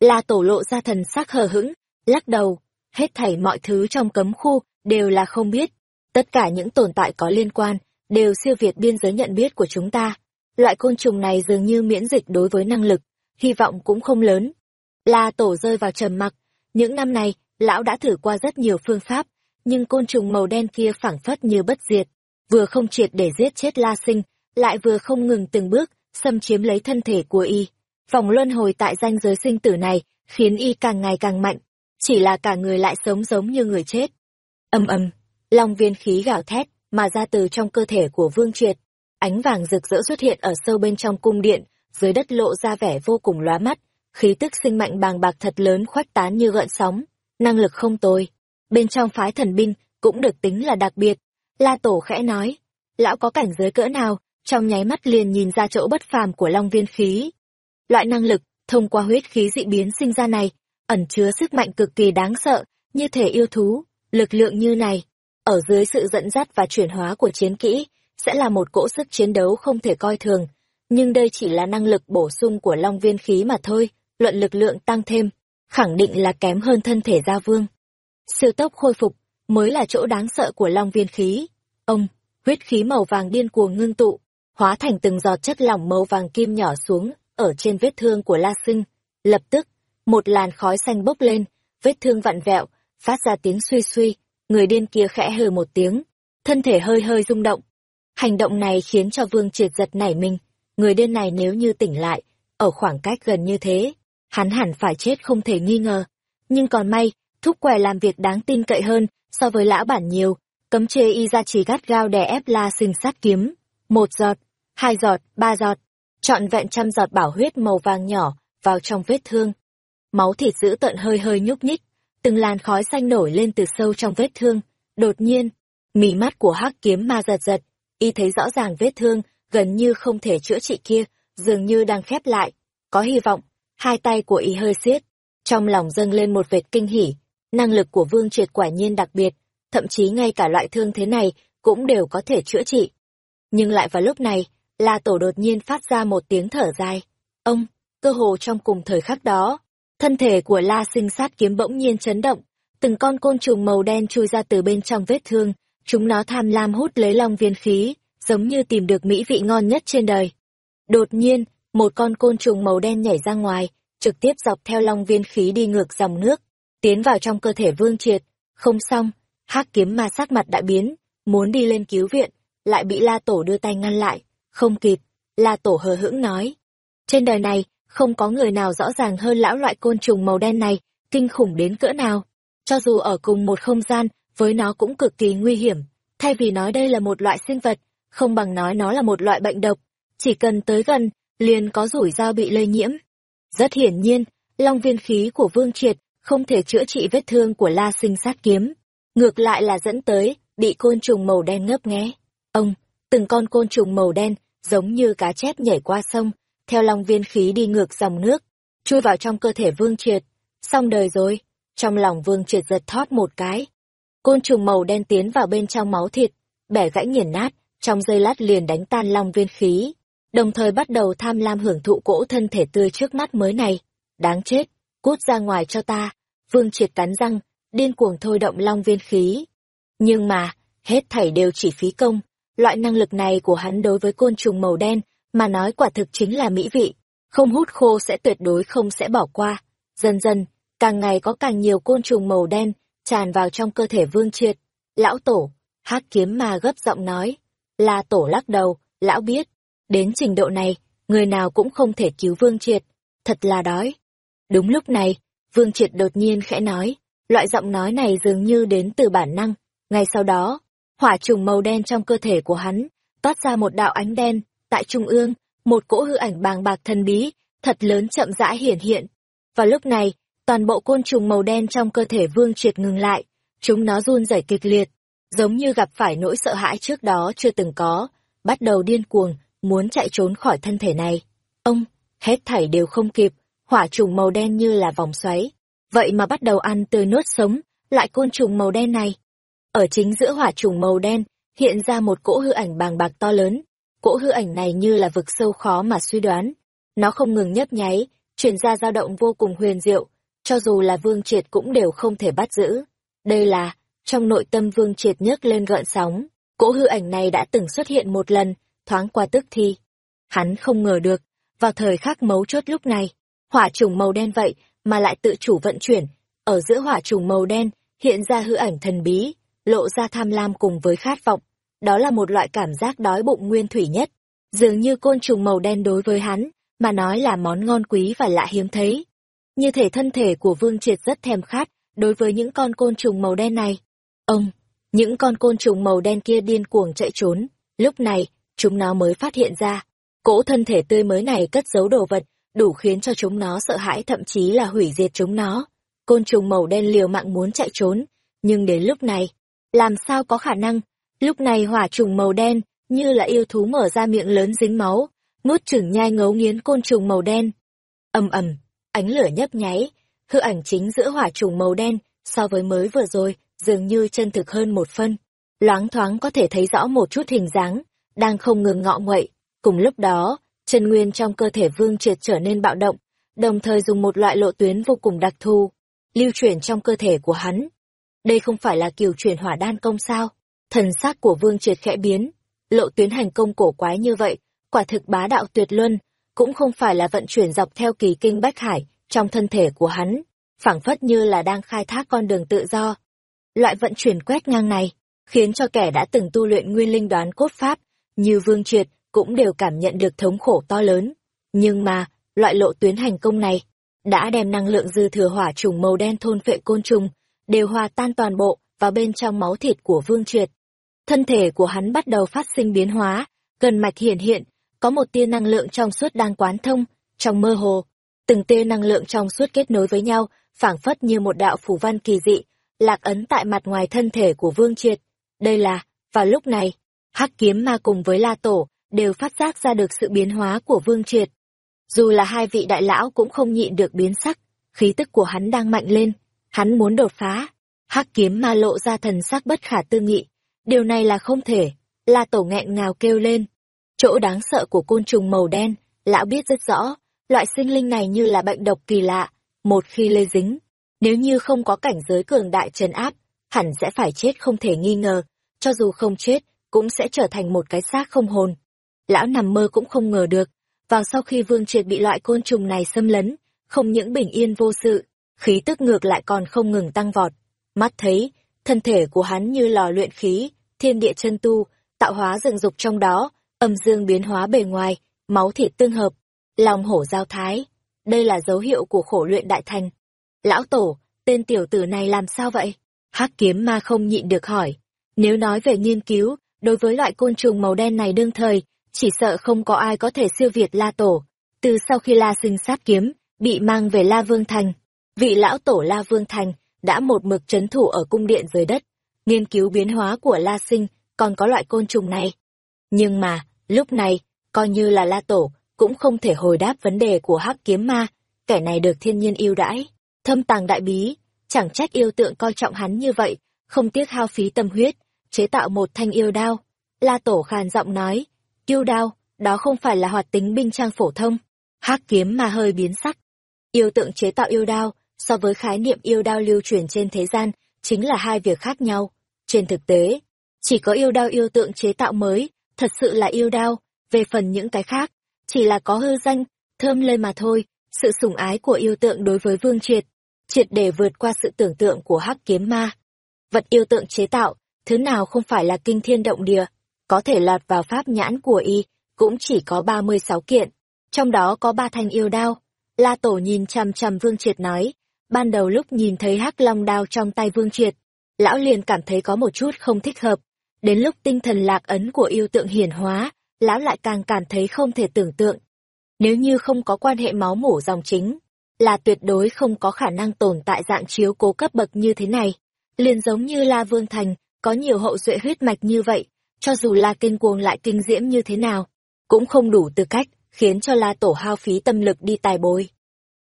La Tổ lộ ra thần sắc hờ hững, lắc đầu, hết thảy mọi thứ trong cấm khu đều là không biết. Tất cả những tồn tại có liên quan đều siêu việt biên giới nhận biết của chúng ta. Loại côn trùng này dường như miễn dịch đối với năng lực, hy vọng cũng không lớn. La Tổ rơi vào trầm mặc, những năm này, lão đã thử qua rất nhiều phương pháp, nhưng côn trùng màu đen kia phảng phất như bất diệt, vừa không triệt để giết chết La Sinh, lại vừa không ngừng từng bước xâm chiếm lấy thân thể của y. Vòng luân hồi tại danh giới sinh tử này khiến y càng ngày càng mạnh, chỉ là cả người lại sống giống như người chết. ầm ầm, long viên khí gào thét, mà ra từ trong cơ thể của Vương Triệt. Ánh vàng rực rỡ xuất hiện ở sâu bên trong cung điện, dưới đất lộ ra vẻ vô cùng lóa mắt, khí tức sinh mạnh bàng bạc thật lớn khoách tán như gợn sóng, năng lực không tồi. Bên trong phái thần binh cũng được tính là đặc biệt. La Tổ khẽ nói, lão có cảnh giới cỡ nào, trong nháy mắt liền nhìn ra chỗ bất phàm của long viên khí. Loại năng lực, thông qua huyết khí dị biến sinh ra này, ẩn chứa sức mạnh cực kỳ đáng sợ, như thể yêu thú, lực lượng như này, ở dưới sự dẫn dắt và chuyển hóa của chiến kỹ, sẽ là một cỗ sức chiến đấu không thể coi thường, nhưng đây chỉ là năng lực bổ sung của long viên khí mà thôi, luận lực lượng tăng thêm, khẳng định là kém hơn thân thể gia vương. Siêu tốc khôi phục, mới là chỗ đáng sợ của long viên khí. Ông, huyết khí màu vàng điên cuồng ngưng tụ, hóa thành từng giọt chất lỏng màu vàng kim nhỏ xuống, ở trên vết thương của La Sinh. Lập tức, một làn khói xanh bốc lên, vết thương vặn vẹo, phát ra tiếng suy suy, người điên kia khẽ hừ một tiếng, thân thể hơi hơi rung động. Hành động này khiến cho Vương Triệt giật nảy mình, người điên này nếu như tỉnh lại, ở khoảng cách gần như thế, hắn hẳn phải chết không thể nghi ngờ. Nhưng còn may, thúc què làm việc đáng tin cậy hơn so với lão bản nhiều, cấm chê y ra chỉ gắt gao đè ép la sinh sát kiếm. Một giọt, hai giọt, ba giọt, trọn vẹn trăm giọt bảo huyết màu vàng nhỏ vào trong vết thương. Máu thịt giữ tận hơi hơi nhúc nhích, từng làn khói xanh nổi lên từ sâu trong vết thương. Đột nhiên, mí mắt của hắc kiếm ma giật giật, y thấy rõ ràng vết thương gần như không thể chữa trị kia, dường như đang khép lại. Có hy vọng, hai tay của y hơi xiết, trong lòng dâng lên một vệt kinh hỉ. Năng lực của Vương Triệt quả nhiên đặc biệt, thậm chí ngay cả loại thương thế này cũng đều có thể chữa trị. Nhưng lại vào lúc này, La Tổ đột nhiên phát ra một tiếng thở dài. Ông, cơ hồ trong cùng thời khắc đó, thân thể của La sinh sát kiếm bỗng nhiên chấn động, từng con côn trùng màu đen chui ra từ bên trong vết thương, chúng nó tham lam hút lấy long viên khí, giống như tìm được mỹ vị ngon nhất trên đời. Đột nhiên, một con côn trùng màu đen nhảy ra ngoài, trực tiếp dọc theo long viên khí đi ngược dòng nước, tiến vào trong cơ thể vương triệt. Không xong, hắc kiếm ma sắc mặt đại biến, muốn đi lên cứu viện, lại bị La Tổ đưa tay ngăn lại. Không kịp, La Tổ hờ hững nói. Trên đời này, không có người nào rõ ràng hơn lão loại côn trùng màu đen này, kinh khủng đến cỡ nào. Cho dù ở cùng một không gian, với nó cũng cực kỳ nguy hiểm. Thay vì nói đây là một loại sinh vật, không bằng nói nó là một loại bệnh độc. Chỉ cần tới gần, liền có rủi ro bị lây nhiễm. Rất hiển nhiên, long viên khí của Vương Triệt không thể chữa trị vết thương của la sinh sát kiếm. Ngược lại là dẫn tới, bị côn trùng màu đen ngấp nghé. Ông, từng con côn trùng màu đen, giống như cá chép nhảy qua sông, theo long viên khí đi ngược dòng nước, chui vào trong cơ thể Vương Triệt. Xong đời rồi, trong lòng Vương Triệt giật thót một cái. Côn trùng màu đen tiến vào bên trong máu thịt, bẻ gãy nghiền nát, trong giây lát liền đánh tan long viên khí, đồng thời bắt đầu tham lam hưởng thụ cỗ thân thể tươi trước mắt mới này. Đáng chết, cút ra ngoài cho ta, Vương Triệt cắn răng, điên cuồng thôi động long viên khí. Nhưng mà, hết thảy đều chỉ phí công, loại năng lực này của hắn đối với côn trùng màu đen, mà nói quả thực chính là mỹ vị, không hút khô sẽ tuyệt đối không sẽ bỏ qua. Dần dần, càng ngày có càng nhiều côn trùng màu đen tràn vào trong cơ thể Vương Triệt. Lão Tổ, hát kiếm mà gấp giọng nói, là Tổ lắc đầu, lão biết, đến trình độ này, người nào cũng không thể cứu Vương Triệt, thật là đói. Đúng lúc này, Vương Triệt đột nhiên khẽ nói, loại giọng nói này dường như đến từ bản năng, ngay sau đó, hỏa trùng màu đen trong cơ thể của hắn, toát ra một đạo ánh đen, tại trung ương, một cỗ hư ảnh bàng bạc thần bí, thật lớn chậm rãi hiển hiện. Vào lúc này, toàn bộ côn trùng màu đen trong cơ thể Vương Triệt ngừng lại, chúng nó run rẩy kịch liệt, giống như gặp phải nỗi sợ hãi trước đó chưa từng có, bắt đầu điên cuồng, muốn chạy trốn khỏi thân thể này. Ông, hết thảy đều không kịp, hỏa trùng màu đen như là vòng xoáy, vậy mà bắt đầu ăn tươi nuốt sống, lại côn trùng màu đen này. Ở chính giữa hỏa trùng màu đen, hiện ra một cỗ hư ảnh bàng bạc to lớn, cỗ hư ảnh này như là vực sâu khó mà suy đoán. Nó không ngừng nhấp nháy, chuyển ra dao động vô cùng huyền diệu, cho dù là vương triệt cũng đều không thể bắt giữ. Đây là, trong nội tâm vương triệt nhấc lên gợn sóng, cỗ hư ảnh này đã từng xuất hiện một lần, thoáng qua tức thi. Hắn không ngờ được, vào thời khắc mấu chốt lúc này, hỏa trùng màu đen vậy mà lại tự chủ vận chuyển, ở giữa hỏa trùng màu đen hiện ra hư ảnh thần bí, lộ ra tham lam cùng với khát vọng. Đó là một loại cảm giác đói bụng nguyên thủy nhất, dường như côn trùng màu đen đối với hắn, mà nói là món ngon quý và lạ hiếm thấy. Như thể thân thể của Vương Triệt rất thèm khát đối với những con côn trùng màu đen này. Ông, những con côn trùng màu đen kia điên cuồng chạy trốn, lúc này, chúng nó mới phát hiện ra, cỗ thân thể tươi mới này cất giấu đồ vật, đủ khiến cho chúng nó sợ hãi thậm chí là hủy diệt chúng nó. Côn trùng màu đen liều mạng muốn chạy trốn, nhưng đến lúc này, làm sao có khả năng, lúc này hỏa trùng màu đen như là yêu thú mở ra miệng lớn dính máu, nuốt chửng nhai ngấu nghiến côn trùng màu đen. ầm ầm, ánh lửa nhấp nháy, hư ảnh chính giữa hỏa trùng màu đen so với mới vừa rồi, dường như chân thực hơn một phân. Loáng thoáng có thể thấy rõ một chút hình dáng, đang không ngừng ngọ nguậy. Cùng lúc đó, chân nguyên trong cơ thể vương triệt trở nên bạo động, đồng thời dùng một loại lộ tuyến vô cùng đặc thù, lưu chuyển trong cơ thể của hắn. Đây không phải là kiều chuyển hỏa đan công sao? Thần sắc của vương triệt khẽ biến, lộ tuyến hành công cổ quái như vậy, quả thực bá đạo tuyệt luân, cũng không phải là vận chuyển dọc theo kỳ kinh bách hải trong thân thể của hắn, phảng phất như là đang khai thác con đường tự do. Loại vận chuyển quét ngang này, khiến cho kẻ đã từng tu luyện nguyên linh đoán cốt pháp, như Vương Triệt, cũng đều cảm nhận được thống khổ to lớn. Nhưng mà, loại lộ tuyến hành công này, đã đem năng lượng dư thừa hỏa trùng màu đen thôn phệ côn trùng, đều hòa tan toàn bộ vào bên trong máu thịt của Vương Triệt. Thân thể của hắn bắt đầu phát sinh biến hóa, gần mạch hiển hiện, có một tia năng lượng trong suốt đang quán thông, trong mơ hồ, từng tia năng lượng trong suốt kết nối với nhau, phảng phất như một đạo phủ văn kỳ dị, lạc ấn tại mặt ngoài thân thể của Vương Triệt. Đây là, vào lúc này, Hắc Kiếm Ma cùng với La Tổ đều phát giác ra được sự biến hóa của Vương Triệt. Dù là hai vị đại lão cũng không nhịn được biến sắc, khí tức của hắn đang mạnh lên, hắn muốn đột phá. Hắc Kiếm Ma lộ ra thần sắc bất khả tư nghị, điều này là không thể. La Tổ nghẹn ngào kêu lên. Chỗ đáng sợ của côn trùng màu đen, lão biết rất rõ, loại sinh linh này như là bệnh độc kỳ lạ, một khi lây dính, nếu như không có cảnh giới cường đại trấn áp, hẳn sẽ phải chết không thể nghi ngờ, cho dù không chết, cũng sẽ trở thành một cái xác không hồn. Lão nằm mơ cũng không ngờ được, vào sau khi Vương Triệt bị loại côn trùng này xâm lấn, không những bình yên vô sự, khí tức ngược lại còn không ngừng tăng vọt. Mắt thấy, thân thể của hắn như lò luyện khí, thiên địa chân tu, tạo hóa dựng dục trong đó, âm dương biến hóa bề ngoài, máu thịt tương hợp, lòng hổ giao thái. Đây là dấu hiệu của khổ luyện đại thành. Lão Tổ, tên tiểu tử này làm sao vậy? hắc kiếm ma không nhịn được hỏi. Nếu nói về nghiên cứu, đối với loại côn trùng màu đen này đương thời, chỉ sợ không có ai có thể siêu việt La Tổ. Từ sau khi La sinh sát kiếm, bị mang về La Vương Thành, vị lão tổ La Vương Thành đã một mực chấn thủ ở cung điện dưới đất, nghiên cứu biến hóa của La sinh, còn có loại côn trùng này. Nhưng mà, lúc này, coi như là La Tổ, cũng không thể hồi đáp vấn đề của hắc kiếm ma, kẻ này được thiên nhiên yêu đãi, thâm tàng đại bí, chẳng trách yêu tượng coi trọng hắn như vậy, không tiếc hao phí tâm huyết, chế tạo một thanh yêu đao. La Tổ khàn giọng nói, yêu đao, đó không phải là hoạt tính binh trang phổ thông, hắc kiếm Ma hơi biến sắc. Yêu tượng chế tạo yêu đao, so với khái niệm yêu đao lưu truyền trên thế gian, chính là hai việc khác nhau. Trên thực tế, chỉ có yêu đao yêu tượng chế tạo mới, thật sự là yêu đao, về phần những cái khác, chỉ là có hư danh, thơm lên mà thôi, sự sủng ái của yêu tượng đối với Vương Triệt, triệt để vượt qua sự tưởng tượng của hắc kiếm ma. Vật yêu tượng chế tạo, thứ nào không phải là kinh thiên động địa, có thể lọt vào pháp nhãn của y, cũng chỉ có 36 kiện, trong đó có ba thanh yêu đao. La Tổ nhìn chằm chằm Vương Triệt nói, ban đầu lúc nhìn thấy hắc long đao trong tay Vương Triệt, lão liền cảm thấy có một chút không thích hợp, đến lúc tinh thần lạc ấn của yêu tượng hiển hóa, lão lại càng cảm thấy không thể tưởng tượng. Nếu như không có quan hệ máu mủ dòng chính, là tuyệt đối không có khả năng tồn tại dạng chiếu cố cấp bậc như thế này. Liền giống như La Vương Thành, có nhiều hậu duệ huyết mạch như vậy, cho dù La Kinh Cuồng lại kinh diễm như thế nào, cũng không đủ tư cách, khiến cho La Tổ hao phí tâm lực đi tài bồi.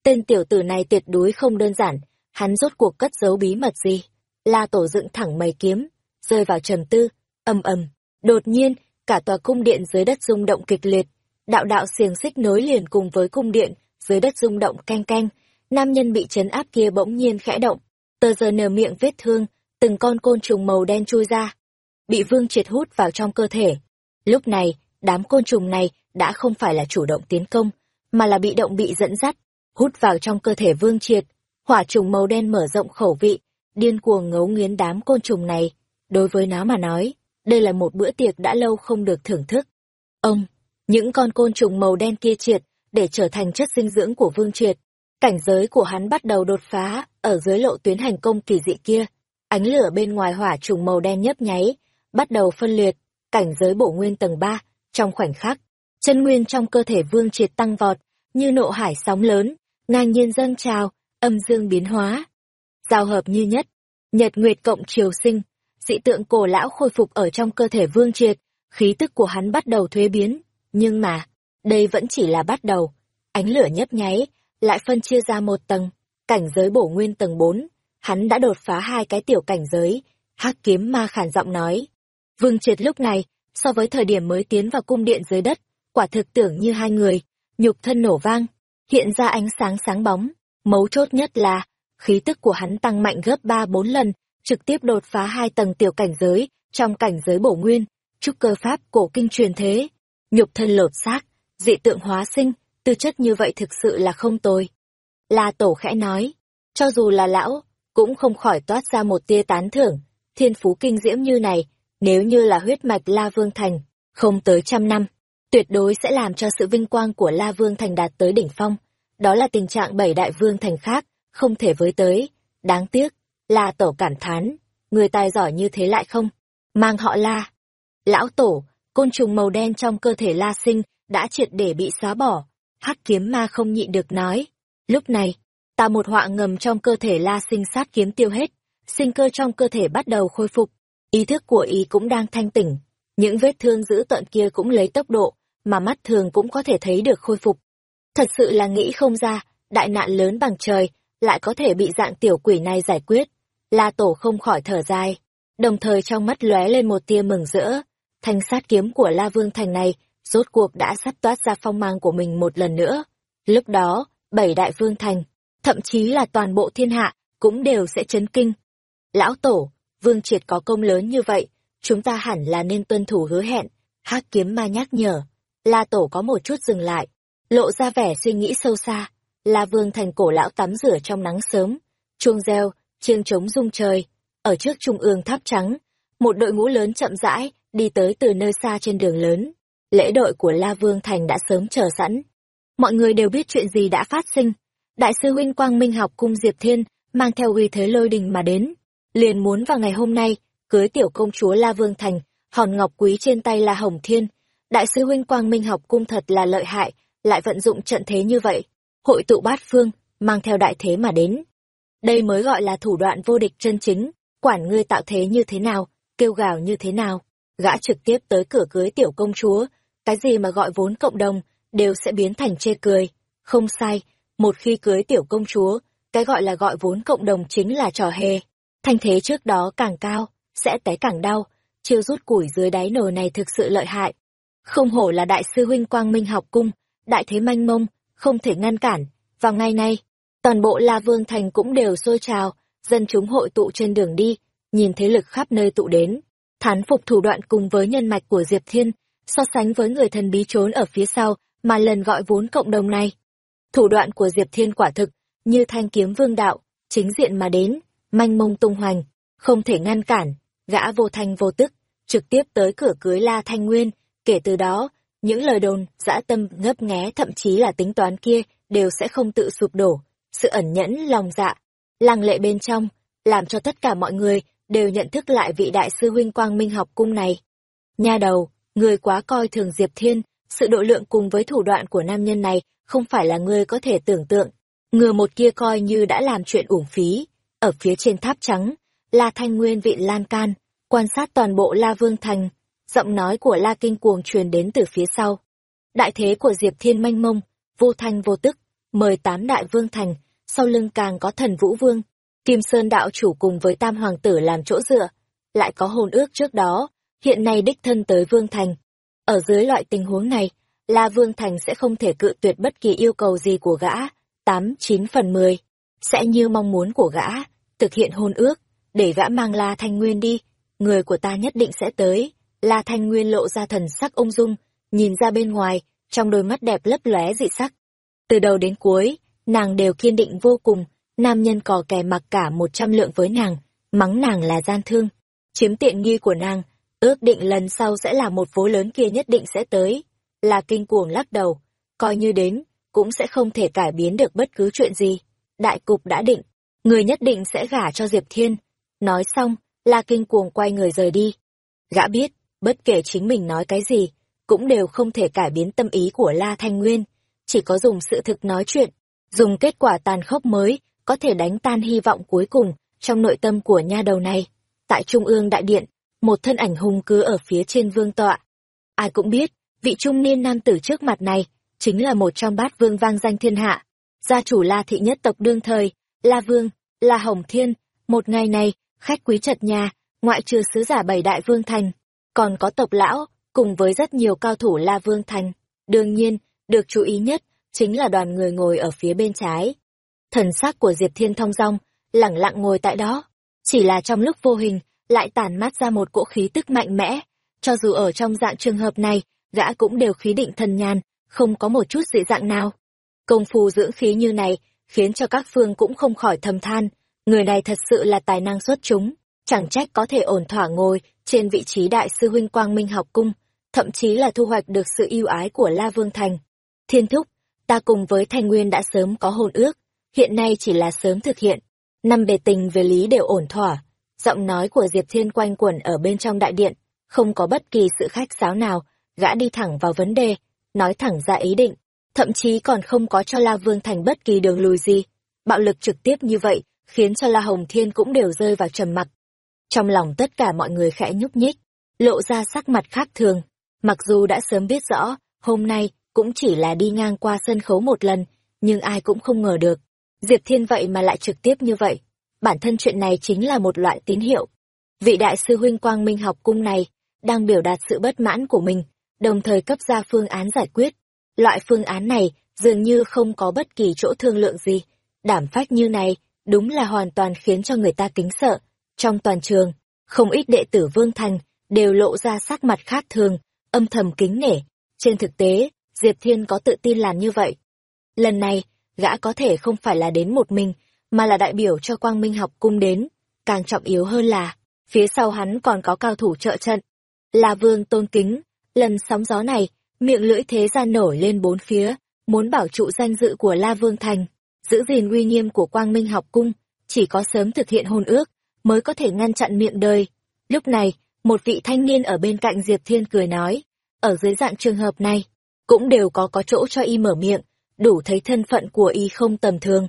Tên tiểu tử này tuyệt đối không đơn giản, hắn rốt cuộc cất giấu bí mật gì. La Tổ dựng thẳng mày kiếm, rơi vào trầm tư, ầm ầm, đột nhiên, cả tòa cung điện dưới đất rung động kịch liệt, đạo đạo xiềng xích nối liền cùng với cung điện, dưới đất rung động canh canh, nam nhân bị chấn áp kia bỗng nhiên khẽ động, tờ giờ nở miệng vết thương, từng con côn trùng màu đen chui ra, bị vương triệt hút vào trong cơ thể. Lúc này, đám côn trùng này đã không phải là chủ động tiến công, mà là bị động bị dẫn dắt, hút vào trong cơ thể vương triệt, hỏa trùng màu đen mở rộng khẩu vị, điên cuồng ngấu nghiến đám côn trùng này. Đối với nó mà nói, đây là một bữa tiệc đã lâu không được thưởng thức. Ông, những con côn trùng màu đen kia triệt, để trở thành chất dinh dưỡng của Vương Triệt. Cảnh giới của hắn bắt đầu đột phá, ở dưới lộ tuyến hành công kỳ dị kia. Ánh lửa bên ngoài hỏa trùng màu đen nhấp nháy, bắt đầu phân liệt, cảnh giới bổ nguyên tầng 3, trong khoảnh khắc. Chân nguyên trong cơ thể Vương Triệt tăng vọt, như nộ hải sóng lớn, ngang nhiên dâng trào, âm dương biến hóa. Giao hợp như nhất, nhật nguyệt cộng triều sinh, dị tượng cổ lão khôi phục ở trong cơ thể Vương Triệt, khí tức của hắn bắt đầu thuế biến, nhưng mà, đây vẫn chỉ là bắt đầu. Ánh lửa nhấp nháy, lại phân chia ra một tầng, cảnh giới bổ nguyên tầng 4, hắn đã đột phá hai cái tiểu cảnh giới, hắc kiếm ma khản giọng nói. Vương Triệt lúc này, so với thời điểm mới tiến vào cung điện dưới đất, quả thực tưởng như hai người, nhục thân nổ vang, hiện ra ánh sáng sáng bóng, mấu chốt nhất là, khí tức của hắn tăng mạnh gấp ba bốn lần, trực tiếp đột phá hai tầng tiểu cảnh giới, trong cảnh giới bổ nguyên, trúc cơ pháp cổ kinh truyền thế, nhục thân lột xác, dị tượng hóa sinh, tư chất như vậy thực sự là không tồi. La Tổ khẽ nói, cho dù là lão, cũng không khỏi toát ra một tia tán thưởng, thiên phú kinh diễm như này, nếu như là huyết mạch La Vương Thành, không tới trăm năm, tuyệt đối sẽ làm cho sự vinh quang của La Vương Thành đạt tới đỉnh phong. Đó là tình trạng bảy đại vương thành khác, không thể với tới. Đáng tiếc, La Tổ cảm thán, người tài giỏi như thế lại không, mang họ La. Lão Tổ, côn trùng màu đen trong cơ thể La Sinh đã triệt để bị xóa bỏ. Hắc kiếm ma không nhịn được nói. Lúc này, ta một họa ngầm trong cơ thể La Sinh sát kiếm tiêu hết, sinh cơ trong cơ thể bắt đầu khôi phục, ý thức của ý cũng đang thanh tỉnh, những vết thương dữ tợn kia cũng lấy tốc độ mà mắt thường cũng có thể thấy được khôi phục. Thật sự là nghĩ không ra, đại nạn lớn bằng trời, lại có thể bị dạng tiểu quỷ này giải quyết. La Tổ không khỏi thở dài, đồng thời trong mắt lóe lên một tia mừng rỡ. Thanh sát kiếm của La Vương Thành này, rốt cuộc đã sắp toát ra phong mang của mình một lần nữa. Lúc đó, bảy đại vương thành, thậm chí là toàn bộ thiên hạ, cũng đều sẽ chấn kinh. Lão Tổ, Vương Triệt có công lớn như vậy, chúng ta hẳn là nên tuân thủ hứa hẹn. hắc kiếm ma nhắc nhở. La Tổ có một chút dừng lại, lộ ra vẻ suy nghĩ sâu xa. La Vương thành cổ lão tắm rửa trong nắng sớm, chuông reo, chiêng trống rung trời. Ở trước trung ương tháp trắng, một đội ngũ lớn chậm rãi, đi tới từ nơi xa trên đường lớn. Lễ đội của La Vương Thành đã sớm chờ sẵn. Mọi người đều biết chuyện gì đã phát sinh. Đại sư huynh Quang Minh học cung Diệp Thiên mang theo uy thế lôi đình mà đến. Liền muốn vào ngày hôm nay, cưới tiểu công chúa La Vương Thành, hòn ngọc quý trên tay là Hồng Thiên. Đại sư huynh Quang Minh học cung thật là lợi hại, lại vận dụng trận thế như vậy. Hội tụ bát phương, mang theo đại thế mà đến. Đây mới gọi là thủ đoạn vô địch chân chính, quản ngươi tạo thế như thế nào, kêu gào như thế nào. Gã trực tiếp tới cửa cưới tiểu công chúa, cái gì mà gọi vốn cộng đồng, đều sẽ biến thành chê cười. Không sai, một khi cưới tiểu công chúa, cái gọi là gọi vốn cộng đồng chính là trò hề. Thanh thế trước đó càng cao, sẽ té càng đau, chiêu rút củi dưới đáy nồi này thực sự lợi hại. Không hổ là đại sư huynh Quang Minh học cung, đại thế manh mông, không thể ngăn cản. Vào ngày nay, toàn bộ La Vương Thành cũng đều sôi trào, dân chúng hội tụ trên đường đi, nhìn thế lực khắp nơi tụ đến. Thán phục thủ đoạn cùng với nhân mạch của Diệp Thiên, so sánh với người thần bí trốn ở phía sau, mà lần gọi vốn cộng đồng này. Thủ đoạn của Diệp Thiên quả thực, như thanh kiếm vương đạo, chính diện mà đến, manh mông tung hoành, không thể ngăn cản, gã vô thanh vô tức, trực tiếp tới cửa cưới La Thanh Nguyên, kể từ đó, những lời đồn, dã tâm, ngấp nghé thậm chí là tính toán kia, đều sẽ không tự sụp đổ, sự ẩn nhẫn, lòng dạ, lăng lệ bên trong, làm cho tất cả mọi người đều nhận thức lại vị đại sư huynh quang minh học cung này. Nha đầu, người quá coi thường Diệp Thiên, sự độ lượng cùng với thủ đoạn của nam nhân này không phải là người có thể tưởng tượng. Ngừa một kia coi như đã làm chuyện uổng phí. Ở phía trên tháp trắng, La Thanh Nguyên vị lan can, quan sát toàn bộ La Vương Thành, giọng nói của La Kinh cuồng truyền đến từ phía sau. Đại thế của Diệp Thiên manh mông, vô thanh vô tức, mời tám đại vương thành, sau lưng càng có thần Vũ Vương, Kim Sơn đạo chủ cùng với tam hoàng tử làm chỗ dựa, lại có hôn ước trước đó, hiện nay đích thân tới Vương Thành. Ở dưới loại tình huống này, La Vương Thành sẽ không thể cự tuyệt bất kỳ yêu cầu gì của gã, tám chín phần mười sẽ như mong muốn của gã, thực hiện hôn ước, để gã mang La Thanh Nguyên đi, người của ta nhất định sẽ tới. La Thanh Nguyên lộ ra thần sắc ung dung, nhìn ra bên ngoài, trong đôi mắt đẹp lấp lóe dị sắc. Từ đầu đến cuối, nàng đều kiên định vô cùng, nam nhân cò kè mặc cả một trăm lượng với nàng, mắng nàng là gian thương, chiếm tiện nghi của nàng, ước định lần sau sẽ là một phố lớn kia nhất định sẽ tới. Là kinh cuồng lắc đầu, coi như đến, cũng sẽ không thể cải biến được bất cứ chuyện gì. Đại cục đã định, người nhất định sẽ gả cho Diệp Thiên. Nói xong, La Kinh cuồng quay người rời đi. Gã biết, bất kể chính mình nói cái gì, cũng đều không thể cải biến tâm ý của La Thanh Nguyên, chỉ có dùng sự thực nói chuyện, dùng kết quả tàn khốc mới, có thể đánh tan hy vọng cuối cùng trong nội tâm của nha đầu này. Tại Trung ương Đại Điện, một thân ảnh hùng cứ ở phía trên vương tọa, ai cũng biết, vị trung niên nam tử trước mặt này, chính là một trong bát vương vang danh thiên hạ. Gia chủ La thị nhất tộc đương thời, La Vương, La Hồng Thiên, một ngày này, khách quý chật nhà, ngoại trừ sứ giả bảy đại vương thành, còn có tộc lão, cùng với rất nhiều cao thủ La Vương thành. Đương nhiên, được chú ý nhất, chính là đoàn người ngồi ở phía bên trái. Thần sắc của Diệp Thiên thong dong, lẳng lặng ngồi tại đó. Chỉ là trong lúc vô hình, lại tản mát ra một cỗ khí tức mạnh mẽ. Cho dù ở trong dạng trường hợp này, gã cũng đều khí định thần nhàn, không có một chút dị dạng nào. Công phu dưỡng khí như này, khiến cho các phương cũng không khỏi thầm than, người này thật sự là tài năng xuất chúng, chẳng trách có thể ổn thỏa ngồi trên vị trí đại sư huynh Quang Minh học cung, thậm chí là thu hoạch được sự yêu ái của La Vương Thành. Thiên Thúc, ta cùng với Thanh Nguyên đã sớm có hôn ước, hiện nay chỉ là sớm thực hiện. Năm bề tình về lý đều ổn thỏa, giọng nói của Diệp Thiên quanh quẩn ở bên trong đại điện, không có bất kỳ sự khách sáo nào, gã đi thẳng vào vấn đề, nói thẳng ra ý định, thậm chí còn không có cho La Vương Thành bất kỳ đường lùi gì. Bạo lực trực tiếp như vậy, khiến cho La Hồng Thiên cũng đều rơi vào trầm mặc. Trong lòng tất cả mọi người khẽ nhúc nhích, lộ ra sắc mặt khác thường, mặc dù đã sớm biết rõ, hôm nay cũng chỉ là đi ngang qua sân khấu một lần, nhưng ai cũng không ngờ được. Diệp Thiên vậy mà lại trực tiếp như vậy. Bản thân chuyện này chính là một loại tín hiệu. Vị đại sư huynh Quang Minh học cung này, đang biểu đạt sự bất mãn của mình, đồng thời cấp ra phương án giải quyết. Loại phương án này dường như không có bất kỳ chỗ thương lượng gì. Đảm phách như này, đúng là hoàn toàn khiến cho người ta kính sợ. Trong toàn trường, không ít đệ tử Vương Thành đều lộ ra sắc mặt khác thường, âm thầm kính nể. Trên thực tế, Diệp Thiên có tự tin làm như vậy. Lần này, gã có thể không phải là đến một mình, mà là đại biểu cho Quang Minh học cung đến. Càng trọng yếu hơn là, phía sau hắn còn có cao thủ trợ trận. Là vương tôn kính, lần sóng gió này, miệng lưỡi thế ra nổi lên bốn phía, muốn bảo trụ danh dự của La Vương Thành, giữ gìn uy nghiêm của Quang Minh học cung, chỉ có sớm thực hiện hôn ước, mới có thể ngăn chặn miệng đời. Lúc này, một vị thanh niên ở bên cạnh Diệp Thiên cười nói, ở dưới dạng trường hợp này, cũng đều có có chỗ cho y mở miệng, đủ thấy thân phận của y không tầm thường.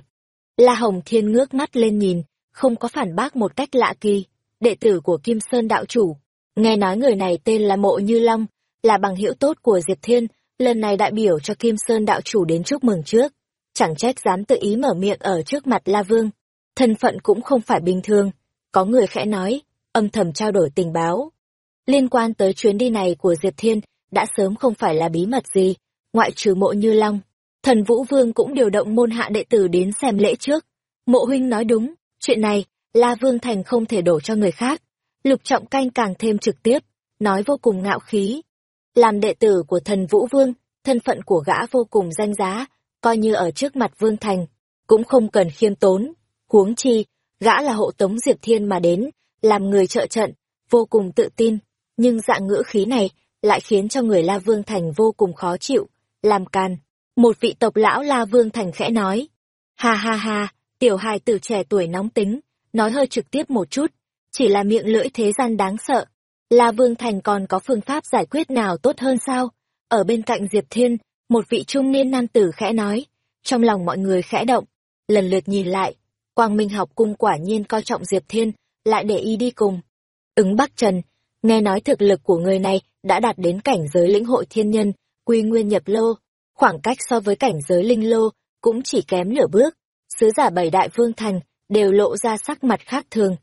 La Hồng Thiên ngước mắt lên nhìn, không có phản bác một cách lạ kỳ, đệ tử của Kim Sơn đạo chủ. Nghe nói người này tên là Mộ Như Long, là bằng hữu tốt của Diệp Thiên, lần này đại biểu cho Kim Sơn đạo chủ đến chúc mừng trước. Chẳng trách dám tự ý mở miệng ở trước mặt La Vương. Thân phận cũng không phải bình thường. Có người khẽ nói, âm thầm trao đổi tình báo. Liên quan tới chuyến đi này của Diệp Thiên, đã sớm không phải là bí mật gì, ngoại trừ mộ như long. Thần Vũ Vương cũng điều động môn hạ đệ tử đến xem lễ trước. Mộ huynh nói đúng, chuyện này, La Vương Thành không thể đổ cho người khác. Lục Trọng Canh càng thêm trực tiếp, nói vô cùng ngạo khí. Làm đệ tử của thần Vũ Vương, thân phận của gã vô cùng danh giá, coi như ở trước mặt Vương Thành, cũng không cần khiêm tốn. Huống chi, gã là hộ tống Diệp Thiên mà đến, làm người trợ trận, vô cùng tự tin. Nhưng dạng ngữ khí này lại khiến cho người La Vương Thành vô cùng khó chịu, làm can. Một vị tộc lão La Vương Thành khẽ nói, ha ha ha, tiểu hài tử trẻ tuổi nóng tính, nói hơi trực tiếp một chút, chỉ là miệng lưỡi thế gian đáng sợ. La Vương Thành còn có phương pháp giải quyết nào tốt hơn sao? Ở bên cạnh Diệp Thiên, một vị trung niên nam tử khẽ nói, trong lòng mọi người khẽ động, lần lượt nhìn lại, Quang Minh học cung quả nhiên coi trọng Diệp Thiên, lại để y đi cùng. Ứng Bắc Trần, nghe nói thực lực của người này đã đạt đến cảnh giới lĩnh hội thiên nhân, quy nguyên nhập lô, khoảng cách so với cảnh giới linh lô cũng chỉ kém nửa bước. Sứ giả bảy đại vương thành đều lộ ra sắc mặt khác thường.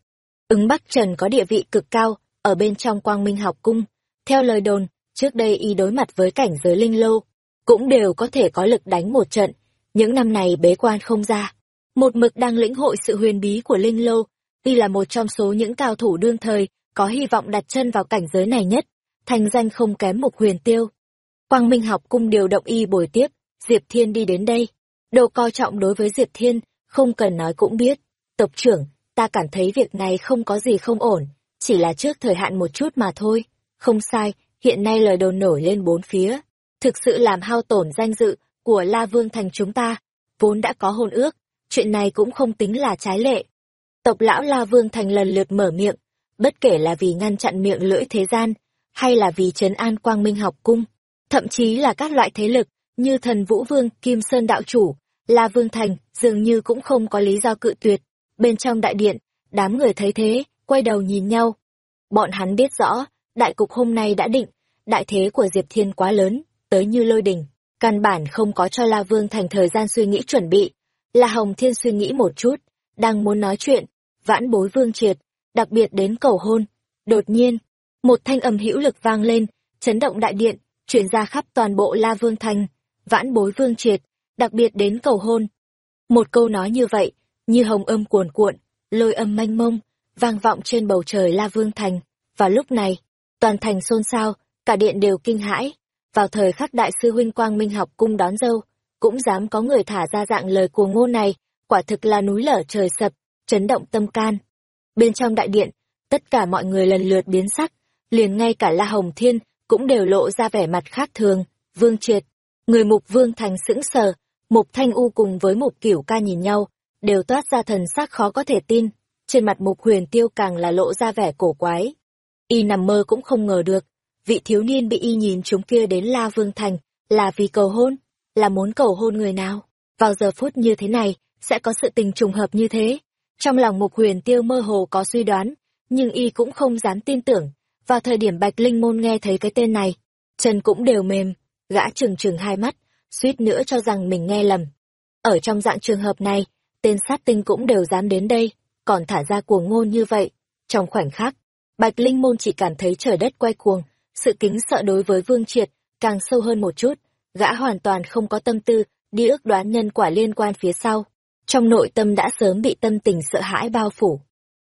Ứng Bắc Trần có địa vị cực cao ở bên trong Quang Minh học cung. Theo lời đồn, trước đây y đối mặt với cảnh giới linh lô, cũng đều có thể có lực đánh một trận. Những năm này bế quan không ra, một mực đang lĩnh hội sự huyền bí của linh lô, y là một trong số những cao thủ đương thời có hy vọng đặt chân vào cảnh giới này nhất, thành danh không kém mục huyền tiêu. Quang Minh học cung điều động y bồi tiếp, Diệp Thiên đi đến đây. Đồ coi trọng đối với Diệp Thiên, không cần nói cũng biết. Tộc trưởng, ta cảm thấy việc này không có gì không ổn, chỉ là trước thời hạn một chút mà thôi. Không sai, hiện nay lời đồn nổi lên bốn phía. Thực sự làm hao tổn danh dự của La Vương thành chúng ta. Vốn đã có hôn ước, chuyện này cũng không tính là trái lệ. Tộc lão La Vương thành lần lượt mở miệng, bất kể là vì ngăn chặn miệng lưỡi thế gian, hay là vì trấn an quang minh học cung, thậm chí là các loại thế lực như thần Vũ Vương, Kim Sơn Đạo Chủ, La Vương Thành dường như cũng không có lý do cự tuyệt. Bên trong đại điện, đám người thấy thế, quay đầu nhìn nhau. Bọn hắn biết rõ, đại cục hôm nay đã định, đại thế của Diệp Thiên quá lớn, tới như lôi đình, căn bản không có cho La Vương Thành thời gian suy nghĩ chuẩn bị. La Hồng Thiên suy nghĩ một chút, đang muốn nói chuyện, vãn bối Vương Triệt, đặc biệt đến cầu hôn. Đột nhiên, một thanh âm hữu lực vang lên, chấn động đại điện, chuyển ra khắp toàn bộ La Vương Thành, vãn bối Vương Triệt, đặc biệt đến cầu hôn. Một câu nói như vậy, như hồng âm cuồn cuộn, lôi âm manh mông, vang vọng trên bầu trời La Vương Thành. Và lúc này, toàn thành xôn xao, cả điện đều kinh hãi. Vào thời khắc đại sư huynh Quang Minh học cung đón dâu, cũng dám có người thả ra dạng lời cuồng ngôn này, quả thực là núi lở trời sập, chấn động tâm can. Bên trong đại điện, tất cả mọi người lần lượt biến sắc, liền ngay cả La Hồng Thiên cũng đều lộ ra vẻ mặt khác thường, Vương Triệt, người Mục Vương Thành sững sờ, Mục Thanh U cùng với Mục Cửu Ca nhìn nhau, đều toát ra thần sắc khó có thể tin, trên mặt Mục Huyền Tiêu càng là lộ ra vẻ cổ quái. Y nằm mơ cũng không ngờ được, vị thiếu niên bị y nhìn chúng kia đến La Vương Thành, là vì cầu hôn, là muốn cầu hôn người nào. Vào giờ phút như thế này, sẽ có sự tình trùng hợp như thế. Trong lòng Mục Huyền Tiêu mơ hồ có suy đoán, nhưng y cũng không dám tin tưởng. Vào thời điểm Bạch Linh Môn nghe thấy cái tên này, chân cũng đều mềm, gã trừng trừng hai mắt, suýt nữa cho rằng mình nghe lầm. Ở trong dạng trường hợp này, tên sát tinh cũng đều dám đến đây, còn thả ra cuồng ngôn như vậy. Trong khoảnh khắc, Bạch Linh Môn chỉ cảm thấy trời đất quay cuồng, sự kính sợ đối với Vương Triệt càng sâu hơn một chút, gã hoàn toàn không có tâm tư đi ước đoán nhân quả liên quan phía sau. Trong nội tâm đã sớm bị tâm tình sợ hãi bao phủ.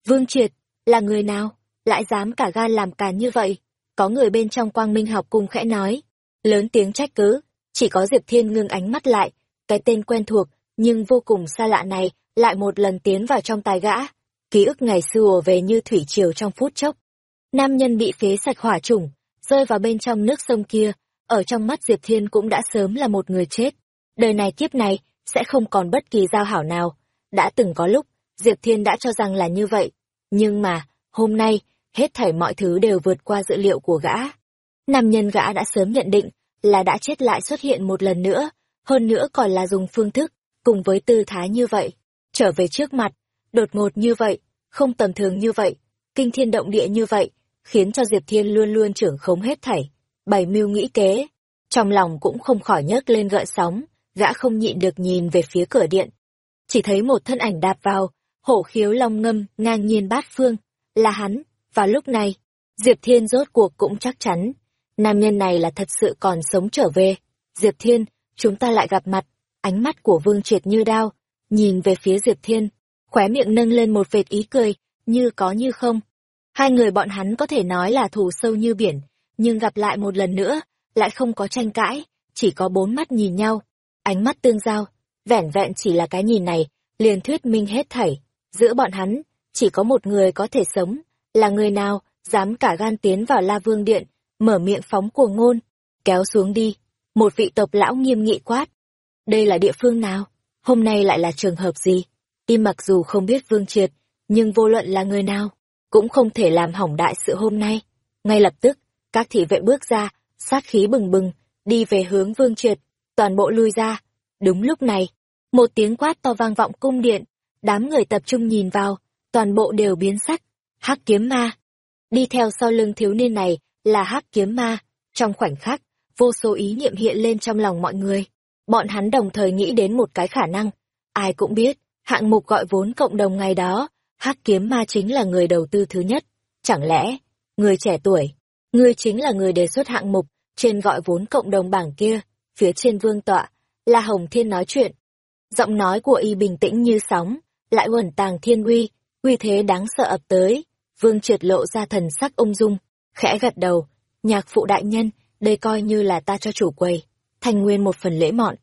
Vương Triệt, là người nào, lại dám cả gan làm càn như vậy? Có người bên trong quang minh học cùng khẽ nói, lớn tiếng trách cứ, chỉ có Diệp Thiên ngưng ánh mắt lại, cái tên quen thuộc, nhưng vô cùng xa lạ này, lại một lần tiến vào trong tai gã. Ký ức ngày xưa về như thủy triều trong phút chốc. Nam nhân bị phế sạch hỏa chủng, rơi vào bên trong nước sông kia, ở trong mắt Diệp Thiên cũng đã sớm là một người chết. Đời này kiếp này, sẽ không còn bất kỳ giao hảo nào. Đã từng có lúc, Diệp Thiên đã cho rằng là như vậy. Nhưng mà, hôm nay, hết thảy mọi thứ đều vượt qua dự liệu của gã. Nam nhân gã đã sớm nhận định là đã chết lại xuất hiện một lần nữa, hơn nữa còn là dùng phương thức, cùng với tư thái như vậy, trở về trước mặt, đột ngột như vậy, không tầm thường như vậy, kinh thiên động địa như vậy, khiến cho Diệp Thiên luôn luôn trưởng khống hết thảy, bày mưu nghĩ kế. Trong lòng cũng không khỏi nhấc lên gợn sóng, gã không nhịn được nhìn về phía cửa điện. Chỉ thấy một thân ảnh đạp vào, hổ khiếu long ngâm, ngang nhiên bát phương, là hắn, và lúc này, Diệp Thiên rốt cuộc cũng chắc chắn, nam nhân này là thật sự còn sống trở về. Diệp Thiên, chúng ta lại gặp mặt, ánh mắt của Vương Triệt như đao, nhìn về phía Diệp Thiên, khóe miệng nâng lên một vệt ý cười, như có như không. Hai người bọn hắn có thể nói là thù sâu như biển, nhưng gặp lại một lần nữa, lại không có tranh cãi, chỉ có bốn mắt nhìn nhau, ánh mắt tương giao, vẻn vẹn chỉ là cái nhìn này, liền thuyết minh hết thảy. Giữa bọn hắn, chỉ có một người có thể sống, là người nào, dám cả gan tiến vào La Vương Điện, mở miệng phóng cuồng ngôn, kéo xuống đi. Một vị tộc lão nghiêm nghị quát. Đây là địa phương nào? Hôm nay lại là trường hợp gì? Y mặc dù không biết Vương Triệt, nhưng vô luận là người nào, cũng không thể làm hỏng đại sự hôm nay. Ngay lập tức, các thị vệ bước ra, sát khí bừng bừng, đi về hướng Vương Triệt, toàn bộ lui ra. Đúng lúc này, một tiếng quát to vang vọng cung điện, đám người tập trung nhìn vào, toàn bộ đều biến sắc. Hắc kiếm ma. Đi theo sau lưng thiếu niên này là hắc kiếm ma. Trong khoảnh khắc, vô số ý niệm hiện lên trong lòng mọi người. Bọn hắn đồng thời nghĩ đến một cái khả năng. Ai cũng biết, hạng mục gọi vốn cộng đồng ngày đó, hắc kiếm ma chính là người đầu tư thứ nhất. Chẳng lẽ, người trẻ tuổi, người chính là người đề xuất hạng mục trên gọi vốn cộng đồng bảng kia, phía trên vương tọa, là Hồng Thiên nói chuyện. Giọng nói của y bình tĩnh như sóng, lại uẩn tàng thiên uy, uy thế đáng sợ ập tới. Vương triệt lộ ra thần sắc ung dung, khẽ gật đầu, nhạc phụ đại nhân, đây coi như là ta cho chủ quầy, thành nguyên một phần lễ mọn.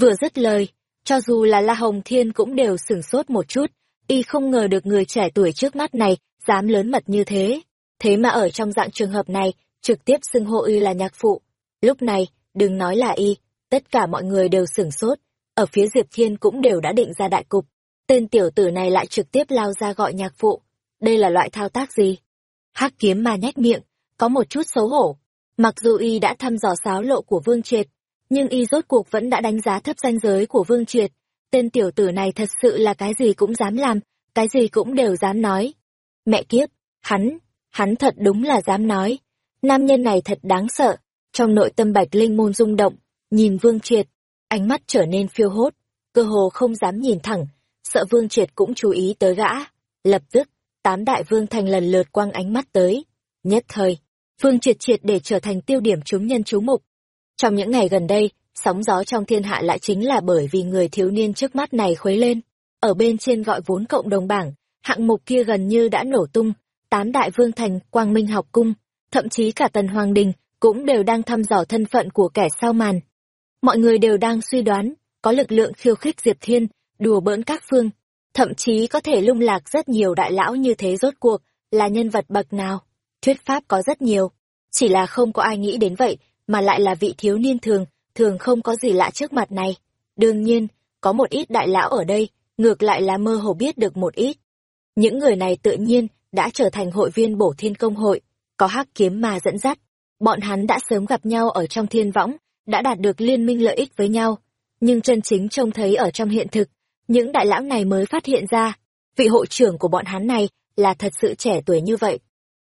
Vừa dứt lời, cho dù là La Hồng Thiên cũng đều sửng sốt một chút, y không ngờ được người trẻ tuổi trước mắt này dám lớn mật như thế. Thế mà ở trong dạng trường hợp này, trực tiếp xưng hô y là nhạc phụ. Lúc này, đừng nói là y, tất cả mọi người đều sửng sốt, ở phía Diệp Thiên cũng đều đã định ra đại cục. Tên tiểu tử này lại trực tiếp lao ra gọi nhạc phụ. Đây là loại thao tác gì? Hắc kiếm mà nhách miệng, có một chút xấu hổ. Mặc dù y đã thăm dò sáo lộ của Vương Triệt, nhưng y rốt cuộc vẫn đã đánh giá thấp danh giới của Vương Triệt. Tên tiểu tử này thật sự là cái gì cũng dám làm, cái gì cũng đều dám nói. Mẹ kiếp, hắn, hắn thật đúng là dám nói. Nam nhân này thật đáng sợ. Trong nội tâm Bạch Linh môn rung động, nhìn Vương Triệt, ánh mắt trở nên phiêu hốt, cơ hồ không dám nhìn thẳng, sợ Vương Triệt cũng chú ý tới gã. Lập tức, tám đại vương thành lần lượt quăng ánh mắt tới. Nhất thời, Vương Triệt triệt để trở thành tiêu điểm chúng nhân chú mục. Trong những ngày gần đây, sóng gió trong thiên hạ lại chính là bởi vì người thiếu niên trước mắt này khuấy lên. Ở bên trên gọi vốn cộng đồng bảng, hạng mục kia gần như đã nổ tung, tám đại vương thành, quang minh học cung, thậm chí cả tần hoàng đình, cũng đều đang thăm dò thân phận của kẻ sau màn. Mọi người đều đang suy đoán, có lực lượng khiêu khích Diệp Thiên, đùa bỡn các phương, thậm chí có thể lung lạc rất nhiều đại lão như thế rốt cuộc, là nhân vật bậc nào. Thuyết pháp có rất nhiều, chỉ là không có ai nghĩ đến vậy, mà lại là vị thiếu niên thường, thường không có gì lạ trước mặt này. Đương nhiên, có một ít đại lão ở đây, ngược lại là mơ hồ biết được một ít. Những người này tự nhiên đã trở thành hội viên bổ thiên công hội, có hắc kiếm mà dẫn dắt. Bọn hắn đã sớm gặp nhau ở trong thiên võng, đã đạt được liên minh lợi ích với nhau. Nhưng chân chính trông thấy ở trong hiện thực, những đại lão này mới phát hiện ra, vị hội trưởng của bọn hắn này là thật sự trẻ tuổi như vậy.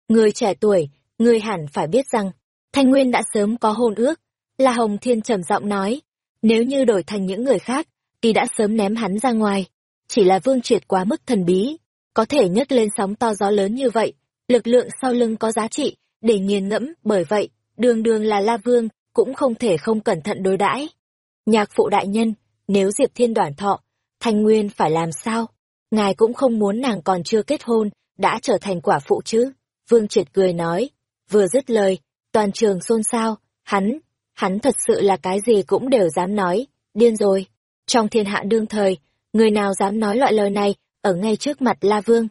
Người trẻ tuổi, người hẳn phải biết rằng, Thanh Nguyên đã sớm có hôn ước, là Hồng Thiên trầm giọng nói, nếu như đổi thành những người khác, thì đã sớm ném hắn ra ngoài. Chỉ là Vương Triệt quá mức thần bí, có thể nhấc lên sóng to gió lớn như vậy, lực lượng sau lưng có giá trị, để nghiền ngẫm, bởi vậy, đường đường là La Vương, cũng không thể không cẩn thận đối đãi. Nhạc phụ đại nhân, nếu Diệp Thiên đoản thọ, Thanh Nguyên phải làm sao? Ngài cũng không muốn nàng còn chưa kết hôn, đã trở thành quả phụ chứ? Vương Triệt cười nói, vừa dứt lời, toàn trường xôn xao, hắn, hắn thật sự là cái gì cũng đều dám nói, điên rồi. Trong thiên hạ đương thời, người nào dám nói loại lời này, ở ngay trước mặt La Vương.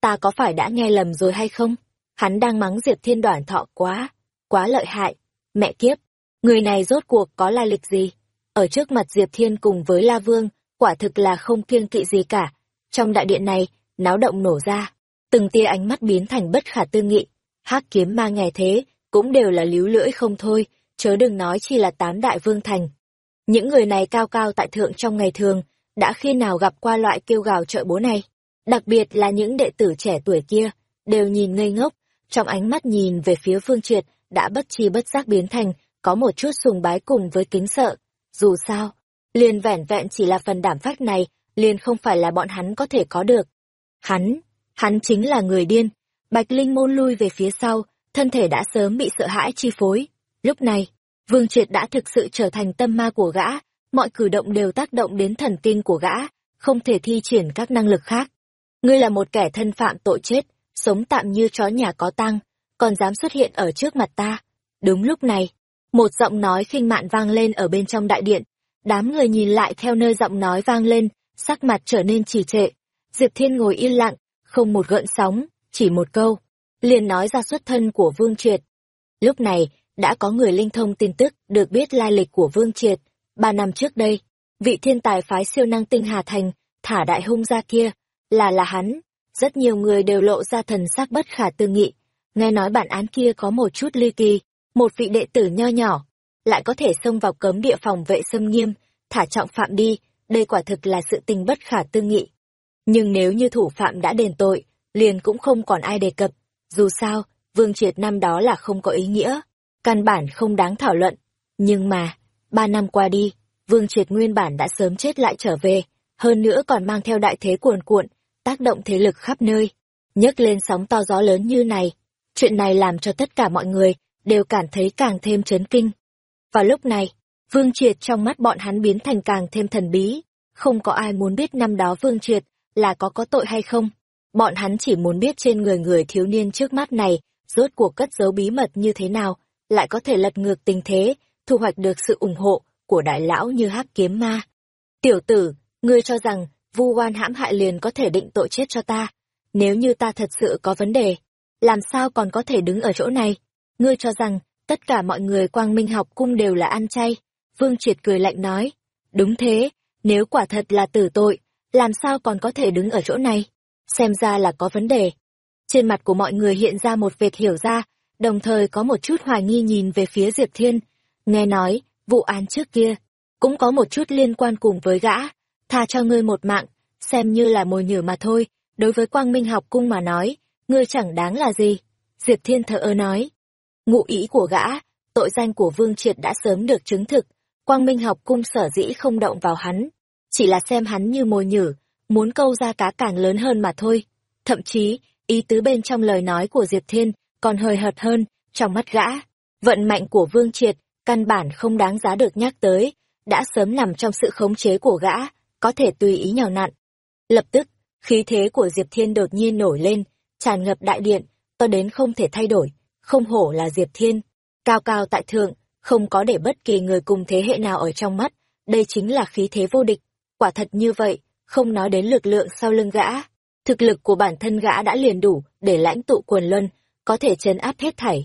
Ta có phải đã nghe lầm rồi hay không? Hắn đang mắng Diệp Thiên Đoản Thọ quá, quá lợi hại. Mẹ kiếp, người này rốt cuộc có lai lịch gì? Ở trước mặt Diệp Thiên cùng với La Vương, quả thực là không kiêng kỵ gì cả. Trong đại điện này, náo động nổ ra, từng tia ánh mắt biến thành bất khả tư nghị. hắc kiếm ma nghe thế, cũng đều là líu lưỡi không thôi, chớ đừng nói chi là tám đại vương thành. Những người này cao cao tại thượng trong ngày thường, đã khi nào gặp qua loại kêu gào trợ bố này. Đặc biệt là những đệ tử trẻ tuổi kia, đều nhìn ngây ngốc, trong ánh mắt nhìn về phía phương triệt, đã bất chi bất giác biến thành, có một chút sùng bái cùng với kính sợ. Dù sao, liền vẻn vẹn chỉ là phần đảm phách này, liền không phải là bọn hắn có thể có được. Hắn, hắn chính là người điên. Bạch Linh môn lui về phía sau, thân thể đã sớm bị sợ hãi chi phối. Lúc này, Vương Triệt đã thực sự trở thành tâm ma của gã, mọi cử động đều tác động đến thần kinh của gã, không thể thi triển các năng lực khác. Ngươi là một kẻ thân phạm tội chết, sống tạm như chó nhà có tăng, còn dám xuất hiện ở trước mặt ta. Đúng lúc này, một giọng nói khinh mạn vang lên ở bên trong đại điện. Đám người nhìn lại theo nơi giọng nói vang lên, sắc mặt trở nên trì trệ. Diệp Thiên ngồi yên lặng, không một gợn sóng, chỉ một câu, liền nói ra xuất thân của Vương Triệt. Lúc này, đã có người linh thông tin tức được biết lai lịch của Vương Triệt. Ba năm trước đây, vị thiên tài phái siêu năng tinh Hà Thành, thả đại hung ra kia, là là hắn. Rất nhiều người đều lộ ra thần sắc bất khả tư nghị. Nghe nói bản án kia có một chút ly kỳ, một vị đệ tử nho nhỏ, lại có thể xông vào cấm địa phòng vệ xâm nghiêm, thả trọng phạm đi, đây quả thực là sự tình bất khả tư nghị. Nhưng nếu như thủ phạm đã đền tội, liền cũng không còn ai đề cập. Dù sao, Vương Triệt năm đó là không có ý nghĩa, căn bản không đáng thảo luận. Nhưng mà, ba năm qua đi, Vương Triệt nguyên bản đã sớm chết lại trở về, hơn nữa còn mang theo đại thế cuồn cuộn, tác động thế lực khắp nơi, nhấc lên sóng to gió lớn như này. Chuyện này làm cho tất cả mọi người đều cảm thấy càng thêm chấn kinh. Và lúc này, Vương Triệt trong mắt bọn hắn biến thành càng thêm thần bí, không có ai muốn biết năm đó Vương Triệt là có có tội hay không. Bọn hắn chỉ muốn biết trên người người thiếu niên trước mắt này, rốt cuộc cất giấu bí mật như thế nào, lại có thể lật ngược tình thế, thu hoạch được sự ủng hộ của đại lão như hắc kiếm ma. Tiểu tử, ngươi cho rằng, vu oan hãm hại liền có thể định tội chết cho ta. Nếu như ta thật sự có vấn đề, làm sao còn có thể đứng ở chỗ này? Ngươi cho rằng, tất cả mọi người quang minh học cung đều là ăn chay. Vương Triệt cười lạnh nói, đúng thế, nếu quả thật là tử tội, làm sao còn có thể đứng ở chỗ này? Xem ra là có vấn đề. Trên mặt của mọi người hiện ra một vệt hiểu ra, đồng thời có một chút hoài nghi nhìn về phía Diệp Thiên. Nghe nói, vụ án trước kia, cũng có một chút liên quan cùng với gã, tha cho ngươi một mạng, xem như là mồi nhử mà thôi, đối với quang minh học cung mà nói, ngươi chẳng đáng là gì. Diệp Thiên thở ơ nói, Ngụ ý của gã, tội danh của Vương Triệt đã sớm được chứng thực, Quang Minh học cung sở dĩ không động vào hắn, chỉ là xem hắn như mồi nhử, muốn câu ra cá càng lớn hơn mà thôi. Thậm chí, ý tứ bên trong lời nói của Diệp Thiên còn hơi hợt hơn, trong mắt gã. Vận mạnh của Vương Triệt, căn bản không đáng giá được nhắc tới, đã sớm nằm trong sự khống chế của gã, có thể tùy ý nhào nặn. Lập tức, khí thế của Diệp Thiên đột nhiên nổi lên, tràn ngập đại điện, to đến không thể thay đổi, không hổ là Diệp Thiên. Cao cao tại thượng, không có để bất kỳ người cùng thế hệ nào ở trong mắt, đây chính là khí thế vô địch. Quả thật như vậy, không nói đến lực lượng sau lưng gã. Thực lực của bản thân gã đã liền đủ để lãnh tụ quần luân, có thể chấn áp hết thảy.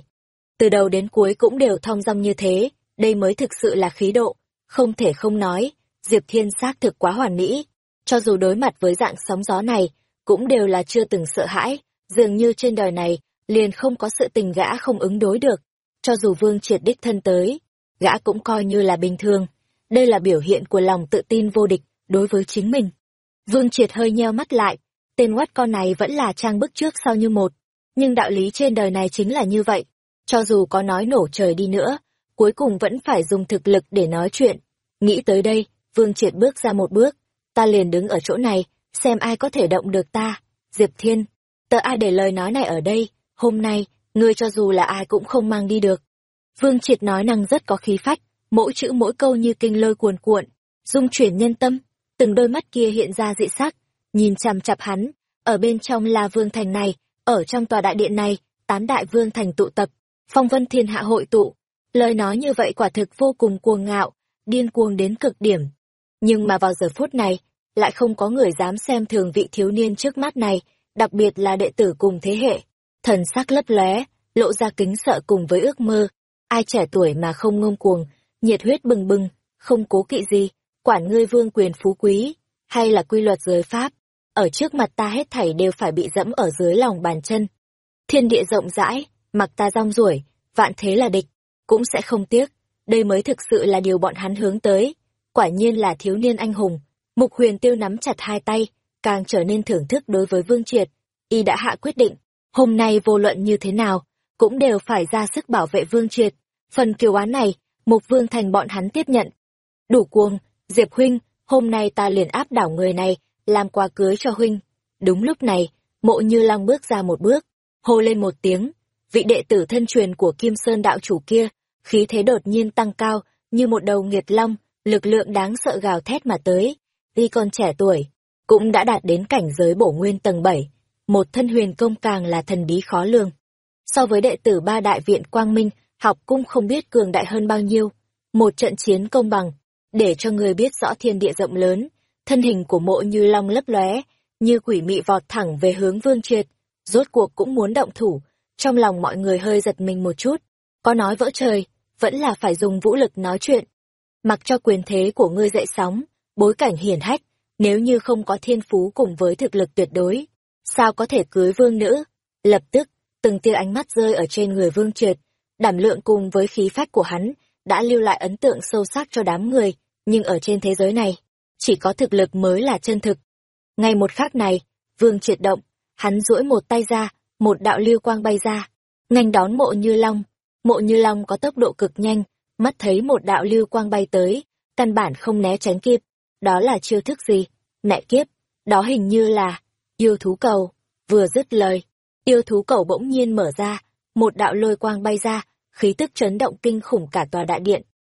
Từ đầu đến cuối cũng đều thong dong như thế, đây mới thực sự là khí độ, không thể không nói, Diệp Thiên xác thực quá hoàn mỹ. Cho dù đối mặt với dạng sóng gió này, cũng đều là chưa từng sợ hãi, dường như trên đời này, liền không có sự tình gã không ứng đối được. Cho dù Vương triệt đích thân tới, gã cũng coi như là bình thường. Đây là biểu hiện của lòng tự tin vô địch đối với chính mình. Vương triệt hơi nheo mắt lại, tên quát con này vẫn là trang bức trước sau như một. Nhưng đạo lý trên đời này chính là như vậy. Cho dù có nói nổ trời đi nữa, cuối cùng vẫn phải dùng thực lực để nói chuyện. Nghĩ tới đây, Vương Triệt bước ra một bước, ta liền đứng ở chỗ này, xem ai có thể động được ta. Diệp Thiên, tớ ai để lời nói này ở đây, hôm nay, ngươi cho dù là ai cũng không mang đi được. Vương Triệt nói năng rất có khí phách, mỗi chữ mỗi câu như kinh lôi cuồn cuộn, dung chuyển nhân tâm, từng đôi mắt kia hiện ra dị sắc, nhìn chằm chặp hắn, ở bên trong là vương thành này, ở trong tòa đại điện này, tám đại vương thành tụ tập, phong vân thiên hạ hội tụ. Lời nói như vậy quả thực vô cùng cuồng ngạo, điên cuồng đến cực điểm. Nhưng mà vào giờ phút này, lại không có người dám xem thường vị thiếu niên trước mắt này, đặc biệt là đệ tử cùng thế hệ. Thần sắc lấp lóe, lộ ra kính sợ cùng với ước mơ. Ai trẻ tuổi mà không ngông cuồng, nhiệt huyết bừng bừng, không cố kỵ gì, quản ngươi vương quyền phú quý, hay là quy luật giới pháp. Ở trước mặt ta hết thảy đều phải bị dẫm ở dưới lòng bàn chân. Thiên địa rộng rãi, mặc ta rong ruổi, vạn thế là địch, cũng sẽ không tiếc. Đây mới thực sự là điều bọn hắn hướng tới. Quả nhiên là thiếu niên anh hùng. Mục huyền tiêu nắm chặt hai tay, càng trở nên thưởng thức đối với Vương Triệt. Y đã hạ quyết định, hôm nay vô luận như thế nào, cũng đều phải ra sức bảo vệ Vương Triệt. Phần kiều án này, Mục Vương thành bọn hắn tiếp nhận. Đủ cuồng, Diệp Huynh, hôm nay ta liền áp đảo người này, làm quà cưới cho Huynh. Đúng lúc này, mộ như long bước ra một bước, hô lên một tiếng. Vị đệ tử thân truyền của Kim Sơn đạo chủ kia, khí thế đột nhiên tăng cao, như một đầu nghiệt long, lực lượng đáng sợ gào thét mà tới. Tuy còn trẻ tuổi, cũng đã đạt đến cảnh giới bổ nguyên tầng 7, một thân huyền công càng là thần bí khó lường. So với đệ tử ba đại viện Quang Minh, học cung không biết cường đại hơn bao nhiêu. Một trận chiến công bằng, để cho người biết rõ thiên địa rộng lớn, thân hình của mộ như long lấp lóe, như quỷ mị vọt thẳng về hướng vương triệt, rốt cuộc cũng muốn động thủ, trong lòng mọi người hơi giật mình một chút, có nói vỡ trời, vẫn là phải dùng vũ lực nói chuyện. Mặc cho quyền thế của ngươi dậy sóng, bối cảnh hiển hách, nếu như không có thiên phú cùng với thực lực tuyệt đối, sao có thể cưới vương nữ? Lập tức, từng tia ánh mắt rơi ở trên người vương triệt, đảm lượng cùng với khí phách của hắn, đã lưu lại ấn tượng sâu sắc cho đám người, nhưng ở trên thế giới này, chỉ có thực lực mới là chân thực. Ngay một khắc này, vương triệt động, hắn duỗi một tay ra, một đạo lưu quang bay ra, nhanh đón mộ như long. Mộ như long có tốc độ cực nhanh, mắt thấy một đạo lưu quang bay tới, căn bản không né tránh kịp. Đó là chiêu thức gì? Mẹ kiếp, đó hình như là yêu thú cầu. Vừa dứt lời, yêu thú cầu bỗng nhiên mở ra, một đạo lôi quang bay ra, khí tức chấn động kinh khủng cả tòa đại điện.